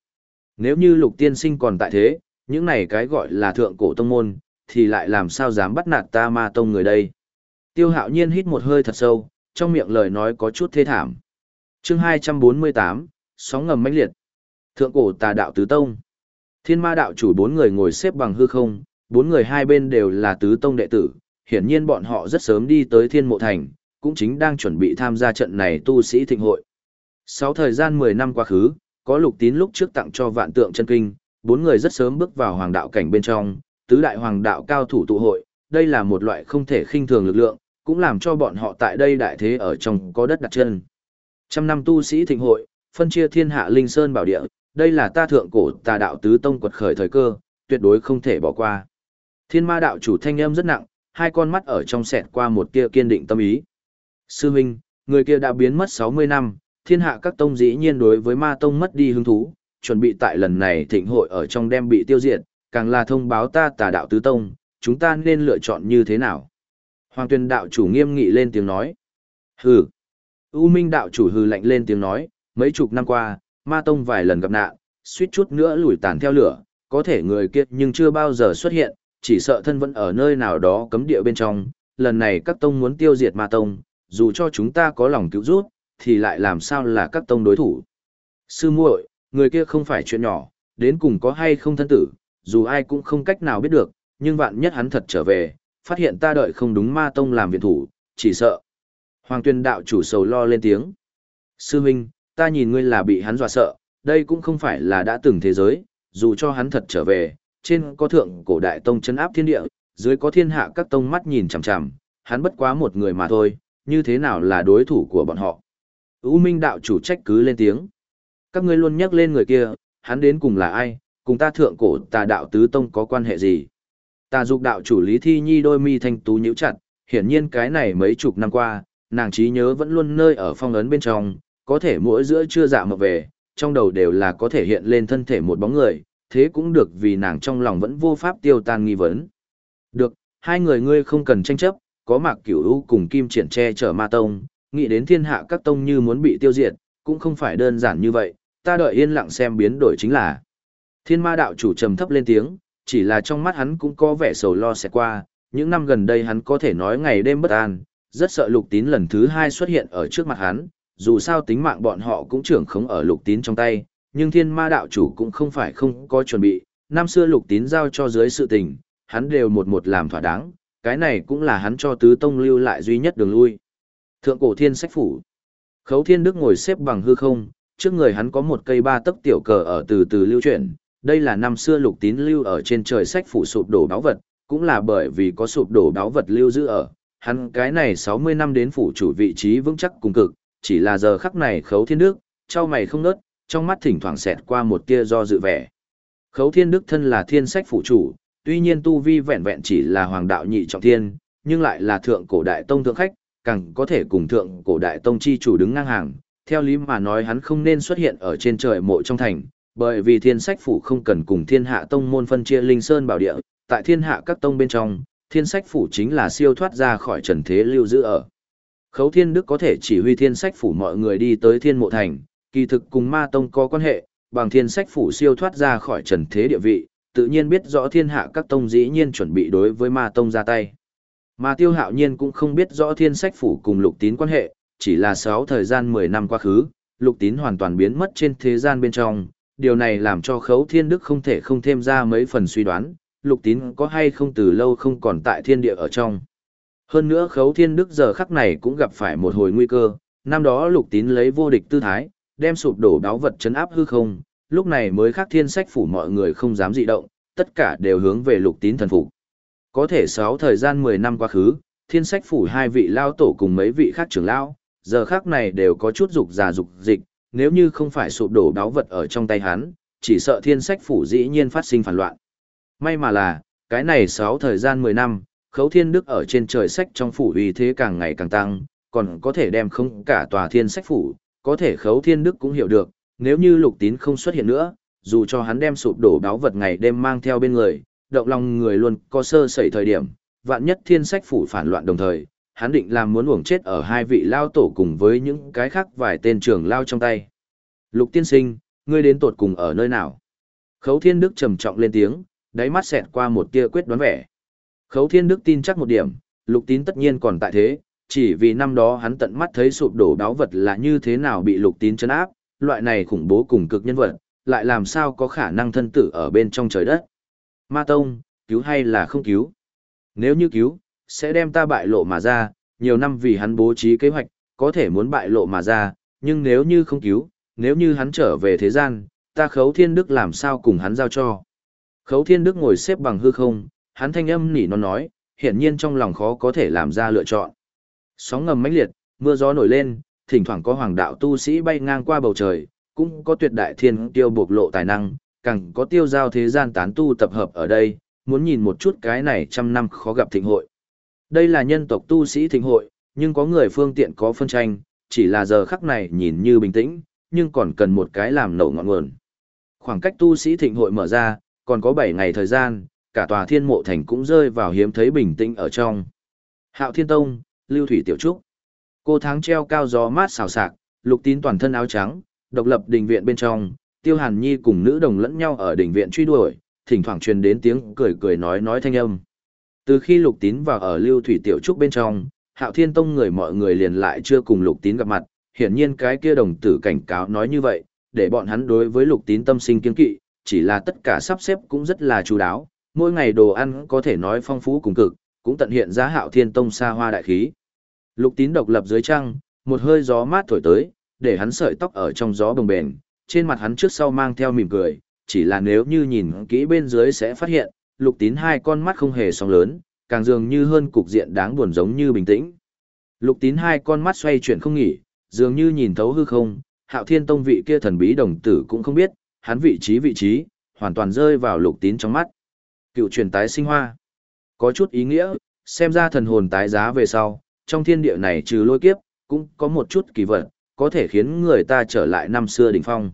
Nếu như lục tiên sinh còn tại thế, những này cái gọi là thượng cổ tông môn, thì lại làm sao dám bắt nạt ta ma tông người đây. Tiêu hạo nhiên hít một hơi thật sâu, trong miệng lời nói có chút thê thảm. chương 248, sóng ngầm mãnh liệt. Thượng cổ tà đạo tứ tông. Thiên ma đạo chủ bốn người ngồi xếp bằng hư không, bốn người hai bên đều là tứ tông đệ tử, hiển nhiên bọn họ rất sớm đi tới thiên mộ thành, cũng chính đang chuẩn bị tham gia trận này tu sĩ thịnh hội. Sau thời gian 10 năm quá khứ, có lục tín lúc trước tặng cho vạn tượng chân kinh, bốn người rất sớm bước vào hoàng đạo cảnh bên trong, tứ đại hoàng đạo cao thủ tụ hội, đây là một loại không thể khinh thường lực lượng, cũng làm cho bọn họ tại đây đại thế ở trong có đất đặt chân. Trăm năm tu sĩ thịnh hội, phân chia thiên hạ linh sơn bảo địa, đây là ta thượng cổ tà đạo tứ tông quật khởi thời cơ, tuyệt đối không thể bỏ qua. Thiên ma đạo chủ thanh âm rất nặng, hai con mắt ở trong sẹt qua một tia kiên định tâm ý. Sư huynh, người kia đã biến mất 60 năm, thiên hạ các tông dĩ nhiên đối với ma tông mất đi hứng thú, chuẩn bị tại lần này thịnh hội ở trong đem bị tiêu diệt, càng là thông báo ta tà đạo tứ tông, chúng ta nên lựa chọn như thế nào? Hoàng tuyên đạo chủ nghiêm nghị lên tiếng nói. Hừ. U minh đạo chủ hừ lạnh lên tiếng nói, mấy chục năm qua, ma tông vài lần gặp nạn, suýt chút nữa lùi tàn theo lửa, có thể người kia nhưng chưa bao giờ xuất hiện, chỉ sợ thân vẫn ở nơi nào đó cấm địa bên trong, lần này các tông muốn tiêu diệt ma tông, dù cho chúng ta có lòng cứu rút, thì lại làm sao là các tông đối thủ. Sư muội, người kia không phải chuyện nhỏ, đến cùng có hay không thân tử, dù ai cũng không cách nào biết được, nhưng vạn nhất hắn thật trở về, phát hiện ta đợi không đúng ma tông làm viện thủ, chỉ sợ. Hoàng tuyên đạo chủ sầu lo lên tiếng. Sư Minh, ta nhìn ngươi là bị hắn dọa sợ, đây cũng không phải là đã từng thế giới, dù cho hắn thật trở về, trên có thượng cổ đại tông chấn áp thiên địa, dưới có thiên hạ các tông mắt nhìn chằm chằm, hắn bất quá một người mà thôi, như thế nào là đối thủ của bọn họ. U Minh đạo chủ trách cứ lên tiếng. Các ngươi luôn nhắc lên người kia, hắn đến cùng là ai, cùng ta thượng cổ tà đạo tứ tông có quan hệ gì. Tà dục đạo chủ Lý Thi Nhi đôi mi thanh tú nhíu chặt, hiển nhiên cái này mấy chục năm qua, nàng trí nhớ vẫn luôn nơi ở phong ấn bên trong, có thể mỗi giữa chưa dạ mập về, trong đầu đều là có thể hiện lên thân thể một bóng người, thế cũng được vì nàng trong lòng vẫn vô pháp tiêu tan nghi vấn. Được, hai người ngươi không cần tranh chấp, có mạc cửu u cùng kim triển che chở ma tông, nghĩ đến thiên hạ các tông như muốn bị tiêu diệt, cũng không phải đơn giản như vậy, ta đợi yên lặng xem biến đổi chính là. Thiên ma đạo chủ trầm thấp lên tiếng, chỉ là trong mắt hắn cũng có vẻ sầu lo sẽ qua, những năm gần đây hắn có thể nói ngày đêm bất an, rất sợ lục tín lần thứ hai xuất hiện ở trước mặt hắn, dù sao tính mạng bọn họ cũng trưởng khống ở lục tín trong tay, nhưng thiên ma đạo chủ cũng không phải không có chuẩn bị, năm xưa lục tín giao cho dưới sự tình, hắn đều một một làm thỏa đáng, cái này cũng là hắn cho tứ tông lưu lại duy nhất đường lui. Thượng cổ thiên sách phủ. Khấu thiên đức ngồi xếp bằng hư không, trước người hắn có một cây ba tấc tiểu cờ ở từ từ lưu chuyển, đây là năm xưa lục tín lưu ở trên trời sách phủ sụp đổ báo vật, cũng là bởi vì có sụp đổ báo vật lưu giữ ở, hắn cái này 60 năm đến phủ chủ vị trí vững chắc cùng cực, chỉ là giờ khắc này khấu thiên đức, trao mày không nớt, trong mắt thỉnh thoảng xẹt qua một tia do dự vẻ. Khấu thiên đức thân là thiên sách phụ chủ, tuy nhiên tu vi vẹn vẹn chỉ là hoàng đạo nhị trọng thiên, nhưng lại là thượng cổ đại tông thượng khách, càng có thể cùng thượng cổ đại tông chi chủ đứng ngang hàng. Theo lý mà nói hắn không nên xuất hiện ở trên trời mộ trong thành, bởi vì thiên sách phủ không cần cùng thiên hạ tông môn phân chia linh sơn bảo địa, tại thiên hạ các tông bên trong, thiên sách phủ chính là siêu thoát ra khỏi trần thế lưu giữ ở. Khấu thiên đức có thể chỉ huy thiên sách phủ mọi người đi tới thiên mộ thành, kỳ thực cùng ma tông có quan hệ, bằng thiên sách phủ siêu thoát ra khỏi trần thế địa vị, tự nhiên biết rõ thiên hạ các tông dĩ nhiên chuẩn bị đối với ma tông ra tay. Mà tiêu hạo nhiên cũng không biết rõ thiên sách phủ cùng lục tín quan hệ, chỉ là 6 thời gian 10 năm quá khứ, lục tín hoàn toàn biến mất trên thế gian bên trong, điều này làm cho khấu thiên đức không thể không thêm ra mấy phần suy đoán, lục tín có hay không từ lâu không còn tại thiên địa ở trong. Hơn nữa khấu thiên đức giờ khắc này cũng gặp phải một hồi nguy cơ, năm đó lục tín lấy vô địch tư thái, đem sụp đổ đáo vật chấn áp hư không, lúc này mới khắc thiên sách phủ mọi người không dám dị động, tất cả đều hướng về lục tín thần phục. Có thể sáu thời gian 10 năm quá khứ, thiên sách phủ hai vị lao tổ cùng mấy vị khác trưởng lao, giờ khắc này đều có chút dục già dục dịch, nếu như không phải sụp đổ đáo vật ở trong tay hắn, chỉ sợ thiên sách phủ dĩ nhiên phát sinh phản loạn. May mà là, cái này sáu thời gian 10 năm, khấu thiên đức ở trên trời sách trong phủ uy thế càng ngày càng tăng, còn có thể đem không cả tòa thiên sách phủ, có thể khấu thiên đức cũng hiểu được, nếu như lục tín không xuất hiện nữa, dù cho hắn đem sụp đổ đáo vật ngày đêm mang theo bên người, động lòng người luôn có sơ sẩy thời điểm, vạn nhất thiên sách phủ phản loạn đồng thời, hắn định làm muốn uổng chết ở hai vị lao tổ cùng với những cái khác vài tên trưởng lao trong tay. Lục tiên sinh, ngươi đến tột cùng ở nơi nào? Khấu thiên đức trầm trọng lên tiếng, đáy mắt xẹt qua một tia quyết đoán vẻ. Khấu thiên đức tin chắc một điểm, lục tín tất nhiên còn tại thế, chỉ vì năm đó hắn tận mắt thấy sụp đổ đáo vật là như thế nào bị lục tín chấn áp, loại này khủng bố cùng cực nhân vật, lại làm sao có khả năng thân tử ở bên trong trời đất. Ma Tông, cứu hay là không cứu? Nếu như cứu, sẽ đem ta bại lộ mà ra, nhiều năm vì hắn bố trí kế hoạch, có thể muốn bại lộ mà ra, nhưng nếu như không cứu, nếu như hắn trở về thế gian, ta khấu thiên đức làm sao cùng hắn giao cho. Khấu thiên đức ngồi xếp bằng hư không, hắn thanh âm nỉ nó nói, hiển nhiên trong lòng khó có thể làm ra lựa chọn. Sóng ngầm mãnh liệt, mưa gió nổi lên, thỉnh thoảng có hoàng đạo tu sĩ bay ngang qua bầu trời, cũng có tuyệt đại thiên tiêu bộc lộ tài năng, càng có tiêu giao thế gian tán tu tập hợp ở đây, muốn nhìn một chút cái này trăm năm khó gặp thịnh hội. Đây là nhân tộc tu sĩ thịnh hội, nhưng có người phương tiện có phân tranh, chỉ là giờ khắc này nhìn như bình tĩnh, nhưng còn cần một cái làm nổ ngọn nguồn. Khoảng cách tu sĩ thịnh hội mở ra, còn có 7 ngày thời gian, cả tòa thiên mộ thành cũng rơi vào hiếm thấy bình tĩnh ở trong. Hạo Thiên Tông, Lưu Thủy Tiểu Trúc. Cô tháng treo cao gió mát xào xạc, lục tín toàn thân áo trắng, độc lập đình viện bên trong, Tiêu Hàn Nhi cùng nữ đồng lẫn nhau ở đình viện truy đuổi, thỉnh thoảng truyền đến tiếng cười cười nói nói thanh âm. Từ khi lục tín vào ở Lưu Thủy Tiểu Trúc bên trong, Hạo Thiên Tông người mọi người liền lại chưa cùng lục tín gặp mặt, hiển nhiên cái kia đồng tử cảnh cáo nói như vậy, để bọn hắn đối với lục tín tâm sinh kiên kỵ, chỉ là tất cả sắp xếp cũng rất là chú đáo, mỗi ngày đồ ăn có thể nói phong phú cùng cực, cũng tận hiện ra hạo thiên tông xa hoa đại khí. Lục tín độc lập dưới trăng, một hơi gió mát thổi tới, để hắn sợi tóc ở trong gió bồng bềnh, trên mặt hắn trước sau mang theo mỉm cười, chỉ là nếu như nhìn kỹ bên dưới sẽ phát hiện, lục tín hai con mắt không hề sóng lớn, càng dường như hơn cục diện đáng buồn giống như bình tĩnh. Lục tín hai con mắt xoay chuyển không nghỉ, dường như nhìn thấu hư không, hạo thiên tông vị kia thần bí đồng tử cũng không biết, hắn vị trí vị trí, hoàn toàn rơi vào lục tín trong mắt. Cựu truyền tái sinh hoa. Có chút ý nghĩa, xem ra thần hồn tái giá về sau, trong thiên địa này trừ lôi kiếp, cũng có một chút kỳ vật, có thể khiến người ta trở lại năm xưa đỉnh phong.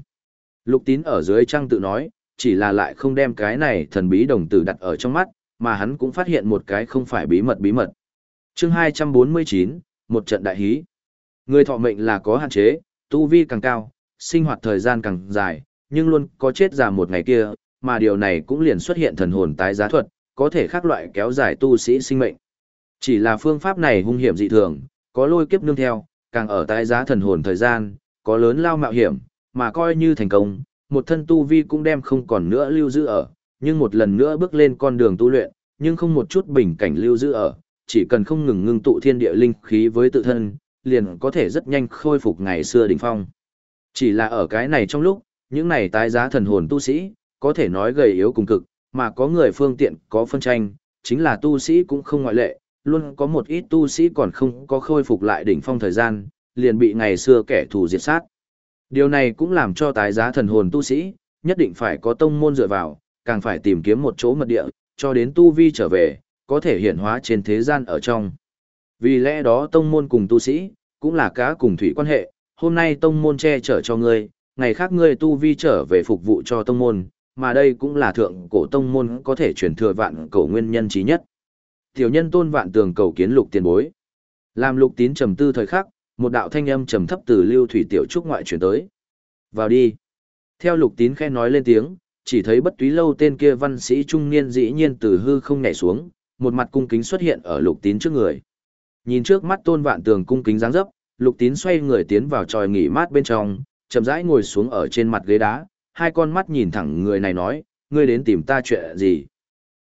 Lục tín ở dưới trang tự nói, chỉ là lại không đem cái này thần bí đồng tử đặt ở trong mắt, mà hắn cũng phát hiện một cái không phải bí mật bí mật. chương 249, một trận đại hí. Người thọ mệnh là có hạn chế, tu vi càng cao, sinh hoạt thời gian càng dài, nhưng luôn có chết già một ngày kia, mà điều này cũng liền xuất hiện thần hồn tái giá thuật, có thể khác loại kéo dài tu sĩ sinh mệnh. Chỉ là phương pháp này hung hiểm dị thường, có lôi kiếp nương theo, càng ở tái giá thần hồn thời gian, có lớn lao mạo hiểm, mà coi như thành công, một thân tu vi cũng đem không còn nữa lưu giữ ở, nhưng một lần nữa bước lên con đường tu luyện, nhưng không một chút bình cảnh lưu giữ ở, chỉ cần không ngừng ngưng tụ thiên địa linh khí với tự thân, liền có thể rất nhanh khôi phục ngày xưa đỉnh phong. Chỉ là ở cái này trong lúc, những này tái giá thần hồn tu sĩ, có thể nói gầy yếu cùng cực, mà có người phương tiện có phân tranh, chính là tu sĩ cũng không ngoại lệ, luôn có một ít tu sĩ còn không có khôi phục lại đỉnh phong thời gian, liền bị ngày xưa kẻ thù diệt sát. Điều này cũng làm cho tái giá thần hồn tu sĩ, nhất định phải có tông môn dựa vào, càng phải tìm kiếm một chỗ mật địa, cho đến tu vi trở về, có thể hiện hóa trên thế gian ở trong. Vì lẽ đó tông môn cùng tu sĩ, cũng là cá cùng thủy quan hệ, hôm nay tông môn che chở cho ngươi, ngày khác ngươi tu vi trở về phục vụ cho tông môn, mà đây cũng là thượng cổ tông môn có thể truyền thừa vạn cổ nguyên nhân trí nhất. Tiểu nhân tôn vạn tường cầu kiến lục tiền bối. Làm lục tín trầm tư thời khắc, một đạo thanh âm trầm thấp từ lưu thủy tiểu trúc ngoại truyền tới. Vào đi. Theo lục tín khe nói lên tiếng, chỉ thấy bất túy lâu tên kia văn sĩ trung niên dĩ nhiên từ hư không nhảy xuống, một mặt cung kính xuất hiện ở lục tín trước người. Nhìn trước mắt tôn vạn tường cung kính dáng dấp, lục tín xoay người tiến vào tròi nghỉ mát bên trong, chậm rãi ngồi xuống ở trên mặt ghế đá, hai con mắt nhìn thẳng người này nói, ngươi đến tìm ta chuyện gì.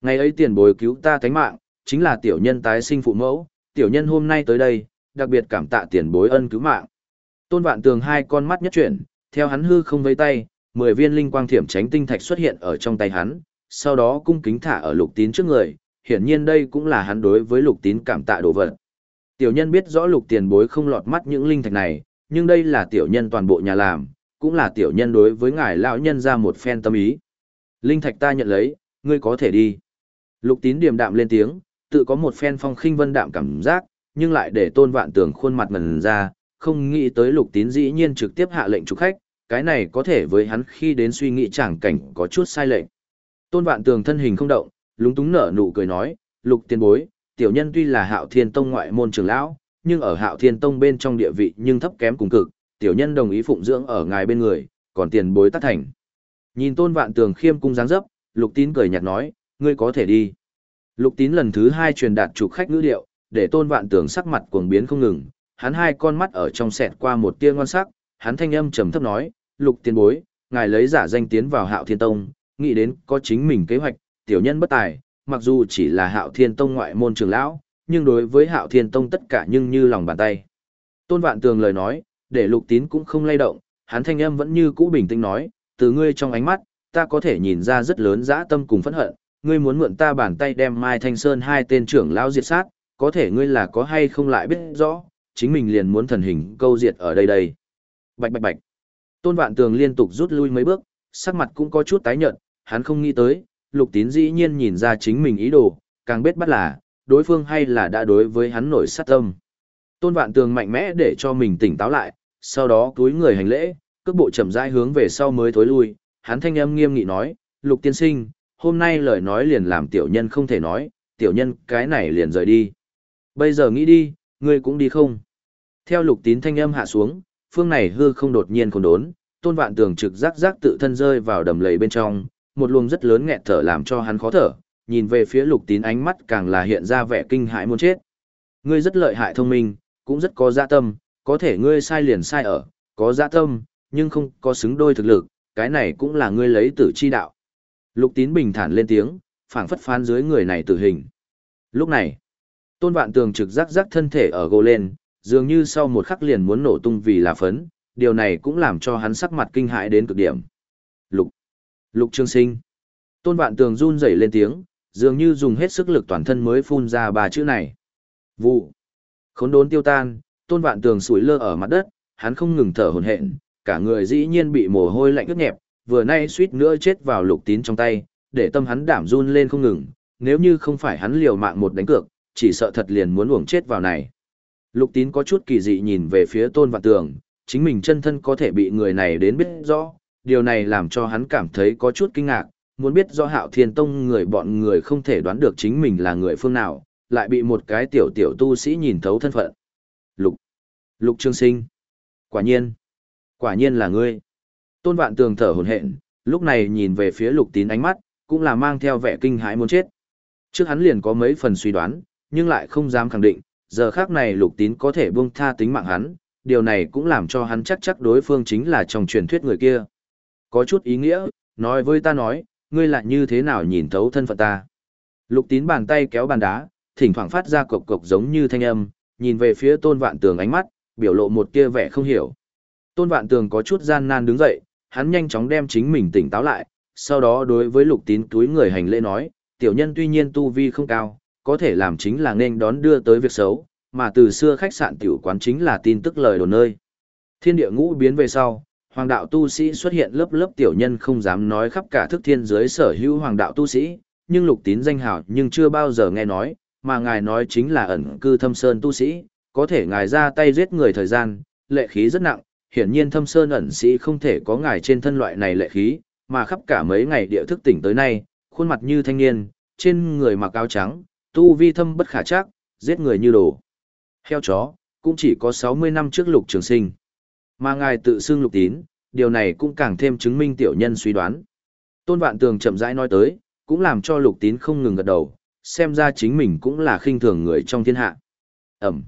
Ngày ấy tiền bối cứu ta thánh mạng, chính là tiểu nhân tái sinh phụ mẫu, tiểu nhân hôm nay tới đây, đặc biệt cảm tạ tiền bối ân cứu mạng. Tôn vạn tường hai con mắt nhất chuyển, theo hắn hư không vây tay, mười viên linh quang thiểm tránh tinh thạch xuất hiện ở trong tay hắn, sau đó cung kính thả ở lục tín trước người, hiển nhiên đây cũng là hắn đối với lục tín cảm tạ đồ vật. Tiểu nhân biết rõ lục tiền bối không lọt mắt những linh thạch này, nhưng đây là tiểu nhân toàn bộ nhà làm, cũng là tiểu nhân đối với ngài lão nhân ra một phen tâm ý. Linh thạch ta nhận lấy, ngươi có thể đi. Lục tín điềm đạm lên tiếng, tự có một phen phong khinh vân đạm cảm giác, nhưng lại để tôn vạn tường khuôn mặt ngần ra, không nghĩ tới lục tín dĩ nhiên trực tiếp hạ lệnh chủ khách, cái này có thể với hắn khi đến suy nghĩ chẳng cảnh có chút sai lệch. Tôn vạn tường thân hình không động, lúng túng nở nụ cười nói, lục tiên bối, tiểu nhân tuy là hạo thiên tông ngoại môn trưởng lão, nhưng ở hạo thiên tông bên trong địa vị nhưng thấp kém cùng cực, tiểu nhân đồng ý phụng dưỡng ở ngài bên người, còn tiền bối tác thành. Nhìn tôn vạn tường khiêm cung dáng dấp, lục tín cười nhạt nói, ngươi có thể đi. Lục tín lần thứ hai truyền đạt trục khách ngữ điệu, để tôn vạn tường sắc mặt cuồng biến không ngừng, hắn hai con mắt ở trong sẹt qua một tia ngon sắc, hắn thanh âm trầm thấp nói, lục tiền bối, ngài lấy giả danh tiến vào hạo thiên tông, nghĩ đến có chính mình kế hoạch, tiểu nhân bất tài, mặc dù chỉ là hạo thiên tông ngoại môn trường lão, nhưng đối với hạo thiên tông tất cả nhưng như lòng bàn tay. Tôn vạn tường lời nói, để lục tín cũng không lay động, hắn thanh âm vẫn như cũ bình tĩnh nói, từ ngươi trong ánh mắt, ta có thể nhìn ra rất lớn dã tâm cùng phẫn hận, ngươi muốn mượn ta bàn tay đem Mai Thanh Sơn hai tên trưởng lão diệt sát, có thể ngươi là có hay không lại biết rõ, chính mình liền muốn thần hình câu diệt ở đây đây. Bạch bạch bạch. Tôn Vạn Tường liên tục rút lui mấy bước, sắc mặt cũng có chút tái nhợt, hắn không nghĩ tới, Lục Tín dĩ nhiên nhìn ra chính mình ý đồ, càng biết bắt là, đối phương hay là đã đối với hắn nổi sát tâm. Tôn Vạn Tường mạnh mẽ để cho mình tỉnh táo lại, sau đó túi người hành lễ, cước bộ chậm rãi hướng về sau mới thối lui, hắn thanh âm nghiêm nghị nói, Lục tiên sinh, hôm nay lời nói liền làm tiểu nhân không thể nói, tiểu nhân cái này liền rời đi. Bây giờ nghĩ đi, ngươi cũng đi không? Theo lục tín thanh âm hạ xuống, phương này hư không đột nhiên khốn đốn, tôn vạn tường trực giác giác tự thân rơi vào đầm lầy bên trong, một luồng rất lớn nghẹt thở làm cho hắn khó thở, nhìn về phía lục tín ánh mắt càng là hiện ra vẻ kinh hãi muốn chết. Ngươi rất lợi hại thông minh, cũng rất có dạ tâm, có thể ngươi sai liền sai ở, có dạ tâm, nhưng không có xứng đôi thực lực, cái này cũng là ngươi lấy tử chi đạo. Lục tín bình thản lên tiếng, phảng phất phán dưới người này tử hình. Lúc này, tôn vạn tường trực giác giác thân thể ở gô lên, dường như sau một khắc liền muốn nổ tung vì là phấn, điều này cũng làm cho hắn sắc mặt kinh hãi đến cực điểm. Lục, lục trương sinh. Tôn vạn tường run rẩy lên tiếng, dường như dùng hết sức lực toàn thân mới phun ra ba chữ này. Vụ. Khốn đốn tiêu tan, tôn vạn tường sủi lơ ở mặt đất, hắn không ngừng thở hổn hển, cả người dĩ nhiên bị mồ hôi lạnh ướt nhẹp, vừa nay suýt nữa chết vào lục tín trong tay, để tâm hắn đảm run lên không ngừng, nếu như không phải hắn liều mạng một đánh cược, chỉ sợ thật liền muốn uổng chết vào này. Lục tín có chút kỳ dị nhìn về phía tôn vạn tường, chính mình chân thân có thể bị người này đến biết rõ, điều này làm cho hắn cảm thấy có chút kinh ngạc, muốn biết do hạo thiên tông người bọn người không thể đoán được chính mình là người phương nào, lại bị một cái tiểu tiểu tu sĩ nhìn thấu thân phận. Lục, lục trương sinh, quả nhiên, quả nhiên là ngươi. Tôn vạn tường thở hổn hển, lúc này nhìn về phía lục tín ánh mắt, cũng là mang theo vẻ kinh hãi muốn chết. Trước hắn liền có mấy phần suy đoán, nhưng lại không dám khẳng định, giờ khác này lục tín có thể buông tha tính mạng hắn, điều này cũng làm cho hắn chắc chắc đối phương chính là trong truyền thuyết người kia. Có chút ý nghĩa, nói với ta nói, ngươi lại như thế nào nhìn thấu thân phận ta. Lục tín bàn tay kéo bàn đá, thỉnh thoảng phát ra cộc cộc giống như thanh âm, nhìn về phía tôn vạn tường ánh mắt, biểu lộ một tia vẻ không hiểu. Tôn vạn tường có chút gian nan đứng dậy, hắn nhanh chóng đem chính mình tỉnh táo lại, sau đó đối với lục tín túi người hành lễ nói, tiểu nhân tuy nhiên tu vi không cao, có thể làm chính là nên đón đưa tới việc xấu, mà từ xưa khách sạn tiểu quán chính là tin tức lời đồn nơi. Thiên địa ngũ biến về sau, hoàng đạo tu sĩ xuất hiện lớp lớp tiểu nhân không dám nói khắp cả thức thiên giới sở hữu hoàng đạo tu sĩ, nhưng lục tín danh hào nhưng chưa bao giờ nghe nói, mà ngài nói chính là ẩn cư thâm sơn tu sĩ, có thể ngài ra tay giết người thời gian, lệ khí rất nặng, hiển nhiên thâm sơn ẩn sĩ không thể có ngài trên thân loại này lệ khí, mà khắp cả mấy ngày địa thức tỉnh tới nay, khuôn mặt như thanh niên, trên người mặc áo trắng, tu vi thâm bất khả chắc, giết người như đồ. Heo chó, cũng chỉ có 60 năm trước lục trường sinh. Mà ngài tự xưng lục tín, điều này cũng càng thêm chứng minh tiểu nhân suy đoán. Tôn Vạn Tường chậm rãi nói tới, cũng làm cho lục tín không ngừng gật đầu, xem ra chính mình cũng là khinh thường người trong thiên hạ. Ẩm.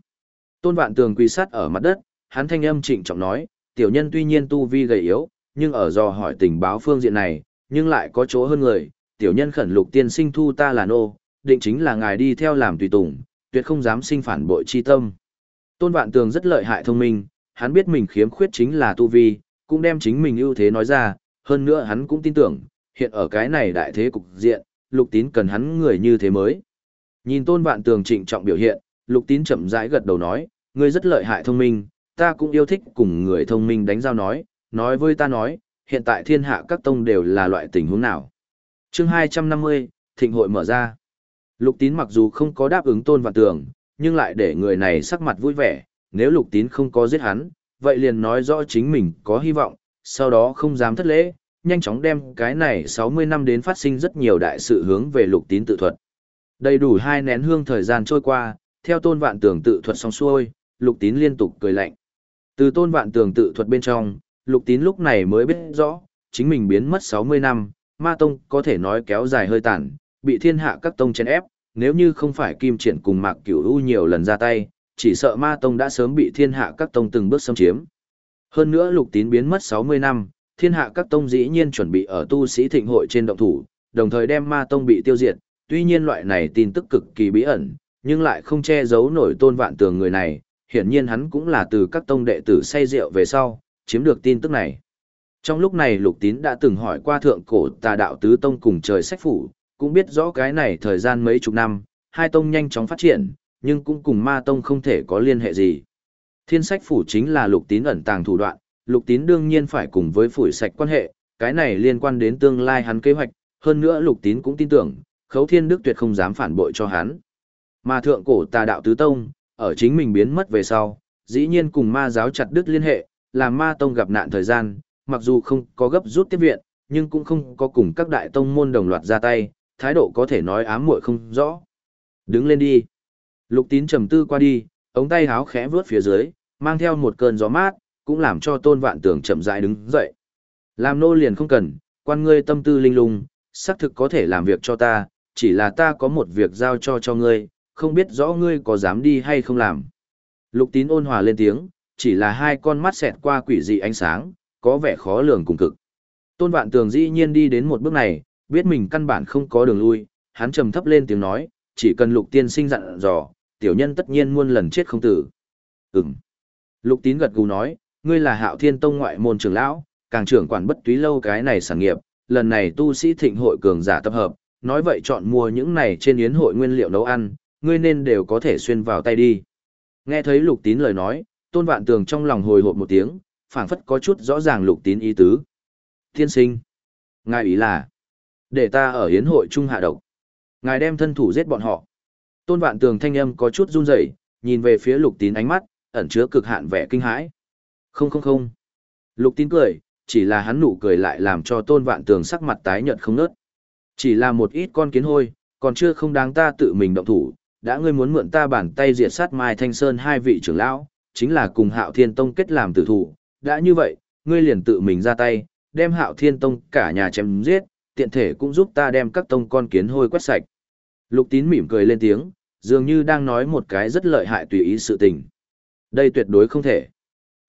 Tôn Vạn Tường quỳ sát ở mặt đất, hắn thanh âm trịnh trọng nói, tiểu nhân tuy nhiên tu vi gầy yếu, nhưng ở do hỏi tình báo phương diện này, nhưng lại có chỗ hơn người, tiểu nhân khẩn lục tiên sinh thu ta là nô, định chính là ngài đi theo làm tùy tùng, tuyệt không dám sinh phản bội chi tâm. Tôn Vạn Tường rất lợi hại thông minh, hắn biết mình khiếm khuyết chính là tu vi, cũng đem chính mình ưu thế nói ra, hơn nữa hắn cũng tin tưởng, hiện ở cái này đại thế cục diện, Lục Tín cần hắn người như thế mới. Nhìn Tôn Vạn Tường trịnh trọng biểu hiện, Lục Tín chậm rãi gật đầu nói, ngươi rất lợi hại thông minh, ta cũng yêu thích cùng người thông minh đánh giao nói, nói với ta nói, hiện tại thiên hạ các tông đều là loại tình huống nào. chương 250, thịnh hội mở ra. Lục tín mặc dù không có đáp ứng tôn vạn tường, nhưng lại để người này sắc mặt vui vẻ, nếu lục tín không có giết hắn, vậy liền nói rõ chính mình có hy vọng, sau đó không dám thất lễ, nhanh chóng đem cái này 60 năm đến phát sinh rất nhiều đại sự hướng về lục tín tự thuật. Đầy đủ hai nén hương thời gian trôi qua, theo tôn vạn tường tự thuật xong xuôi, lục tín liên tục cười lạnh. Từ tôn vạn tường tự thuật bên trong, lục tín lúc này mới biết rõ, chính mình biến mất 60 năm, ma tông có thể nói kéo dài hơi tàn, bị thiên hạ các tông chèn ép, nếu như không phải kim triển cùng mạc cửu u nhiều lần ra tay, chỉ sợ ma tông đã sớm bị thiên hạ các tông từng bước xâm chiếm. Hơn nữa lục tín biến mất 60 năm, thiên hạ các tông dĩ nhiên chuẩn bị ở tu sĩ thịnh hội trên động thủ, đồng thời đem ma tông bị tiêu diệt, tuy nhiên loại này tin tức cực kỳ bí ẩn, nhưng lại không che giấu nổi tôn vạn tường người này, hiển nhiên hắn cũng là từ các tông đệ tử say rượu về sau, chiếm được tin tức này. Trong lúc này Lục Tín đã từng hỏi qua thượng cổ tà đạo tứ tông cùng trời sách phủ, cũng biết rõ cái này thời gian mấy chục năm, hai tông nhanh chóng phát triển, nhưng cũng cùng ma tông không thể có liên hệ gì. Thiên sách phủ chính là Lục Tín ẩn tàng thủ đoạn, Lục Tín đương nhiên phải cùng với phủi sạch quan hệ, cái này liên quan đến tương lai hắn kế hoạch, hơn nữa Lục Tín cũng tin tưởng, Khấu Thiên Đức tuyệt không dám phản bội cho hắn. Mà thượng cổ tà đạo tứ tông, ở chính mình biến mất về sau, dĩ nhiên cùng ma giáo chặt đứt liên hệ, làm ma tông gặp nạn thời gian, mặc dù không có gấp rút tiếp viện, nhưng cũng không có cùng các đại tông môn đồng loạt ra tay, thái độ có thể nói ám muội không rõ. Đứng lên đi. Lục tín trầm tư qua đi, ống tay háo khẽ vướt phía dưới, mang theo một cơn gió mát, cũng làm cho tôn vạn tường chậm rãi đứng dậy. Làm nô liền không cần, quan ngươi tâm tư linh lung, xác thực có thể làm việc cho ta, chỉ là ta có một việc giao cho cho ngươi, không biết rõ ngươi có dám đi hay không làm. Lục tín ôn hòa lên tiếng, chỉ là hai con mắt xẹt qua quỷ dị ánh sáng, có vẻ khó lường cùng cực. Tôn vạn tường dĩ nhiên đi đến một bước này, biết mình căn bản không có đường lui, hắn trầm thấp lên tiếng nói, chỉ cần lục tiên sinh dặn dò, tiểu nhân tất nhiên muôn lần chết không tử. Ừm. Lục tín gật gù nói, ngươi là hạo thiên tông ngoại môn trưởng lão, càng trưởng quản bất túy lâu cái này sản nghiệp, lần này tu sĩ thịnh hội cường giả tập hợp, nói vậy chọn mua những này trên yến hội nguyên liệu nấu ăn, ngươi nên đều có thể xuyên vào tay đi. Nghe thấy lục tín lời nói, tôn vạn tường trong lòng hồi hộp một tiếng, phảng phất có chút rõ ràng lục tín ý tứ. Thiên sinh, ngài ý là, để ta ở hiến hội trung hạ độc. Ngài đem thân thủ giết bọn họ. Tôn vạn tường thanh âm có chút run rẩy, nhìn về phía lục tín ánh mắt, ẩn chứa cực hạn vẻ kinh hãi. Không không không. Lục tín cười, chỉ là hắn nụ cười lại làm cho tôn vạn tường sắc mặt tái nhợt không nớt. Chỉ là một ít con kiến hôi, còn chưa không đáng ta tự mình động thủ, đã ngươi muốn mượn ta bản tay diệt sát Mai Thanh Sơn hai vị trưởng lão, chính là cùng Hạo Thiên Tông kết làm tử thủ, đã như vậy, ngươi liền tự mình ra tay, đem Hạo Thiên Tông cả nhà chém giết, tiện thể cũng giúp ta đem các tông con kiến hôi quét sạch. Lục Tín mỉm cười lên tiếng, dường như đang nói một cái rất lợi hại tùy ý sự tình. Đây tuyệt đối không thể.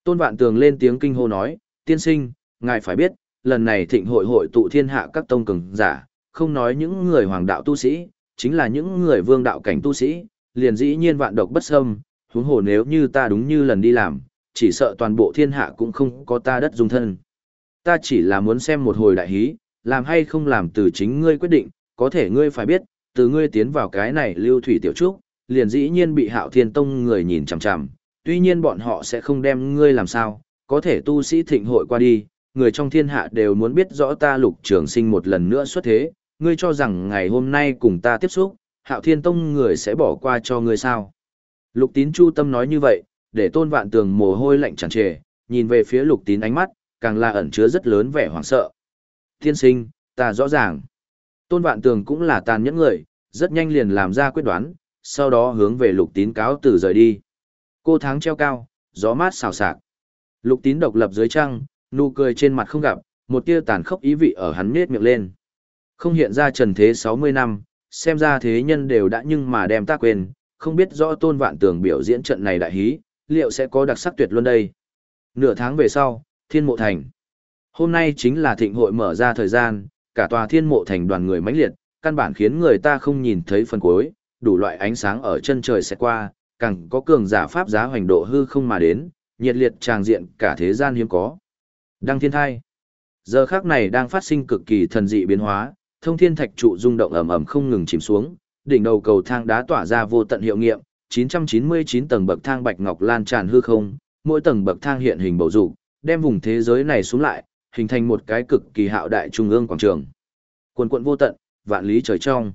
Tôn Vạn Tường lên tiếng kinh hô nói, tiên sinh, ngài phải biết, lần này thịnh hội hội tụ thiên hạ các tông cường giả, không nói những người hoàng đạo tu sĩ, chính là những người vương đạo cảnh tu sĩ, liền dĩ nhiên vạn độc bất xâm, huống hồ nếu như ta đúng như lần đi làm, chỉ sợ toàn bộ thiên hạ cũng không có ta đất dung thân. Ta chỉ là muốn xem một hồi đại hí, làm hay không làm từ chính ngươi quyết định, có thể ngươi phải biết, từ ngươi tiến vào cái này lưu thủy tiểu trúc, liền dĩ nhiên bị hạo thiên tông người nhìn chằm chằm, tuy nhiên bọn họ sẽ không đem ngươi làm sao, có thể tu sĩ thịnh hội qua đi, người trong thiên hạ đều muốn biết rõ ta lục trường sinh một lần nữa xuất thế, ngươi cho rằng ngày hôm nay cùng ta tiếp xúc, hạo thiên tông người sẽ bỏ qua cho ngươi sao? Lục tín chu tâm nói như vậy, để tôn vạn tường mồ hôi lạnh tràn trề, nhìn về phía lục tín ánh mắt, càng là ẩn chứa rất lớn vẻ hoảng sợ. Thiên sinh, ta rõ ràng. Tôn vạn tường cũng là tàn nhẫn người, rất nhanh liền làm ra quyết đoán, sau đó hướng về lục tín cáo từ rời đi. Cô tháng treo cao, gió mát xào xạc. Lục tín độc lập dưới trăng, nụ cười trên mặt không gặp, một tia tàn khốc ý vị ở hắn nết miệng lên. Không hiện ra trần thế 60 năm, xem ra thế nhân đều đã nhưng mà đem ta quên, không biết rõ tôn vạn tường biểu diễn trận này đại hí, liệu sẽ có đặc sắc tuyệt luôn đây. Nửa tháng về sau, thiên mộ thành. Hôm nay chính là thịnh hội mở ra thời gian, cả tòa thiên mộ thành đoàn người mãnh liệt, căn bản khiến người ta không nhìn thấy phần cuối, đủ loại ánh sáng ở chân trời sẽ qua, càng có cường giả pháp giá hoành độ hư không mà đến, nhiệt liệt tràng diện cả thế gian hiếm có. Đăng thiên thai. Giờ khác này đang phát sinh cực kỳ thần dị biến hóa, thông thiên thạch trụ rung động ầm ầm không ngừng chìm xuống, đỉnh đầu cầu thang đá tỏa ra vô tận hiệu nghiệm, 999 tầng bậc thang bạch ngọc lan tràn hư không, mỗi tầng bậc thang hiện hình bầu dục, đem vùng thế giới này xuống lại, hình thành một cái cực kỳ hạo đại trung ương quảng trường. Quần quận vô tận, vạn lý trời trong.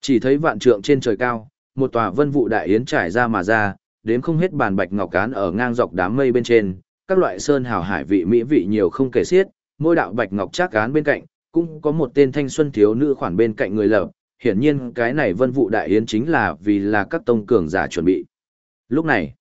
Chỉ thấy vạn trượng trên trời cao, một tòa vân vụ đại yến trải ra mà ra, đến không hết bàn bạch ngọc cán ở ngang dọc đám mây bên trên, các loại sơn hào hải vị mỹ vị nhiều không kể xiết, mỗi đạo bạch ngọc chắc cán bên cạnh, cũng có một tên thanh xuân thiếu nữ khoản bên cạnh người lập, hiển nhiên cái này vân vụ đại yến chính là vì là các tông cường giả chuẩn bị. Lúc này,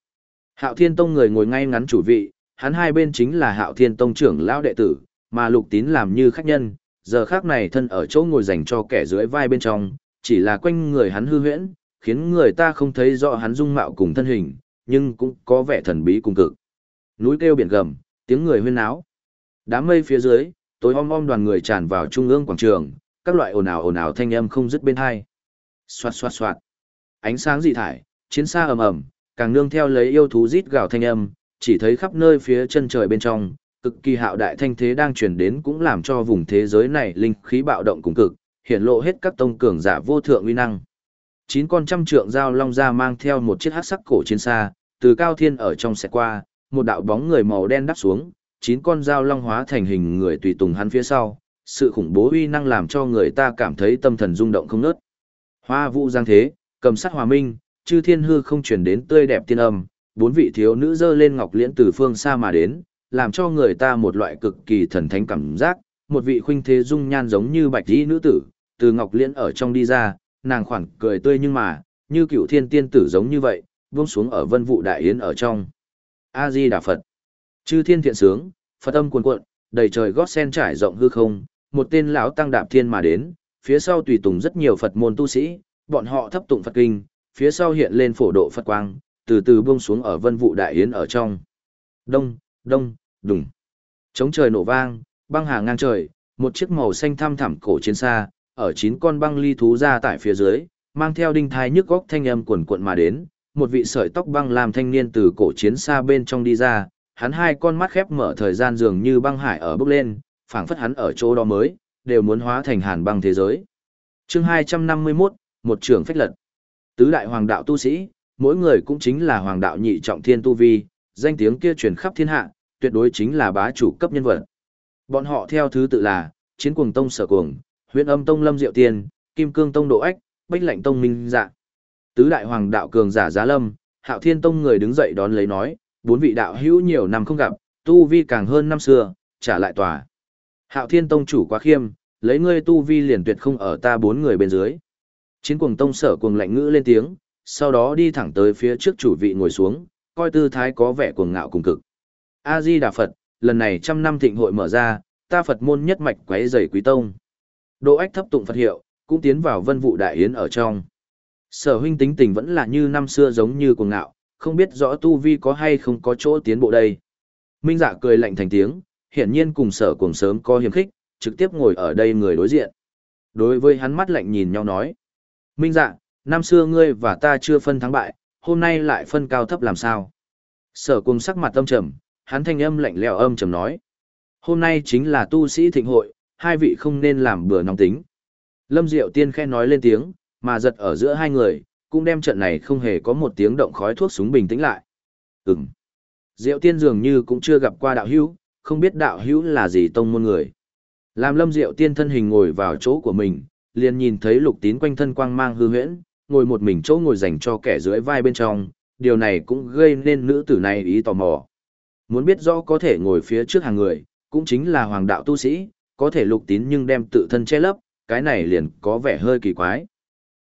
Hạo Thiên Tông người ngồi ngay ngắn chủ vị, hắn hai bên chính là Hạo Thiên Tông trưởng lão đệ tử, mà Lục Tín làm như khách nhân, giờ khác này thân ở chỗ ngồi dành cho kẻ dưới vai bên trong, chỉ là quanh người hắn hư huyễn, khiến người ta không thấy rõ hắn dung mạo cùng thân hình, nhưng cũng có vẻ thần bí cùng cực. Núi kêu biển gầm, tiếng người huyên náo. Đám mây phía dưới, tối om om đoàn người tràn vào trung ương quảng trường, các loại ồn ào ồn ào thanh âm không dứt bên hai. Xoạt xoạt xoạt. Ánh sáng dị thải, chiến xa ầm ầm, càng nương theo lấy yêu thú rít gào thanh âm, chỉ thấy khắp nơi phía chân trời bên trong, cực kỳ hạo đại thanh thế đang truyền đến cũng làm cho vùng thế giới này linh khí bạo động cùng cực, hiện lộ hết các tông cường giả vô thượng uy năng. Chín con trăm trượng dao long ra mang theo một chiếc hắc sắc cổ chiến xa, từ cao thiên ở trong xe qua, một đạo bóng người màu đen đắp xuống, chín con dao long hóa thành hình người tùy tùng hắn phía sau, sự khủng bố uy năng làm cho người ta cảm thấy tâm thần rung động không nớt. Hoa vũ giang thế, cầm sắc hòa minh, chư thiên hư không chuyển đến tươi đẹp tiên âm, bốn vị thiếu nữ dơ lên ngọc liễn từ phương xa mà đến, làm cho người ta một loại cực kỳ thần thánh cảm giác, một vị khuynh thế dung nhan giống như bạch y nữ tử, từ ngọc liễn ở trong đi ra, nàng khoản cười tươi nhưng mà, như cựu thiên tiên tử giống như vậy, buông xuống ở vân vụ đại yến ở trong. A Di Đà Phật. Chư thiên thiện sướng, Phật âm cuồn cuộn, đầy trời gót sen trải rộng hư không, một tên lão tăng đạp thiên mà đến, phía sau tùy tùng rất nhiều Phật môn tu sĩ, bọn họ thấp tụng Phật kinh, phía sau hiện lên phổ độ Phật quang, từ từ buông xuống ở vân vụ đại yến ở trong. Đông, đông, đùng. Chống trời nổ vang, băng hà ngang trời, một chiếc màu xanh thăm thẳm cổ chiến xa, ở chín con băng ly thú ra tại phía dưới, mang theo đinh thai nhức góc thanh âm cuộn cuộn mà đến, một vị sợi tóc băng làm thanh niên từ cổ chiến xa bên trong đi ra, hắn hai con mắt khép mở thời gian dường như băng hải ở bước lên, phảng phất hắn ở chỗ đó mới, đều muốn hóa thành hàn băng thế giới. Chương 251, một trưởng phách lật. Tứ đại hoàng đạo tu sĩ, mỗi người cũng chính là hoàng đạo nhị trọng thiên tu vi, danh tiếng kia truyền khắp thiên hạ, tuyệt đối chính là bá chủ cấp nhân vật. Bọn họ theo thứ tự là, Chiến Cuồng Tông Sở Cuồng, huyện Âm Tông Lâm Diệu Tiên, Kim Cương Tông Độ Ách, Bách Lạnh Tông Minh Dạ. Tứ đại hoàng đạo cường giả Giá Lâm, Hạo Thiên Tông người đứng dậy đón lấy nói, bốn vị đạo hữu nhiều năm không gặp, tu vi càng hơn năm xưa, trả lại tòa. Hạo Thiên Tông chủ quá khiêm, lấy ngươi tu vi liền tuyệt không ở ta bốn người bên dưới. Chiến Cuồng Tông Sở Cuồng lạnh ngữ lên tiếng, sau đó đi thẳng tới phía trước chủ vị ngồi xuống, coi tư thái có vẻ cuồng ngạo cùng cực. A Di Đà Phật, lần này trăm năm thịnh hội mở ra, ta Phật môn nhất mạch quấy dày quý tông. Đỗ Ách thấp tụng Phật hiệu, cũng tiến vào vân vụ đại yến ở trong. Sở huynh tính tình vẫn là như năm xưa giống như cuồng ngạo, không biết rõ tu vi có hay không có chỗ tiến bộ đây. Minh dạ cười lạnh thành tiếng, hiển nhiên cùng sở cuồng sớm có hiềm khích, trực tiếp ngồi ở đây người đối diện. Đối với hắn mắt lạnh nhìn nhau nói. Minh dạ, năm xưa ngươi và ta chưa phân thắng bại, hôm nay lại phân cao thấp làm sao? Sở cuồng sắc mặt âm trầm, hắn thanh âm lạnh lẽo âm trầm nói. Hôm nay chính là tu sĩ thịnh hội, hai vị không nên làm bừa nóng tính. Lâm Diệu Tiên khen nói lên tiếng, mà giật ở giữa hai người, cũng đem trận này không hề có một tiếng động khói thuốc súng bình tĩnh lại. Ừm. Diệu Tiên dường như cũng chưa gặp qua đạo hữu, không biết đạo hữu là gì tông môn người. Làm Lâm Diệu Tiên thân hình ngồi vào chỗ của mình, liền nhìn thấy lục tín quanh thân quang mang hư huyễn, ngồi một mình chỗ ngồi dành cho kẻ dưới vai bên trong, điều này cũng gây nên nữ tử này ý tò mò. Muốn biết rõ có thể ngồi phía trước hàng người, cũng chính là hoàng đạo tu sĩ, có thể lục tín nhưng đem tự thân che lấp, cái này liền có vẻ hơi kỳ quái.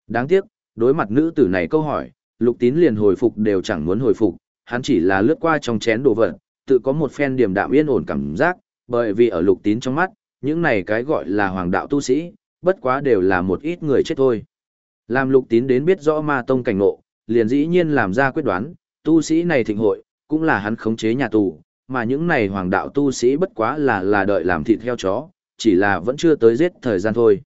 Đáng tiếc, đối mặt nữ tử này câu hỏi, lục tín liền hồi phục đều chẳng muốn hồi phục, hắn chỉ là lướt qua trong chén đồ vật, tự có một phen điểm đạm yên ổn cảm giác, bởi vì ở lục tín trong mắt, những này cái gọi là hoàng đạo tu sĩ, bất quá đều là một ít người chết thôi. Làm lục tín đến biết rõ ma tông cảnh ngộ, liền dĩ nhiên làm ra quyết đoán, tu sĩ này thịnh hội, cũng là hắn khống chế nhà tù, mà những này hoàng đạo tu sĩ bất quá là là đợi làm thịt heo chó, chỉ là vẫn chưa tới giết thời gian thôi.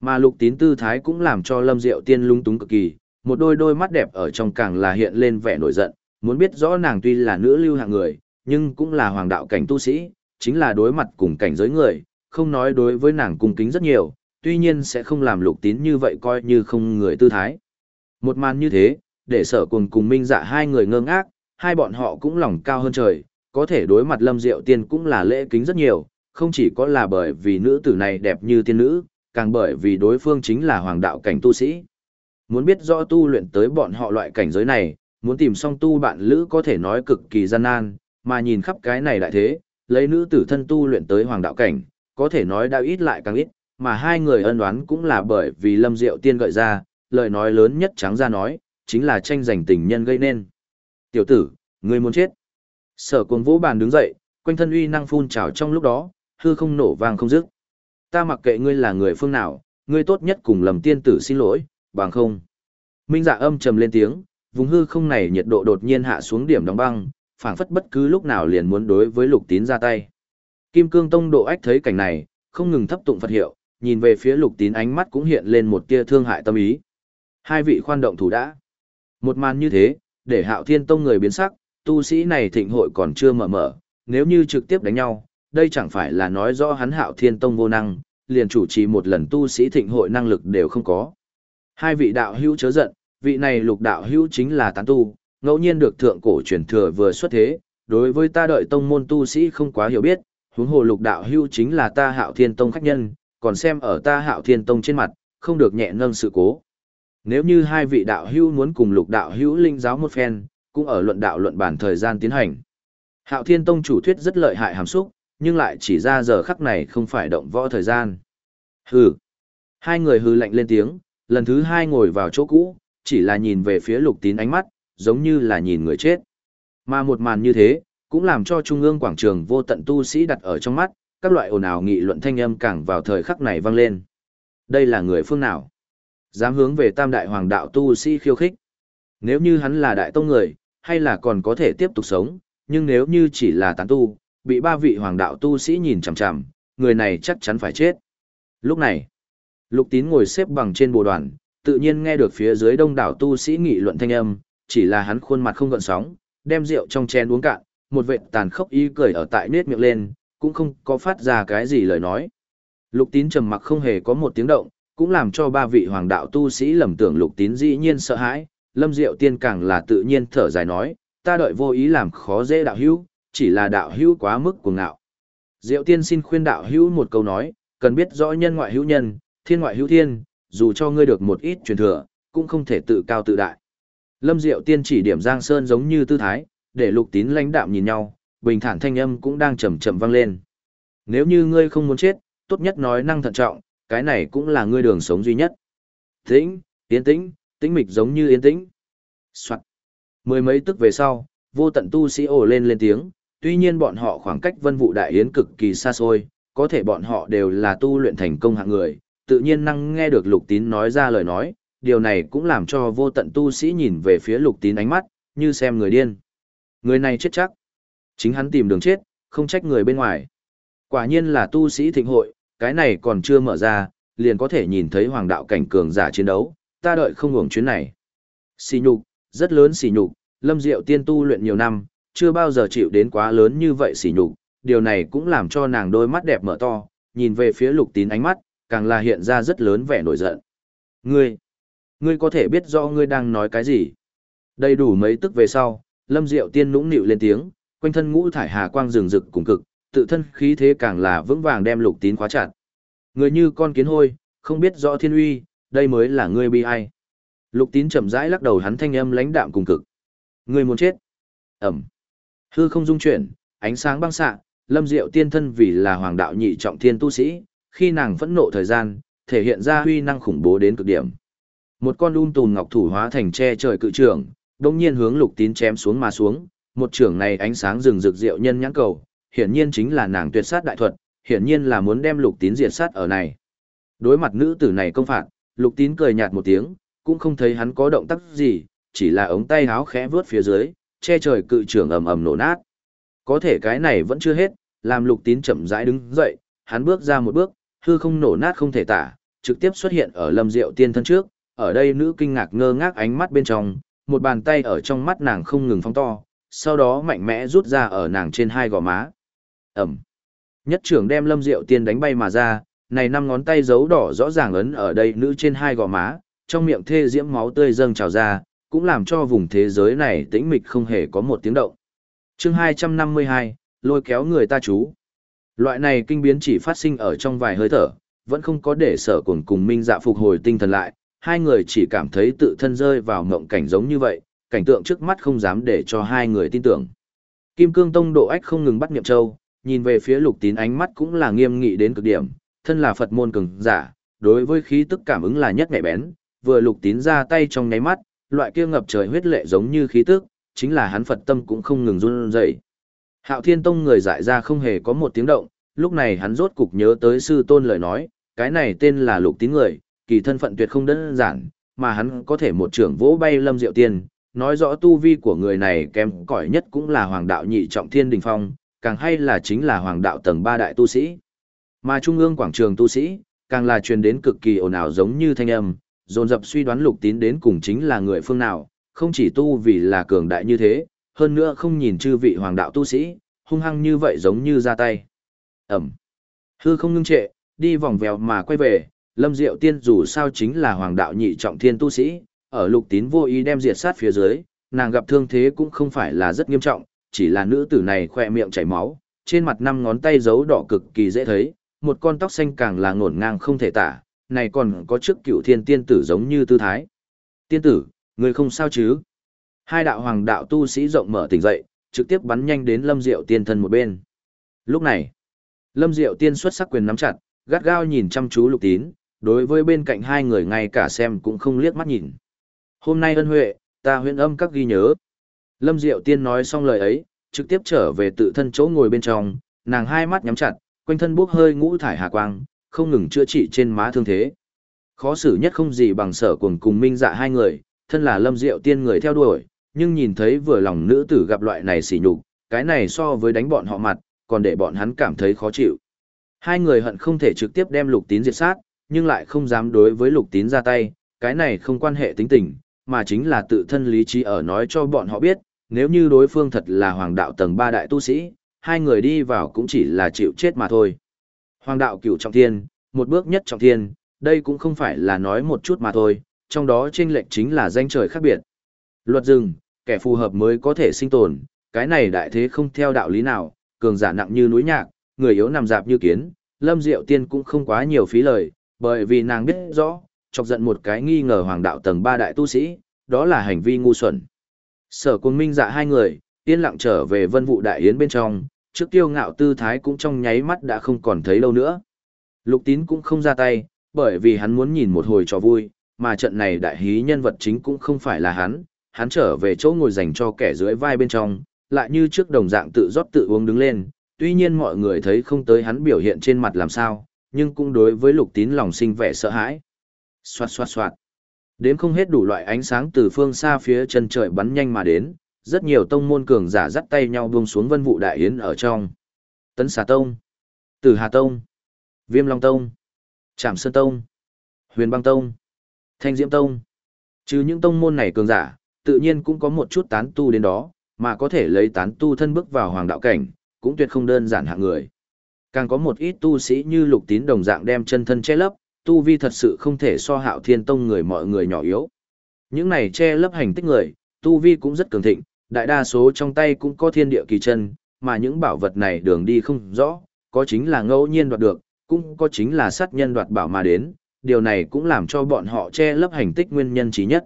Mà lục tín tư thái cũng làm cho lâm diệu tiên lung túng cực kỳ, một đôi đôi mắt đẹp ở trong càng là hiện lên vẻ nổi giận, muốn biết rõ nàng tuy là nữ lưu hạng người, nhưng cũng là hoàng đạo cảnh tu sĩ, chính là đối mặt cùng cảnh giới người, không nói đối với nàng cung kính rất nhiều, tuy nhiên sẽ không làm lục tín như vậy coi như không người tư thái. Một màn như thế, để sở cùng cùng minh dạ hai người ngơ ngác, hai bọn họ cũng lòng cao hơn trời, có thể đối mặt lâm diệu tiên cũng là lễ kính rất nhiều, không chỉ có là bởi vì nữ tử này đẹp như tiên nữ, càng bởi vì đối phương chính là hoàng đạo cảnh tu sĩ. Muốn biết rõ tu luyện tới bọn họ loại cảnh giới này, muốn tìm song tu bạn lữ có thể nói cực kỳ gian nan, mà nhìn khắp cái này lại thế, lấy nữ tử thân tu luyện tới hoàng đạo cảnh, có thể nói đã ít lại càng ít, mà hai người ân oán cũng là bởi vì Lâm Diệu Tiên gợi ra, lời nói lớn nhất trắng ra nói, chính là tranh giành tình nhân gây nên. Tiểu tử, ngươi muốn chết. Sở cuồng vũ bàn đứng dậy, quanh thân uy năng phun trào trong lúc đó, hư không nổ vang không dứt. Ta mặc kệ ngươi là người phương nào, ngươi tốt nhất cùng lầm tiên tử xin lỗi, bằng không. Minh dạ âm trầm lên tiếng, vùng hư không này nhiệt độ đột nhiên hạ xuống điểm đóng băng, phảng phất bất cứ lúc nào liền muốn đối với lục tín ra tay. Kim cương tông độ ách thấy cảnh này, không ngừng thấp tụng Phật hiệu, nhìn về phía lục tín ánh mắt cũng hiện lên một tia thương hại tâm ý. Hai vị khoan động thủ đã. Một màn như thế, để hạo thiên tông người biến sắc, tu sĩ này thịnh hội còn chưa mở mở, nếu như trực tiếp đánh nhau, đây chẳng phải là nói rõ hắn hạo thiên tông vô năng, liền chủ trì một lần tu sĩ thịnh hội năng lực đều không có. Hai vị đạo hữu chớ giận, vị này lục đạo hữu chính là tán tu, ngẫu nhiên được thượng cổ truyền thừa vừa xuất thế, đối với ta đợi tông môn tu sĩ không quá hiểu biết, huống hồ lục đạo hữu chính là ta hạo thiên tông khách nhân, còn xem ở ta hạo thiên tông trên mặt, không được nhẹ nâng sự cố. Nếu như hai vị đạo hữu muốn cùng lục đạo hữu linh giáo một phen, cũng ở luận đạo luận bản thời gian tiến hành. Hạo thiên tông chủ thuyết rất lợi hại hàm xúc, nhưng lại chỉ ra giờ khắc này không phải động võ thời gian. Hừ. Hai người hừ lạnh lên tiếng, lần thứ hai ngồi vào chỗ cũ, chỉ là nhìn về phía lục tín ánh mắt, giống như là nhìn người chết. Mà một màn như thế, cũng làm cho trung ương quảng trường vô tận tu sĩ đặt ở trong mắt, các loại ồn ào nghị luận thanh âm càng vào thời khắc này vang lên. Đây là người phương nào? Dám hướng về tam đại hoàng đạo tu sĩ khiêu khích. Nếu như hắn là đại tông người, hay là còn có thể tiếp tục sống, nhưng nếu như chỉ là tán tu, bị ba vị hoàng đạo tu sĩ nhìn chằm chằm, người này chắc chắn phải chết. Lúc này, Lục Tín ngồi xếp bằng trên bồ đoàn, tự nhiên nghe được phía dưới đông đảo tu sĩ nghị luận thanh âm, chỉ là hắn khuôn mặt không gợn sóng, đem rượu trong chén uống cạn, một vệt tàn khốc ý cười ở tại nết miệng lên, cũng không có phát ra cái gì lời nói. Lục Tín trầm mặc không hề có một tiếng động, cũng làm cho ba vị hoàng đạo tu sĩ lầm tưởng Lục Tín dĩ nhiên sợ hãi, Lâm Diệu Tiên càng là tự nhiên thở dài nói, ta đợi vô ý làm khó dễ đạo hữu, chỉ là đạo hữu quá mức cuồng ngạo. Diệu Tiên xin khuyên đạo hữu một câu nói, cần biết rõ nhân ngoại hữu nhân, thiên ngoại hữu thiên, dù cho ngươi được một ít truyền thừa, cũng không thể tự cao tự đại. Lâm Diệu Tiên chỉ điểm Giang Sơn giống như tư thái, để Lục Tín lãnh đạm nhìn nhau, bình thản thanh âm cũng đang chậm chậm vang lên. Nếu như ngươi không muốn chết, tốt nhất nói năng thận trọng, cái này cũng là ngươi đường sống duy nhất. Tĩnh, yên tĩnh, tĩnh mịch giống như yên tĩnh. Soạn. Mười mấy tức về sau, vô tận tu sĩ ồ lên lên tiếng, tuy nhiên bọn họ khoảng cách vân vụ đại yến cực kỳ xa xôi, có thể bọn họ đều là tu luyện thành công hạng người, tự nhiên năng nghe được lục tín nói ra lời nói, điều này cũng làm cho vô tận tu sĩ nhìn về phía lục tín ánh mắt, như xem người điên. Người này chết chắc. Chính hắn tìm đường chết, không trách người bên ngoài. Quả nhiên là tu sĩ thịnh hội, cái này còn chưa mở ra, liền có thể nhìn thấy hoàng đạo cảnh cường giả chiến đấu, ta đợi không hưởng chuyến này. Xì nhục, rất lớn xì nhục, lâm diệu tiên tu luyện nhiều năm, chưa bao giờ chịu đến quá lớn như vậy sỉ nhục, điều này cũng làm cho nàng đôi mắt đẹp mở to, nhìn về phía lục tín ánh mắt, càng là hiện ra rất lớn vẻ nổi giận. Ngươi, ngươi có thể biết rõ ngươi đang nói cái gì? Đầy đủ mấy tức về sau, lâm diệu tiên nũng nịu lên tiếng, quanh thân ngũ thải hà quang rừng rực cùng cực, tự thân khí thế càng là vững vàng đem lục tín khóa chặt. Người như con kiến hôi, không biết rõ thiên uy, đây mới là ngươi bi ai. Lục tín chậm rãi lắc đầu hắn thanh âm lãnh đạm cùng cực. Ngươi muốn chết. Ẩm. Hư không dung chuyển, ánh sáng băng xạ, lâm diệu tiên thân vì là hoàng đạo nhị trọng thiên tu sĩ, khi nàng phẫn nộ thời gian, thể hiện ra huy năng khủng bố đến cực điểm. Một con đun tùn ngọc thủ hóa thành che trời cự trường, đồng nhiên hướng lục tín chém xuống mà xuống, một trường này ánh sáng rừng rực diệu nhân nhãn cầu, hiển nhiên chính là nàng tuyệt sát đại thuật, hiển nhiên là muốn đem lục tín diệt sát ở này. Đối mặt nữ tử này công phạt, lục tín cười nhạt một tiếng, cũng không thấy hắn có động tác gì, chỉ là ống tay háo khẽ vướt phía dưới, che trời cự trưởng ầm ầm nổ nát. Có thể cái này vẫn chưa hết, làm lục tín chậm rãi đứng dậy, hắn bước ra một bước, hư không nổ nát không thể tả, trực tiếp xuất hiện ở lâm diệu tiên thân trước, ở đây nữ kinh ngạc ngơ ngác ánh mắt bên trong, một bàn tay ở trong mắt nàng không ngừng phóng to, sau đó mạnh mẽ rút ra ở nàng trên hai gò má. Ẩm. Nhất trưởng đem lâm diệu tiên đánh bay mà ra, này năm ngón tay dấu đỏ rõ ràng ấn ở đây nữ trên hai gò má, trong miệng thê diễm máu tươi dâng trào ra, cũng làm cho vùng thế giới này tĩnh mịch không hề có một tiếng động. chương 252, lôi kéo người ta chú. Loại này kinh biến chỉ phát sinh ở trong vài hơi thở, vẫn không có để sở cùng cùng minh dạ phục hồi tinh thần lại, hai người chỉ cảm thấy tự thân rơi vào mộng cảnh giống như vậy, cảnh tượng trước mắt không dám để cho hai người tin tưởng. Kim cương tông độ ách không ngừng bắt niệm châu, nhìn về phía lục tín ánh mắt cũng là nghiêm nghị đến cực điểm, thân là Phật môn cường giả, đối với khí tức cảm ứng là nhất mẹ bén, vừa lục tín ra tay trong nháy mắt, loại kia ngập trời huyết lệ giống như khí tức, chính là hắn Phật tâm cũng không ngừng run rẩy. Hạo Thiên Tông người dại ra không hề có một tiếng động, lúc này hắn rốt cục nhớ tới sư tôn lời nói, cái này tên là lục tín người, kỳ thân phận tuyệt không đơn giản, mà hắn có thể một trưởng vỗ bay lâm diệu tiên, nói rõ tu vi của người này kém cỏi nhất cũng là hoàng đạo nhị trọng thiên đình phong, càng hay là chính là hoàng đạo tầng ba đại tu sĩ. Mà trung ương quảng trường tu sĩ, càng là truyền đến cực kỳ ồn ào giống như thanh âm, dồn dập suy đoán lục tín đến cùng chính là người phương nào, không chỉ tu vì là cường đại như thế, hơn nữa không nhìn chư vị hoàng đạo tu sĩ, hung hăng như vậy giống như ra tay. Ẩm. Hư không ngưng trệ, đi vòng vèo mà quay về, Lâm Diệu Tiên dù sao chính là hoàng đạo nhị trọng thiên tu sĩ, ở lục tín vô ý đem diệt sát phía dưới, nàng gặp thương thế cũng không phải là rất nghiêm trọng, chỉ là nữ tử này khỏe miệng chảy máu, trên mặt năm ngón tay dấu đỏ cực kỳ dễ thấy, một con tóc xanh càng là ngổn ngang không thể tả, này còn có trước cựu thiên tiên tử giống như tư thái. Tiên tử, người không sao chứ? Hai đạo hoàng đạo tu sĩ rộng mở tỉnh dậy, trực tiếp bắn nhanh đến Lâm Diệu Tiên thân một bên. Lúc này, Lâm Diệu Tiên xuất sắc quyền nắm chặt, gắt gao nhìn chăm chú Lục Tín, đối với bên cạnh hai người ngay cả xem cũng không liếc mắt nhìn. Hôm nay ân huệ, ta huyễn âm các ghi nhớ. Lâm Diệu Tiên nói xong lời ấy, trực tiếp trở về tự thân chỗ ngồi bên trong, nàng hai mắt nhắm chặt, quanh thân bốc hơi ngũ thải hà quang, không ngừng chữa trị trên má thương thế. Khó xử nhất không gì bằng sở cuồng cùng minh dạ hai người, thân là Lâm Diệu Tiên người theo đuổi, nhưng nhìn thấy vừa lòng nữ tử gặp loại này sỉ nhục, cái này so với đánh bọn họ mặt, còn để bọn hắn cảm thấy khó chịu. Hai người hận không thể trực tiếp đem lục tín diệt sát, nhưng lại không dám đối với lục tín ra tay, cái này không quan hệ tính tình, mà chính là tự thân lý trí ở nói cho bọn họ biết, nếu như đối phương thật là hoàng đạo tầng ba đại tu sĩ, hai người đi vào cũng chỉ là chịu chết mà thôi. Hoàng đạo cửu trọng thiên, một bước nhất trọng thiên, đây cũng không phải là nói một chút mà thôi, trong đó chênh lệch chính là danh trời khác biệt. Luật rừng, kẻ phù hợp mới có thể sinh tồn, cái này đại thế không theo đạo lý nào, cường giả nặng như núi nhạc, người yếu nằm dạp như kiến, Lâm Diệu Tiên cũng không quá nhiều phí lời, bởi vì nàng biết rõ, chọc giận một cái nghi ngờ hoàng đạo tầng ba đại tu sĩ, đó là hành vi ngu xuẩn. Sở Quân Minh dạ hai người, yên lặng trở về vân vụ đại yến bên trong, trước tiêu ngạo tư thái cũng trong nháy mắt đã không còn thấy lâu nữa. Lục tín cũng không ra tay, bởi vì hắn muốn nhìn một hồi cho vui, mà trận này đại hí nhân vật chính cũng không phải là hắn, hắn trở về chỗ ngồi dành cho kẻ dưới vai bên trong, lại như trước đồng dạng tự rót tự uống đứng lên, tuy nhiên mọi người thấy không tới hắn biểu hiện trên mặt làm sao, nhưng cũng đối với lục tín lòng sinh vẻ sợ hãi. Xoạt xoạt xoạt. Đến không hết đủ loại ánh sáng từ phương xa phía chân trời bắn nhanh mà đến, rất nhiều tông môn cường giả dắt tay nhau buông xuống vân vụ đại yến ở trong. Tấn xà tông, Tử Hà tông, Viêm Long tông, trạm Sơn tông, Huyền Băng tông, Thanh Diễm tông. Trừ những tông môn này cường giả, tự nhiên cũng có một chút tán tu đến đó, mà có thể lấy tán tu thân bước vào hoàng đạo cảnh, cũng tuyệt không đơn giản hạng người. Càng có một ít tu sĩ như lục tín đồng dạng đem chân thân che lấp, tu vi thật sự không thể so hạo thiên tông người mọi người nhỏ yếu. Những này che lấp hành tích người, tu vi cũng rất cường thịnh, đại đa số trong tay cũng có thiên địa kỳ chân, mà những bảo vật này đường đi không rõ, có chính là ngẫu nhiên đoạt được, cũng có chính là sát nhân đoạt bảo mà đến, điều này cũng làm cho bọn họ che lấp hành tích nguyên nhân chí nhất.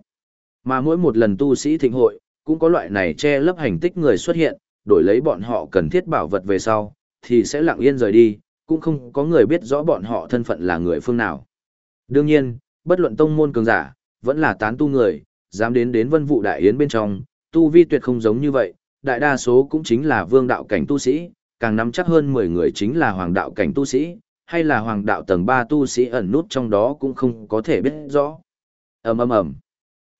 Mà mỗi một lần tu sĩ thịnh hội, cũng có loại này che lấp hành tích người xuất hiện, đổi lấy bọn họ cần thiết bảo vật về sau, thì sẽ lặng yên rời đi, cũng không có người biết rõ bọn họ thân phận là người phương nào. Đương nhiên, bất luận tông môn cường giả, vẫn là tán tu người, dám đến đến vân vụ đại yến bên trong, tu vi tuyệt không giống như vậy, đại đa số cũng chính là vương đạo cảnh tu sĩ, càng nắm chắc hơn 10 người chính là hoàng đạo cảnh tu sĩ, hay là hoàng đạo tầng 3 tu sĩ ẩn nút trong đó cũng không có thể biết rõ. ầm ầm ầm.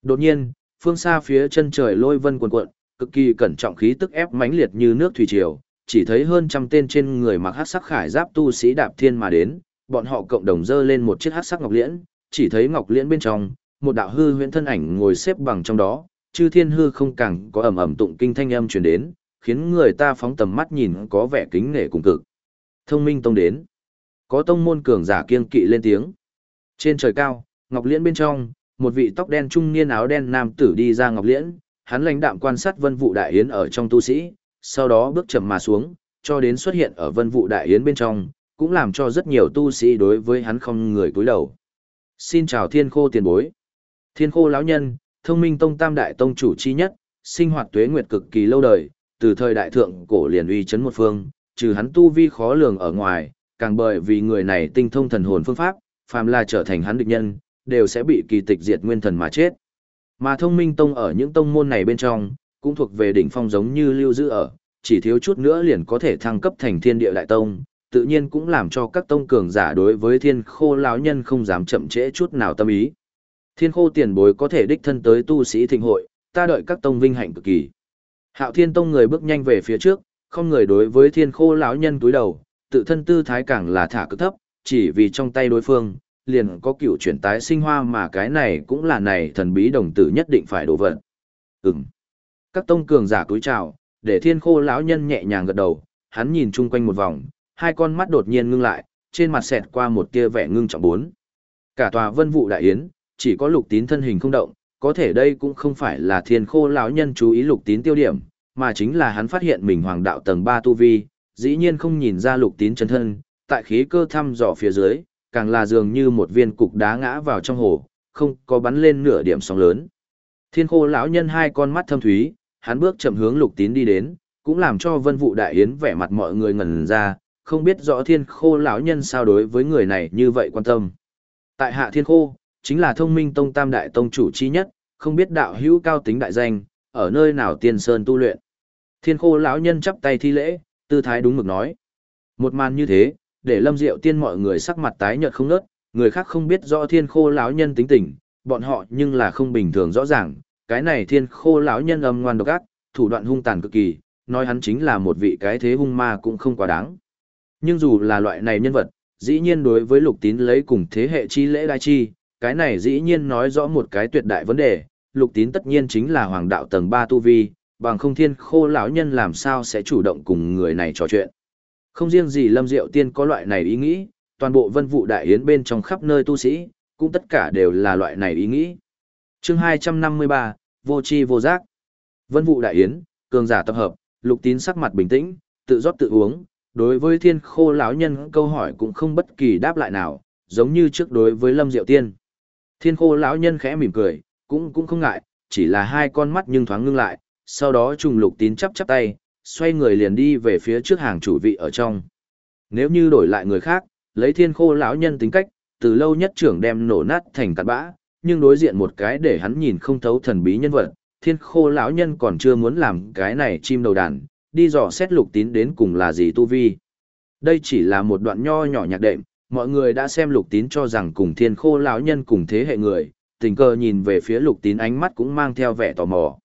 Đột nhiên, phương xa phía chân trời lôi vân cuồn cuộn, cực kỳ cẩn trọng khí tức ép mãnh liệt như nước thủy triều, chỉ thấy hơn trăm tên trên người mặc hắc sắc khải giáp tu sĩ đạp thiên mà đến, bọn họ cộng đồng dơ lên một chiếc hắc sắc ngọc liễn, chỉ thấy ngọc liễn bên trong, một đạo hư huyễn thân ảnh ngồi xếp bằng trong đó, chư thiên hư không càng có ầm ầm tụng kinh thanh âm truyền đến, khiến người ta phóng tầm mắt nhìn có vẻ kính nể cùng cực. Thông minh tông đến. Có tông môn cường giả kiên kỵ lên tiếng. Trên trời cao, ngọc liễn bên trong, một vị tóc đen trung niên áo đen nam tử đi ra ngọc liễn, hắn lãnh đạm quan sát vân vũ đại yến ở trong tu sĩ, sau đó bước chậm mà xuống, cho đến xuất hiện ở vân vũ đại yến bên trong, cũng làm cho rất nhiều tu sĩ đối với hắn không người cúi đầu. Xin chào thiên khô tiền bối. Thiên khô lão nhân, thông minh tông tam đại tông chủ chi nhất, sinh hoạt tuế nguyệt cực kỳ lâu đời, từ thời đại thượng cổ liền uy chấn một phương, trừ hắn tu vi khó lường ở ngoài, càng bởi vì người này tinh thông thần hồn phương pháp, phàm là trở thành hắn địch nhân, đều sẽ bị kỳ tịch diệt nguyên thần mà chết. Mà thông minh tông ở những tông môn này bên trong, cũng thuộc về đỉnh phong giống như lưu giữ ở, chỉ thiếu chút nữa liền có thể thăng cấp thành thiên địa đại tông, tự nhiên cũng làm cho các tông cường giả đối với thiên khô lão nhân không dám chậm trễ chút nào tâm ý. Thiên khô tiền bối có thể đích thân tới tu sĩ thịnh hội, ta đợi các tông vinh hạnh cực kỳ. Hạo thiên tông người bước nhanh về phía trước, không người đối với thiên khô lão nhân túi đầu, tự thân tư thái càng là thả cực thấp, chỉ vì trong tay đối phương, liền có cựu chuyển tái sinh hoa mà cái này cũng là này thần bí đồng tử nhất định phải đổ vận. Ừm. Các tông cường giả túi chào, để thiên khô lão nhân nhẹ nhàng gật đầu, hắn nhìn chung quanh một vòng, hai con mắt đột nhiên ngưng lại, trên mặt xẹt qua một tia vẻ ngưng trọng bốn. Cả tòa vân vụ đại yến, chỉ có lục tín thân hình không động, có thể đây cũng không phải là thiên khô lão nhân chú ý lục tín tiêu điểm, mà chính là hắn phát hiện mình hoàng đạo tầng 3 tu vi, dĩ nhiên không nhìn ra lục tín chân thân, tại khí cơ thăm dò phía dưới, càng là dường như một viên cục đá ngã vào trong hồ, không có bắn lên nửa điểm sóng lớn. Thiên khô lão nhân hai con mắt thâm thúy, hắn bước chậm hướng lục tín đi đến, cũng làm cho vân vụ đại yến vẻ mặt mọi người ngẩn ra, không biết rõ thiên khô lão nhân sao đối với người này như vậy quan tâm. Tại hạ thiên khô, chính là thông minh tông tam đại tông chủ chi nhất, không biết đạo hữu cao tính đại danh, ở nơi nào tiên sơn tu luyện. Thiên khô lão nhân chắp tay thi lễ, tư thái đúng mực nói. Một màn như thế, để lâm diệu tiên mọi người sắc mặt tái nhợt không nớt, người khác không biết rõ thiên khô lão nhân tính tình, bọn họ nhưng là không bình thường rõ ràng, cái này thiên khô lão nhân âm ngoan độc ác, thủ đoạn hung tàn cực kỳ, nói hắn chính là một vị cái thế hung ma cũng không quá đáng. Nhưng dù là loại này nhân vật, dĩ nhiên đối với lục tín lấy cùng thế hệ chi lễ đai chi, cái này dĩ nhiên nói rõ một cái tuyệt đại vấn đề, lục tín tất nhiên chính là hoàng đạo tầng 3 tu vi, bằng không thiên khô lão nhân làm sao sẽ chủ động cùng người này trò chuyện. Không riêng gì Lâm Diệu Tiên có loại này ý nghĩ, toàn bộ vân vụ đại yến bên trong khắp nơi tu sĩ, cũng tất cả đều là loại này ý nghĩ. chương 253, vô chi vô giác. Vân vụ đại yến, cường giả tập hợp, lục tín sắc mặt bình tĩnh, tự rót tự uống, đối với thiên khô lão nhân câu hỏi cũng không bất kỳ đáp lại nào, giống như trước đối với Lâm Diệu Tiên. Thiên khô lão nhân khẽ mỉm cười, cũng cũng không ngại, chỉ là hai con mắt nhưng thoáng ngưng lại, sau đó trùng lục tín chắp chắp tay, xoay người liền đi về phía trước hàng chủ vị ở trong. Nếu như đổi lại người khác, lấy thiên khô lão nhân tính cách, từ lâu nhất trưởng đem nổ nát thành cát bã, nhưng đối diện một cái để hắn nhìn không thấu thần bí nhân vật, thiên khô lão nhân còn chưa muốn làm cái này chim đầu đàn, đi dò xét lục tín đến cùng là gì tu vi. Đây chỉ là một đoạn nho nhỏ nhạc đệm, mọi người đã xem lục tín cho rằng cùng thiên khô lão nhân cùng thế hệ người, tình cờ nhìn về phía lục tín ánh mắt cũng mang theo vẻ tò mò.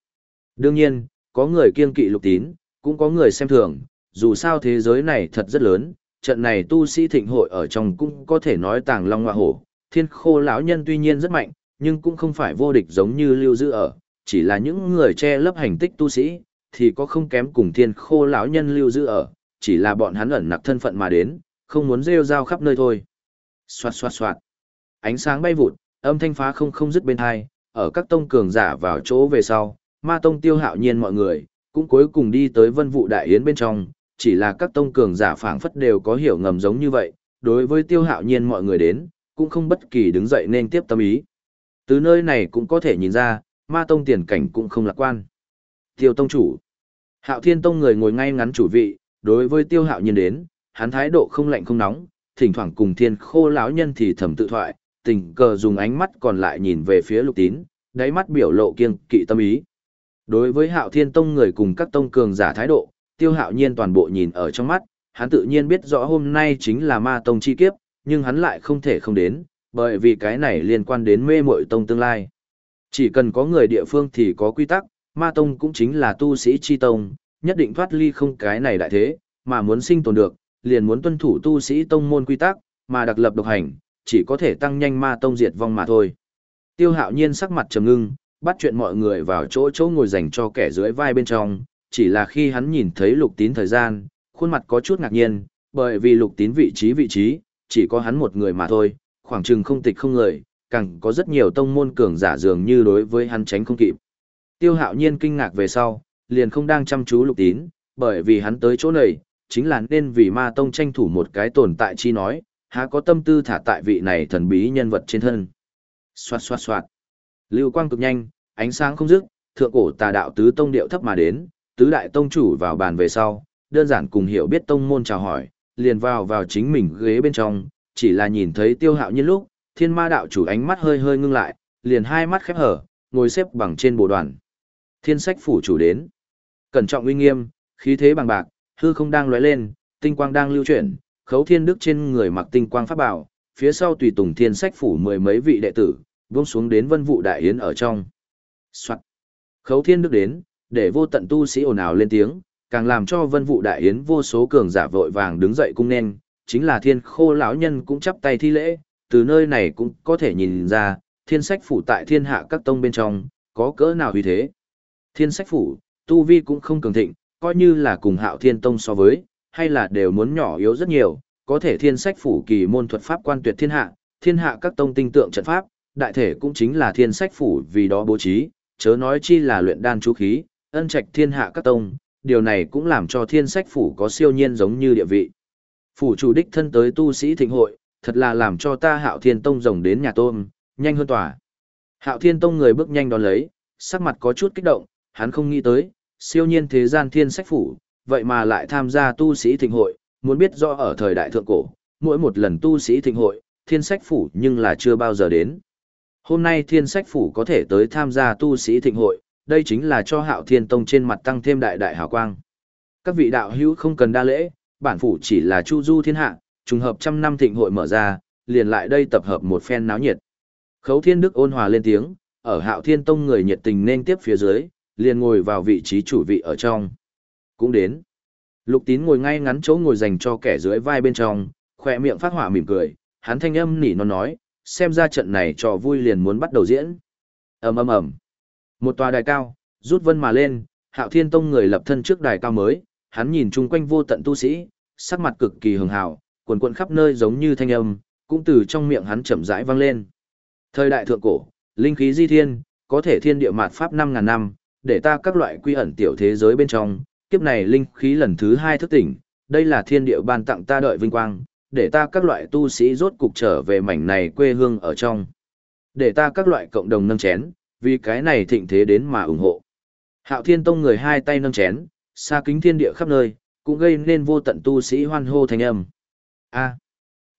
Đương nhiên, có người kiên kỵ lục tín, cũng có người xem thường, dù sao thế giới này thật rất lớn, trận này tu sĩ thịnh hội ở trong cũng có thể nói tàng long hoa hổ, thiên khô lão nhân tuy nhiên rất mạnh, nhưng cũng không phải vô địch giống như lưu giữ ở, chỉ là những người che lấp hành tích tu sĩ, thì có không kém cùng thiên khô lão nhân lưu giữ ở, chỉ là bọn hắn ẩn nặc thân phận mà đến, không muốn rêu rao khắp nơi thôi. Xoạt xoạt xoạt. Ánh sáng bay vụt, âm thanh phá không không dứt bên hai, ở các tông cường giả vào chỗ về sau, ma tông tiêu hạo nhiên mọi người, cũng cuối cùng đi tới vân vụ đại yến bên trong, chỉ là các tông cường giả phảng phất đều có hiểu ngầm giống như vậy, đối với tiêu hạo nhiên mọi người đến, cũng không bất kỳ đứng dậy nên tiếp tâm ý. Từ nơi này cũng có thể nhìn ra, ma tông tiền cảnh cũng không lạc quan. Tiêu tông chủ. Hạo thiên tông người ngồi ngay ngắn chủ vị, đối với tiêu hạo nhiên đến, hắn thái độ không lạnh không nóng, thỉnh thoảng cùng thiên khô lão nhân thì thầm tự thoại, tình cờ dùng ánh mắt còn lại nhìn về phía lục tín, đáy mắt biểu lộ kiêng kỵ tâm ý. Đối với hạo thiên tông người cùng các tông cường giả thái độ, tiêu hạo nhiên toàn bộ nhìn ở trong mắt, hắn tự nhiên biết rõ hôm nay chính là ma tông chi kiếp, nhưng hắn lại không thể không đến, bởi vì cái này liên quan đến mê muội tông tương lai. Chỉ cần có người địa phương thì có quy tắc, ma tông cũng chính là tu sĩ chi tông, nhất định thoát ly không cái này đại thế, mà muốn sinh tồn được, liền muốn tuân thủ tu sĩ tông môn quy tắc, mà đặc lập độc hành, chỉ có thể tăng nhanh ma tông diệt vong mà thôi. Tiêu hạo nhiên sắc mặt trầm ngưng, bắt chuyện mọi người vào chỗ chỗ ngồi dành cho kẻ dưới vai bên trong, chỉ là khi hắn nhìn thấy lục tín thời gian, khuôn mặt có chút ngạc nhiên, bởi vì lục tín vị trí vị trí, chỉ có hắn một người mà thôi, khoảng chừng không tịch không người, càng có rất nhiều tông môn cường giả dường như đối với hắn tránh không kịp. Tiêu hạo nhiên kinh ngạc về sau, liền không đang chăm chú lục tín, bởi vì hắn tới chỗ này, chính là nên vì ma tông tranh thủ một cái tồn tại chi nói, há có tâm tư thả tại vị này thần bí nhân vật trên thân. Xoạt xoạt xoạt. Lưu quang cực nhanh, ánh sáng không dứt, thượng cổ tà đạo tứ tông điệu thấp mà đến, tứ đại tông chủ vào bàn về sau, đơn giản cùng hiểu biết tông môn chào hỏi, liền vào vào chính mình ghế bên trong, chỉ là nhìn thấy tiêu hạo nhiên lúc, thiên ma đạo chủ ánh mắt hơi hơi ngưng lại, liền hai mắt khép hở, ngồi xếp bằng trên bộ đoàn. Thiên sách phủ chủ đến. Cẩn trọng uy nghiêm, khí thế bằng bạc, hư không đang lóe lên, tinh quang đang lưu chuyển, khấu thiên đức trên người mặc tinh quang pháp bảo, phía sau tùy tùng thiên sách phủ mười mấy vị đệ tử, buông xuống đến vân vụ đại yến ở trong. Soạn. Khấu thiên đức đến, để vô tận tu sĩ ồn ào lên tiếng, càng làm cho vân vụ đại yến vô số cường giả vội vàng đứng dậy cung nên, chính là thiên khô lão nhân cũng chắp tay thi lễ, từ nơi này cũng có thể nhìn ra, thiên sách phủ tại thiên hạ các tông bên trong, có cỡ nào uy thế. Thiên sách phủ, tu vi cũng không cường thịnh, coi như là cùng hạo thiên tông so với, hay là đều muốn nhỏ yếu rất nhiều, có thể thiên sách phủ kỳ môn thuật pháp quan tuyệt thiên hạ, thiên hạ các tông tinh tượng trận pháp, đại thể cũng chính là thiên sách phủ vì đó bố trí, chớ nói chi là luyện đan chú khí, ân trạch thiên hạ các tông, điều này cũng làm cho thiên sách phủ có siêu nhiên giống như địa vị. Phủ chủ đích thân tới tu sĩ thịnh hội, thật là làm cho ta hạo thiên tông rồng đến nhà tôm, nhanh hơn tòa. Hạo thiên tông người bước nhanh đón lấy, sắc mặt có chút kích động, hắn không nghĩ tới, siêu nhiên thế gian thiên sách phủ, vậy mà lại tham gia tu sĩ thịnh hội, muốn biết rõ ở thời đại thượng cổ, mỗi một lần tu sĩ thịnh hội, thiên sách phủ nhưng là chưa bao giờ đến. Hôm nay thiên sách phủ có thể tới tham gia tu sĩ thịnh hội, đây chính là cho hạo thiên tông trên mặt tăng thêm đại đại hào quang. Các vị đạo hữu không cần đa lễ, bản phủ chỉ là chu du thiên hạ, trùng hợp trăm năm thịnh hội mở ra, liền lại đây tập hợp một phen náo nhiệt. Khấu thiên đức ôn hòa lên tiếng, ở hạo thiên tông người nhiệt tình nên tiếp phía dưới, liền ngồi vào vị trí chủ vị ở trong. Cũng đến. Lục tín ngồi ngay ngắn chỗ ngồi dành cho kẻ dưới vai bên trong, khỏe miệng phát hỏa mỉm cười, hắn thanh âm nỉ non nói, xem ra trận này trò vui liền muốn bắt đầu diễn. ầm ầm ầm Một tòa đài cao, rút vân mà lên, hạo thiên tông người lập thân trước đài cao mới, hắn nhìn chung quanh vô tận tu sĩ, sắc mặt cực kỳ hường hào, quần quần khắp nơi giống như thanh âm, cũng từ trong miệng hắn chậm rãi vang lên. Thời đại thượng cổ, linh khí di thiên, có thể thiên địa mạt pháp 5.000 năm, để ta các loại quy ẩn tiểu thế giới bên trong, kiếp này linh khí lần thứ hai thức tỉnh, đây là thiên địa ban tặng ta đợi vinh quang, để ta các loại tu sĩ rốt cục trở về mảnh này quê hương ở trong. Để ta các loại cộng đồng nâng chén, vì cái này thịnh thế đến mà ủng hộ. Hạo Thiên Tông người hai tay nâng chén, xa kính thiên địa khắp nơi, cũng gây nên vô tận tu sĩ hoan hô thành âm. A.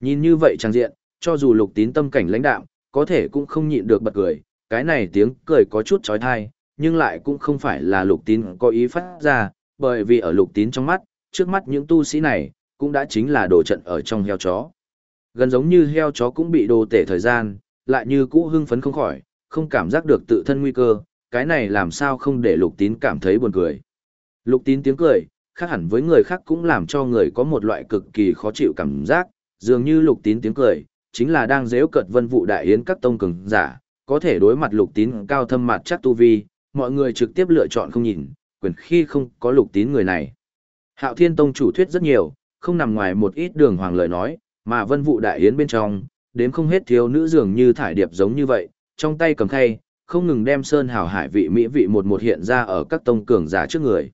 nhìn như vậy trang diện, cho dù lục tín tâm cảnh lãnh đạm, có thể cũng không nhịn được bật cười, cái này tiếng cười có chút trói thai, nhưng lại cũng không phải là lục tín có ý phát ra, bởi vì ở lục tín trong mắt, trước mắt những tu sĩ này, cũng đã chính là đồ trận ở trong heo chó. Gần giống như heo chó cũng bị đồ tể thời gian, lại như cũ hưng phấn không khỏi, không cảm giác được tự thân nguy cơ, cái này làm sao không để lục tín cảm thấy buồn cười. Lục tín tiếng cười, khác hẳn với người khác cũng làm cho người có một loại cực kỳ khó chịu cảm giác, dường như lục tín tiếng cười, chính là đang dễu cợt vân vụ đại yến các tông cường giả, có thể đối mặt lục tín cao thâm mặt chắc tu vi, mọi người trực tiếp lựa chọn không nhìn, quyền khi không có lục tín người này. Hạo Thiên Tông chủ thuyết rất nhiều, không nằm ngoài một ít đường hoàng lời nói, mà vân vụ đại yến bên trong, đếm không hết thiếu nữ dường như thải điệp giống như vậy, trong tay cầm khay, không ngừng đem sơn hào hải vị mỹ vị một một hiện ra ở các tông cường giả trước người.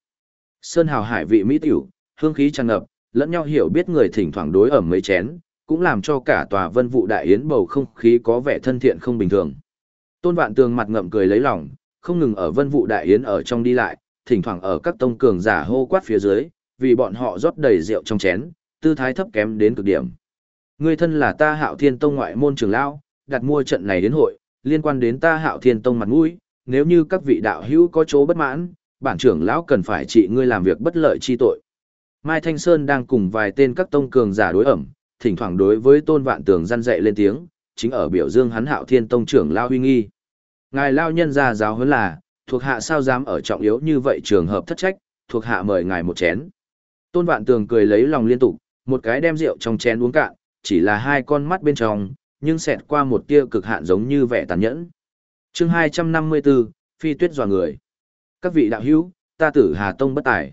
Sơn hào hải vị mỹ tiểu, hương khí tràn ngập, lẫn nhau hiểu biết người thỉnh thoảng đối ẩm mấy chén, cũng làm cho cả tòa vân vụ đại yến bầu không khí có vẻ thân thiện không bình thường. Tôn Vạn Tường mặt ngậm cười lấy lòng, không ngừng ở vân vụ đại yến ở trong đi lại, thỉnh thoảng ở các tông cường giả hô quát phía dưới, vì bọn họ rót đầy rượu trong chén, tư thái thấp kém đến cực điểm. Ngươi thân là ta Hạo Thiên Tông ngoại môn trưởng lão, đặt mua trận này đến hội, liên quan đến ta Hạo Thiên Tông mặt mũi, nếu như các vị đạo hữu có chỗ bất mãn, bản trưởng lão cần phải trị ngươi làm việc bất lợi chi tội. Mai Thanh Sơn đang cùng vài tên các tông cường giả đối ẩm, thỉnh thoảng đối với Tôn Vạn Tường răn dạy lên tiếng, chính ở biểu dương hắn Hạo Thiên Tông trưởng lão huy nghi. Ngài lao nhân ra giáo huấn là, thuộc hạ sao dám ở trọng yếu như vậy trường hợp thất trách, thuộc hạ mời ngài một chén. Tôn Vạn Tường cười lấy lòng liên tục, một cái đem rượu trong chén uống cạn, chỉ là hai con mắt bên trong, nhưng xẹt qua một tia cực hạn giống như vẻ tàn nhẫn. Chương 254, Phi Tuyết dò người. Các vị đạo hữu, ta Tử Hà Tông bất tài.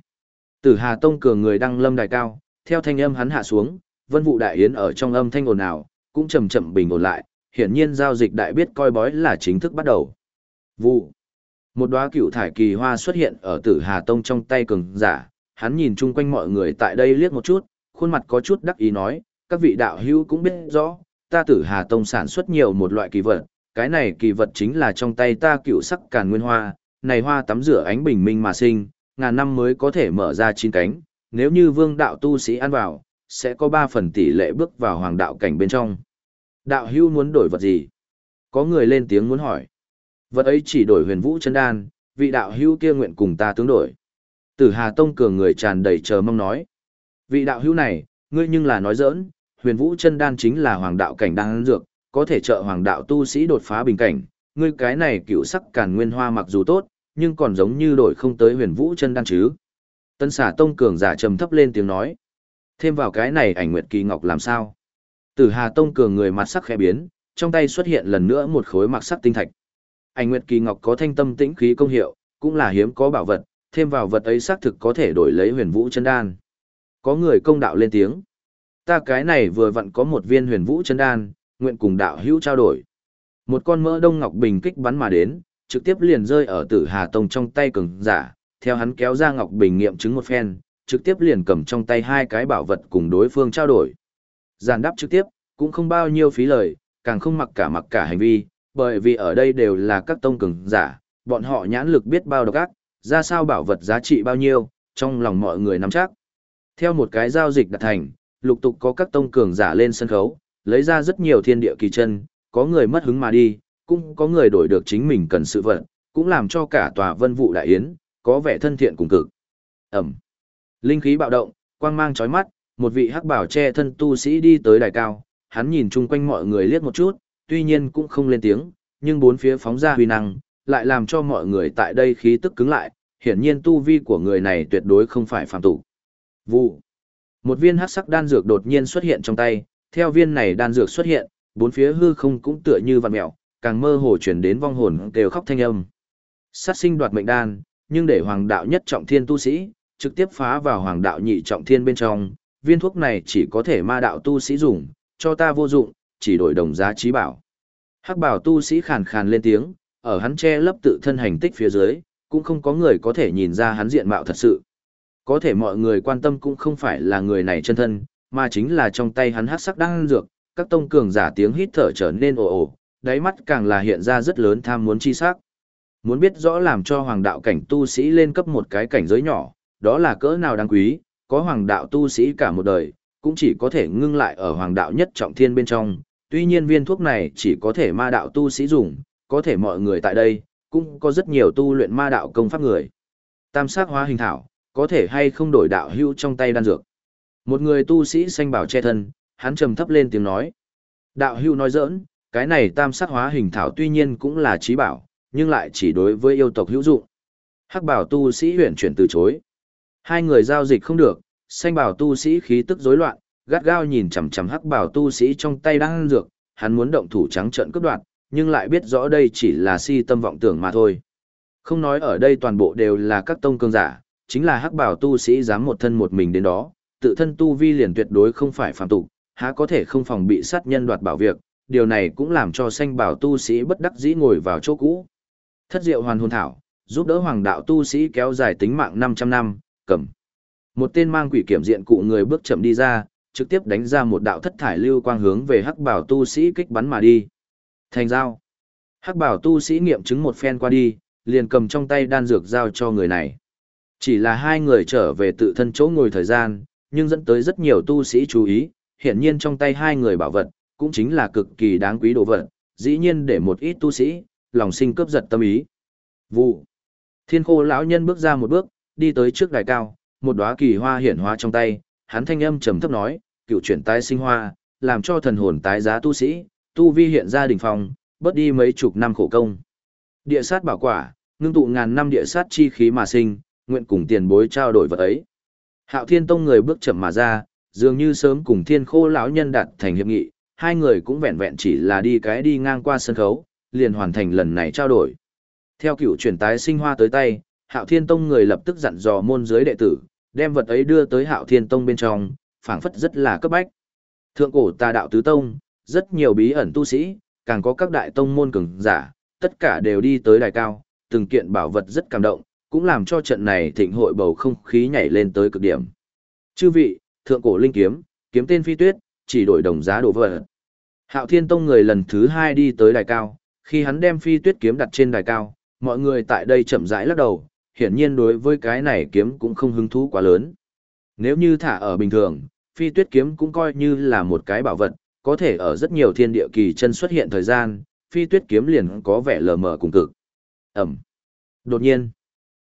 Tử Hà Tông cường người đăng lâm đài cao, theo thanh âm hắn hạ xuống, Vân Vụ đại yến ở trong âm thanh ồn ào, cũng chậm chậm bình ổn lại, hiển nhiên giao dịch đại biết coi bói là chính thức bắt đầu. Vụ. Một đóa cựu thải kỳ hoa xuất hiện ở Tử Hà Tông trong tay cường giả, hắn nhìn chung quanh mọi người tại đây liếc một chút, khuôn mặt có chút đắc ý nói, các vị đạo hữu cũng biết rõ, ta Tử Hà Tông sản xuất nhiều một loại kỳ vật, cái này kỳ vật chính là trong tay ta cựu sắc càn nguyên hoa, này hoa tắm rửa ánh bình minh mà sinh, ngàn năm mới có thể mở ra chín cánh, nếu như vương đạo tu sĩ ăn vào, sẽ có ba phần tỷ lệ bước vào hoàng đạo cảnh bên trong. Đạo Hưu muốn đổi vật gì? Có người lên tiếng muốn hỏi. Vật ấy chỉ đổi huyền vũ chân đan, vị đạo Hưu kia nguyện cùng ta tướng đổi. Tử Hà Tông cường người tràn đầy chờ mong nói. Vị đạo Hưu này, ngươi nhưng là nói giỡn, huyền vũ chân đan chính là hoàng đạo cảnh đan dược, có thể trợ hoàng đạo tu sĩ đột phá bình cảnh. Ngươi cái này cựu sắc càn nguyên hoa mặc dù tốt, nhưng còn giống như đổi không tới huyền vũ chân đan chứ. Tân xả tông cường giả trầm thấp lên tiếng nói. Thêm vào cái này ảnh nguyệt kỳ ngọc làm sao? Tử Hà Tông cường người mặt sắc khẽ biến, trong tay xuất hiện lần nữa một khối mặc sắc tinh thạch. Ảnh nguyệt kỳ ngọc có thanh tâm tĩnh khí công hiệu, cũng là hiếm có bảo vật, thêm vào vật ấy xác thực có thể đổi lấy huyền vũ chân đan. Có người công đạo lên tiếng. Ta cái này vừa vặn có một viên huyền vũ chân đan, nguyện cùng đạo hữu trao đổi. Một con mỡ đông ngọc bình kích bắn mà đến, trực tiếp liền rơi ở tử Hà Tông trong tay cường giả, theo hắn kéo ra ngọc bình nghiệm chứng một phen, trực tiếp liền cầm trong tay hai cái bảo vật cùng đối phương trao đổi. Giàn đáp trực tiếp, cũng không bao nhiêu phí lời, càng không mặc cả mặc cả hành vi, bởi vì ở đây đều là các tông cường giả, bọn họ nhãn lực biết bao độc ác, ra sao bảo vật giá trị bao nhiêu, trong lòng mọi người nắm chắc. Theo một cái giao dịch đạt thành, lục tục có các tông cường giả lên sân khấu, lấy ra rất nhiều thiên địa kỳ chân, có người mất hứng mà đi, cũng có người đổi được chính mình cần sự vật, cũng làm cho cả tòa vân vụ đại yến, có vẻ thân thiện cùng cực. Ẩm. Linh khí bạo động, quang mang chói mắt, một vị hắc bảo che thân tu sĩ đi tới đài cao, hắn nhìn chung quanh mọi người liếc một chút, tuy nhiên cũng không lên tiếng, nhưng bốn phía phóng ra huy năng, lại làm cho mọi người tại đây khí tức cứng lại, hiển nhiên tu vi của người này tuyệt đối không phải phàm tục. Vụ. Một viên hắc sắc đan dược đột nhiên xuất hiện trong tay, theo viên này đan dược xuất hiện, bốn phía hư không cũng tựa như vặn mèo, càng mơ hồ chuyển đến vong hồn kêu khóc thanh âm. Sát sinh đoạt mệnh đan, nhưng để hoàng đạo nhất trọng thiên tu sĩ, trực tiếp phá vào hoàng đạo nhị trọng thiên bên trong, viên thuốc này chỉ có thể ma đạo tu sĩ dùng, cho ta vô dụng, chỉ đổi đồng giá trí bảo. Hắc bảo tu sĩ khàn khàn lên tiếng, ở hắn che lấp tự thân hành tích phía dưới, cũng không có người có thể nhìn ra hắn diện mạo thật sự. Có thể mọi người quan tâm cũng không phải là người này chân thân, mà chính là trong tay hắn hắc sắc đang dược, các tông cường giả tiếng hít thở trở nên ồ ồ, đáy mắt càng là hiện ra rất lớn tham muốn chi sắc. Muốn biết rõ làm cho hoàng đạo cảnh tu sĩ lên cấp một cái cảnh giới nhỏ, đó là cỡ nào đáng quý, có hoàng đạo tu sĩ cả một đời, cũng chỉ có thể ngưng lại ở hoàng đạo nhất trọng thiên bên trong, tuy nhiên viên thuốc này chỉ có thể ma đạo tu sĩ dùng, có thể mọi người tại đây, cũng có rất nhiều tu luyện ma đạo công pháp người. Tam sắc hóa hình thảo, có thể hay không đổi đạo hưu trong tay đan dược. Một người tu sĩ xanh bảo che thân, hắn trầm thấp lên tiếng nói. Đạo hưu nói giỡn, cái này tam sắc hóa hình thảo tuy nhiên cũng là trí bảo, nhưng lại chỉ đối với yêu tộc hữu dụng. Hắc bảo tu sĩ huyền chuyển từ chối. Hai người giao dịch không được, xanh bảo tu sĩ khí tức rối loạn, gắt gao nhìn chằm chằm hắc bảo tu sĩ trong tay đang ăn dược, hắn muốn động thủ trắng trợn cướp đoạt, nhưng lại biết rõ đây chỉ là si tâm vọng tưởng mà thôi. Không nói ở đây toàn bộ đều là các tông cương giả, chính là hắc bảo tu sĩ dám một thân một mình đến đó, tự thân tu vi liền tuyệt đối không phải phàm tục, há có thể không phòng bị sát nhân đoạt bảo việc, điều này cũng làm cho xanh bảo tu sĩ bất đắc dĩ ngồi vào chỗ cũ. Thất diệu hoàn hồn thảo, giúp đỡ hoàng đạo tu sĩ kéo dài tính mạng 500 năm, cầm. Một tên mang quỷ kiểm diện cụ người bước chậm đi ra, trực tiếp đánh ra một đạo thất thải lưu quang hướng về hắc bảo tu sĩ kích bắn mà đi. Thành giao. Hắc bảo tu sĩ nghiệm chứng một phen qua đi, liền cầm trong tay đan dược giao cho người này. Chỉ là hai người trở về tự thân chỗ ngồi thời gian, nhưng dẫn tới rất nhiều tu sĩ chú ý, hiển nhiên trong tay hai người bảo vật, cũng chính là cực kỳ đáng quý đồ vật, dĩ nhiên để một ít tu sĩ, lòng sinh cướp giật tâm ý. Vụ. Thiên khô lão nhân bước ra một bước, đi tới trước đài cao, một đóa kỳ hoa hiển hóa trong tay, hắn thanh âm trầm thấp nói, cựu chuyển tái sinh hoa, làm cho thần hồn tái giá tu sĩ, tu vi hiện ra đỉnh phong, bớt đi mấy chục năm khổ công. Địa sát bảo quả, ngưng tụ ngàn năm địa sát chi khí mà sinh, nguyện cùng tiền bối trao đổi vật ấy. Hạo Thiên Tông người bước chậm mà ra, dường như sớm cùng Thiên Khô lão nhân đạt thành hiệp nghị, hai người cũng vẹn vẹn chỉ là đi cái đi ngang qua sân khấu, liền hoàn thành lần này trao đổi. Theo cựu chuyển tái sinh hoa tới tay, Hạo Thiên Tông người lập tức dặn dò môn dưới đệ tử, đem vật ấy đưa tới Hạo Thiên Tông bên trong, phảng phất rất là cấp bách. Thượng cổ tà đạo tứ tông, rất nhiều bí ẩn tu sĩ, càng có các đại tông môn cường giả, tất cả đều đi tới đài cao, từng kiện bảo vật rất cảm động, cũng làm cho trận này thịnh hội bầu không khí nhảy lên tới cực điểm. Chư vị, thượng cổ linh kiếm, kiếm tên phi tuyết, chỉ đổi đồng giá đồ vật. Hạo Thiên Tông người lần thứ hai đi tới đài cao, khi hắn đem phi tuyết kiếm đặt trên đài cao, mọi người tại đây chậm rãi lắc đầu, hiển nhiên đối với cái này kiếm cũng không hứng thú quá lớn. Nếu như thả ở bình thường, phi tuyết kiếm cũng coi như là một cái bảo vật, có thể ở rất nhiều thiên địa kỳ chân xuất hiện thời gian, phi tuyết kiếm liền có vẻ lờ mờ cùng cực. Ẩm. Đột nhiên,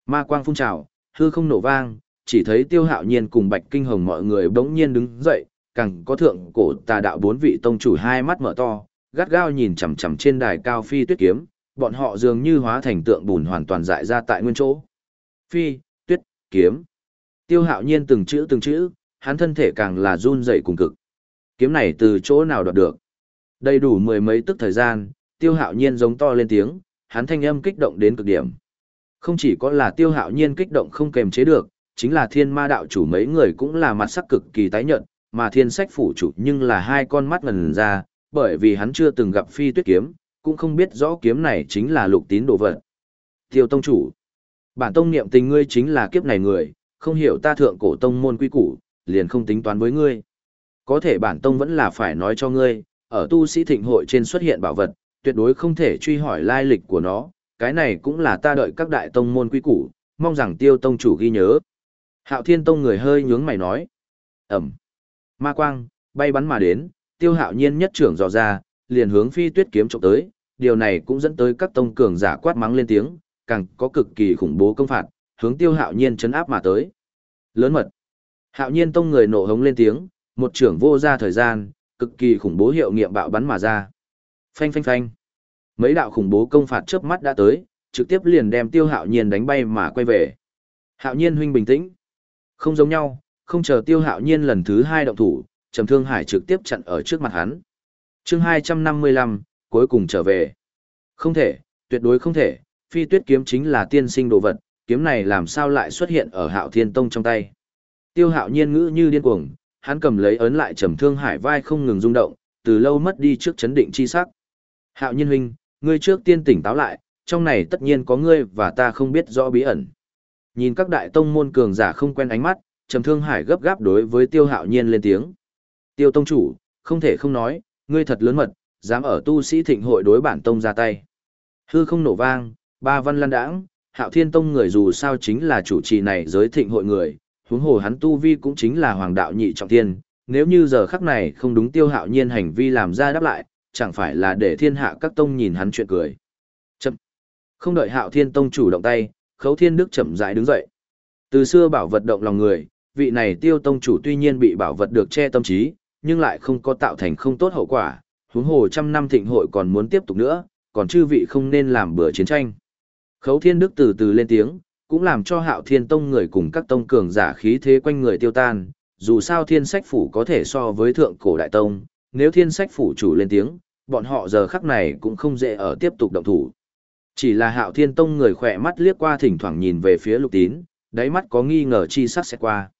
ma quang phun trào, hư không nổ vang, chỉ thấy tiêu hạo nhiên cùng bạch kinh hồng mọi người bỗng nhiên đứng dậy, càng có thượng cổ tà đạo bốn vị tông chủ hai mắt mở to, gắt gao nhìn chằm chằm trên đài cao phi tuyết kiếm, bọn họ dường như hóa thành tượng bùn hoàn toàn dại ra tại nguyên chỗ. Phi, tuyết, kiếm. Tiêu hạo nhiên từng chữ từng chữ, hắn thân thể càng là run dậy cùng cực. Kiếm này từ chỗ nào đoạt được? Đầy đủ mười mấy tức thời gian, tiêu hạo nhiên giống to lên tiếng, hắn thanh âm kích động đến cực điểm. Không chỉ có là tiêu hạo nhiên kích động không kềm chế được, chính là thiên ma đạo chủ mấy người cũng là mặt sắc cực kỳ tái nhợt, mà thiên sách phủ chủ nhưng là hai con mắt ngần ra, bởi vì hắn chưa từng gặp phi tuyết kiếm, cũng không biết rõ kiếm này chính là lục tín đồ vật. Tiêu tông chủ, bản tông niệm tình ngươi chính là kiếp này người, không hiểu ta thượng cổ tông môn quy củ, liền không tính toán với ngươi. Có thể bản tông vẫn là phải nói cho ngươi, ở tu sĩ thịnh hội trên xuất hiện bảo vật, tuyệt đối không thể truy hỏi lai lịch của nó, cái này cũng là ta đợi các đại tông môn quy củ, mong rằng tiêu tông chủ ghi nhớ. Hạo thiên tông người hơi nhướng mày nói. Ẩm. Ma quang, bay bắn mà đến, tiêu hạo nhiên nhất trưởng dò ra, liền hướng phi tuyết kiếm trộm tới, điều này cũng dẫn tới các tông cường giả quát mắng lên tiếng, càng có cực kỳ khủng bố công phạt, hướng tiêu hạo nhiên chấn áp mà tới. Lớn mật. Hạo nhiên tông người nổ hống lên tiếng, một trưởng vô ra thời gian, cực kỳ khủng bố hiệu nghiệm bạo bắn mà ra. Phanh phanh phanh. Mấy đạo khủng bố công phạt chớp mắt đã tới, trực tiếp liền đem tiêu hạo nhiên đánh bay mà quay về. Hạo nhiên huynh bình tĩnh. Không giống nhau, không chờ tiêu hạo nhiên lần thứ hai động thủ, trầm thương hải trực tiếp chặn ở trước mặt hắn. chương 255, cuối cùng trở về. Không thể, tuyệt đối không thể, phi tuyết kiếm chính là tiên sinh đồ vật, kiếm này làm sao lại xuất hiện ở hạo thiên tông trong tay. Tiêu hạo nhiên ngữ như điên cuồng, hắn cầm lấy ấn lại trầm thương hải vai không ngừng rung động, từ lâu mất đi trước chấn định chi sắc. Hạo nhiên huynh, ngươi trước tiên tỉnh táo lại, trong này tất nhiên có ngươi và ta không biết rõ bí ẩn. Nhìn các đại tông môn cường giả không quen ánh mắt, trầm thương hải gấp gáp đối với tiêu hạo nhiên lên tiếng. Tiêu tông chủ, không thể không nói, ngươi thật lớn mật, dám ở tu sĩ thịnh hội đối bản tông ra tay. Hư không nổ vang, ba văn lan đãng, hạo thiên tông người dù sao chính là chủ trì này giới thịnh hội người, huống hồ hắn tu vi cũng chính là hoàng đạo nhị trọng thiên, nếu như giờ khắc này không đúng tiêu hạo nhiên hành vi làm ra đáp lại, chẳng phải là để thiên hạ các tông nhìn hắn chuyện cười. Chậm. Không đợi hạo thiên tông chủ động tay, khấu thiên đức chậm rãi đứng dậy. Từ xưa bảo vật động lòng người, vị này tiêu tông chủ tuy nhiên bị bảo vật được che tâm trí, nhưng lại không có tạo thành không tốt hậu quả, huống hồ trăm năm thịnh hội còn muốn tiếp tục nữa, còn chư vị không nên làm bữa chiến tranh. Khấu thiên đức từ từ lên tiếng, cũng làm cho hạo thiên tông người cùng các tông cường giả khí thế quanh người tiêu tan, dù sao thiên sách phủ có thể so với thượng cổ đại tông, nếu thiên sách phủ chủ lên tiếng, bọn họ giờ khắc này cũng không dễ ở tiếp tục động thủ. Chỉ là hạo thiên tông người khỏe mắt liếc qua thỉnh thoảng nhìn về phía lục tín, đáy mắt có nghi ngờ chi sắc sẽ qua.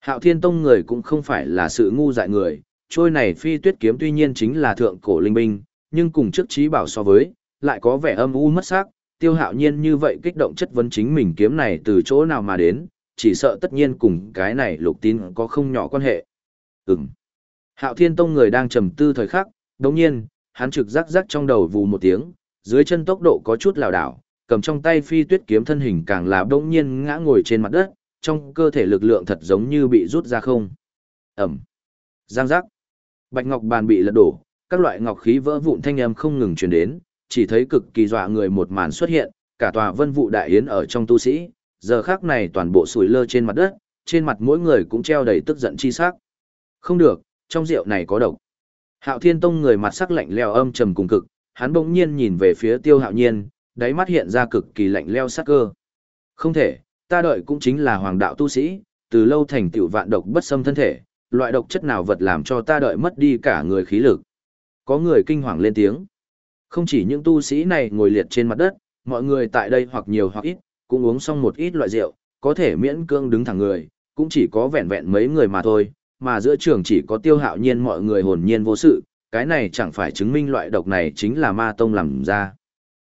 Hạo thiên tông người cũng không phải là sự ngu dại người, trôi này phi tuyết kiếm tuy nhiên chính là thượng cổ linh binh, nhưng cùng trước trí bảo so với, lại có vẻ âm u mất sắc, tiêu hạo nhiên như vậy kích động chất vấn chính mình kiếm này từ chỗ nào mà đến, chỉ sợ tất nhiên cùng cái này lục tín có không nhỏ quan hệ. Ừm. Hạo thiên tông người đang trầm tư thời khắc, đồng nhiên, hắn trực rắc rắc trong đầu vù một tiếng, dưới chân tốc độ có chút lảo đảo, cầm trong tay phi tuyết kiếm thân hình càng là bỗng nhiên ngã ngồi trên mặt đất, trong cơ thể lực lượng thật giống như bị rút ra không. Ẩm. Giang giác. Bạch ngọc bàn bị lật đổ, các loại ngọc khí vỡ vụn thanh âm không ngừng truyền đến, chỉ thấy cực kỳ dọa người một màn xuất hiện, cả tòa vân vụ đại yến ở trong tu sĩ, giờ khác này toàn bộ sủi lơ trên mặt đất, trên mặt mỗi người cũng treo đầy tức giận chi sắc. Không được, trong rượu này có độc. Hạo Thiên Tông người mặt sắc lạnh leo âm trầm cùng cực, hắn bỗng nhiên nhìn về phía Tiêu Hạo Nhiên, đáy mắt hiện ra cực kỳ lạnh leo sắc cơ. Không thể, ta đợi cũng chính là hoàng đạo tu sĩ, từ lâu thành tựu vạn độc bất xâm thân thể, loại độc chất nào vật làm cho ta đợi mất đi cả người khí lực. Có người kinh hoàng lên tiếng. Không chỉ những tu sĩ này ngồi liệt trên mặt đất, mọi người tại đây hoặc nhiều hoặc ít, cũng uống xong một ít loại rượu, có thể miễn cương đứng thẳng người, cũng chỉ có vẹn vẹn mấy người mà thôi, mà giữa trường chỉ có tiêu hạo nhiên mọi người hồn nhiên vô sự, cái này chẳng phải chứng minh loại độc này chính là ma tông làm ra.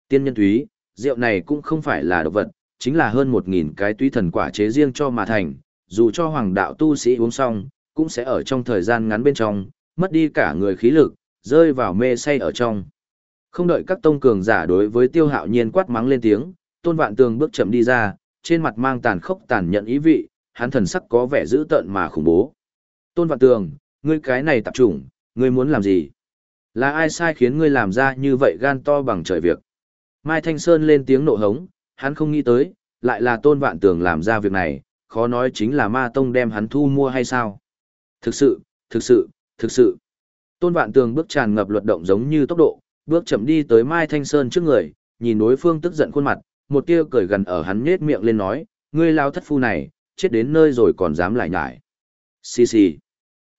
Tiên nhân túy, rượu này cũng không phải là độc vật, chính là hơn một nghìn cái túy thần quả chế riêng cho mà thành, dù cho hoàng đạo tu sĩ uống xong, cũng sẽ ở trong thời gian ngắn bên trong, mất đi cả người khí lực, rơi vào mê say ở trong. Không đợi các tông cường giả đối với tiêu hạo nhiên quát mắng lên tiếng, tôn vạn tường bước chậm đi ra, trên mặt mang tàn khốc tàn nhận ý vị, hắn thần sắc có vẻ dữ tợn mà khủng bố. Tôn vạn tường, ngươi cái này tập trung, ngươi muốn làm gì? Là ai sai khiến ngươi làm ra như vậy gan to bằng trời việc? Mai Thanh Sơn lên tiếng nộ hống, hắn không nghĩ tới, lại là tôn vạn tường làm ra việc này, khó nói chính là ma tông đem hắn thu mua hay sao? Thực sự, thực sự, thực sự. Tôn vạn tường bước tràn ngập luật động giống như tốc độ, bước chậm đi tới Mai Thanh Sơn trước người, nhìn đối phương tức giận khuôn mặt, một tia cười gần ở hắn nhếch miệng lên nói, ngươi lao thất phu này, chết đến nơi rồi còn dám lại nhải. Xì xì.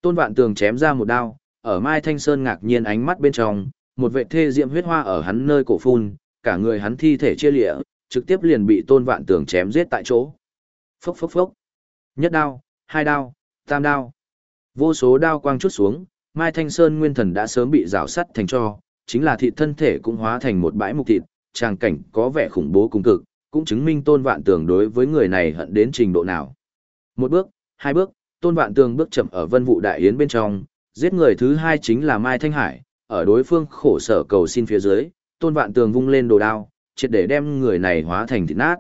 Tôn vạn tường chém ra một đao, ở Mai Thanh Sơn ngạc nhiên ánh mắt bên trong, một vệ thê diệm huyết hoa ở hắn nơi cổ phun, cả người hắn thi thể chia lịa, trực tiếp liền bị tôn vạn tường chém giết tại chỗ. Phốc phốc phốc. Nhất đao, hai đao, tam đao. Vô số đao quang chút xuống, Mai Thanh Sơn nguyên thần đã sớm bị rào sắt thành cho, chính là thịt thân thể cũng hóa thành một bãi mục thịt, tràng cảnh có vẻ khủng bố cùng cực, cũng chứng minh tôn vạn tường đối với người này hận đến trình độ nào. Một bước, hai bước, tôn vạn tường bước chậm ở vân vũ đại yến bên trong, giết người thứ hai chính là Mai Thanh Hải, ở đối phương khổ sở cầu xin phía dưới, tôn vạn tường vung lên đồ đao, triệt để đem người này hóa thành thịt nát.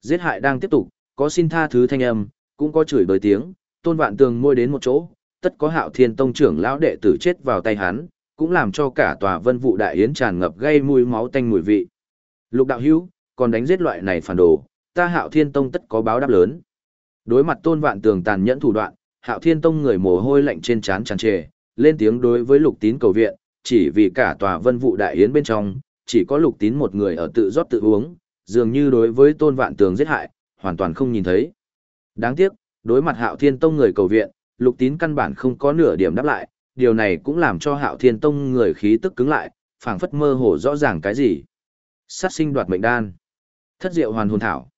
Giết hại đang tiếp tục, có xin tha thứ thanh âm, cũng có chửi bới tiếng, tôn vạn tường môi đến một chỗ, tất có hạo thiên tông trưởng lão đệ tử chết vào tay hắn, cũng làm cho cả tòa vân vụ đại yến tràn ngập gây mùi máu tanh mùi vị. Lục đạo hữu, còn đánh giết loại này phản đồ, ta hạo thiên tông tất có báo đáp lớn. Đối mặt tôn vạn tường tàn nhẫn thủ đoạn, hạo thiên tông người mồ hôi lạnh trên trán tràn trề, lên tiếng đối với lục tín cầu viện, chỉ vì cả tòa vân vụ đại yến bên trong, chỉ có lục tín một người ở tự rót tự uống, dường như đối với tôn vạn tường giết hại, hoàn toàn không nhìn thấy. Đáng tiếc, đối mặt hạo thiên tông người cầu viện, lục tín căn bản không có nửa điểm đáp lại, điều này cũng làm cho hạo thiên tông người khí tức cứng lại, phảng phất mơ hồ rõ ràng cái gì. Sát sinh đoạt mệnh đan. Thất diệu hoàn hồn thảo.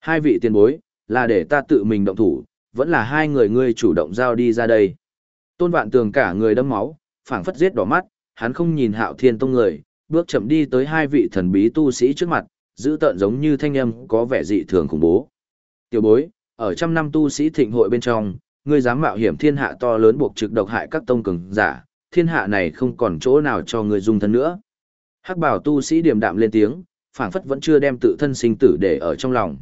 Hai vị tiền bối, là để ta tự mình động thủ, vẫn là hai người ngươi chủ động giao đi ra đây. Tôn vạn tường cả người đâm máu, phảng phất giết đỏ mắt, hắn không nhìn hạo thiên tông người, bước chậm đi tới hai vị thần bí tu sĩ trước mặt, giữ tợn giống như thanh âm có vẻ dị thường khủng bố. Tiểu bối, ở trăm năm tu sĩ thịnh hội bên trong, ngươi dám mạo hiểm thiên hạ to lớn buộc trực độc hại các tông cường giả, thiên hạ này không còn chỗ nào cho ngươi dung thân nữa. Hắc bảo tu sĩ điềm đạm lên tiếng, phảng phất vẫn chưa đem tự thân sinh tử để ở trong lòng.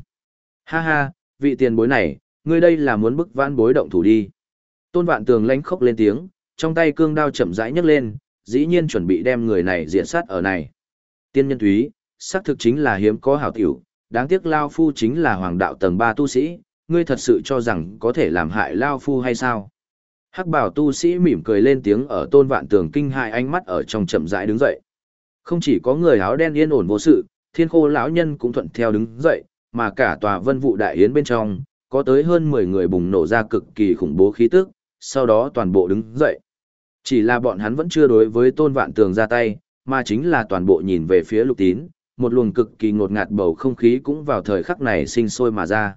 Ha ha, vị tiền bối này, ngươi đây là muốn bức vãn bối động thủ đi. Tôn vạn tường lánh khốc lên tiếng, trong tay cương đao chậm rãi nhấc lên, dĩ nhiên chuẩn bị đem người này diện sát ở này. Tiên nhân thúy, xác thực chính là hiếm có hảo tiểu, đáng tiếc Lao Phu chính là hoàng đạo tầng 3 tu sĩ, ngươi thật sự cho rằng có thể làm hại Lao Phu hay sao? Hắc bảo tu sĩ mỉm cười lên tiếng ở tôn vạn tường kinh hại ánh mắt ở trong chậm rãi đứng dậy. Không chỉ có người áo đen yên ổn vô sự, thiên khô lão nhân cũng thuận theo đứng dậy, mà cả tòa vân vụ đại yến bên trong, có tới hơn 10 người bùng nổ ra cực kỳ khủng bố khí tức, sau đó toàn bộ đứng dậy. Chỉ là bọn hắn vẫn chưa đối với tôn vạn tường ra tay, mà chính là toàn bộ nhìn về phía lục tín, một luồng cực kỳ ngột ngạt bầu không khí cũng vào thời khắc này sinh sôi mà ra.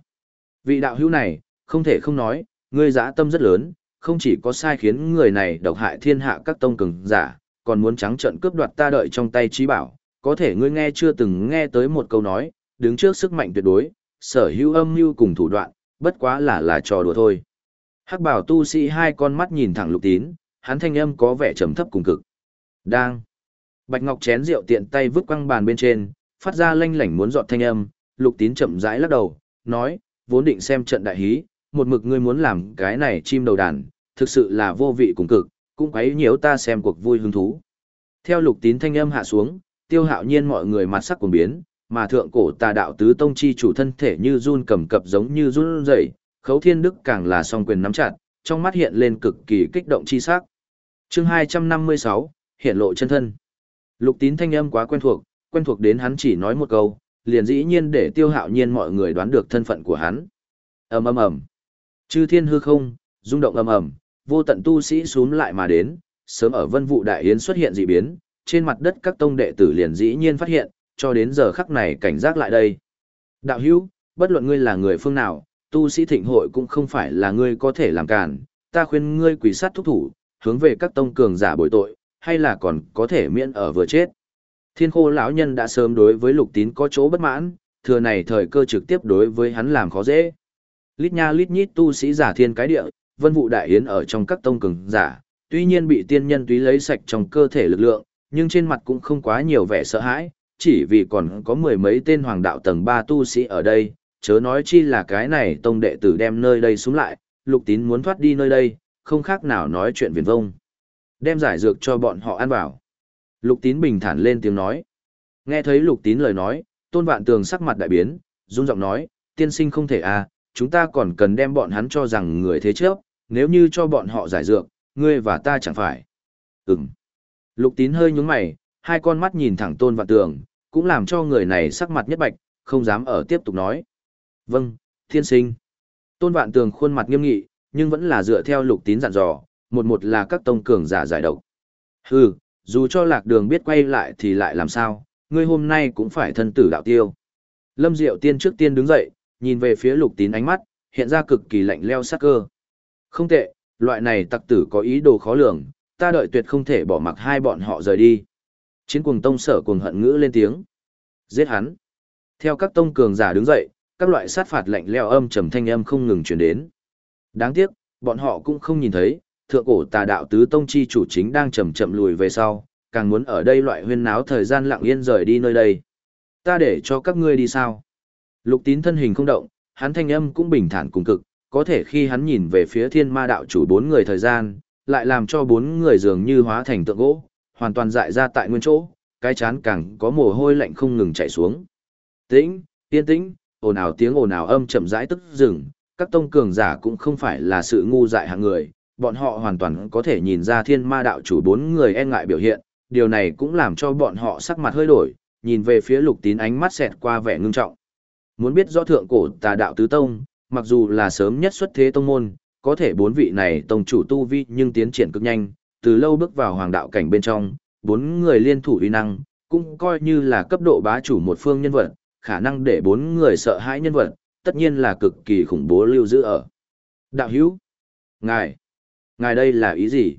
Vị đạo hữu này, không thể không nói, ngươi dã tâm rất lớn, không chỉ có sai khiến người này độc hại thiên hạ các tông cường giả, còn muốn trắng trợn cướp đoạt ta đợi trong tay trí bảo, có thể ngươi nghe chưa từng nghe tới một câu nói, đứng trước sức mạnh tuyệt đối, sở hữu âm mưu cùng thủ đoạn, bất quá là là trò đùa thôi. Hắc bảo tu sĩ hai con mắt nhìn thẳng lục tín, hắn thanh âm có vẻ trầm thấp cùng cực. Đang. Bạch Ngọc chén rượu tiện tay vứt quăng bàn bên trên, phát ra lanh lảnh muốn dọn thanh âm, lục tín chậm rãi lắc đầu, nói, vốn định xem trận đại hí, một mực ngươi muốn làm cái này chim đầu đàn, thực sự là vô vị cùng cực, cũng quấy nhiễu ta xem cuộc vui hứng thú. Theo lục tín thanh âm hạ xuống, tiêu hạo nhiên mọi người mặt sắc cuồng biến, mà thượng cổ tà đạo tứ tông chi chủ thân thể như run cầm cập giống như run rẩy, khấu thiên đức càng là song quyền nắm chặt, trong mắt hiện lên cực kỳ kích động chi sắc. Chương 256, hiện lộ chân thân. Lục tín thanh âm quá quen thuộc, quen thuộc đến hắn chỉ nói một câu, liền dĩ nhiên để tiêu hạo nhiên mọi người đoán được thân phận của hắn. ầm ầm ầm, chư thiên hư không, rung động ầm ầm, vô tận tu sĩ xuống lại mà đến, sớm ở vân vụ đại yến xuất hiện dị biến, trên mặt đất các tông đệ tử liền dĩ nhiên phát hiện, cho đến giờ khắc này cảnh giác lại đây. Đạo hữu, bất luận ngươi là người phương nào, tu sĩ thịnh hội cũng không phải là ngươi có thể làm cản, ta khuyên ngươi quỷ sát thúc thủ, hướng về các tông cường giả bồi tội, hay là còn có thể miễn ở vừa chết. Thiên khô lão nhân đã sớm đối với lục tín có chỗ bất mãn, thừa này thời cơ trực tiếp đối với hắn làm khó dễ. Lít nha lít nhít tu sĩ giả thiên cái địa, vân vụ đại yến ở trong các tông cường giả, tuy nhiên bị tiên nhân túy lấy sạch trong cơ thể lực lượng, nhưng trên mặt cũng không quá nhiều vẻ sợ hãi, chỉ vì còn có mười mấy tên hoàng đạo tầng ba tu sĩ ở đây, chớ nói chi là cái này tông đệ tử đem nơi đây xuống lại, lục tín muốn thoát đi nơi đây, không khác nào nói chuyện viền vông. Đem giải dược cho bọn họ ăn vào. Lục tín bình thản lên tiếng nói. Nghe thấy lục tín lời nói, tôn vạn tường sắc mặt đại biến, run giọng nói, tiên sinh không thể à, chúng ta còn cần đem bọn hắn cho rằng người thế trước, nếu như cho bọn họ giải dược, ngươi và ta chẳng phải. Ừm. Lục tín hơi nhúng mày, hai con mắt nhìn thẳng tôn vạn tường, cũng làm cho người này sắc mặt nhất bạch, không dám ở tiếp tục nói. Vâng, thiên sinh. Tôn vạn tường khuôn mặt nghiêm nghị, nhưng vẫn là dựa theo lục tín dặn dò, một một là các tông cường giả giải độc. Hừ, dù cho lạc đường biết quay lại thì lại làm sao, ngươi hôm nay cũng phải thân tử đạo tiêu. Lâm Diệu Tiên trước tiên đứng dậy, nhìn về phía lục tín ánh mắt, hiện ra cực kỳ lạnh leo sắc cơ. Không tệ, loại này tặc tử có ý đồ khó lường, ta đợi tuyệt không thể bỏ mặc hai bọn họ rời đi. Chiến cuồng tông sở cuồng hận ngữ lên tiếng. Giết hắn. Theo các tông cường giả đứng dậy, các loại sát phạt lạnh leo âm trầm thanh âm không ngừng truyền đến. Đáng tiếc, bọn họ cũng không nhìn thấy, thượng cổ tà đạo tứ tông chi chủ chính đang chậm chậm lùi về sau, càng muốn ở đây loại huyên náo thời gian lặng yên rời đi nơi đây. Ta để cho các ngươi đi sao? Lục tín thân hình không động, hắn thanh âm cũng bình thản cùng cực, có thể khi hắn nhìn về phía thiên ma đạo chủ bốn người thời gian, lại làm cho bốn người dường như hóa thành tượng gỗ, hoàn toàn dại ra tại nguyên chỗ, cái chán càng có mồ hôi lạnh không ngừng chảy xuống. Tĩnh, yên tĩnh, ồn ào tiếng ồn ào âm chậm rãi tức dừng, các tông cường giả cũng không phải là sự ngu dại hạng người, bọn họ hoàn toàn có thể nhìn ra thiên ma đạo chủ bốn người e ngại biểu hiện, điều này cũng làm cho bọn họ sắc mặt hơi đổi, nhìn về phía lục tín ánh mắt xẹt qua vẻ ngưng trọng. Muốn biết rõ thượng cổ tà đạo tứ tông, mặc dù là sớm nhất xuất thế tông môn, có thể bốn vị này tông chủ tu vi nhưng tiến triển cực nhanh, từ lâu bước vào hoàng đạo cảnh bên trong, bốn người liên thủ uy năng, cũng coi như là cấp độ bá chủ một phương nhân vật, khả năng để bốn người sợ hãi nhân vật, tất nhiên là cực kỳ khủng bố lưu giữ ở. Đạo hữu, ngài, ngài đây là ý gì?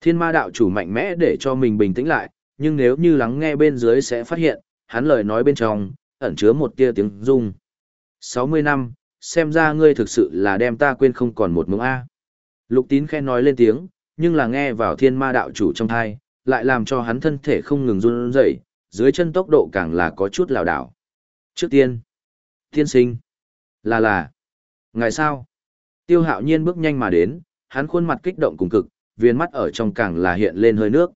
Thiên ma đạo chủ mạnh mẽ để cho mình bình tĩnh lại, nhưng nếu như lắng nghe bên dưới sẽ phát hiện, hắn lời nói bên trong, ẩn chứa một tia tiếng rung. 60 năm, xem ra ngươi thực sự là đem ta quên không còn một mống A. Lục tín khen nói lên tiếng, nhưng là nghe vào thiên ma đạo chủ trong thai, lại làm cho hắn thân thể không ngừng run rẩy, dưới chân tốc độ càng là có chút lảo đảo. Trước tiên, thiên sinh, là là, ngày sao? Tiêu hạo nhiên bước nhanh mà đến, hắn khuôn mặt kích động cùng cực, viên mắt ở trong càng là hiện lên hơi nước.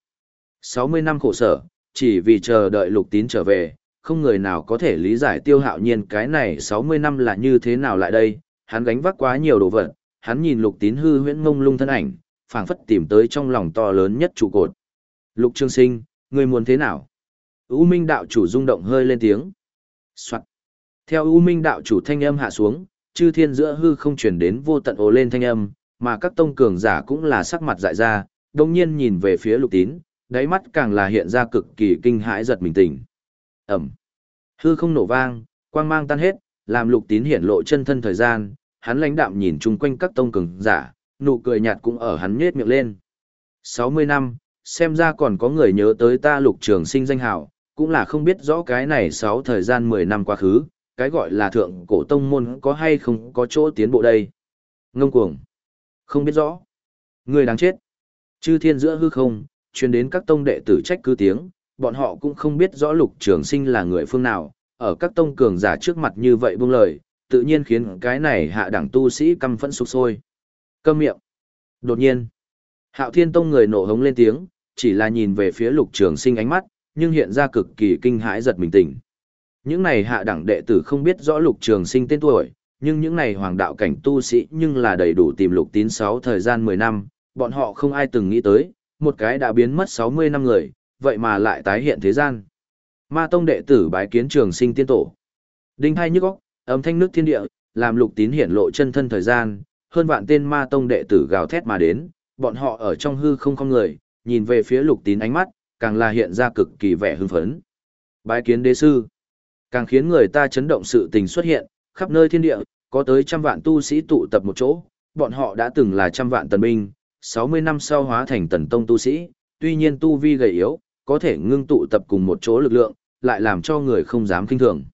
60 năm khổ sở, chỉ vì chờ đợi lục tín trở về, không người nào có thể lý giải tiêu hạo nhiên cái này 60 năm là như thế nào lại đây, hắn gánh vác quá nhiều đồ vật, hắn nhìn lục tín hư huyễn ngông lung thân ảnh, phảng phất tìm tới trong lòng to lớn nhất trụ cột. Lục Trương Sinh, người muốn thế nào? U Minh đạo chủ rung động hơi lên tiếng. Soạn. Theo U Minh đạo chủ thanh âm hạ xuống, chư thiên giữa hư không chuyển đến vô tận ồ lên thanh âm, mà các tông cường giả cũng là sắc mặt dại ra, đồng nhiên nhìn về phía lục tín, đáy mắt càng là hiện ra cực kỳ kinh hãi giật mình tỉnh. Ẩm. Hư không nổ vang, quang mang tan hết, làm lục tín hiển lộ chân thân thời gian, hắn lãnh đạm nhìn chung quanh các tông cường giả, nụ cười nhạt cũng ở hắn nhếch miệng lên. 60 năm, xem ra còn có người nhớ tới ta lục trường sinh danh hào, cũng là không biết rõ cái này 6 thời gian 10 năm quá khứ, cái gọi là thượng cổ tông môn có hay không có chỗ tiến bộ đây. Ngông cuồng. Không biết rõ. Người đáng chết. Chư thiên giữa hư không, truyền đến các tông đệ tử trách cứ tiếng, bọn họ cũng không biết rõ lục trường sinh là người phương nào, ở các tông cường giả trước mặt như vậy buông lời, tự nhiên khiến cái này hạ đẳng tu sĩ căm phẫn sục sôi. Câm miệng. Đột nhiên, hạo thiên tông người nổ hống lên tiếng, chỉ là nhìn về phía lục trường sinh ánh mắt, nhưng hiện ra cực kỳ kinh hãi giật mình tỉnh. Những này hạ đẳng đệ tử không biết rõ lục trường sinh tên tuổi, nhưng những này hoàng đạo cảnh tu sĩ nhưng là đầy đủ tìm lục tín sáu thời gian 10 năm, bọn họ không ai từng nghĩ tới, một cái đã biến mất 60 năm người, vậy mà lại tái hiện thế gian. Ma tông đệ tử bái kiến trường sinh tiên tổ. Đinh hai nhức óc, âm thanh nước thiên địa, làm lục tín hiển lộ chân thân thời gian, hơn vạn tên ma tông đệ tử gào thét mà đến, bọn họ ở trong hư không không người, nhìn về phía lục tín ánh mắt, càng là hiện ra cực kỳ vẻ hưng phấn. Bái kiến đế sư, càng khiến người ta chấn động sự tình xuất hiện, khắp nơi thiên địa, có tới trăm vạn tu sĩ tụ tập một chỗ, bọn họ đã từng là trăm vạn tần binh, 60 năm sau hóa thành tần tông tu sĩ, tuy nhiên tu vi gầy yếu, có thể ngưng tụ tập cùng một chỗ lực lượng, lại làm cho người không dám kinh thường.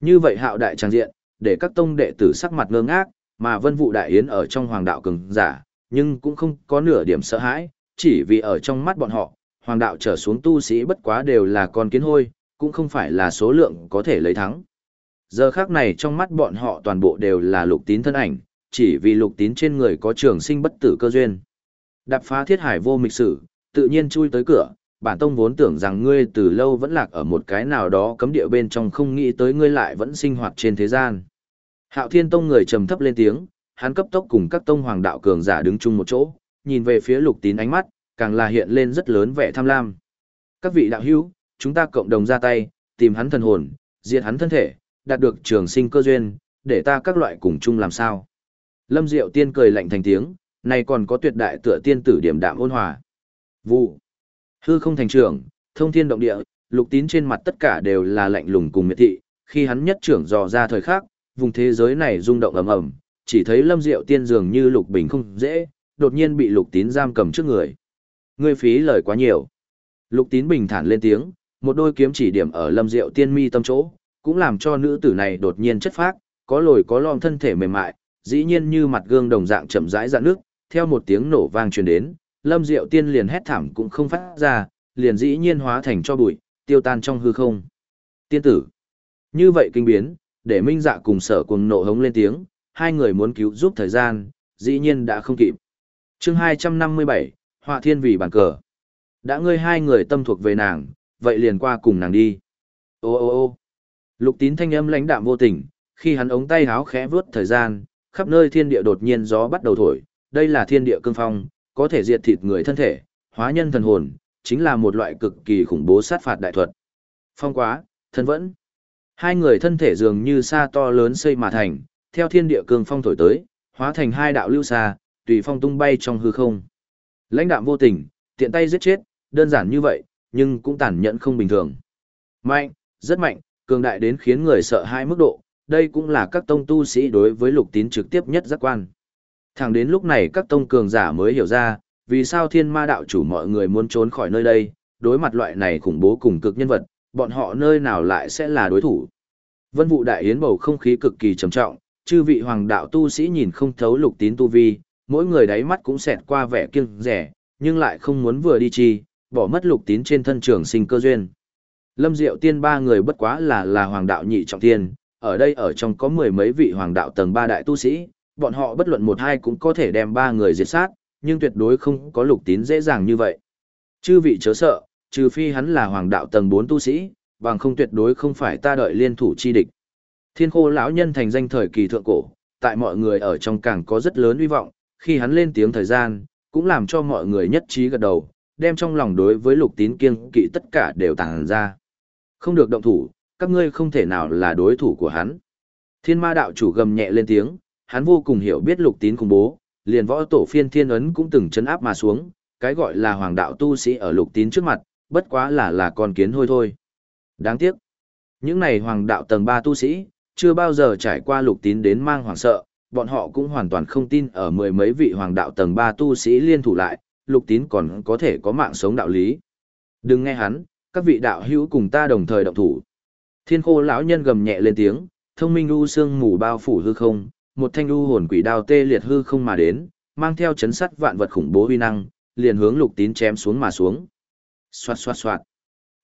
Như vậy hạo đại trang diện, để các tông đệ tử sắc mặt ngơ ngác, mà vân vụ đại yến ở trong hoàng đạo cường giả, nhưng cũng không có nửa điểm sợ hãi, chỉ vì ở trong mắt bọn họ, hoàng đạo trở xuống tu sĩ bất quá đều là con kiến hôi, cũng không phải là số lượng có thể lấy thắng. Giờ khác này trong mắt bọn họ toàn bộ đều là lục tín thân ảnh, chỉ vì lục tín trên người có trường sinh bất tử cơ duyên. Đạp phá thiết hải vô mịch sử, tự nhiên chui tới cửa, bản tông vốn tưởng rằng ngươi từ lâu vẫn lạc ở một cái nào đó cấm địa bên trong không nghĩ tới ngươi lại vẫn sinh hoạt trên thế gian. Hạo Thiên Tông người trầm thấp lên tiếng, hắn cấp tốc cùng các tông hoàng đạo cường giả đứng chung một chỗ, nhìn về phía Lục Tín ánh mắt, càng là hiện lên rất lớn vẻ tham lam. Các vị đạo hữu, chúng ta cộng đồng ra tay, tìm hắn thần hồn, diệt hắn thân thể, đạt được trường sinh cơ duyên, để ta các loại cùng chung làm sao. Lâm Diệu Tiên cười lạnh thành tiếng, này còn có tuyệt đại tựa tiên tử điểm đạm ôn hòa. Vụ. Hư không thành trưởng, thông thiên động địa, lục tín trên mặt tất cả đều là lạnh lùng cùng miệt thị, khi hắn nhất trưởng dò ra thời khắc, vùng thế giới này rung động ầm ầm, chỉ thấy Lâm Diệu Tiên dường như Lục Bình không dễ, đột nhiên bị Lục Tín giam cầm trước người. Ngươi phí lời quá nhiều. Lục Tín bình thản lên tiếng, một đôi kiếm chỉ điểm ở Lâm Diệu Tiên mi tâm chỗ, cũng làm cho nữ tử này đột nhiên chất phác, có lồi có lõm thân thể mềm mại, dĩ nhiên như mặt gương đồng dạng chậm rãi rạn nước, theo một tiếng nổ vang truyền đến, Lâm Diệu Tiên liền hét thảm cũng không phát ra, liền dĩ nhiên hóa thành cho bụi, tiêu tan trong hư không. Tiên tử. Như vậy kinh biến, để Minh Dạ cùng Sở Cuồng nộ hống lên tiếng, hai người muốn cứu giúp thời gian, dĩ nhiên đã không kịp. Chương 257, Họa Thiên vì bản cờ. Đã ngươi hai người tâm thuộc về nàng, vậy liền qua cùng nàng đi. Ô ô ô. Lục Tín thanh âm lãnh đạm vô tình, khi hắn ống tay háo khẽ vướt thời gian, khắp nơi thiên địa đột nhiên gió bắt đầu thổi, đây là thiên địa cương phong, có thể diệt thịt người thân thể, hóa nhân thần hồn, chính là một loại cực kỳ khủng bố sát phạt đại thuật. Phong quá, thân vẫn. Hai người thân thể dường như sa to lớn xây mà thành, theo thiên địa cương phong thổi tới, hóa thành hai đạo lưu xa, tùy phong tung bay trong hư không. Lãnh đạm vô tình, tiện tay giết chết, đơn giản như vậy, nhưng cũng tàn nhẫn không bình thường. Mạnh, rất mạnh, cường đại đến khiến người sợ hai mức độ, đây cũng là các tông tu sĩ đối với lục tín trực tiếp nhất giác quan. Thẳng đến lúc này các tông cường giả mới hiểu ra, vì sao thiên ma đạo chủ mọi người muốn trốn khỏi nơi đây, đối mặt loại này khủng bố cùng cực nhân vật, bọn họ nơi nào lại sẽ là đối thủ. Vân vụ đại yến bầu không khí cực kỳ trầm trọng, chư vị hoàng đạo tu sĩ nhìn không thấu lục tín tu vi, mỗi người đáy mắt cũng xẹt qua vẻ kiêng rẻ, nhưng lại không muốn vừa đi chi, bỏ mất lục tín trên thân trường sinh cơ duyên. Lâm Diệu Tiên ba người bất quá là là hoàng đạo nhị trọng tiên, ở đây ở trong có mười mấy vị hoàng đạo tầng ba đại tu sĩ, bọn họ bất luận một hai cũng có thể đem ba người diệt sát, nhưng tuyệt đối không có lục tín dễ dàng như vậy. Chư vị chớ sợ, trừ phi hắn là hoàng đạo tầng 4 tu sĩ, bằng không tuyệt đối không phải ta đợi liên thủ chi địch. Thiên khô lão nhân thành danh thời kỳ thượng cổ, tại mọi người ở trong càng có rất lớn uy vọng, khi hắn lên tiếng thời gian, cũng làm cho mọi người nhất trí gật đầu, đem trong lòng đối với lục tín kiêng kỵ tất cả đều tàng ra. Không được động thủ, các ngươi không thể nào là đối thủ của hắn. Thiên ma đạo chủ gầm nhẹ lên tiếng, hắn vô cùng hiểu biết lục tín khủng bố, liền võ tổ phiên thiên ấn cũng từng chấn áp mà xuống, cái gọi là hoàng đạo tu sĩ ở lục tín trước mặt, bất quá là là con kiến hôi thôi. Đáng tiếc, những này hoàng đạo tầng 3 tu sĩ, chưa bao giờ trải qua lục tín đến mang hoàng sợ, bọn họ cũng hoàn toàn không tin ở mười mấy vị hoàng đạo tầng 3 tu sĩ liên thủ lại, lục tín còn có thể có mạng sống đạo lý. Đừng nghe hắn, các vị đạo hữu cùng ta đồng thời động thủ. Thiên khô lão nhân gầm nhẹ lên tiếng, thông minh u sương mù bao phủ hư không, một thanh u hồn quỷ đao tê liệt hư không mà đến, mang theo chấn sắt vạn vật khủng bố uy năng, liền hướng lục tín chém xuống mà xuống. Xoạt xoạt xoạt.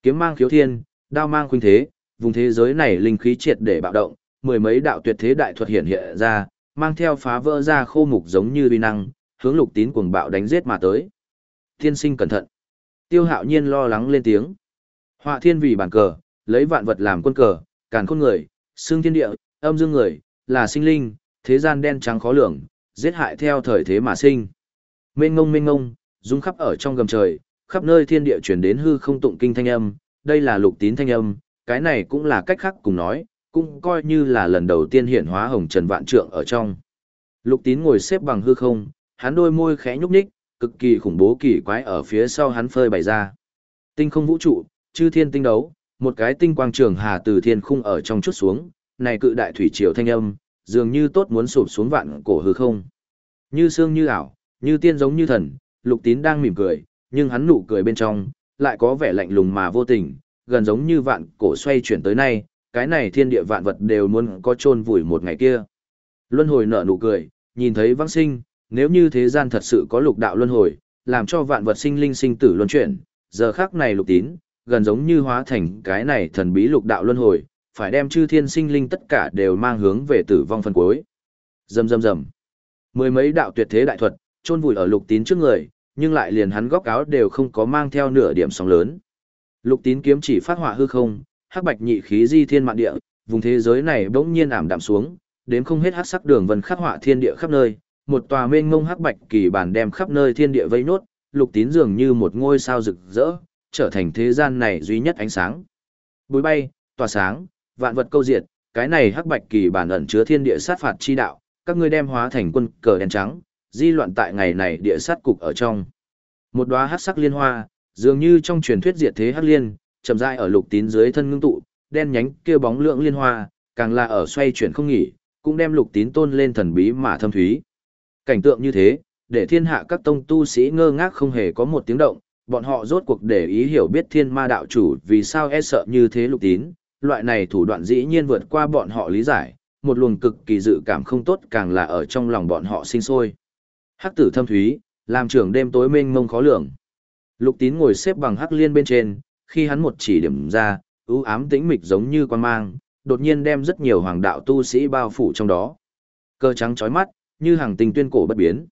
Kiếm mang khiếu thiên, đao mang khuynh thế, vùng thế giới này linh khí triệt để bạo động, mười mấy đạo tuyệt thế đại thuật hiện hiện ra, mang theo phá vỡ ra khô mục giống như uy năng, hướng lục tín cuồng bạo đánh giết mà tới. Thiên sinh cẩn thận. Tiêu hạo nhiên lo lắng lên tiếng. Họa thiên vì bản cờ, lấy vạn vật làm quân cờ, càn khôn người, xương thiên địa, âm dương người, là sinh linh, thế gian đen trắng khó lường, giết hại theo thời thế mà sinh. Mênh ngông mênh ngông, rung khắp ở trong gầm trời, khắp nơi thiên địa truyền đến hư không tụng kinh thanh âm, đây là lục tín thanh âm, cái này cũng là cách khác cùng nói, cũng coi như là lần đầu tiên hiện hóa hồng trần vạn trượng ở trong. Lục tín ngồi xếp bằng hư không, hắn đôi môi khẽ nhúc nhích, cực kỳ khủng bố kỳ quái ở phía sau hắn phơi bày ra. Tinh không vũ trụ, chư thiên tinh đấu, một cái tinh quang trường hà từ thiên khung ở trong chút xuống, này cự đại thủy triều thanh âm, dường như tốt muốn sụp xuống vạn cổ hư không. Như xương như ảo, như tiên giống như thần, lục tín đang mỉm cười, nhưng hắn nụ cười bên trong, lại có vẻ lạnh lùng mà vô tình, gần giống như vạn cổ xoay chuyển tới nay, cái này thiên địa vạn vật đều muốn có chôn vùi một ngày kia. Luân hồi nở nụ cười, nhìn thấy vãng sinh, nếu như thế gian thật sự có lục đạo luân hồi, làm cho vạn vật sinh linh sinh tử luân chuyển, giờ khắc này lục tín, gần giống như hóa thành cái này thần bí lục đạo luân hồi, phải đem chư thiên sinh linh tất cả đều mang hướng về tử vong phần cuối. Rầm rầm rầm. Mười mấy đạo tuyệt thế đại thuật, chôn vùi ở lục tín trước người, nhưng lại liền hắn góc áo đều không có mang theo nửa điểm sóng lớn. Lục tín kiếm chỉ phát hỏa hư không, hắc bạch nhị khí di thiên mạn địa, vùng thế giới này bỗng nhiên ảm đạm xuống, đến không hết hắc sắc đường vân khắc họa thiên địa khắp nơi, một tòa mênh mông hắc bạch kỳ bản đem khắp nơi thiên địa vây nốt, lục tín dường như một ngôi sao rực rỡ, trở thành thế gian này duy nhất ánh sáng. bối bay, tỏa sáng, vạn vật câu diệt, cái này hắc bạch kỳ bản ẩn chứa thiên địa sát phạt chi đạo, các ngươi đem hóa thành quân cờ đen trắng, di loạn tại ngày này địa sát cục ở trong. Một đóa hắc sắc liên hoa, dường như trong truyền thuyết diệt thế hắc liên, chậm rãi ở lục tín dưới thân ngưng tụ, đen nhánh kia bóng lượng liên hoa, càng là ở xoay chuyển không nghỉ, cũng đem lục tín tôn lên thần bí mà thâm thúy. Cảnh tượng như thế, để thiên hạ các tông tu sĩ ngơ ngác không hề có một tiếng động, bọn họ rốt cuộc để ý hiểu biết thiên ma đạo chủ vì sao e sợ như thế lục tín, loại này thủ đoạn dĩ nhiên vượt qua bọn họ lý giải, một luồng cực kỳ dự cảm không tốt càng là ở trong lòng bọn họ sinh sôi. Hắc tử thâm thúy, làm trưởng đêm tối mênh mông khó lường. Lục tín ngồi xếp bằng hắc liên bên trên, khi hắn một chỉ điểm ra, ưu ám tĩnh mịch giống như quan mang, đột nhiên đem rất nhiều hoàng đạo tu sĩ bao phủ trong đó. Cơ trắng chói mắt, như hàng tình tuyên cổ bất biến.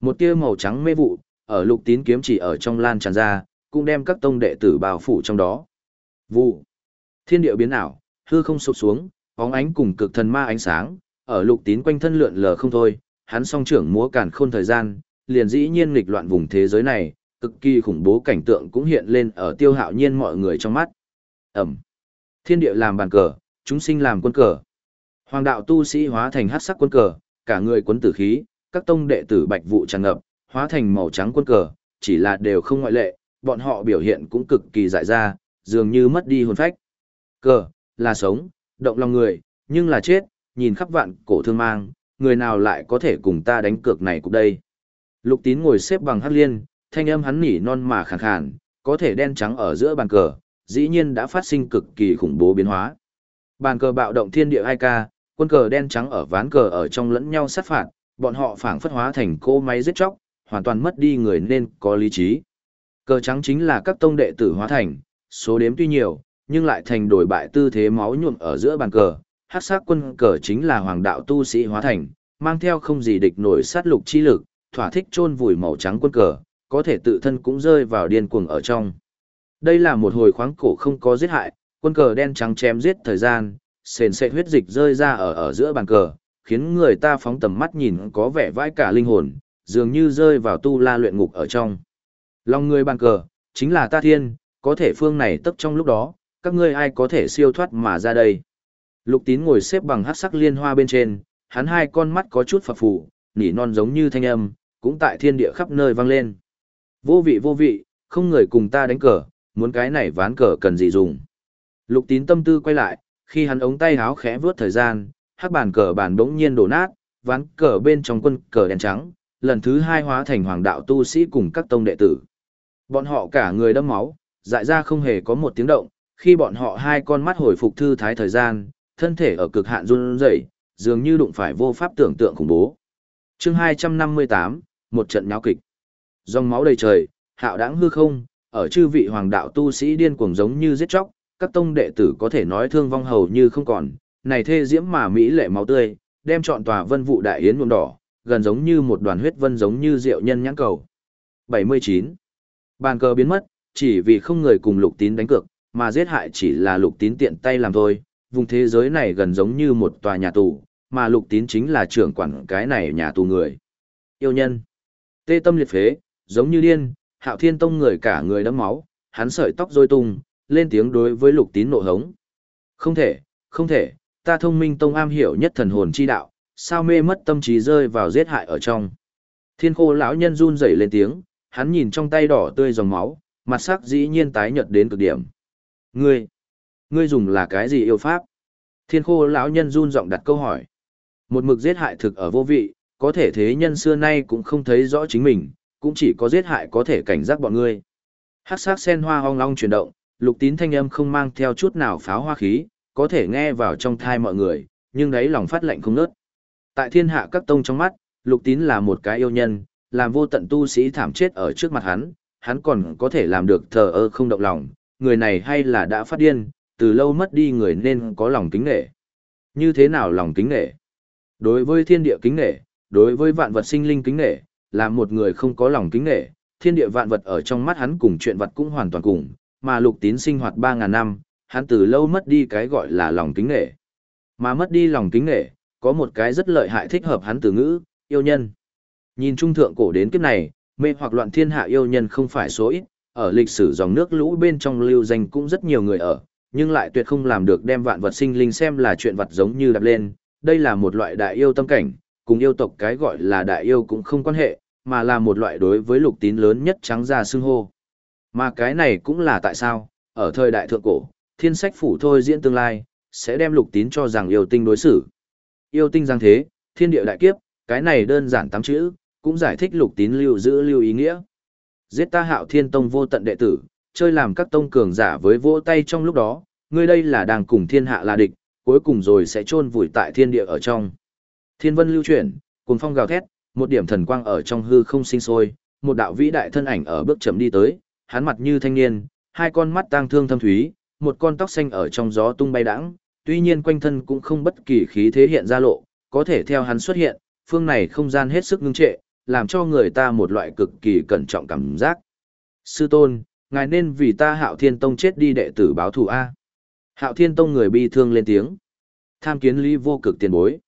Một tia màu trắng mê vụ, ở lục tín kiếm chỉ ở trong lan tràn ra, cũng đem các tông đệ tử bao phủ trong đó. Vụ. Thiên địa biến ảo, hư không sụp xuống, bóng ánh cùng cực thần ma ánh sáng, ở lục tín quanh thân lượn lờ không thôi, hắn song trưởng múa cản khôn thời gian, liền dĩ nhiên nghịch loạn vùng thế giới này, cực kỳ khủng bố cảnh tượng cũng hiện lên ở tiêu hạo nhiên mọi người trong mắt. Ẩm. Thiên địa làm bàn cờ, chúng sinh làm quân cờ. Hoàng đạo tu sĩ hóa thành hắc sắc quân cờ, cả người quấn tử khí, các tông đệ tử bạch vụ tràn ngập, hóa thành màu trắng quân cờ, chỉ là đều không ngoại lệ, bọn họ biểu hiện cũng cực kỳ dại ra, dường như mất đi hồn phách. Cờ, là sống, động lòng người, nhưng là chết, nhìn khắp vạn cổ thương mang, người nào lại có thể cùng ta đánh cược này cục đây. Lục tín ngồi xếp bằng hát liên, thanh âm hắn nỉ non mà khàn khàn, có thể đen trắng ở giữa bàn cờ, dĩ nhiên đã phát sinh cực kỳ khủng bố biến hóa. Bàn cờ bạo động thiên địa hai ca, quân cờ đen trắng ở ván cờ ở trong lẫn nhau sát phạt, bọn họ phảng phất hóa thành cô máy giết chóc, hoàn toàn mất đi người nên có lý trí. Cờ trắng chính là các tông đệ tử hóa thành, số đếm tuy nhiều, nhưng lại thành đổi bại tư thế máu nhuộm ở giữa bàn cờ. Hắc sắc quân cờ chính là hoàng đạo tu sĩ hóa thành, mang theo không gì địch nổi sát lục chi lực, thỏa thích chôn vùi màu trắng quân cờ, có thể tự thân cũng rơi vào điên cuồng ở trong. Đây là một hồi khoáng cổ không có giết hại, quân cờ đen trắng chém giết thời gian, sền sệt huyết dịch rơi ra ở ở giữa bàn cờ, khiến người ta phóng tầm mắt nhìn có vẻ vãi cả linh hồn, dường như rơi vào tu la luyện ngục ở trong. Lòng người bàn cờ, chính là ta thiên, có thể phương này tức trong lúc đó, các ngươi ai có thể siêu thoát mà ra đây. Lục tín ngồi xếp bằng hát sắc liên hoa bên trên, hắn hai con mắt có chút phập phù, nỉ non giống như thanh âm, cũng tại thiên địa khắp nơi vang lên. Vô vị vô vị, không người cùng ta đánh cờ, muốn cái này ván cờ cần gì dùng. Lục tín tâm tư quay lại, khi hắn ống tay háo khẽ vướt thời gian, hắc bàn cờ bàn bỗng nhiên đổ nát, ván cờ bên trong quân cờ đen trắng, lần thứ hai hóa thành hoàng đạo tu sĩ cùng các tông đệ tử. Bọn họ cả người đâm máu, dại ra không hề có một tiếng động, khi bọn họ hai con mắt hồi phục thư thái thời gian, thân thể ở cực hạn run rẩy, dường như đụng phải vô pháp tưởng tượng khủng bố. Chương 258, một trận nháo kịch. Dòng máu đầy trời, hạo đãng hư không, ở chư vị hoàng đạo tu sĩ điên cuồng giống như giết chóc, các tông đệ tử có thể nói thương vong hầu như không còn, này thê diễm mà mỹ lệ máu tươi, đem trọn tòa vân vụ đại yến nhuộm đỏ, gần giống như một đoàn huyết vân giống như rượu nhân nhãn cầu. 79. Bàn cờ biến mất, chỉ vì không người cùng lục tín đánh cược, mà giết hại chỉ là lục tín tiện tay làm thôi, vùng thế giới này gần giống như một tòa nhà tù, mà lục tín chính là trưởng quản cái này nhà tù người. Yêu nhân. Tê tâm liệt phế, giống như điên, hạo thiên tông người cả người đẫm máu, hắn sợi tóc rối tung, lên tiếng đối với lục tín nộ hống. Không thể, không thể, ta thông minh tông am hiểu nhất thần hồn chi đạo, sao mê mất tâm trí rơi vào giết hại ở trong. Thiên khô lão nhân run rẩy lên tiếng, hắn nhìn trong tay đỏ tươi dòng máu, mặt sắc dĩ nhiên tái nhợt đến cực điểm. Ngươi, ngươi dùng là cái gì yêu pháp? Thiên khô lão nhân run giọng đặt câu hỏi. Một mực giết hại thực ở vô vị, có thể thế nhân xưa nay cũng không thấy rõ chính mình, cũng chỉ có giết hại có thể cảnh giác bọn ngươi. Hắc sắc sen hoa hong long chuyển động, lục tín thanh âm không mang theo chút nào pháo hoa khí, có thể nghe vào trong thai mọi người, nhưng đấy lòng phát lạnh không nớt. Tại thiên hạ các tông trong mắt, lục tín là một cái yêu nhân, làm vô tận tu sĩ thảm chết ở trước mặt hắn, hắn còn có thể làm được thờ ơ không động lòng, người này hay là đã phát điên, từ lâu mất đi người nên có lòng kính nghệ. Như thế nào lòng kính nghệ? Đối với thiên địa kính nghệ, đối với vạn vật sinh linh kính nghệ, là một người không có lòng kính nghệ, thiên địa vạn vật ở trong mắt hắn cùng chuyện vật cũng hoàn toàn cùng, mà lục tín sinh hoạt 3.000 năm, hắn từ lâu mất đi cái gọi là lòng kính nghệ. Mà mất đi lòng kính nghệ, có một cái rất lợi hại thích hợp hắn từ ngữ, yêu nhân. Nhìn trung thượng cổ đến kiếp này, mê hoặc loạn thiên hạ yêu nhân không phải số ít, ở lịch sử dòng nước lũ bên trong lưu danh cũng rất nhiều người ở, nhưng lại tuyệt không làm được đem vạn vật sinh linh xem là chuyện vật giống như đặt lên, đây là một loại đại yêu tâm cảnh, cùng yêu tộc cái gọi là đại yêu cũng không quan hệ, mà là một loại đối với lục tín lớn nhất trắng ra xưng hô. Mà cái này cũng là tại sao, ở thời đại thượng cổ, thiên sách phủ thôi diễn tương lai, sẽ đem lục tín cho rằng yêu tinh đối xử yêu tinh giang thế, thiên địa đại kiếp, cái này đơn giản tám chữ, cũng giải thích lục tín lưu giữ lưu ý nghĩa. Giết ta hạo thiên tông vô tận đệ tử, chơi làm các tông cường giả với vỗ tay trong lúc đó, ngươi đây là đang cùng thiên hạ là địch, cuối cùng rồi sẽ chôn vùi tại thiên địa ở trong. Thiên vân lưu chuyển, cuồng phong gào thét, một điểm thần quang ở trong hư không sinh sôi, một đạo vĩ đại thân ảnh ở bước chậm đi tới, hắn mặt như thanh niên, hai con mắt tang thương thâm thúy, một con tóc xanh ở trong gió tung bay đãng, tuy nhiên quanh thân cũng không bất kỳ khí thế hiện ra lộ, có thể theo hắn xuất hiện, phương này không gian hết sức ngưng trệ, làm cho người ta một loại cực kỳ cẩn trọng cảm giác. Sư tôn, ngài nên vì ta hạo thiên tông chết đi đệ tử báo thù A. Hạo thiên tông người bi thương lên tiếng. Tham kiến lý vô cực tiền bối.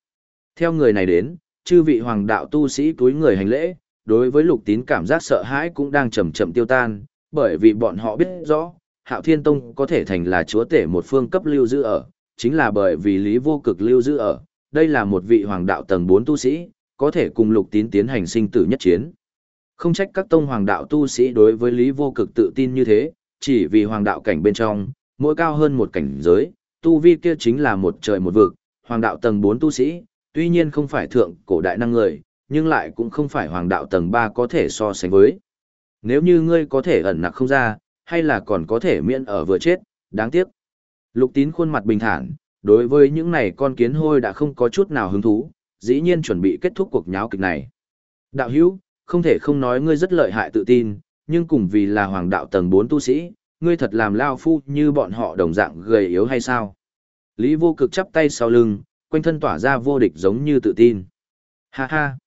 Theo người này đến, chư vị hoàng đạo tu sĩ túi người hành lễ, đối với lục tín cảm giác sợ hãi cũng đang chậm chậm tiêu tan, bởi vì bọn họ biết rõ, hạo thiên tông có thể thành là chúa tể một phương cấp lưu giữ ở, chính là bởi vì lý vô cực lưu giữ ở, đây là một vị hoàng đạo tầng 4 tu sĩ, có thể cùng lục tín tiến hành sinh tử nhất chiến. Không trách các tông hoàng đạo tu sĩ đối với lý vô cực tự tin như thế, chỉ vì hoàng đạo cảnh bên trong, mỗi cao hơn một cảnh giới, tu vi kia chính là một trời một vực, hoàng đạo tầng 4 tu sĩ, tuy nhiên không phải thượng cổ đại năng người, nhưng lại cũng không phải hoàng đạo tầng 3 có thể so sánh với. Nếu như ngươi có thể ẩn nặc không ra, hay là còn có thể miễn ở vừa chết, đáng tiếc. Lục tín khuôn mặt bình thản, đối với những này con kiến hôi đã không có chút nào hứng thú, dĩ nhiên chuẩn bị kết thúc cuộc nháo kịch này. Đạo hữu, không thể không nói ngươi rất lợi hại tự tin, nhưng cùng vì là hoàng đạo tầng 4 tu sĩ, ngươi thật làm lao phu như bọn họ đồng dạng gầy yếu hay sao? Lý vô cực chắp tay sau lưng, quanh thân tỏa ra vô địch giống như tự tin. Ha ha!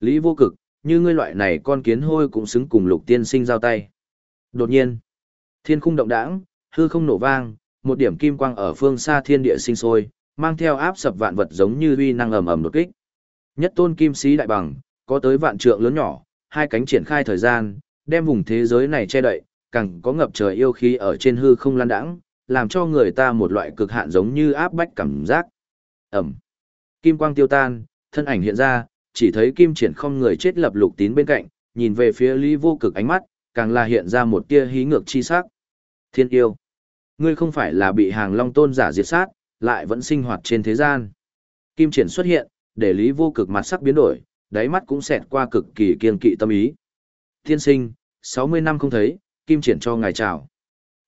Lý vô cực, như ngươi loại này con kiến hôi cũng xứng cùng lục tiên sinh giao tay. Đột nhiên, thiên khung động đãng, hư không nổ vang, một điểm kim quang ở phương xa thiên địa sinh sôi, mang theo áp sập vạn vật giống như uy năng ầm ầm đột kích. Nhất tôn kim sĩ đại bằng, có tới vạn trượng lớn nhỏ, hai cánh triển khai thời gian, đem vùng thế giới này che đậy, càng có ngập trời yêu khí ở trên hư không lan đãng, làm cho người ta một loại cực hạn giống như áp bách cảm giác. Ẩm. Kim quang tiêu tan, thân ảnh hiện ra, chỉ thấy kim triển không người chết lập lục tín bên cạnh, nhìn về phía Lý Vô Cực ánh mắt, càng là hiện ra một tia hí ngược chi sắc. Thiên yêu. Ngươi không phải là bị hàng long tôn giả diệt sát, lại vẫn sinh hoạt trên thế gian. Kim triển xuất hiện, để Lý Vô Cực mặt sắc biến đổi, đáy mắt cũng xẹt qua cực kỳ kiên kỵ tâm ý. Thiên sinh, 60 năm không thấy, Kim triển cho ngài chào.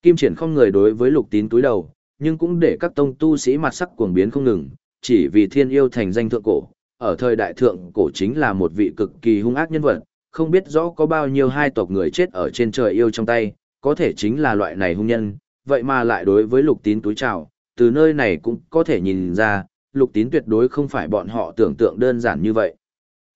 Kim triển không người đối với lục tín túi đầu, nhưng cũng để các tông tu sĩ mặt sắc cuồng biến không ngừng, chỉ vì thiên yêu thành danh thượng cổ, ở thời đại thượng cổ chính là một vị cực kỳ hung ác nhân vật, không biết rõ có bao nhiêu hai tộc người chết ở trên trời yêu trong tay, có thể chính là loại này hung nhân, vậy mà lại đối với lục tín túi chào, từ nơi này cũng có thể nhìn ra, lục tín tuyệt đối không phải bọn họ tưởng tượng đơn giản như vậy.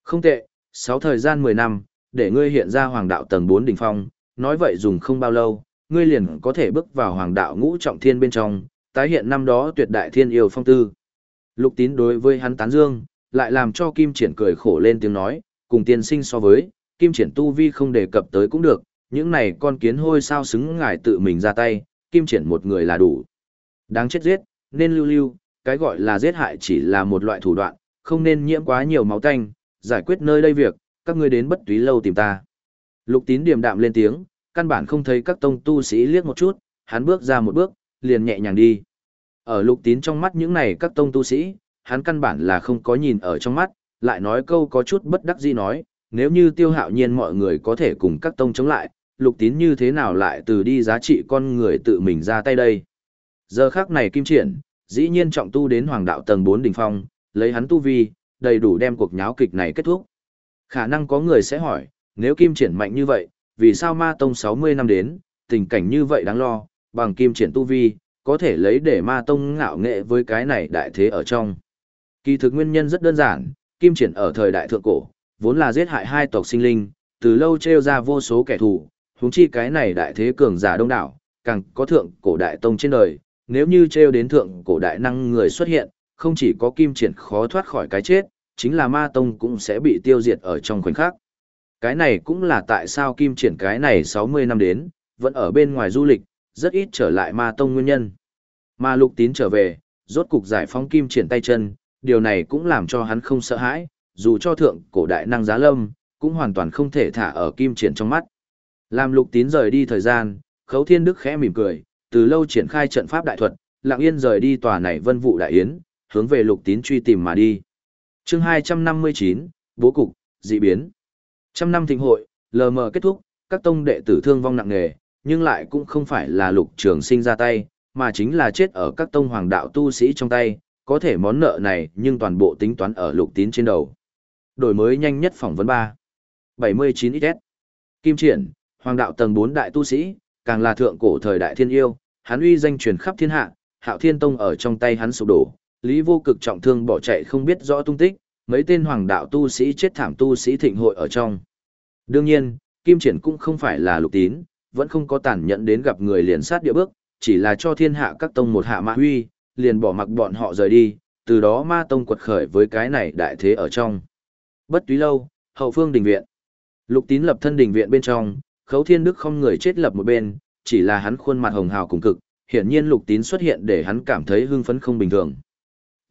Không tệ, sáu thời gian 10 năm, để ngươi hiện ra hoàng đạo tầng 4 đỉnh phong, nói vậy dùng không bao lâu, ngươi liền có thể bước vào hoàng đạo ngũ trọng thiên bên trong, tái hiện năm đó tuyệt đại thiên yêu phong tư. Lục tín đối với hắn tán dương, lại làm cho Kim Triển cười khổ lên tiếng nói, cùng tiên sinh so với, Kim Triển tu vi không đề cập tới cũng được, những này con kiến hôi sao xứng ngài tự mình ra tay, Kim Triển một người là đủ. Đáng chết giết, nên lưu lưu, cái gọi là giết hại chỉ là một loại thủ đoạn, không nên nhiễm quá nhiều máu tanh, giải quyết nơi đây việc, các ngươi đến bất túy lâu tìm ta. Lục tín điềm đạm lên tiếng, căn bản không thấy các tông tu sĩ liếc một chút, hắn bước ra một bước, liền nhẹ nhàng đi. Ở lục tín trong mắt những này các tông tu sĩ, hắn căn bản là không có nhìn ở trong mắt, lại nói câu có chút bất đắc dĩ nói, nếu như tiêu hạo nhiên mọi người có thể cùng các tông chống lại, lục tín như thế nào lại từ đi giá trị con người tự mình ra tay đây. Giờ khác này kim triển, dĩ nhiên trọng tu đến hoàng đạo tầng 4 đỉnh phong, lấy hắn tu vi, đầy đủ đem cuộc nháo kịch này kết thúc. Khả năng có người sẽ hỏi, nếu kim triển mạnh như vậy, vì sao ma tông 60 năm đến, tình cảnh như vậy đáng lo, bằng kim triển tu vi, có thể lấy để ma tông ngạo nghệ với cái này đại thế ở trong. Kỳ thực nguyên nhân rất đơn giản, kim triển ở thời đại thượng cổ, vốn là giết hại hai tộc sinh linh, từ lâu treo ra vô số kẻ thù, huống chi cái này đại thế cường giả đông đảo, càng có thượng cổ đại tông trên đời, nếu như treo đến thượng cổ đại năng người xuất hiện, không chỉ có kim triển khó thoát khỏi cái chết, chính là ma tông cũng sẽ bị tiêu diệt ở trong khoảnh khắc. Cái này cũng là tại sao kim triển cái này 60 năm đến, vẫn ở bên ngoài du lịch, rất ít trở lại ma tông nguyên nhân. Ma lục tín trở về, rốt cục giải phóng kim triển tay chân, điều này cũng làm cho hắn không sợ hãi, dù cho thượng cổ đại năng giá lâm, cũng hoàn toàn không thể thả ở kim triển trong mắt. Làm lục tín rời đi thời gian, khấu thiên đức khẽ mỉm cười, từ lâu triển khai trận pháp đại thuật, lặng yên rời đi tòa này vân vụ đại yến, hướng về lục tín truy tìm mà đi. chương 259, Bố Cục, Dị Biến. Trăm năm thịnh hội, lờ mờ kết thúc, các tông đệ tử thương vong nặng nề, nhưng lại cũng không phải là lục trường sinh ra tay, mà chính là chết ở các tông hoàng đạo tu sĩ trong tay, có thể món nợ này nhưng toàn bộ tính toán ở lục tín trên đầu. Đổi mới nhanh nhất phỏng vấn 3. 79 XS. Kim Triển, hoàng đạo tầng 4 đại tu sĩ, càng là thượng cổ thời đại thiên yêu, hắn uy danh truyền khắp thiên hạ, hạo thiên tông ở trong tay hắn sụp đổ, lý vô cực trọng thương bỏ chạy không biết rõ tung tích, mấy tên hoàng đạo tu sĩ chết thảm tu sĩ thịnh hội ở trong. Đương nhiên, Kim Triển cũng không phải là lục tín, vẫn không có tàn nhẫn đến gặp người liền sát địa bước, chỉ là cho thiên hạ các tông một hạ mã huy, liền bỏ mặc bọn họ rời đi, từ đó ma tông quật khởi với cái này đại thế ở trong. Bất túy lâu, hậu phương đình viện. Lục tín lập thân đình viện bên trong, khấu thiên đức không người chết lập một bên, chỉ là hắn khuôn mặt hồng hào cùng cực, hiển nhiên lục tín xuất hiện để hắn cảm thấy hưng phấn không bình thường.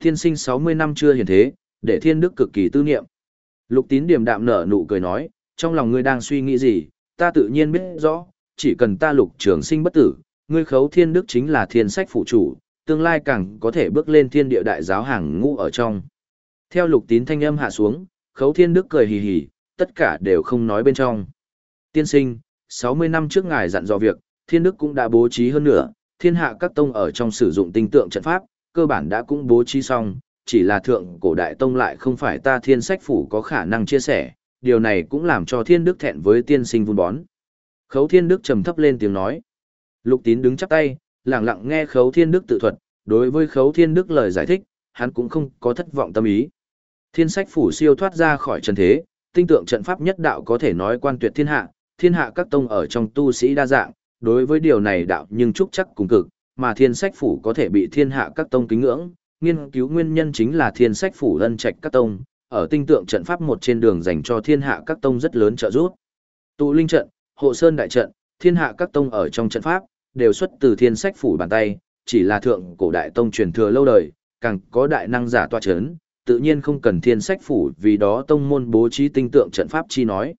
Thiên sinh 60 năm chưa hiển thế, để thiên đức cực kỳ tư niệm. Lục tín điềm đạm nở nụ cười nói, trong lòng ngươi đang suy nghĩ gì, ta tự nhiên biết rõ, chỉ cần ta lục trường sinh bất tử, ngươi khấu thiên đức chính là thiên sách phụ chủ, tương lai càng có thể bước lên thiên địa đại giáo hàng ngũ ở trong. Theo lục tín thanh âm hạ xuống, khấu thiên đức cười hì hì, tất cả đều không nói bên trong. Tiên sinh, 60 năm trước ngài dặn dò việc, thiên đức cũng đã bố trí hơn nữa, thiên hạ các tông ở trong sử dụng tinh tượng trận pháp, cơ bản đã cũng bố trí xong, chỉ là thượng cổ đại tông lại không phải ta thiên sách phủ có khả năng chia sẻ, điều này cũng làm cho thiên đức thẹn với tiên sinh vun bón. Khấu thiên đức trầm thấp lên tiếng nói. Lục tín đứng chắp tay, lặng lặng nghe khấu thiên đức tự thuật, đối với khấu thiên đức lời giải thích, hắn cũng không có thất vọng tâm ý. Thiên sách phủ siêu thoát ra khỏi trần thế, tinh tượng trận pháp nhất đạo có thể nói quan tuyệt thiên hạ, thiên hạ các tông ở trong tu sĩ đa dạng, đối với điều này đạo nhưng trúc chắc cùng cực, mà thiên sách phủ có thể bị thiên hạ các tông kính ngưỡng, nghiên cứu nguyên nhân chính là thiên sách phủ ân trạch các tông, ở tinh tượng trận pháp một trên đường dành cho thiên hạ các tông rất lớn trợ giúp. Tụ linh trận, hộ sơn đại trận, thiên hạ các tông ở trong trận pháp, đều xuất từ thiên sách phủ bàn tay, chỉ là thượng cổ đại tông truyền thừa lâu đời, càng có đại năng giả tọa chấn, tự nhiên không cần thiên sách phủ vì đó tông môn bố trí tinh tượng trận pháp chi nói.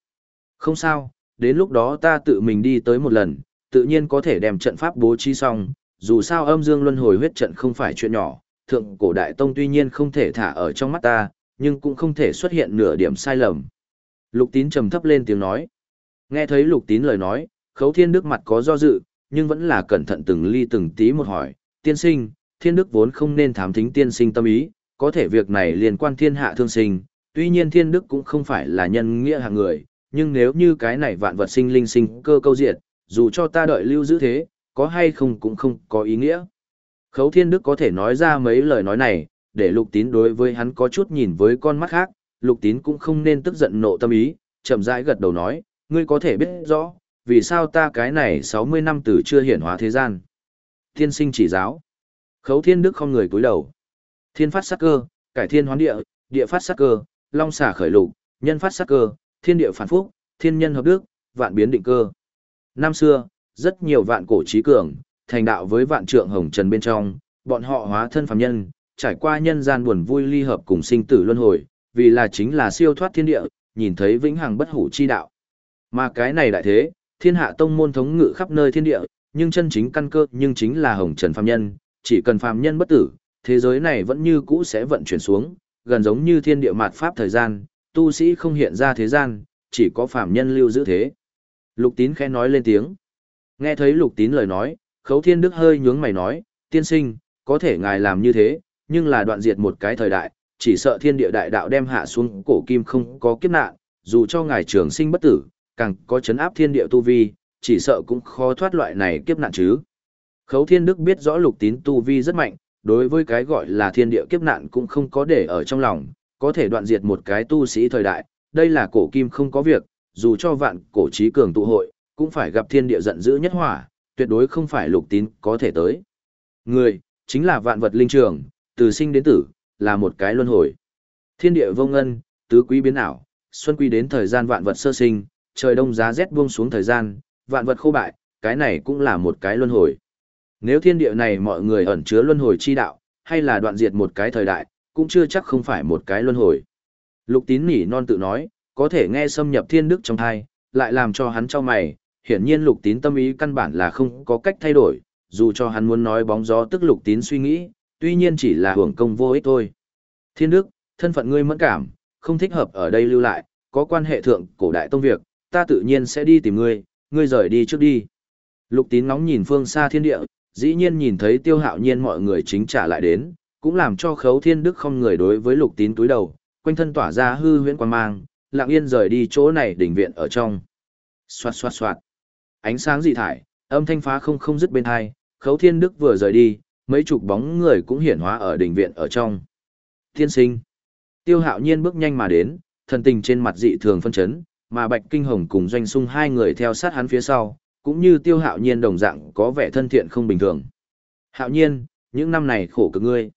Không sao, đến lúc đó ta tự mình đi tới một lần, tự nhiên có thể đem trận pháp bố trí xong, dù sao âm dương luân hồi huyết trận không phải chuyện nhỏ, thượng cổ đại tông tuy nhiên không thể thả ở trong mắt ta, nhưng cũng không thể xuất hiện nửa điểm sai lầm. Lục tín trầm thấp lên tiếng nói. Nghe thấy lục tín lời nói, khấu thiên đức mặt có do dự, nhưng vẫn là cẩn thận từng ly từng tí một hỏi. Tiên sinh, thiên đức vốn không nên thám thính tiên sinh tâm ý, có thể việc này liên quan thiên hạ thương sinh, tuy nhiên thiên đức cũng không phải là nhân nghĩa hạng người, nhưng nếu như cái này vạn vật sinh linh sinh cơ câu diệt, dù cho ta đợi lưu giữ thế, có hay không cũng không có ý nghĩa. Khấu thiên đức có thể nói ra mấy lời nói này, để lục tín đối với hắn có chút nhìn với con mắt khác, lục tín cũng không nên tức giận nộ tâm ý, chậm rãi gật đầu nói, ngươi có thể biết rõ, vì sao ta cái này 60 năm từ chưa hiển hóa thế gian. Thiên sinh chỉ giáo. Khấu thiên đức không người cúi đầu. Thiên phát sát cơ, cải thiên hoán địa, địa phát sát cơ, long xả khởi lục, nhân phát sát cơ, thiên địa phản phúc, thiên nhân hợp đức, vạn biến định cơ. Năm xưa, rất nhiều vạn cổ trí cường, thành đạo với vạn trượng hồng trần bên trong, bọn họ hóa thân phàm nhân, trải qua nhân gian buồn vui ly hợp cùng sinh tử luân hồi, vì là chính là siêu thoát thiên địa, nhìn thấy vĩnh hằng bất hủ chi đạo. Mà cái này đại thế, thiên hạ tông môn thống ngự khắp nơi thiên địa, nhưng chân chính căn cơ nhưng chính là hồng trần phàm nhân, chỉ cần phàm nhân bất tử, thế giới này vẫn như cũ sẽ vận chuyển xuống, gần giống như thiên địa mạt pháp thời gian, tu sĩ không hiện ra thế gian, chỉ có phàm nhân lưu giữ thế. Lục tín khẽ nói lên tiếng. Nghe thấy lục tín lời nói, khấu thiên đức hơi nhướng mày nói, tiên sinh, có thể ngài làm như thế, nhưng là đoạn diệt một cái thời đại, chỉ sợ thiên địa đại đạo đem hạ xuống cổ kim không có kiếp nạn, dù cho ngài trường sinh bất tử, càng có chấn áp thiên địa tu vi, chỉ sợ cũng khó thoát loại này kiếp nạn chứ. Khấu Thiên Đức biết rõ lục tín tu vi rất mạnh, đối với cái gọi là thiên địa kiếp nạn cũng không có để ở trong lòng, có thể đoạn diệt một cái tu sĩ thời đại, đây là cổ kim không có việc, dù cho vạn cổ trí cường tụ hội, cũng phải gặp thiên địa giận dữ nhất hỏa, tuyệt đối không phải lục tín có thể tới. Người, chính là vạn vật linh trường, từ sinh đến tử, là một cái luân hồi. Thiên địa vô ngân, tứ quý biến ảo, xuân quy đến thời gian vạn vật sơ sinh, trời đông giá rét buông xuống thời gian, vạn vật khô bại, cái này cũng là một cái luân hồi. Nếu thiên địa này mọi người ẩn chứa luân hồi chi đạo, hay là đoạn diệt một cái thời đại, cũng chưa chắc không phải một cái luân hồi. Lục tín nỉ non tự nói, có thể nghe xâm nhập thiên đức trong thai, lại làm cho hắn cho mày, hiển nhiên lục tín tâm ý căn bản là không có cách thay đổi, dù cho hắn muốn nói bóng gió tức lục tín suy nghĩ, tuy nhiên chỉ là hưởng công vô ích thôi. Thiên đức, thân phận ngươi mẫn cảm, không thích hợp ở đây lưu lại, có quan hệ thượng cổ đại tông việc, ta tự nhiên sẽ đi tìm ngươi, ngươi rời đi trước đi. Lục tín ngóng nhìn phương xa thiên địa, dĩ nhiên nhìn thấy tiêu hạo nhiên mọi người chính trả lại đến, cũng làm cho khấu thiên đức không người đối với lục tín túi đầu, quanh thân tỏa ra hư huyễn quan mang, lặng yên rời đi chỗ này đỉnh viện ở trong. Xoạt xoạt xoạt. Ánh sáng dị thải, âm thanh phá không không dứt bên hai, khấu thiên đức vừa rời đi, mấy chục bóng người cũng hiển hóa ở đỉnh viện ở trong. Thiên sinh. Tiêu hạo nhiên bước nhanh mà đến, thần tình trên mặt dị thường phân chấn, mà Bạch Kinh Hồng cùng Doanh Sung hai người theo sát hắn phía sau, cũng như Tiêu Hạo Nhiên đồng dạng có vẻ thân thiện không bình thường. Hạo Nhiên, những năm này khổ cực ngươi.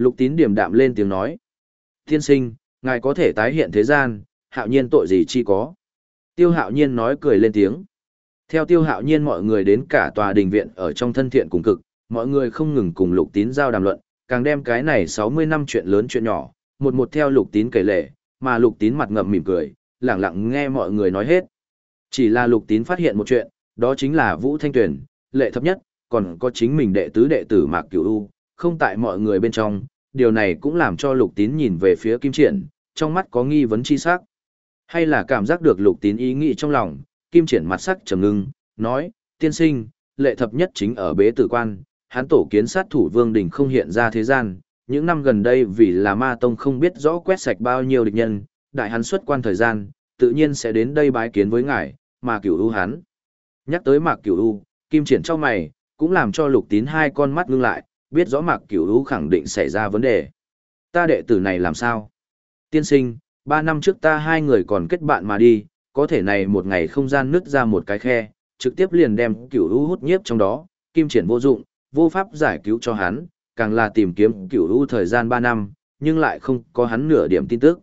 Lục Tín điểm đạm lên tiếng nói. Tiên sinh, ngài có thể tái hiện thế gian, Hạo Nhiên tội gì chi có. Tiêu Hạo Nhiên nói cười lên tiếng. Theo Tiêu Hạo Nhiên mọi người đến cả tòa đình viện ở trong thân thiện cùng cực, mọi người không ngừng cùng Lục Tín giao đàm luận, càng đem cái này 60 năm chuyện lớn chuyện nhỏ, một một theo Lục Tín kể lệ, mà Lục Tín mặt ngậm mỉm cười, lặng lặng nghe mọi người nói hết. Chỉ là Lục Tín phát hiện một chuyện, đó chính là Vũ Thanh Tuyền, lệ thấp nhất, còn có chính mình đệ tứ đệ tử Mạc Cửu U, không tại mọi người bên trong, điều này cũng làm cho Lục Tín nhìn về phía Kim Triển, trong mắt có nghi vấn chi sắc. Hay là cảm giác được Lục Tín ý nghĩ trong lòng, Kim Triển mặt sắc trầm ngưng, nói, tiên sinh, lệ thập nhất chính ở bế tử quan, hắn tổ kiến sát thủ vương đình không hiện ra thế gian, những năm gần đây vì là ma tông không biết rõ quét sạch bao nhiêu địch nhân, đại hắn xuất quan thời gian, tự nhiên sẽ đến đây bái kiến với ngài, mà cửu u hắn. Nhắc tới mạc cửu u, kim triển cho mày, cũng làm cho lục tín hai con mắt ngưng lại, biết rõ mạc cửu hữu khẳng định xảy ra vấn đề. Ta đệ tử này làm sao? Tiên sinh, ba năm trước ta hai người còn kết bạn mà đi, có thể này một ngày không gian nứt ra một cái khe, trực tiếp liền đem cửu hữu hút nhiếp trong đó, kim triển vô dụng, vô pháp giải cứu cho hắn, càng là tìm kiếm cửu hữu thời gian ba năm, nhưng lại không có hắn nửa điểm tin tức.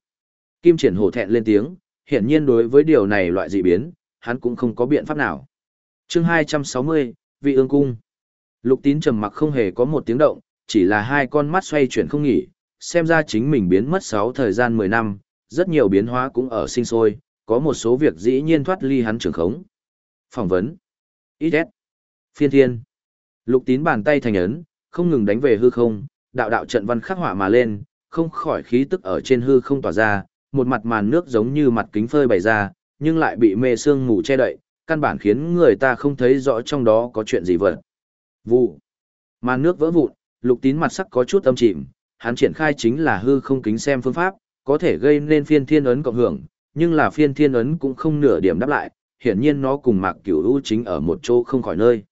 Kim triển hổ thẹn lên tiếng, hiển nhiên đối với điều này loại dị biến, hắn cũng không có biện pháp nào. chương 260, vị ương cung. Lục tín trầm mặc không hề có một tiếng động, chỉ là hai con mắt xoay chuyển không nghỉ, xem ra chính mình biến mất 6 thời gian 10 năm, rất nhiều biến hóa cũng ở sinh sôi, có một số việc dĩ nhiên thoát ly hắn trường khống. Phỏng vấn. Ít Phiên thiên. Lục tín bàn tay thành ấn, không ngừng đánh về hư không, đạo đạo trận văn khắc họa mà lên, không khỏi khí tức ở trên hư không tỏa ra, một mặt màn nước giống như mặt kính phơi bày ra, nhưng lại bị mê sương mù che đậy, căn bản khiến người ta không thấy rõ trong đó có chuyện gì vật. Vụ. Màn nước vỡ vụn, lục tín mặt sắc có chút âm chìm, hắn triển khai chính là hư không kính xem phương pháp, có thể gây nên phiên thiên ấn cộng hưởng, nhưng là phiên thiên ấn cũng không nửa điểm đáp lại, hiển nhiên nó cùng mạc cửu u chính ở một chỗ không khỏi nơi.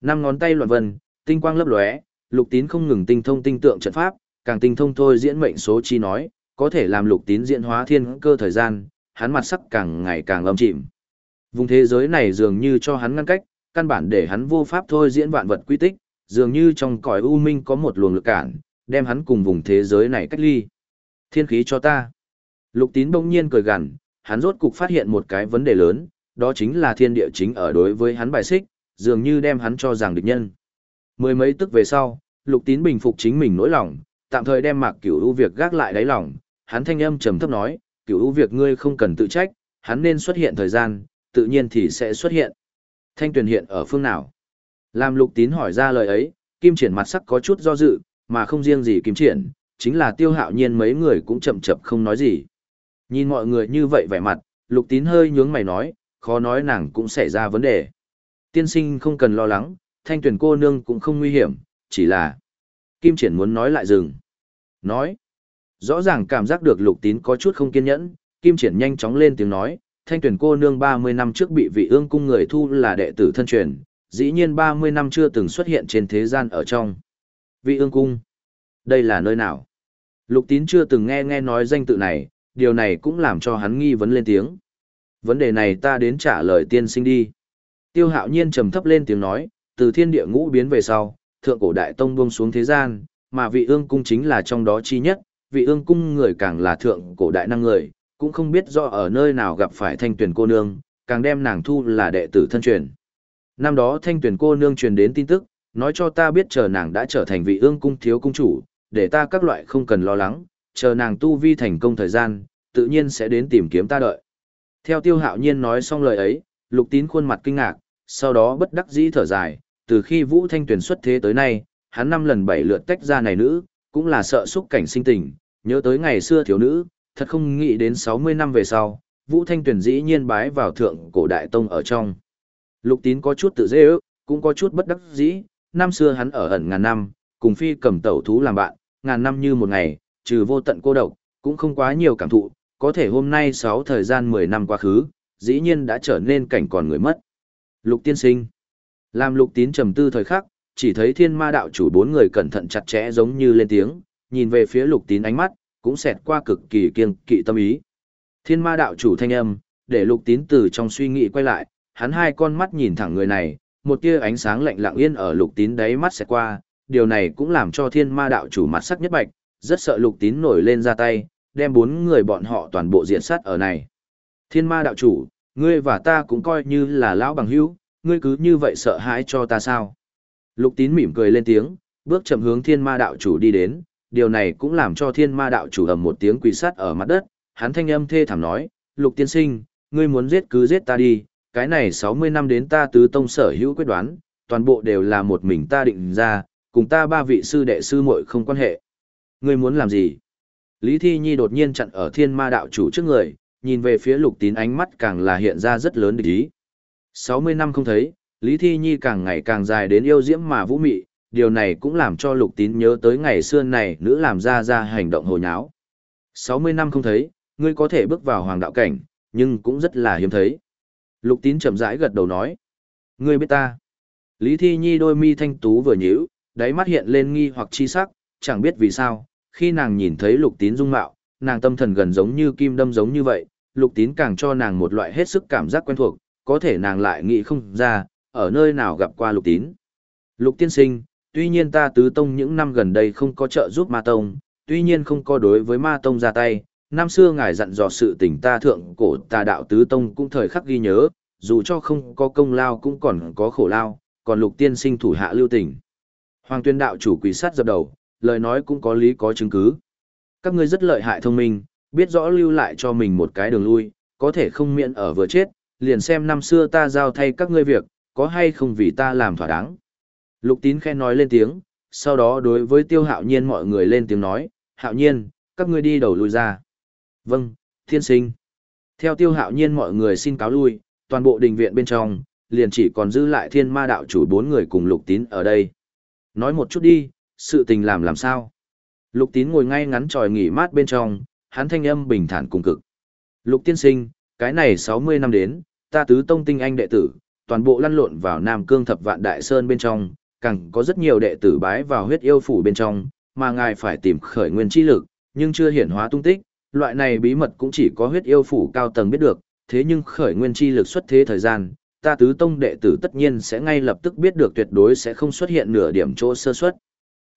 Năm ngón tay loạn vân, tinh quang lấp lóe, lục tín không ngừng tinh thông tinh tượng trận pháp, càng tinh thông thôi diễn mệnh số chi nói, có thể làm lục tín diễn hóa thiên cơ thời gian, hắn mặt sắc càng ngày càng âm chìm. Vùng thế giới này dường như cho hắn ngăn cách, căn bản để hắn vô pháp thôi diễn vạn vật quy tích, dường như trong cõi u minh có một luồng lực cản, đem hắn cùng vùng thế giới này cách ly. Thiên khí cho ta. Lục tín bỗng nhiên cười gằn, hắn rốt cục phát hiện một cái vấn đề lớn, đó chính là thiên địa chính ở đối với hắn bài xích, dường như đem hắn cho rằng địch nhân. Mười mấy tức về sau, lục tín bình phục chính mình nỗi lòng, tạm thời đem mạc cửu ưu việc gác lại đáy lòng, hắn thanh âm trầm thấp nói, cửu ưu việc ngươi không cần tự trách, hắn nên xuất hiện thời gian, tự nhiên thì sẽ xuất hiện. Thanh Tuyền hiện ở phương nào? Làm lục tín hỏi ra lời ấy, kim triển mặt sắc có chút do dự, mà không riêng gì kim triển, chính là tiêu hạo nhiên mấy người cũng chậm chậm không nói gì. Nhìn mọi người như vậy vẻ mặt, lục tín hơi nhướng mày nói, khó nói nàng cũng xảy ra vấn đề. Tiên sinh không cần lo lắng, thanh tuyển cô nương cũng không nguy hiểm, chỉ là... Kim triển muốn nói lại dừng. Nói. Rõ ràng cảm giác được lục tín có chút không kiên nhẫn, Kim triển nhanh chóng lên tiếng nói, thanh tuyển cô nương 30 năm trước bị vị ương cung người thu là đệ tử thân truyền, dĩ nhiên 30 năm chưa từng xuất hiện trên thế gian ở trong. Vị ương cung. Đây là nơi nào? Lục tín chưa từng nghe nghe nói danh tự này, điều này cũng làm cho hắn nghi vấn lên tiếng. Vấn đề này ta đến trả lời tiên sinh đi. Tiêu hạo nhiên trầm thấp lên tiếng nói, từ thiên địa ngũ biến về sau, thượng cổ đại tông buông xuống thế gian, mà vị ương cung chính là trong đó chi nhất, vị ương cung người càng là thượng cổ đại năng người, cũng không biết do ở nơi nào gặp phải thanh tuyển cô nương, càng đem nàng thu là đệ tử thân truyền. Năm đó thanh tuyển cô nương truyền đến tin tức, nói cho ta biết chờ nàng đã trở thành vị ương cung thiếu cung chủ, để ta các loại không cần lo lắng, chờ nàng tu vi thành công thời gian, tự nhiên sẽ đến tìm kiếm ta đợi. Theo tiêu hạo nhiên nói xong lời ấy, lục tín khuôn mặt kinh ngạc, sau đó bất đắc dĩ thở dài, từ khi Vũ Thanh tuyển xuất thế tới nay, hắn năm lần bảy lượt tách ra này nữ, cũng là sợ xúc cảnh sinh tình, nhớ tới ngày xưa thiếu nữ, thật không nghĩ đến 60 năm về sau, Vũ Thanh Tuyền dĩ nhiên bái vào thượng cổ đại tông ở trong. Lục tín có chút tự dễ ước, cũng có chút bất đắc dĩ, năm xưa hắn ở ẩn ngàn năm, cùng phi cầm tẩu thú làm bạn, ngàn năm như một ngày, trừ vô tận cô độc, cũng không quá nhiều cảm thụ, có thể hôm nay 6 thời gian 10 năm quá khứ, dĩ nhiên đã trở nên cảnh còn người mất. Lục tiên sinh. Làm lục tín trầm tư thời khắc, chỉ thấy thiên ma đạo chủ bốn người cẩn thận chặt chẽ giống như lên tiếng, nhìn về phía lục tín ánh mắt, cũng xẹt qua cực kỳ kiêng kỵ tâm ý. Thiên ma đạo chủ thanh âm, để lục tín từ trong suy nghĩ quay lại, hắn hai con mắt nhìn thẳng người này, một tia ánh sáng lạnh lặng yên ở lục tín đáy mắt xẹt qua, điều này cũng làm cho thiên ma đạo chủ mặt sắc nhất bạch, rất sợ lục tín nổi lên ra tay, đem bốn người bọn họ toàn bộ diện sát ở này. Thiên ma đạo chủ, ngươi và ta cũng coi như là lão bằng hữu, ngươi cứ như vậy sợ hãi cho ta sao? Lục tín mỉm cười lên tiếng, bước chậm hướng thiên ma đạo chủ đi đến, điều này cũng làm cho thiên ma đạo chủ ầm một tiếng quỳ sát ở mặt đất, hắn thanh âm thê thảm nói, lục tiên sinh, ngươi muốn giết cứ giết ta đi, cái này 60 năm đến ta tứ tông sở hữu quyết đoán, toàn bộ đều là một mình ta định ra, cùng ta ba vị sư đệ sư muội không quan hệ. Ngươi muốn làm gì? Lý Thi Nhi đột nhiên chặn ở thiên ma đạo chủ trước người, nhìn về phía lục tín ánh mắt càng là hiện ra rất lớn địch ý. 60 năm không thấy, Lý Thi Nhi càng ngày càng dài đến yêu diễm mà vũ mị, điều này cũng làm cho lục tín nhớ tới ngày xưa này nữ làm ra ra hành động hồ nháo. 60 năm không thấy, ngươi có thể bước vào hoàng đạo cảnh, nhưng cũng rất là hiếm thấy. Lục tín chậm rãi gật đầu nói. Ngươi biết ta. Lý Thi Nhi đôi mi thanh tú vừa nhíu, đáy mắt hiện lên nghi hoặc chi sắc, chẳng biết vì sao, khi nàng nhìn thấy lục tín dung mạo, nàng tâm thần gần giống như kim đâm giống như vậy, lục tín càng cho nàng một loại hết sức cảm giác quen thuộc, có thể nàng lại nghĩ không ra, ở nơi nào gặp qua lục tín. Lục tiên sinh, tuy nhiên ta tứ tông những năm gần đây không có trợ giúp ma tông, tuy nhiên không có đối với ma tông ra tay, năm xưa ngài dặn dò sự tình ta thượng cổ tà đạo tứ tông cũng thời khắc ghi nhớ, dù cho không có công lao cũng còn có khổ lao, còn lục tiên sinh thủ hạ lưu tình. Hoàng tuyên đạo chủ quỷ sát dập đầu, lời nói cũng có lý có chứng cứ. Các ngươi rất lợi hại thông minh, biết rõ lưu lại cho mình một cái đường lui, có thể không miễn ở vừa chết, liền xem năm xưa ta giao thay các ngươi việc, có hay không vì ta làm thỏa đáng. Lục tín khen nói lên tiếng, sau đó đối với tiêu hạo nhiên mọi người lên tiếng nói, hạo nhiên, các ngươi đi đầu lui ra. Vâng, thiên sinh. Theo tiêu hạo nhiên mọi người xin cáo lui, toàn bộ đình viện bên trong, liền chỉ còn giữ lại thiên ma đạo chủ bốn người cùng lục tín ở đây. Nói một chút đi, sự tình làm làm sao? Lục tín ngồi ngay ngắn tròi nghỉ mát bên trong, hắn thanh âm bình thản cùng cực. Lục tiên sinh, cái này 60 năm đến, ta tứ tông tinh anh đệ tử, toàn bộ lăn lộn vào Nam Cương Thập Vạn Đại Sơn bên trong, càng có rất nhiều đệ tử bái vào huyết yêu phủ bên trong, mà ngài phải tìm khởi nguyên chi lực, nhưng chưa hiển hóa tung tích, loại này bí mật cũng chỉ có huyết yêu phủ cao tầng biết được, thế nhưng khởi nguyên chi lực xuất thế thời gian, ta tứ tông đệ tử tất nhiên sẽ ngay lập tức biết được tuyệt đối sẽ không xuất hiện nửa điểm chỗ sơ suất.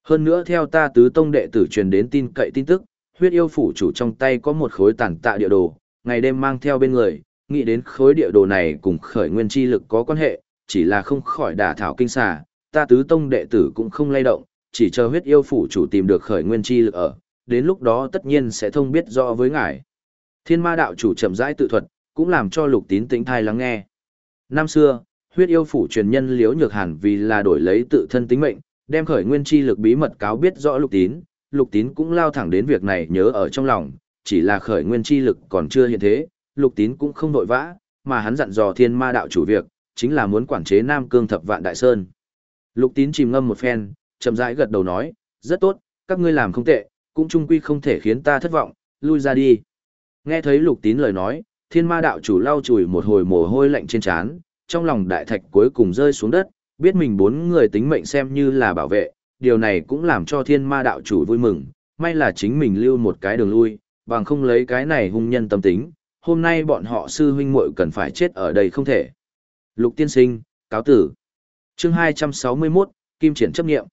Hơn nữa theo ta tứ tông đệ tử truyền đến tin cậy tin tức, huyết yêu phủ chủ trong tay có một khối tản tạ địa đồ, ngày đêm mang theo bên người, nghĩ đến khối địa đồ này cùng khởi nguyên chi lực có quan hệ, chỉ là không khỏi đả thảo kinh xà, ta tứ tông đệ tử cũng không lay động, chỉ chờ huyết yêu phủ chủ tìm được khởi nguyên chi lực ở, đến lúc đó tất nhiên sẽ thông biết rõ với ngài. Thiên ma đạo chủ chậm rãi tự thuật, cũng làm cho lục tín tĩnh thai lắng nghe. Năm xưa, huyết yêu phủ truyền nhân liếu nhược hàn vì là đổi lấy tự thân tính mệnh, đem khởi nguyên chi lực bí mật cáo biết rõ lục tín, lục tín cũng lao thẳng đến việc này nhớ ở trong lòng, chỉ là khởi nguyên chi lực còn chưa hiện thế, lục tín cũng không vội vã, mà hắn dặn dò thiên ma đạo chủ việc, chính là muốn quản chế Nam Cương thập vạn đại sơn. Lục tín chìm ngâm một phen, chậm rãi gật đầu nói, rất tốt, các ngươi làm không tệ, cũng chung quy không thể khiến ta thất vọng, lui ra đi. Nghe thấy lục tín lời nói, thiên ma đạo chủ lau chùi một hồi mồ hôi lạnh trên trán, trong lòng đại thạch cuối cùng rơi xuống đất, biết mình bốn người tính mệnh xem như là bảo vệ, điều này cũng làm cho thiên ma đạo chủ vui mừng, may là chính mình lưu một cái đường lui, bằng không lấy cái này hung nhân tâm tính, hôm nay bọn họ sư huynh muội cần phải chết ở đây không thể. Lục tiên sinh, cáo tử. Chương 261, Kim triển chấp nghiệm.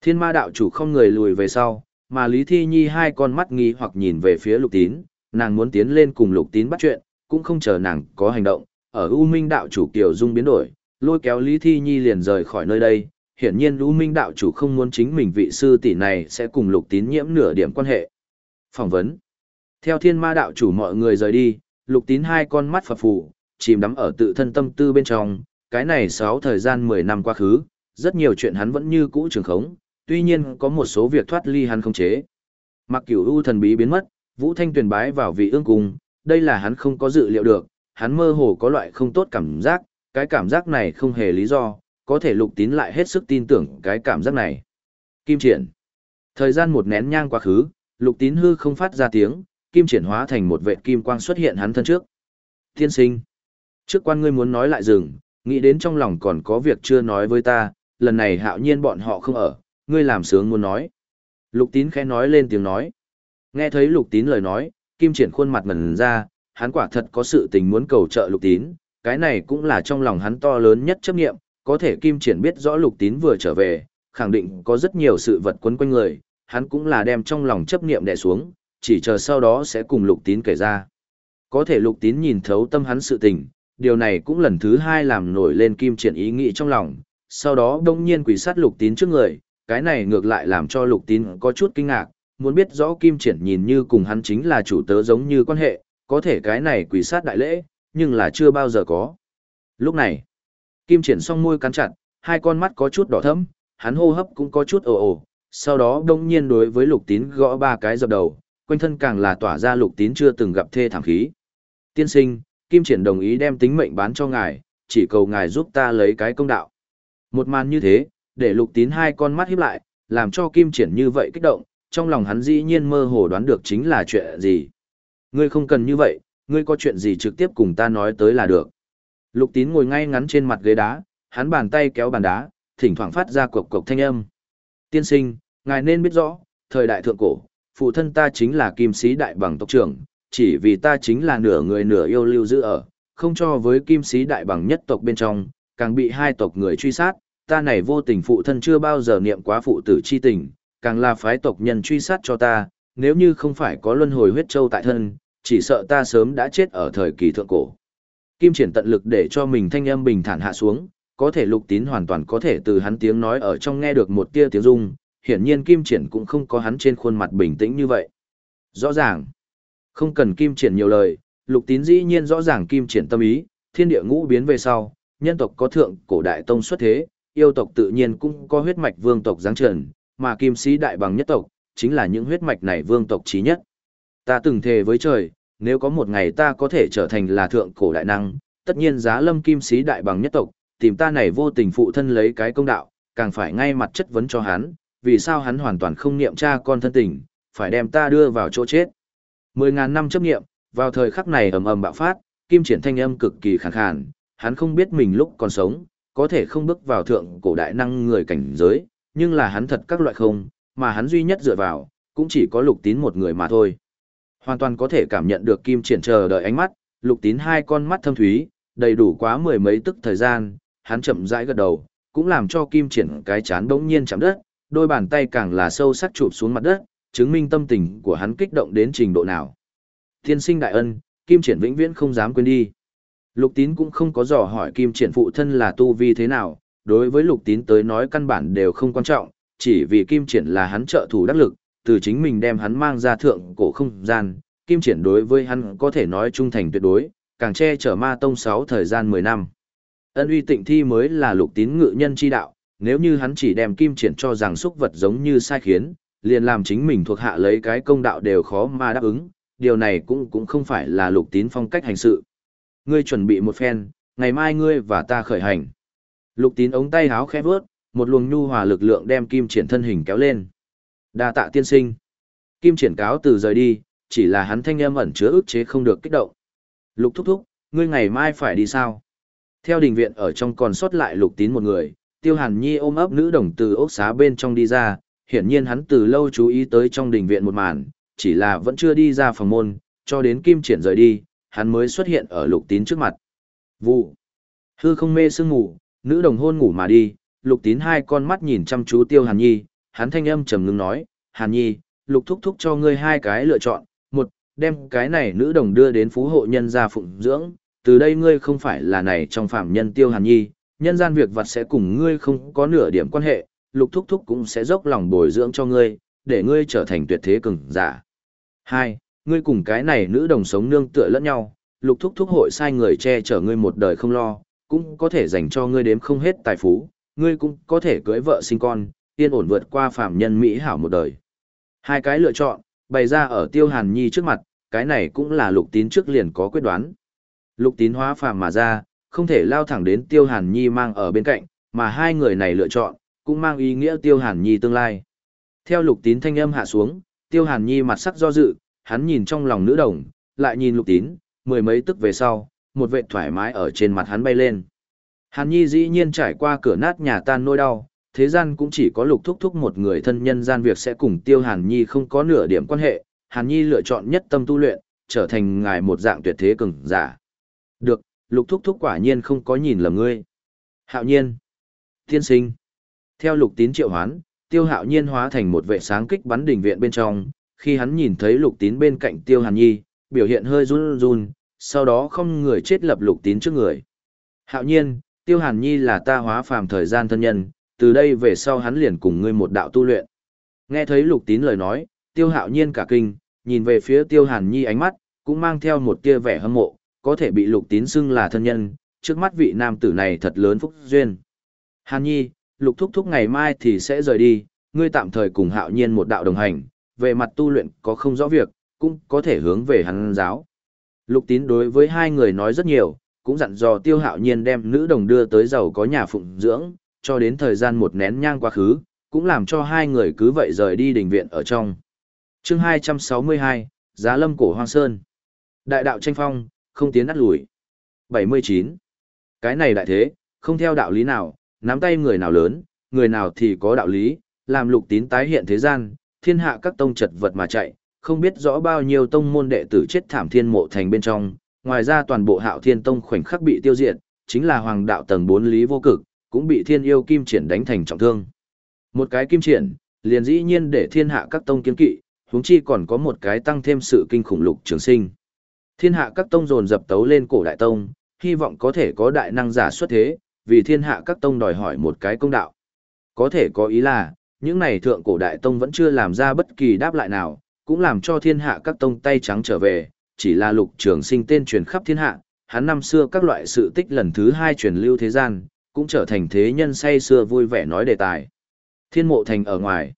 Thiên ma đạo chủ không người lùi về sau, mà Lý Thi Nhi hai con mắt nghi hoặc nhìn về phía lục tín, nàng muốn tiến lên cùng lục tín bắt chuyện, cũng không chờ nàng có hành động, ở U Minh đạo chủ Kiều Dung biến đổi, lôi kéo Lý Thi Nhi liền rời khỏi nơi đây. Hiển nhiên U Minh đạo chủ không muốn chính mình vị sư tỷ này sẽ cùng lục tín nhiễm nửa điểm quan hệ. Phỏng vấn. Theo thiên ma đạo chủ mọi người rời đi, lục tín hai con mắt phập phù, chìm đắm ở tự thân tâm tư bên trong, cái này sáu thời gian 10 năm quá khứ, rất nhiều chuyện hắn vẫn như cũ trường khống, tuy nhiên có một số việc thoát ly hắn không chế. Mặc cửu u thần bí biến mất, Vũ Thanh tuyển bái vào vị ương cung, đây là hắn không có dự liệu được, hắn mơ hồ có loại không tốt cảm giác, cái cảm giác này không hề lý do, có thể lục tín lại hết sức tin tưởng cái cảm giác này. Kim triển. Thời gian một nén nhang quá khứ, lục tín hư không phát ra tiếng, kim triển hóa thành một vệ kim quang xuất hiện hắn thân trước. Thiên sinh. Trước quan ngươi muốn nói lại dừng, nghĩ đến trong lòng còn có việc chưa nói với ta, lần này hạo nhiên bọn họ không ở, ngươi làm sướng muốn nói. Lục tín khẽ nói lên tiếng nói. Nghe thấy lục tín lời nói, kim triển khuôn mặt ngần ra, hắn quả thật có sự tình muốn cầu trợ lục tín, cái này cũng là trong lòng hắn to lớn nhất chấp nghiệm, có thể kim triển biết rõ lục tín vừa trở về, khẳng định có rất nhiều sự vật quấn quanh người, hắn cũng là đem trong lòng chấp niệm đè xuống, chỉ chờ sau đó sẽ cùng lục tín kể ra. Có thể lục tín nhìn thấu tâm hắn sự tình, điều này cũng lần thứ hai làm nổi lên kim triển ý nghĩ trong lòng, sau đó đông nhiên quỷ sát lục tín trước người, cái này ngược lại làm cho lục tín có chút kinh ngạc, muốn biết rõ kim triển nhìn như cùng hắn chính là chủ tớ giống như quan hệ, có thể cái này quỷ sát đại lễ, nhưng là chưa bao giờ có. Lúc này, kim triển song môi cắn chặt, hai con mắt có chút đỏ thẫm, hắn hô hấp cũng có chút ồ ồ, sau đó đông nhiên đối với lục tín gõ ba cái dập đầu, quanh thân càng là tỏa ra lục tín chưa từng gặp thê thảm khí. Tiên sinh, Kim Triển đồng ý đem tính mệnh bán cho ngài, chỉ cầu ngài giúp ta lấy cái công đạo. Một màn như thế, để lục tín hai con mắt híp lại, làm cho Kim Triển như vậy kích động, trong lòng hắn dĩ nhiên mơ hồ đoán được chính là chuyện gì. Ngươi không cần như vậy, ngươi có chuyện gì trực tiếp cùng ta nói tới là được. Lục tín ngồi ngay ngắn trên mặt ghế đá, hắn bàn tay kéo bàn đá, thỉnh thoảng phát ra cộc cộc thanh âm. Tiên sinh, ngài nên biết rõ, thời đại thượng cổ, phụ thân ta chính là kim sĩ đại bằng tộc trưởng, chỉ vì ta chính là nửa người nửa yêu lưu giữ ở, không cho với kim sĩ đại bằng nhất tộc bên trong, càng bị hai tộc người truy sát, ta này vô tình phụ thân chưa bao giờ niệm quá phụ tử chi tình, càng là phái tộc nhân truy sát cho ta, nếu như không phải có luân hồi huyết châu tại thân, chỉ sợ ta sớm đã chết ở thời kỳ thượng cổ. Kim triển tận lực để cho mình thanh âm bình thản hạ xuống, có thể lục tín hoàn toàn có thể từ hắn tiếng nói ở trong nghe được một tia tiếng rung, hiển nhiên kim triển cũng không có hắn trên khuôn mặt bình tĩnh như vậy. Rõ ràng, không cần kim triển nhiều lời, lục tín dĩ nhiên rõ ràng kim triển tâm ý, thiên địa ngũ biến về sau, nhân tộc có thượng cổ đại tông xuất thế, yêu tộc tự nhiên cũng có huyết mạch vương tộc giáng trần, mà kim sĩ đại bằng nhất tộc, chính là những huyết mạch này vương tộc trí nhất. Ta từng thề với trời, nếu có một ngày ta có thể trở thành là thượng cổ đại năng, tất nhiên giá lâm kim sĩ đại bằng nhất tộc, tìm ta này vô tình phụ thân lấy cái công đạo, càng phải ngay mặt chất vấn cho hắn, vì sao hắn hoàn toàn không niệm cha con thân tình, phải đem ta đưa vào chỗ chết. Mười ngàn năm chấp nghiệm, vào thời khắc này ầm ầm bạo phát, kim triển thanh âm cực kỳ khàn khàn, hắn không biết mình lúc còn sống, có thể không bước vào thượng cổ đại năng người cảnh giới, nhưng là hắn thật các loại không, mà hắn duy nhất dựa vào, cũng chỉ có lục tín một người mà thôi. Hoàn toàn có thể cảm nhận được kim triển chờ đợi ánh mắt, lục tín hai con mắt thâm thúy, đầy đủ quá mười mấy tức thời gian, hắn chậm rãi gật đầu, cũng làm cho kim triển cái chán bỗng nhiên chạm đất, đôi bàn tay càng là sâu sắc chụp xuống mặt đất, chứng minh tâm tình của hắn kích động đến trình độ nào. Thiên sinh đại ân, kim triển vĩnh viễn không dám quên đi. Lục tín cũng không có dò hỏi kim triển phụ thân là tu vi thế nào, đối với lục tín tới nói căn bản đều không quan trọng, chỉ vì kim triển là hắn trợ thủ đắc lực, từ chính mình đem hắn mang ra thượng cổ không gian, kim triển đối với hắn có thể nói trung thành tuyệt đối, càng che chở ma tông 6 thời gian 10 năm. Ân uy tịnh thi mới là lục tín ngự nhân chi đạo, nếu như hắn chỉ đem kim triển cho rằng xúc vật giống như sai khiến, liền làm chính mình thuộc hạ lấy cái công đạo đều khó mà đáp ứng, điều này cũng cũng không phải là lục tín phong cách hành sự. Ngươi chuẩn bị một phen, ngày mai ngươi và ta khởi hành. Lục tín ống tay háo khẽ vướt, một luồng nhu hòa lực lượng đem kim triển thân hình kéo lên. đa tạ tiên sinh. Kim triển cáo từ rời đi, chỉ là hắn thanh âm ẩn chứa ức chế không được kích động. Lục thúc thúc, ngươi ngày mai phải đi sao? Theo đình viện ở trong còn sót lại lục tín một người, tiêu hàn nhi ôm ấp nữ đồng từ ốc xá bên trong đi ra, hiển nhiên hắn từ lâu chú ý tới trong đình viện một màn, chỉ là vẫn chưa đi ra phòng môn, cho đến kim triển rời đi, hắn mới xuất hiện ở lục tín trước mặt. Vụ. Hư không mê sương ngủ, nữ đồng hôn ngủ mà đi, lục tín hai con mắt nhìn chăm chú tiêu hàn nhi, hắn thanh âm trầm ngưng nói, hàn nhi, lục thúc thúc cho ngươi hai cái lựa chọn, một, đem cái này nữ đồng đưa đến phú hộ nhân gia phụng dưỡng, từ đây ngươi không phải là này trong phạm nhân tiêu hàn nhi, nhân gian việc vật sẽ cùng ngươi không có nửa điểm quan hệ, lục thúc thúc cũng sẽ dốc lòng bồi dưỡng cho ngươi, để ngươi trở thành tuyệt thế cường giả. Hai, ngươi cùng cái này nữ đồng sống nương tựa lẫn nhau, lục thúc thúc hội sai người che chở ngươi một đời không lo, cũng có thể dành cho ngươi đếm không hết tài phú, ngươi cũng có thể cưới vợ sinh con, yên ổn vượt qua phạm nhân Mỹ hảo một đời. Hai cái lựa chọn, bày ra ở Tiêu Hàn Nhi trước mặt, cái này cũng là lục tín trước liền có quyết đoán. Lục tín hóa phàm mà ra, không thể lao thẳng đến Tiêu Hàn Nhi mang ở bên cạnh, mà hai người này lựa chọn, cũng mang ý nghĩa Tiêu Hàn Nhi tương lai. Theo lục tín thanh âm hạ xuống, Tiêu Hàn Nhi mặt sắc do dự, hắn nhìn trong lòng nữ đồng, lại nhìn lục tín, mười mấy tức về sau, một vệ thoải mái ở trên mặt hắn bay lên. Hàn Nhi dĩ nhiên trải qua cửa nát nhà tan nỗi đau, thế gian cũng chỉ có lục thúc thúc một người thân nhân gian việc sẽ cùng Tiêu Hàn Nhi không có nửa điểm quan hệ, Hàn Nhi lựa chọn nhất tâm tu luyện, trở thành ngài một dạng tuyệt thế cường giả. Được, lục thúc thúc quả nhiên không có nhìn lầm ngươi. Hạo nhiên. Thiên sinh. Theo lục tín triệu hoán, tiêu hạo nhiên hóa thành một vệ sáng kích bắn đỉnh viện bên trong, khi hắn nhìn thấy lục tín bên cạnh tiêu hàn nhi, biểu hiện hơi run run, sau đó không người chết lập lục tín trước người. Hạo nhiên, tiêu hàn nhi là ta hóa phàm thời gian thân nhân, từ đây về sau hắn liền cùng ngươi một đạo tu luyện. Nghe thấy lục tín lời nói, tiêu hạo nhiên cả kinh, nhìn về phía tiêu hàn nhi ánh mắt, cũng mang theo một tia vẻ hâm mộ, có thể bị lục tín xưng là thân nhân, trước mắt vị nam tử này thật lớn phúc duyên. Hàn nhi, lục thúc thúc ngày mai thì sẽ rời đi, ngươi tạm thời cùng hạo nhiên một đạo đồng hành, về mặt tu luyện có không rõ việc, cũng có thể hướng về hắn giáo. Lục tín đối với hai người nói rất nhiều, cũng dặn dò tiêu hạo nhiên đem nữ đồng đưa tới giàu có nhà phụng dưỡng, cho đến thời gian một nén nhang quá khứ, cũng làm cho hai người cứ vậy rời đi đình viện ở trong. chương 262, Giá lâm cổ hoang sơn. Đại đạo tranh phong, không tiến nát lùi. 79. Cái này đại thế, không theo đạo lý nào, nắm tay người nào lớn, người nào thì có đạo lý, làm lục tín tái hiện thế gian, thiên hạ các tông trật vật mà chạy, không biết rõ bao nhiêu tông môn đệ tử chết thảm thiên mộ thành bên trong, ngoài ra toàn bộ hạo thiên tông khoảnh khắc bị tiêu diệt, chính là hoàng đạo tầng 4 lý vô cực, cũng bị thiên yêu kim triển đánh thành trọng thương. Một cái kim triển, liền dĩ nhiên để thiên hạ các tông kiến kỵ, huống chi còn có một cái tăng thêm sự kinh khủng lục trường sinh. Thiên hạ các tông dồn dập tấu lên cổ đại tông, hy vọng có thể có đại năng giả xuất thế, vì thiên hạ các tông đòi hỏi một cái công đạo. Có thể có ý là, những này thượng cổ đại tông vẫn chưa làm ra bất kỳ đáp lại nào, cũng làm cho thiên hạ các tông tay trắng trở về, chỉ là lục trường sinh tên truyền khắp thiên hạ, hắn năm xưa các loại sự tích lần thứ hai truyền lưu thế gian, cũng trở thành thế nhân say xưa vui vẻ nói đề tài. Thiên mộ thành ở ngoài,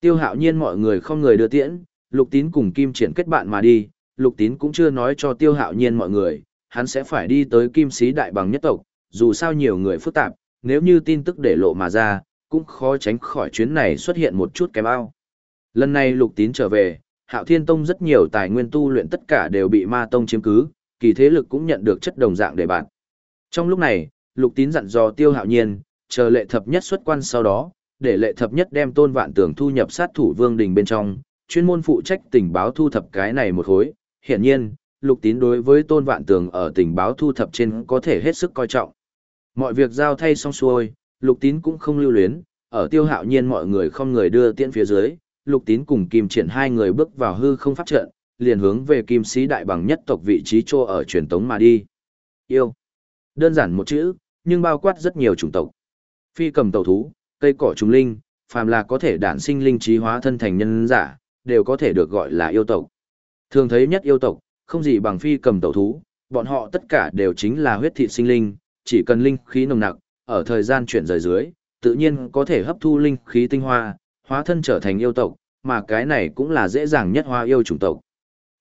tiêu hạo nhiên mọi người không người đưa tiễn, lục tín cùng kim triển kết bạn mà đi, lục tín cũng chưa nói cho tiêu hạo nhiên mọi người, hắn sẽ phải đi tới kim sĩ đại bằng nhất tộc, dù sao nhiều người phức tạp, nếu như tin tức để lộ mà ra, cũng khó tránh khỏi chuyến này xuất hiện một chút kém ao. Lần này lục tín trở về, hạo thiên tông rất nhiều tài nguyên tu luyện tất cả đều bị ma tông chiếm cứ, kỳ thế lực cũng nhận được chất đồng dạng để bạn. Trong lúc này, lục tín dặn dò tiêu hạo nhiên, chờ lệ thập nhất xuất quan sau đó, để lệ thập nhất đem tôn vạn tường thu nhập sát thủ vương đình bên trong, chuyên môn phụ trách tình báo thu thập cái này một khối. Hiển nhiên, lục tín đối với tôn vạn tường ở tình báo thu thập trên có thể hết sức coi trọng. Mọi việc giao thay xong xuôi, lục tín cũng không lưu luyến, ở tiêu hạo nhiên mọi người không người đưa tiễn phía dưới, lục tín cùng kim triển hai người bước vào hư không pháp trận, liền hướng về kim sĩ đại bằng nhất tộc vị trí trô ở truyền tống mà đi. Yêu. Đơn giản một chữ, nhưng bao quát rất nhiều chủng tộc. Phi cầm tàu thú, cây cỏ trùng linh, phàm là có thể đản sinh linh trí hóa thân thành nhân giả, đều có thể được gọi là yêu tộc. Thường thấy nhất yêu tộc, không gì bằng phi cầm tàu thú, bọn họ tất cả đều chính là huyết thịt sinh linh, chỉ cần linh khí nồng nặc, ở thời gian chuyển rời dưới, tự nhiên có thể hấp thu linh khí tinh hoa, hóa thân trở thành yêu tộc, mà cái này cũng là dễ dàng nhất hoa yêu chủng tộc.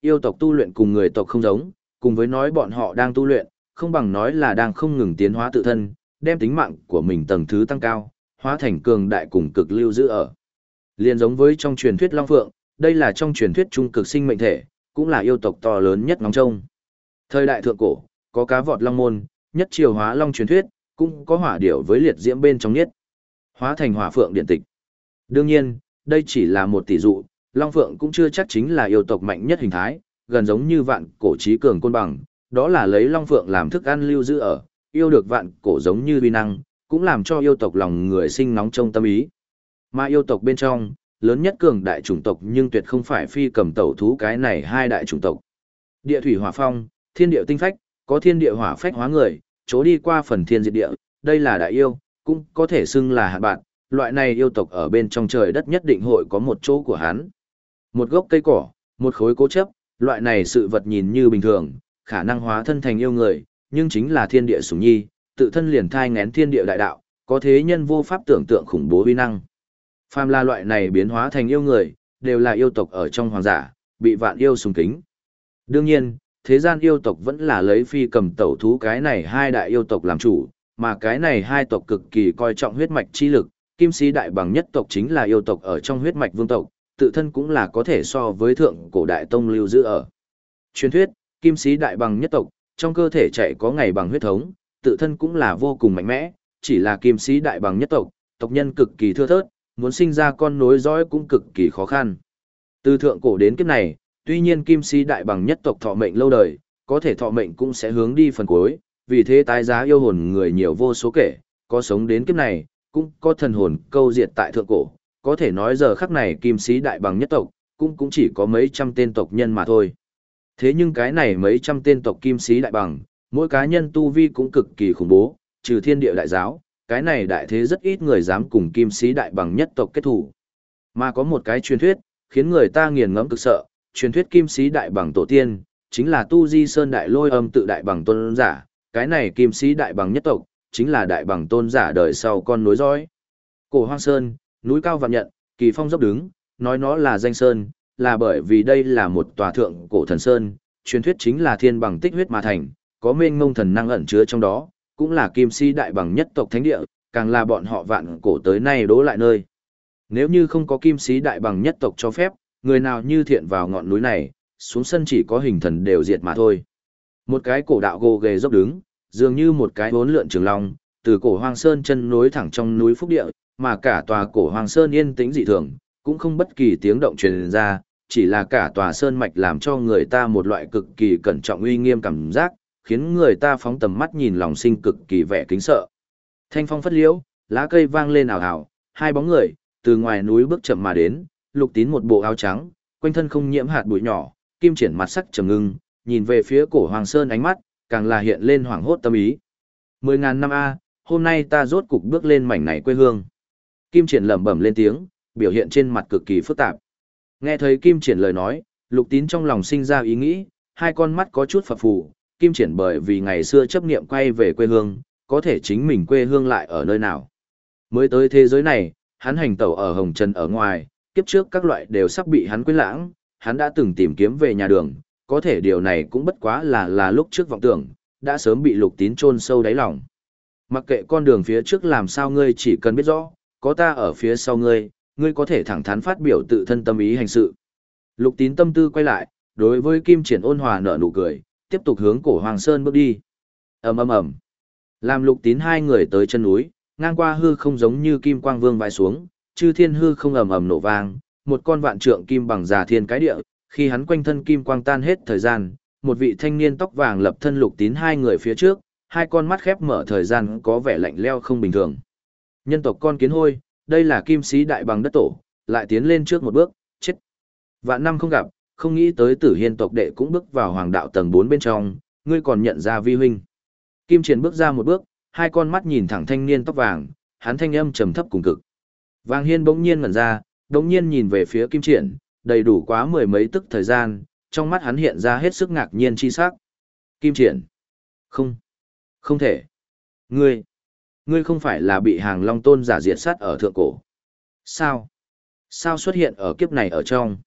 Yêu tộc tu luyện cùng người tộc không giống, cùng với nói bọn họ đang tu luyện, không bằng nói là đang không ngừng tiến hóa tự thân, đem tính mạng của mình tầng thứ tăng cao, hóa thành cường đại cùng cực lưu giữ ở. Liên giống với trong truyền thuyết Long Phượng, đây là trong truyền thuyết trung cực sinh mệnh thể, cũng là yêu tộc to lớn nhất ngóng trông. Thời đại thượng cổ, có cá vọt long môn, nhất triều hóa long truyền thuyết, cũng có hỏa điểu với liệt diễm bên trong nhất. Hóa thành hỏa phượng điện tịch. Đương nhiên, đây chỉ là một tỷ dụ, long phượng cũng chưa chắc chính là yêu tộc mạnh nhất hình thái, gần giống như vạn cổ trí cường côn bằng, đó là lấy long phượng làm thức ăn lưu giữ ở, yêu được vạn cổ giống như vi năng, cũng làm cho yêu tộc lòng người sinh nóng trong tâm ý. Mà yêu tộc bên trong, lớn nhất cường đại chủng tộc nhưng tuyệt không phải phi cầm tẩu thú cái này hai đại chủng tộc. Địa thủy hỏa phong, thiên địa tinh phách, có thiên địa hỏa phách hóa người, chỗ đi qua phần thiên diệt địa, đây là đại yêu, cũng có thể xưng là hạt bạn, loại này yêu tộc ở bên trong trời đất nhất định hội có một chỗ của hắn. Một gốc cây cỏ, một khối cố chấp, loại này sự vật nhìn như bình thường, khả năng hóa thân thành yêu người, nhưng chính là thiên địa sủng nhi, tự thân liền thai ngén thiên địa đại đạo, có thế nhân vô pháp tưởng tượng khủng bố uy năng. Phàm là loại này biến hóa thành yêu người, đều là yêu tộc ở trong hoàng giả, bị vạn yêu sùng kính. Đương nhiên, thế gian yêu tộc vẫn là lấy phi cầm tẩu thú cái này hai đại yêu tộc làm chủ, mà cái này hai tộc cực kỳ coi trọng huyết mạch chi lực, kim sĩ đại bằng nhất tộc chính là yêu tộc ở trong huyết mạch vương tộc, tự thân cũng là có thể so với thượng cổ đại tông lưu giữ ở. Truyền thuyết, kim sĩ đại bằng nhất tộc, trong cơ thể chạy có ngày bằng huyết thống, tự thân cũng là vô cùng mạnh mẽ, chỉ là kim sĩ đại bằng nhất tộc, tộc nhân cực kỳ thưa thớt, muốn sinh ra con nối dõi cũng cực kỳ khó khăn. Từ thượng cổ đến kiếp này, tuy nhiên kim sĩ đại bằng nhất tộc thọ mệnh lâu đời, có thể thọ mệnh cũng sẽ hướng đi phần cuối, vì thế tái giá yêu hồn người nhiều vô số kể, có sống đến kiếp này, cũng có thần hồn câu diệt tại thượng cổ, có thể nói giờ khắc này kim sĩ đại bằng nhất tộc, cũng cũng chỉ có mấy trăm tên tộc nhân mà thôi. Thế nhưng cái này mấy trăm tên tộc kim sĩ đại bằng, mỗi cá nhân tu vi cũng cực kỳ khủng bố, trừ thiên địa đại giáo, cái này đại thế rất ít người dám cùng kim sĩ đại bằng nhất tộc kết thủ. Mà có một cái truyền thuyết, khiến người ta nghiền ngẫm cực sợ, truyền thuyết kim sĩ đại bằng tổ tiên, chính là tu di sơn đại lôi âm tự đại bằng tôn giả, cái này kim sĩ đại bằng nhất tộc, chính là đại bằng tôn giả đời sau con nối dõi. Cổ hoang sơn, núi cao vạn nhận, kỳ phong dốc đứng, nói nó là danh sơn, là bởi vì đây là một tòa thượng cổ thần sơn, truyền thuyết chính là thiên bằng tích huyết mà thành, có mênh ngông thần năng ẩn chứa trong đó, cũng là kim Sĩ đại bằng nhất tộc thánh địa, càng là bọn họ vạn cổ tới nay đố lại nơi. Nếu như không có kim sĩ đại bằng nhất tộc cho phép, người nào như thiện vào ngọn núi này, xuống sân chỉ có hình thần đều diệt mà thôi. Một cái cổ đạo gồ ghề dốc đứng, dường như một cái bốn lượn trường long, từ cổ hoang sơn chân nối thẳng trong núi Phúc Địa, mà cả tòa cổ hoang sơn yên tĩnh dị thường, cũng không bất kỳ tiếng động truyền ra, chỉ là cả tòa sơn mạch làm cho người ta một loại cực kỳ cẩn trọng uy nghiêm cảm giác, khiến người ta phóng tầm mắt nhìn lòng sinh cực kỳ vẻ kính sợ. Thanh phong phất liễu, lá cây vang lên ảo ảo, hai bóng người từ ngoài núi bước chậm mà đến, Lục Tín một bộ áo trắng, quanh thân không nhiễm hạt bụi nhỏ, kim triển mặt sắc trầm ngưng, nhìn về phía cổ Hoàng Sơn ánh mắt, càng là hiện lên hoảng hốt tâm ý. Mười ngàn năm A, hôm nay ta rốt cục bước lên mảnh này quê hương. Kim triển lẩm bẩm lên tiếng, biểu hiện trên mặt cực kỳ phức tạp. Nghe thấy Kim triển lời nói, lục tín trong lòng sinh ra ý nghĩ, hai con mắt có chút phập phù. Kim triển bởi vì ngày xưa chấp niệm quay về quê hương, có thể chính mình quê hương lại ở nơi nào. Mới tới thế giới này, hắn hành tẩu ở Hồng Trần ở ngoài, kiếp trước các loại đều sắp bị hắn quên lãng, hắn đã từng tìm kiếm về nhà đường, có thể điều này cũng bất quá là là lúc trước vọng tưởng, đã sớm bị lục tín chôn sâu đáy lòng. Mặc kệ con đường phía trước làm sao ngươi chỉ cần biết rõ, có ta ở phía sau ngươi, ngươi có thể thẳng thắn phát biểu tự thân tâm ý hành sự. Lục tín tâm tư quay lại, đối với Kim Triển ôn hòa nở nụ cười, tiếp tục hướng cổ Hoàng Sơn bước đi. ầm ầm ầm, làm lục tín hai người tới chân núi, ngang qua hư không giống như kim quang vương vai xuống, chư thiên hư không ầm ầm nổ vang, một con vạn trượng kim bằng già thiên cái địa, khi hắn quanh thân kim quang tan hết thời gian, một vị thanh niên tóc vàng lập thân lục tín hai người phía trước, hai con mắt khép mở thời gian có vẻ lạnh leo không bình thường. Nhân tộc con kiến hôi, đây là kim sĩ đại bằng đất tổ, lại tiến lên trước một bước, chết. Vạn năm không gặp, không nghĩ tới tử hiên tộc đệ cũng bước vào hoàng đạo tầng 4 bên trong, ngươi còn nhận ra vi huynh. Kim triển bước ra một bước, hai con mắt nhìn thẳng thanh niên tóc vàng, hắn thanh âm trầm thấp cùng cực. Vàng hiên bỗng nhiên ngẩn ra, bỗng nhiên nhìn về phía kim triển, đầy đủ quá mười mấy tức thời gian, trong mắt hắn hiện ra hết sức ngạc nhiên chi sắc. Kim triển. Không. Không thể. Ngươi. Ngươi không phải là bị hàng long tôn giả diệt sát ở thượng cổ. Sao? Sao xuất hiện ở kiếp này ở trong?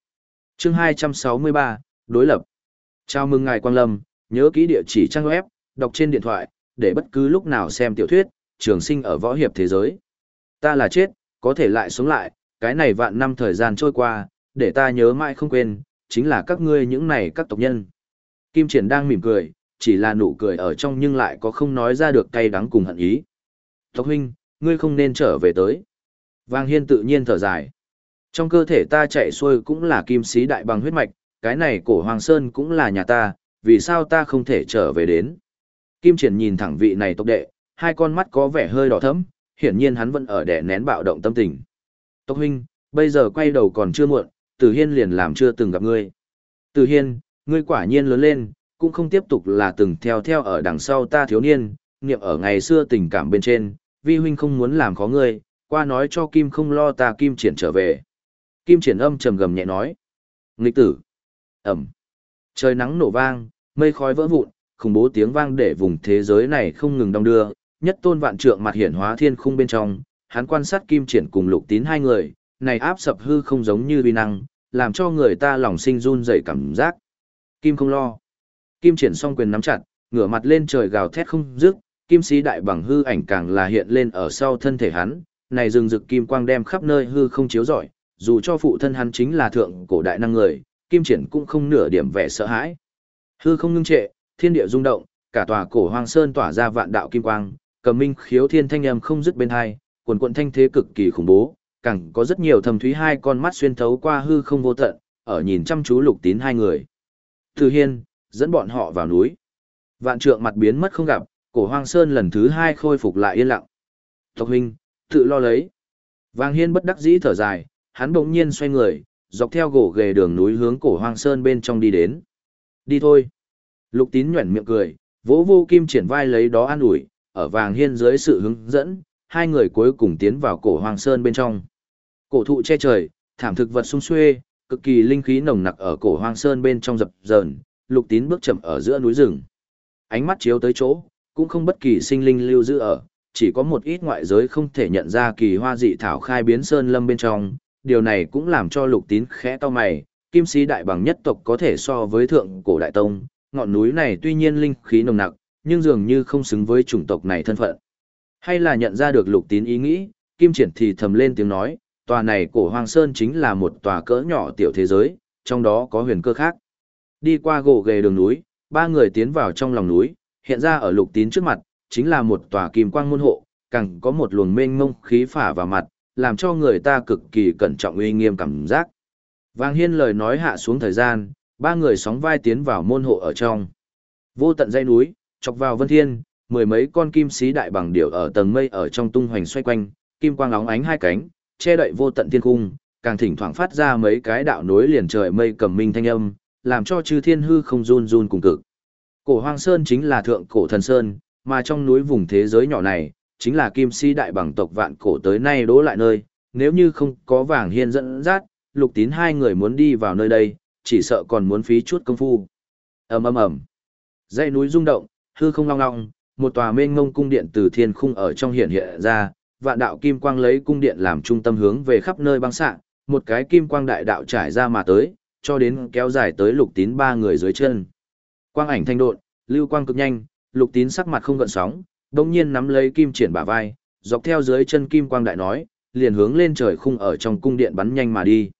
chương 263, đối lập. Chào mừng ngài Quang Lâm, nhớ kỹ địa chỉ trang web, đọc trên điện thoại, để bất cứ lúc nào xem tiểu thuyết, trường sinh ở võ hiệp thế giới. Ta là chết, có thể lại sống lại, cái này vạn năm thời gian trôi qua, để ta nhớ mãi không quên, chính là các ngươi những này các tộc nhân. Kim Triển đang mỉm cười, chỉ là nụ cười ở trong nhưng lại có không nói ra được cay đắng cùng hận ý. Tộc huynh, ngươi không nên trở về tới. Vang Hiên tự nhiên thở dài. Trong cơ thể ta chạy xuôi cũng là kim sĩ đại bằng huyết mạch, cái này cổ Hoàng Sơn cũng là nhà ta, vì sao ta không thể trở về đến. Kim Triển nhìn thẳng vị này tộc đệ, hai con mắt có vẻ hơi đỏ thẫm, hiển nhiên hắn vẫn ở đè nén bạo động tâm tình. Tộc huynh, bây giờ quay đầu còn chưa muộn, Tử Hiên liền làm chưa từng gặp ngươi. Tử Hiên, ngươi quả nhiên lớn lên, cũng không tiếp tục là từng theo theo ở đằng sau ta thiếu niên, niệm ở ngày xưa tình cảm bên trên, vi huynh không muốn làm khó ngươi, qua nói cho Kim không lo ta Kim triển trở về. Kim triển âm trầm gầm nhẹ nói. Nghịch tử. Ẩm. Trời nắng nổ vang, mây khói vỡ vụn, khủng bố tiếng vang để vùng thế giới này không ngừng đong đưa, nhất tôn vạn trượng mặt hiển hóa thiên khung bên trong, hắn quan sát Kim triển cùng lục tín hai người, này áp sập hư không giống như vi năng, làm cho người ta lòng sinh run rẩy cảm giác. Kim không lo. Kim triển song quyền nắm chặt, ngửa mặt lên trời gào thét không dứt, kim sĩ đại bằng hư ảnh càng là hiện lên ở sau thân thể hắn, này rừng rực kim quang đem khắp nơi hư không chiếu rọi, dù cho phụ thân hắn chính là thượng cổ đại năng người, kim triển cũng không nửa điểm vẻ sợ hãi. Hư không ngưng trệ, thiên địa rung động, cả tòa cổ hoang sơn tỏa ra vạn đạo kim quang, cầm minh khiếu thiên thanh âm không dứt bên hai, quần quận thanh thế cực kỳ khủng bố, càng có rất nhiều thầm thúy hai con mắt xuyên thấu qua hư không vô tận, ở nhìn chăm chú lục tín hai người. Từ hiên, dẫn bọn họ vào núi. Vạn trượng mặt biến mất không gặp, cổ hoang sơn lần thứ hai khôi phục lại yên lặng. Tộc huynh, tự lo lấy. Vàng hiên bất đắc dĩ thở dài, hắn bỗng nhiên xoay người, dọc theo gỗ ghề đường núi hướng cổ hoang sơn bên trong đi đến. Đi thôi. Lục tín nhuẩn miệng cười, vỗ vô kim triển vai lấy đó an ủi, ở vàng hiên dưới sự hướng dẫn, hai người cuối cùng tiến vào cổ hoàng sơn bên trong. Cổ thụ che trời, thảm thực vật sung xuê, cực kỳ linh khí nồng nặc ở cổ hoàng sơn bên trong dập dờn, lục tín bước chậm ở giữa núi rừng. Ánh mắt chiếu tới chỗ, cũng không bất kỳ sinh linh lưu giữ ở, chỉ có một ít ngoại giới không thể nhận ra kỳ hoa dị thảo khai biến sơn lâm bên trong, điều này cũng làm cho lục tín khẽ to mày, kim sĩ đại bằng nhất tộc có thể so với thượng cổ đại tông, ngọn núi này tuy nhiên linh khí nồng nặc, nhưng dường như không xứng với chủng tộc này thân phận. Hay là nhận ra được lục tín ý nghĩ, kim triển thì thầm lên tiếng nói, tòa này cổ hoang sơn chính là một tòa cỡ nhỏ tiểu thế giới, trong đó có huyền cơ khác. Đi qua gỗ ghề đường núi, ba người tiến vào trong lòng núi, hiện ra ở lục tín trước mặt, chính là một tòa kim quang môn hộ, càng có một luồng mênh mông khí phả vào mặt, làm cho người ta cực kỳ cẩn trọng uy nghiêm cảm giác. Vàng Hiên lời nói hạ xuống thời gian, ba người sóng vai tiến vào môn hộ ở trong. Vô tận dây núi, chọc vào vân thiên, mười mấy con kim sĩ đại bằng điểu ở tầng mây ở trong tung hoành xoay quanh, kim quang óng ánh hai cánh, che đậy vô tận thiên cung, càng thỉnh thoảng phát ra mấy cái đạo nối liền trời mây cầm minh thanh âm, làm cho chư thiên hư không run run cùng cực. Cổ Hoang Sơn chính là thượng cổ thần sơn, mà trong núi vùng thế giới nhỏ này, chính là kim sĩ đại bằng tộc vạn cổ tới nay đỗ lại nơi, nếu như không có vàng hiên dẫn dắt, lục tín hai người muốn đi vào nơi đây, chỉ sợ còn muốn phí chút công phu. ầm ầm ầm, dãy núi rung động, hư không long long, một tòa mênh mông cung điện từ thiên khung ở trong hiện hiện ra, vạn đạo kim quang lấy cung điện làm trung tâm hướng về khắp nơi băng sạ, một cái kim quang đại đạo trải ra mà tới, cho đến kéo dài tới lục tín ba người dưới chân. Quang ảnh thanh độn, lưu quang cực nhanh, lục tín sắc mặt không gợn sóng, đồng nhiên nắm lấy kim triển bả vai, dọc theo dưới chân kim quang đại nói, liền hướng lên trời khung ở trong cung điện bắn nhanh mà đi.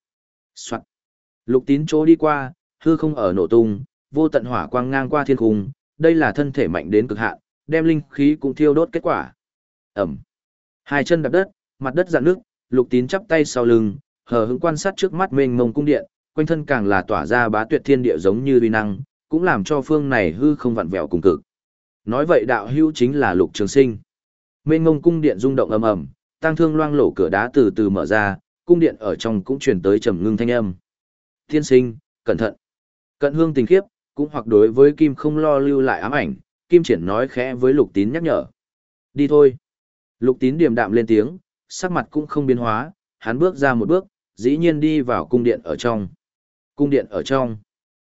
Soạn. Lục tín chỗ đi qua, hư không ở nổ tung, vô tận hỏa quang ngang qua thiên khung, đây là thân thể mạnh đến cực hạn, đem linh khí cũng thiêu đốt kết quả. Ẩm. Hai chân đạp đất, mặt đất dạn nước, lục tín chắp tay sau lưng, hờ hững quan sát trước mắt mênh mông cung điện, quanh thân càng là tỏa ra bá tuyệt thiên địa giống như uy năng, cũng làm cho phương này hư không vặn vẹo cùng cực. Nói vậy đạo hữu chính là lục trường sinh. Mênh mông cung điện rung động ầm ầm, tăng thương loang lổ cửa đá từ từ mở ra, cung điện ở trong cũng truyền tới trầm ngưng thanh âm. Tiên sinh, cẩn thận. Cận hương tình khiếp, cũng hoặc đối với kim không lo lưu lại ám ảnh, kim triển nói khẽ với lục tín nhắc nhở. Đi thôi. Lục tín điềm đạm lên tiếng, sắc mặt cũng không biến hóa, hắn bước ra một bước, dĩ nhiên đi vào cung điện ở trong. Cung điện ở trong.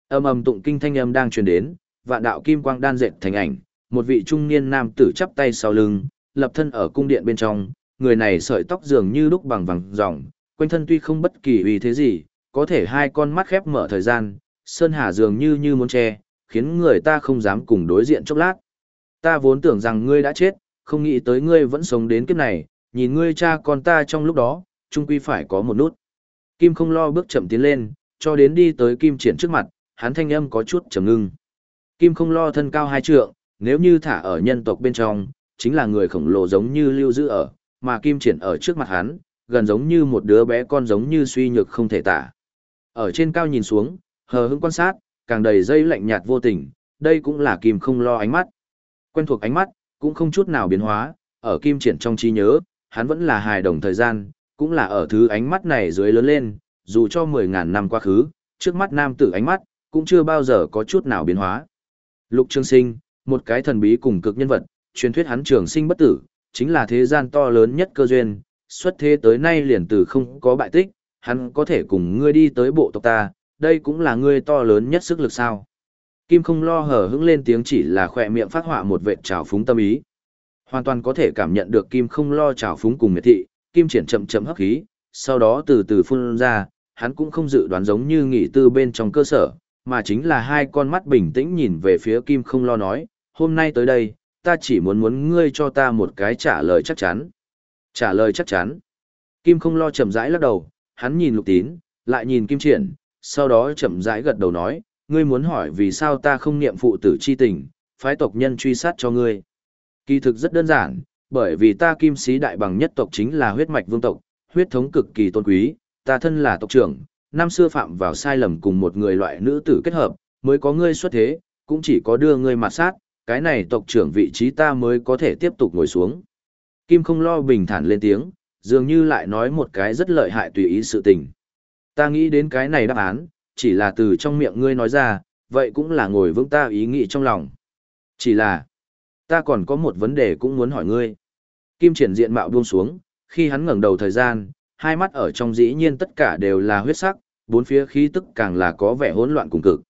Âm ầm tụng kinh thanh âm đang truyền đến, vạn đạo kim quang đan dệt thành ảnh, một vị trung niên nam tử chắp tay sau lưng, lập thân ở cung điện bên trong, người này sợi tóc dường như lúc bằng vàng ròng, quanh thân tuy không bất kỳ uy thế gì, có thể hai con mắt khép mở thời gian, sơn hà dường như như muốn che, khiến người ta không dám cùng đối diện chốc lát. Ta vốn tưởng rằng ngươi đã chết, không nghĩ tới ngươi vẫn sống đến kiếp này, nhìn ngươi cha con ta trong lúc đó, chung quy phải có một nút. Kim không lo bước chậm tiến lên, cho đến đi tới Kim triển trước mặt, hắn thanh âm có chút trầm ngưng. Kim không lo thân cao hai trượng, nếu như thả ở nhân tộc bên trong, chính là người khổng lồ giống như lưu giữ ở, mà Kim triển ở trước mặt hắn, gần giống như một đứa bé con giống như suy nhược không thể tả. Ở trên cao nhìn xuống, hờ hững quan sát, càng đầy dây lạnh nhạt vô tình, đây cũng là Kim không lo ánh mắt. Quen thuộc ánh mắt, cũng không chút nào biến hóa, ở Kim triển trong trí nhớ, hắn vẫn là hài đồng thời gian, cũng là ở thứ ánh mắt này dưới lớn lên, dù cho 10.000 năm quá khứ, trước mắt nam tử ánh mắt, cũng chưa bao giờ có chút nào biến hóa. Lục Trương Sinh, một cái thần bí cùng cực nhân vật, truyền thuyết hắn trường sinh bất tử, chính là thế gian to lớn nhất cơ duyên, xuất thế tới nay liền từ không có bại tích, hắn có thể cùng ngươi đi tới bộ tộc ta, đây cũng là ngươi to lớn nhất sức lực sao. Kim không lo hở hững lên tiếng chỉ là khỏe miệng phát họa một vệt trào phúng tâm ý. Hoàn toàn có thể cảm nhận được Kim không lo trào phúng cùng miệt thị, Kim triển chậm chậm hấp khí, sau đó từ từ phun ra, hắn cũng không dự đoán giống như nghỉ tư bên trong cơ sở, mà chính là hai con mắt bình tĩnh nhìn về phía Kim không lo nói, hôm nay tới đây, ta chỉ muốn muốn ngươi cho ta một cái trả lời chắc chắn. Trả lời chắc chắn. Kim không lo chậm rãi lắc đầu, hắn nhìn lục tín, lại nhìn Kim triển, sau đó chậm rãi gật đầu nói, ngươi muốn hỏi vì sao ta không niệm phụ tử chi tình, phái tộc nhân truy sát cho ngươi. Kỳ thực rất đơn giản, bởi vì ta kim sĩ đại bằng nhất tộc chính là huyết mạch vương tộc, huyết thống cực kỳ tôn quý, ta thân là tộc trưởng, năm xưa phạm vào sai lầm cùng một người loại nữ tử kết hợp, mới có ngươi xuất thế, cũng chỉ có đưa ngươi mặt sát, cái này tộc trưởng vị trí ta mới có thể tiếp tục ngồi xuống. Kim không lo bình thản lên tiếng, dường như lại nói một cái rất lợi hại tùy ý sự tình. Ta nghĩ đến cái này đáp án, chỉ là từ trong miệng ngươi nói ra, vậy cũng là ngồi vững ta ý nghĩ trong lòng. Chỉ là, ta còn có một vấn đề cũng muốn hỏi ngươi. Kim triển diện mạo buông xuống, khi hắn ngẩng đầu thời gian, hai mắt ở trong dĩ nhiên tất cả đều là huyết sắc, bốn phía khí tức càng là có vẻ hỗn loạn cùng cực.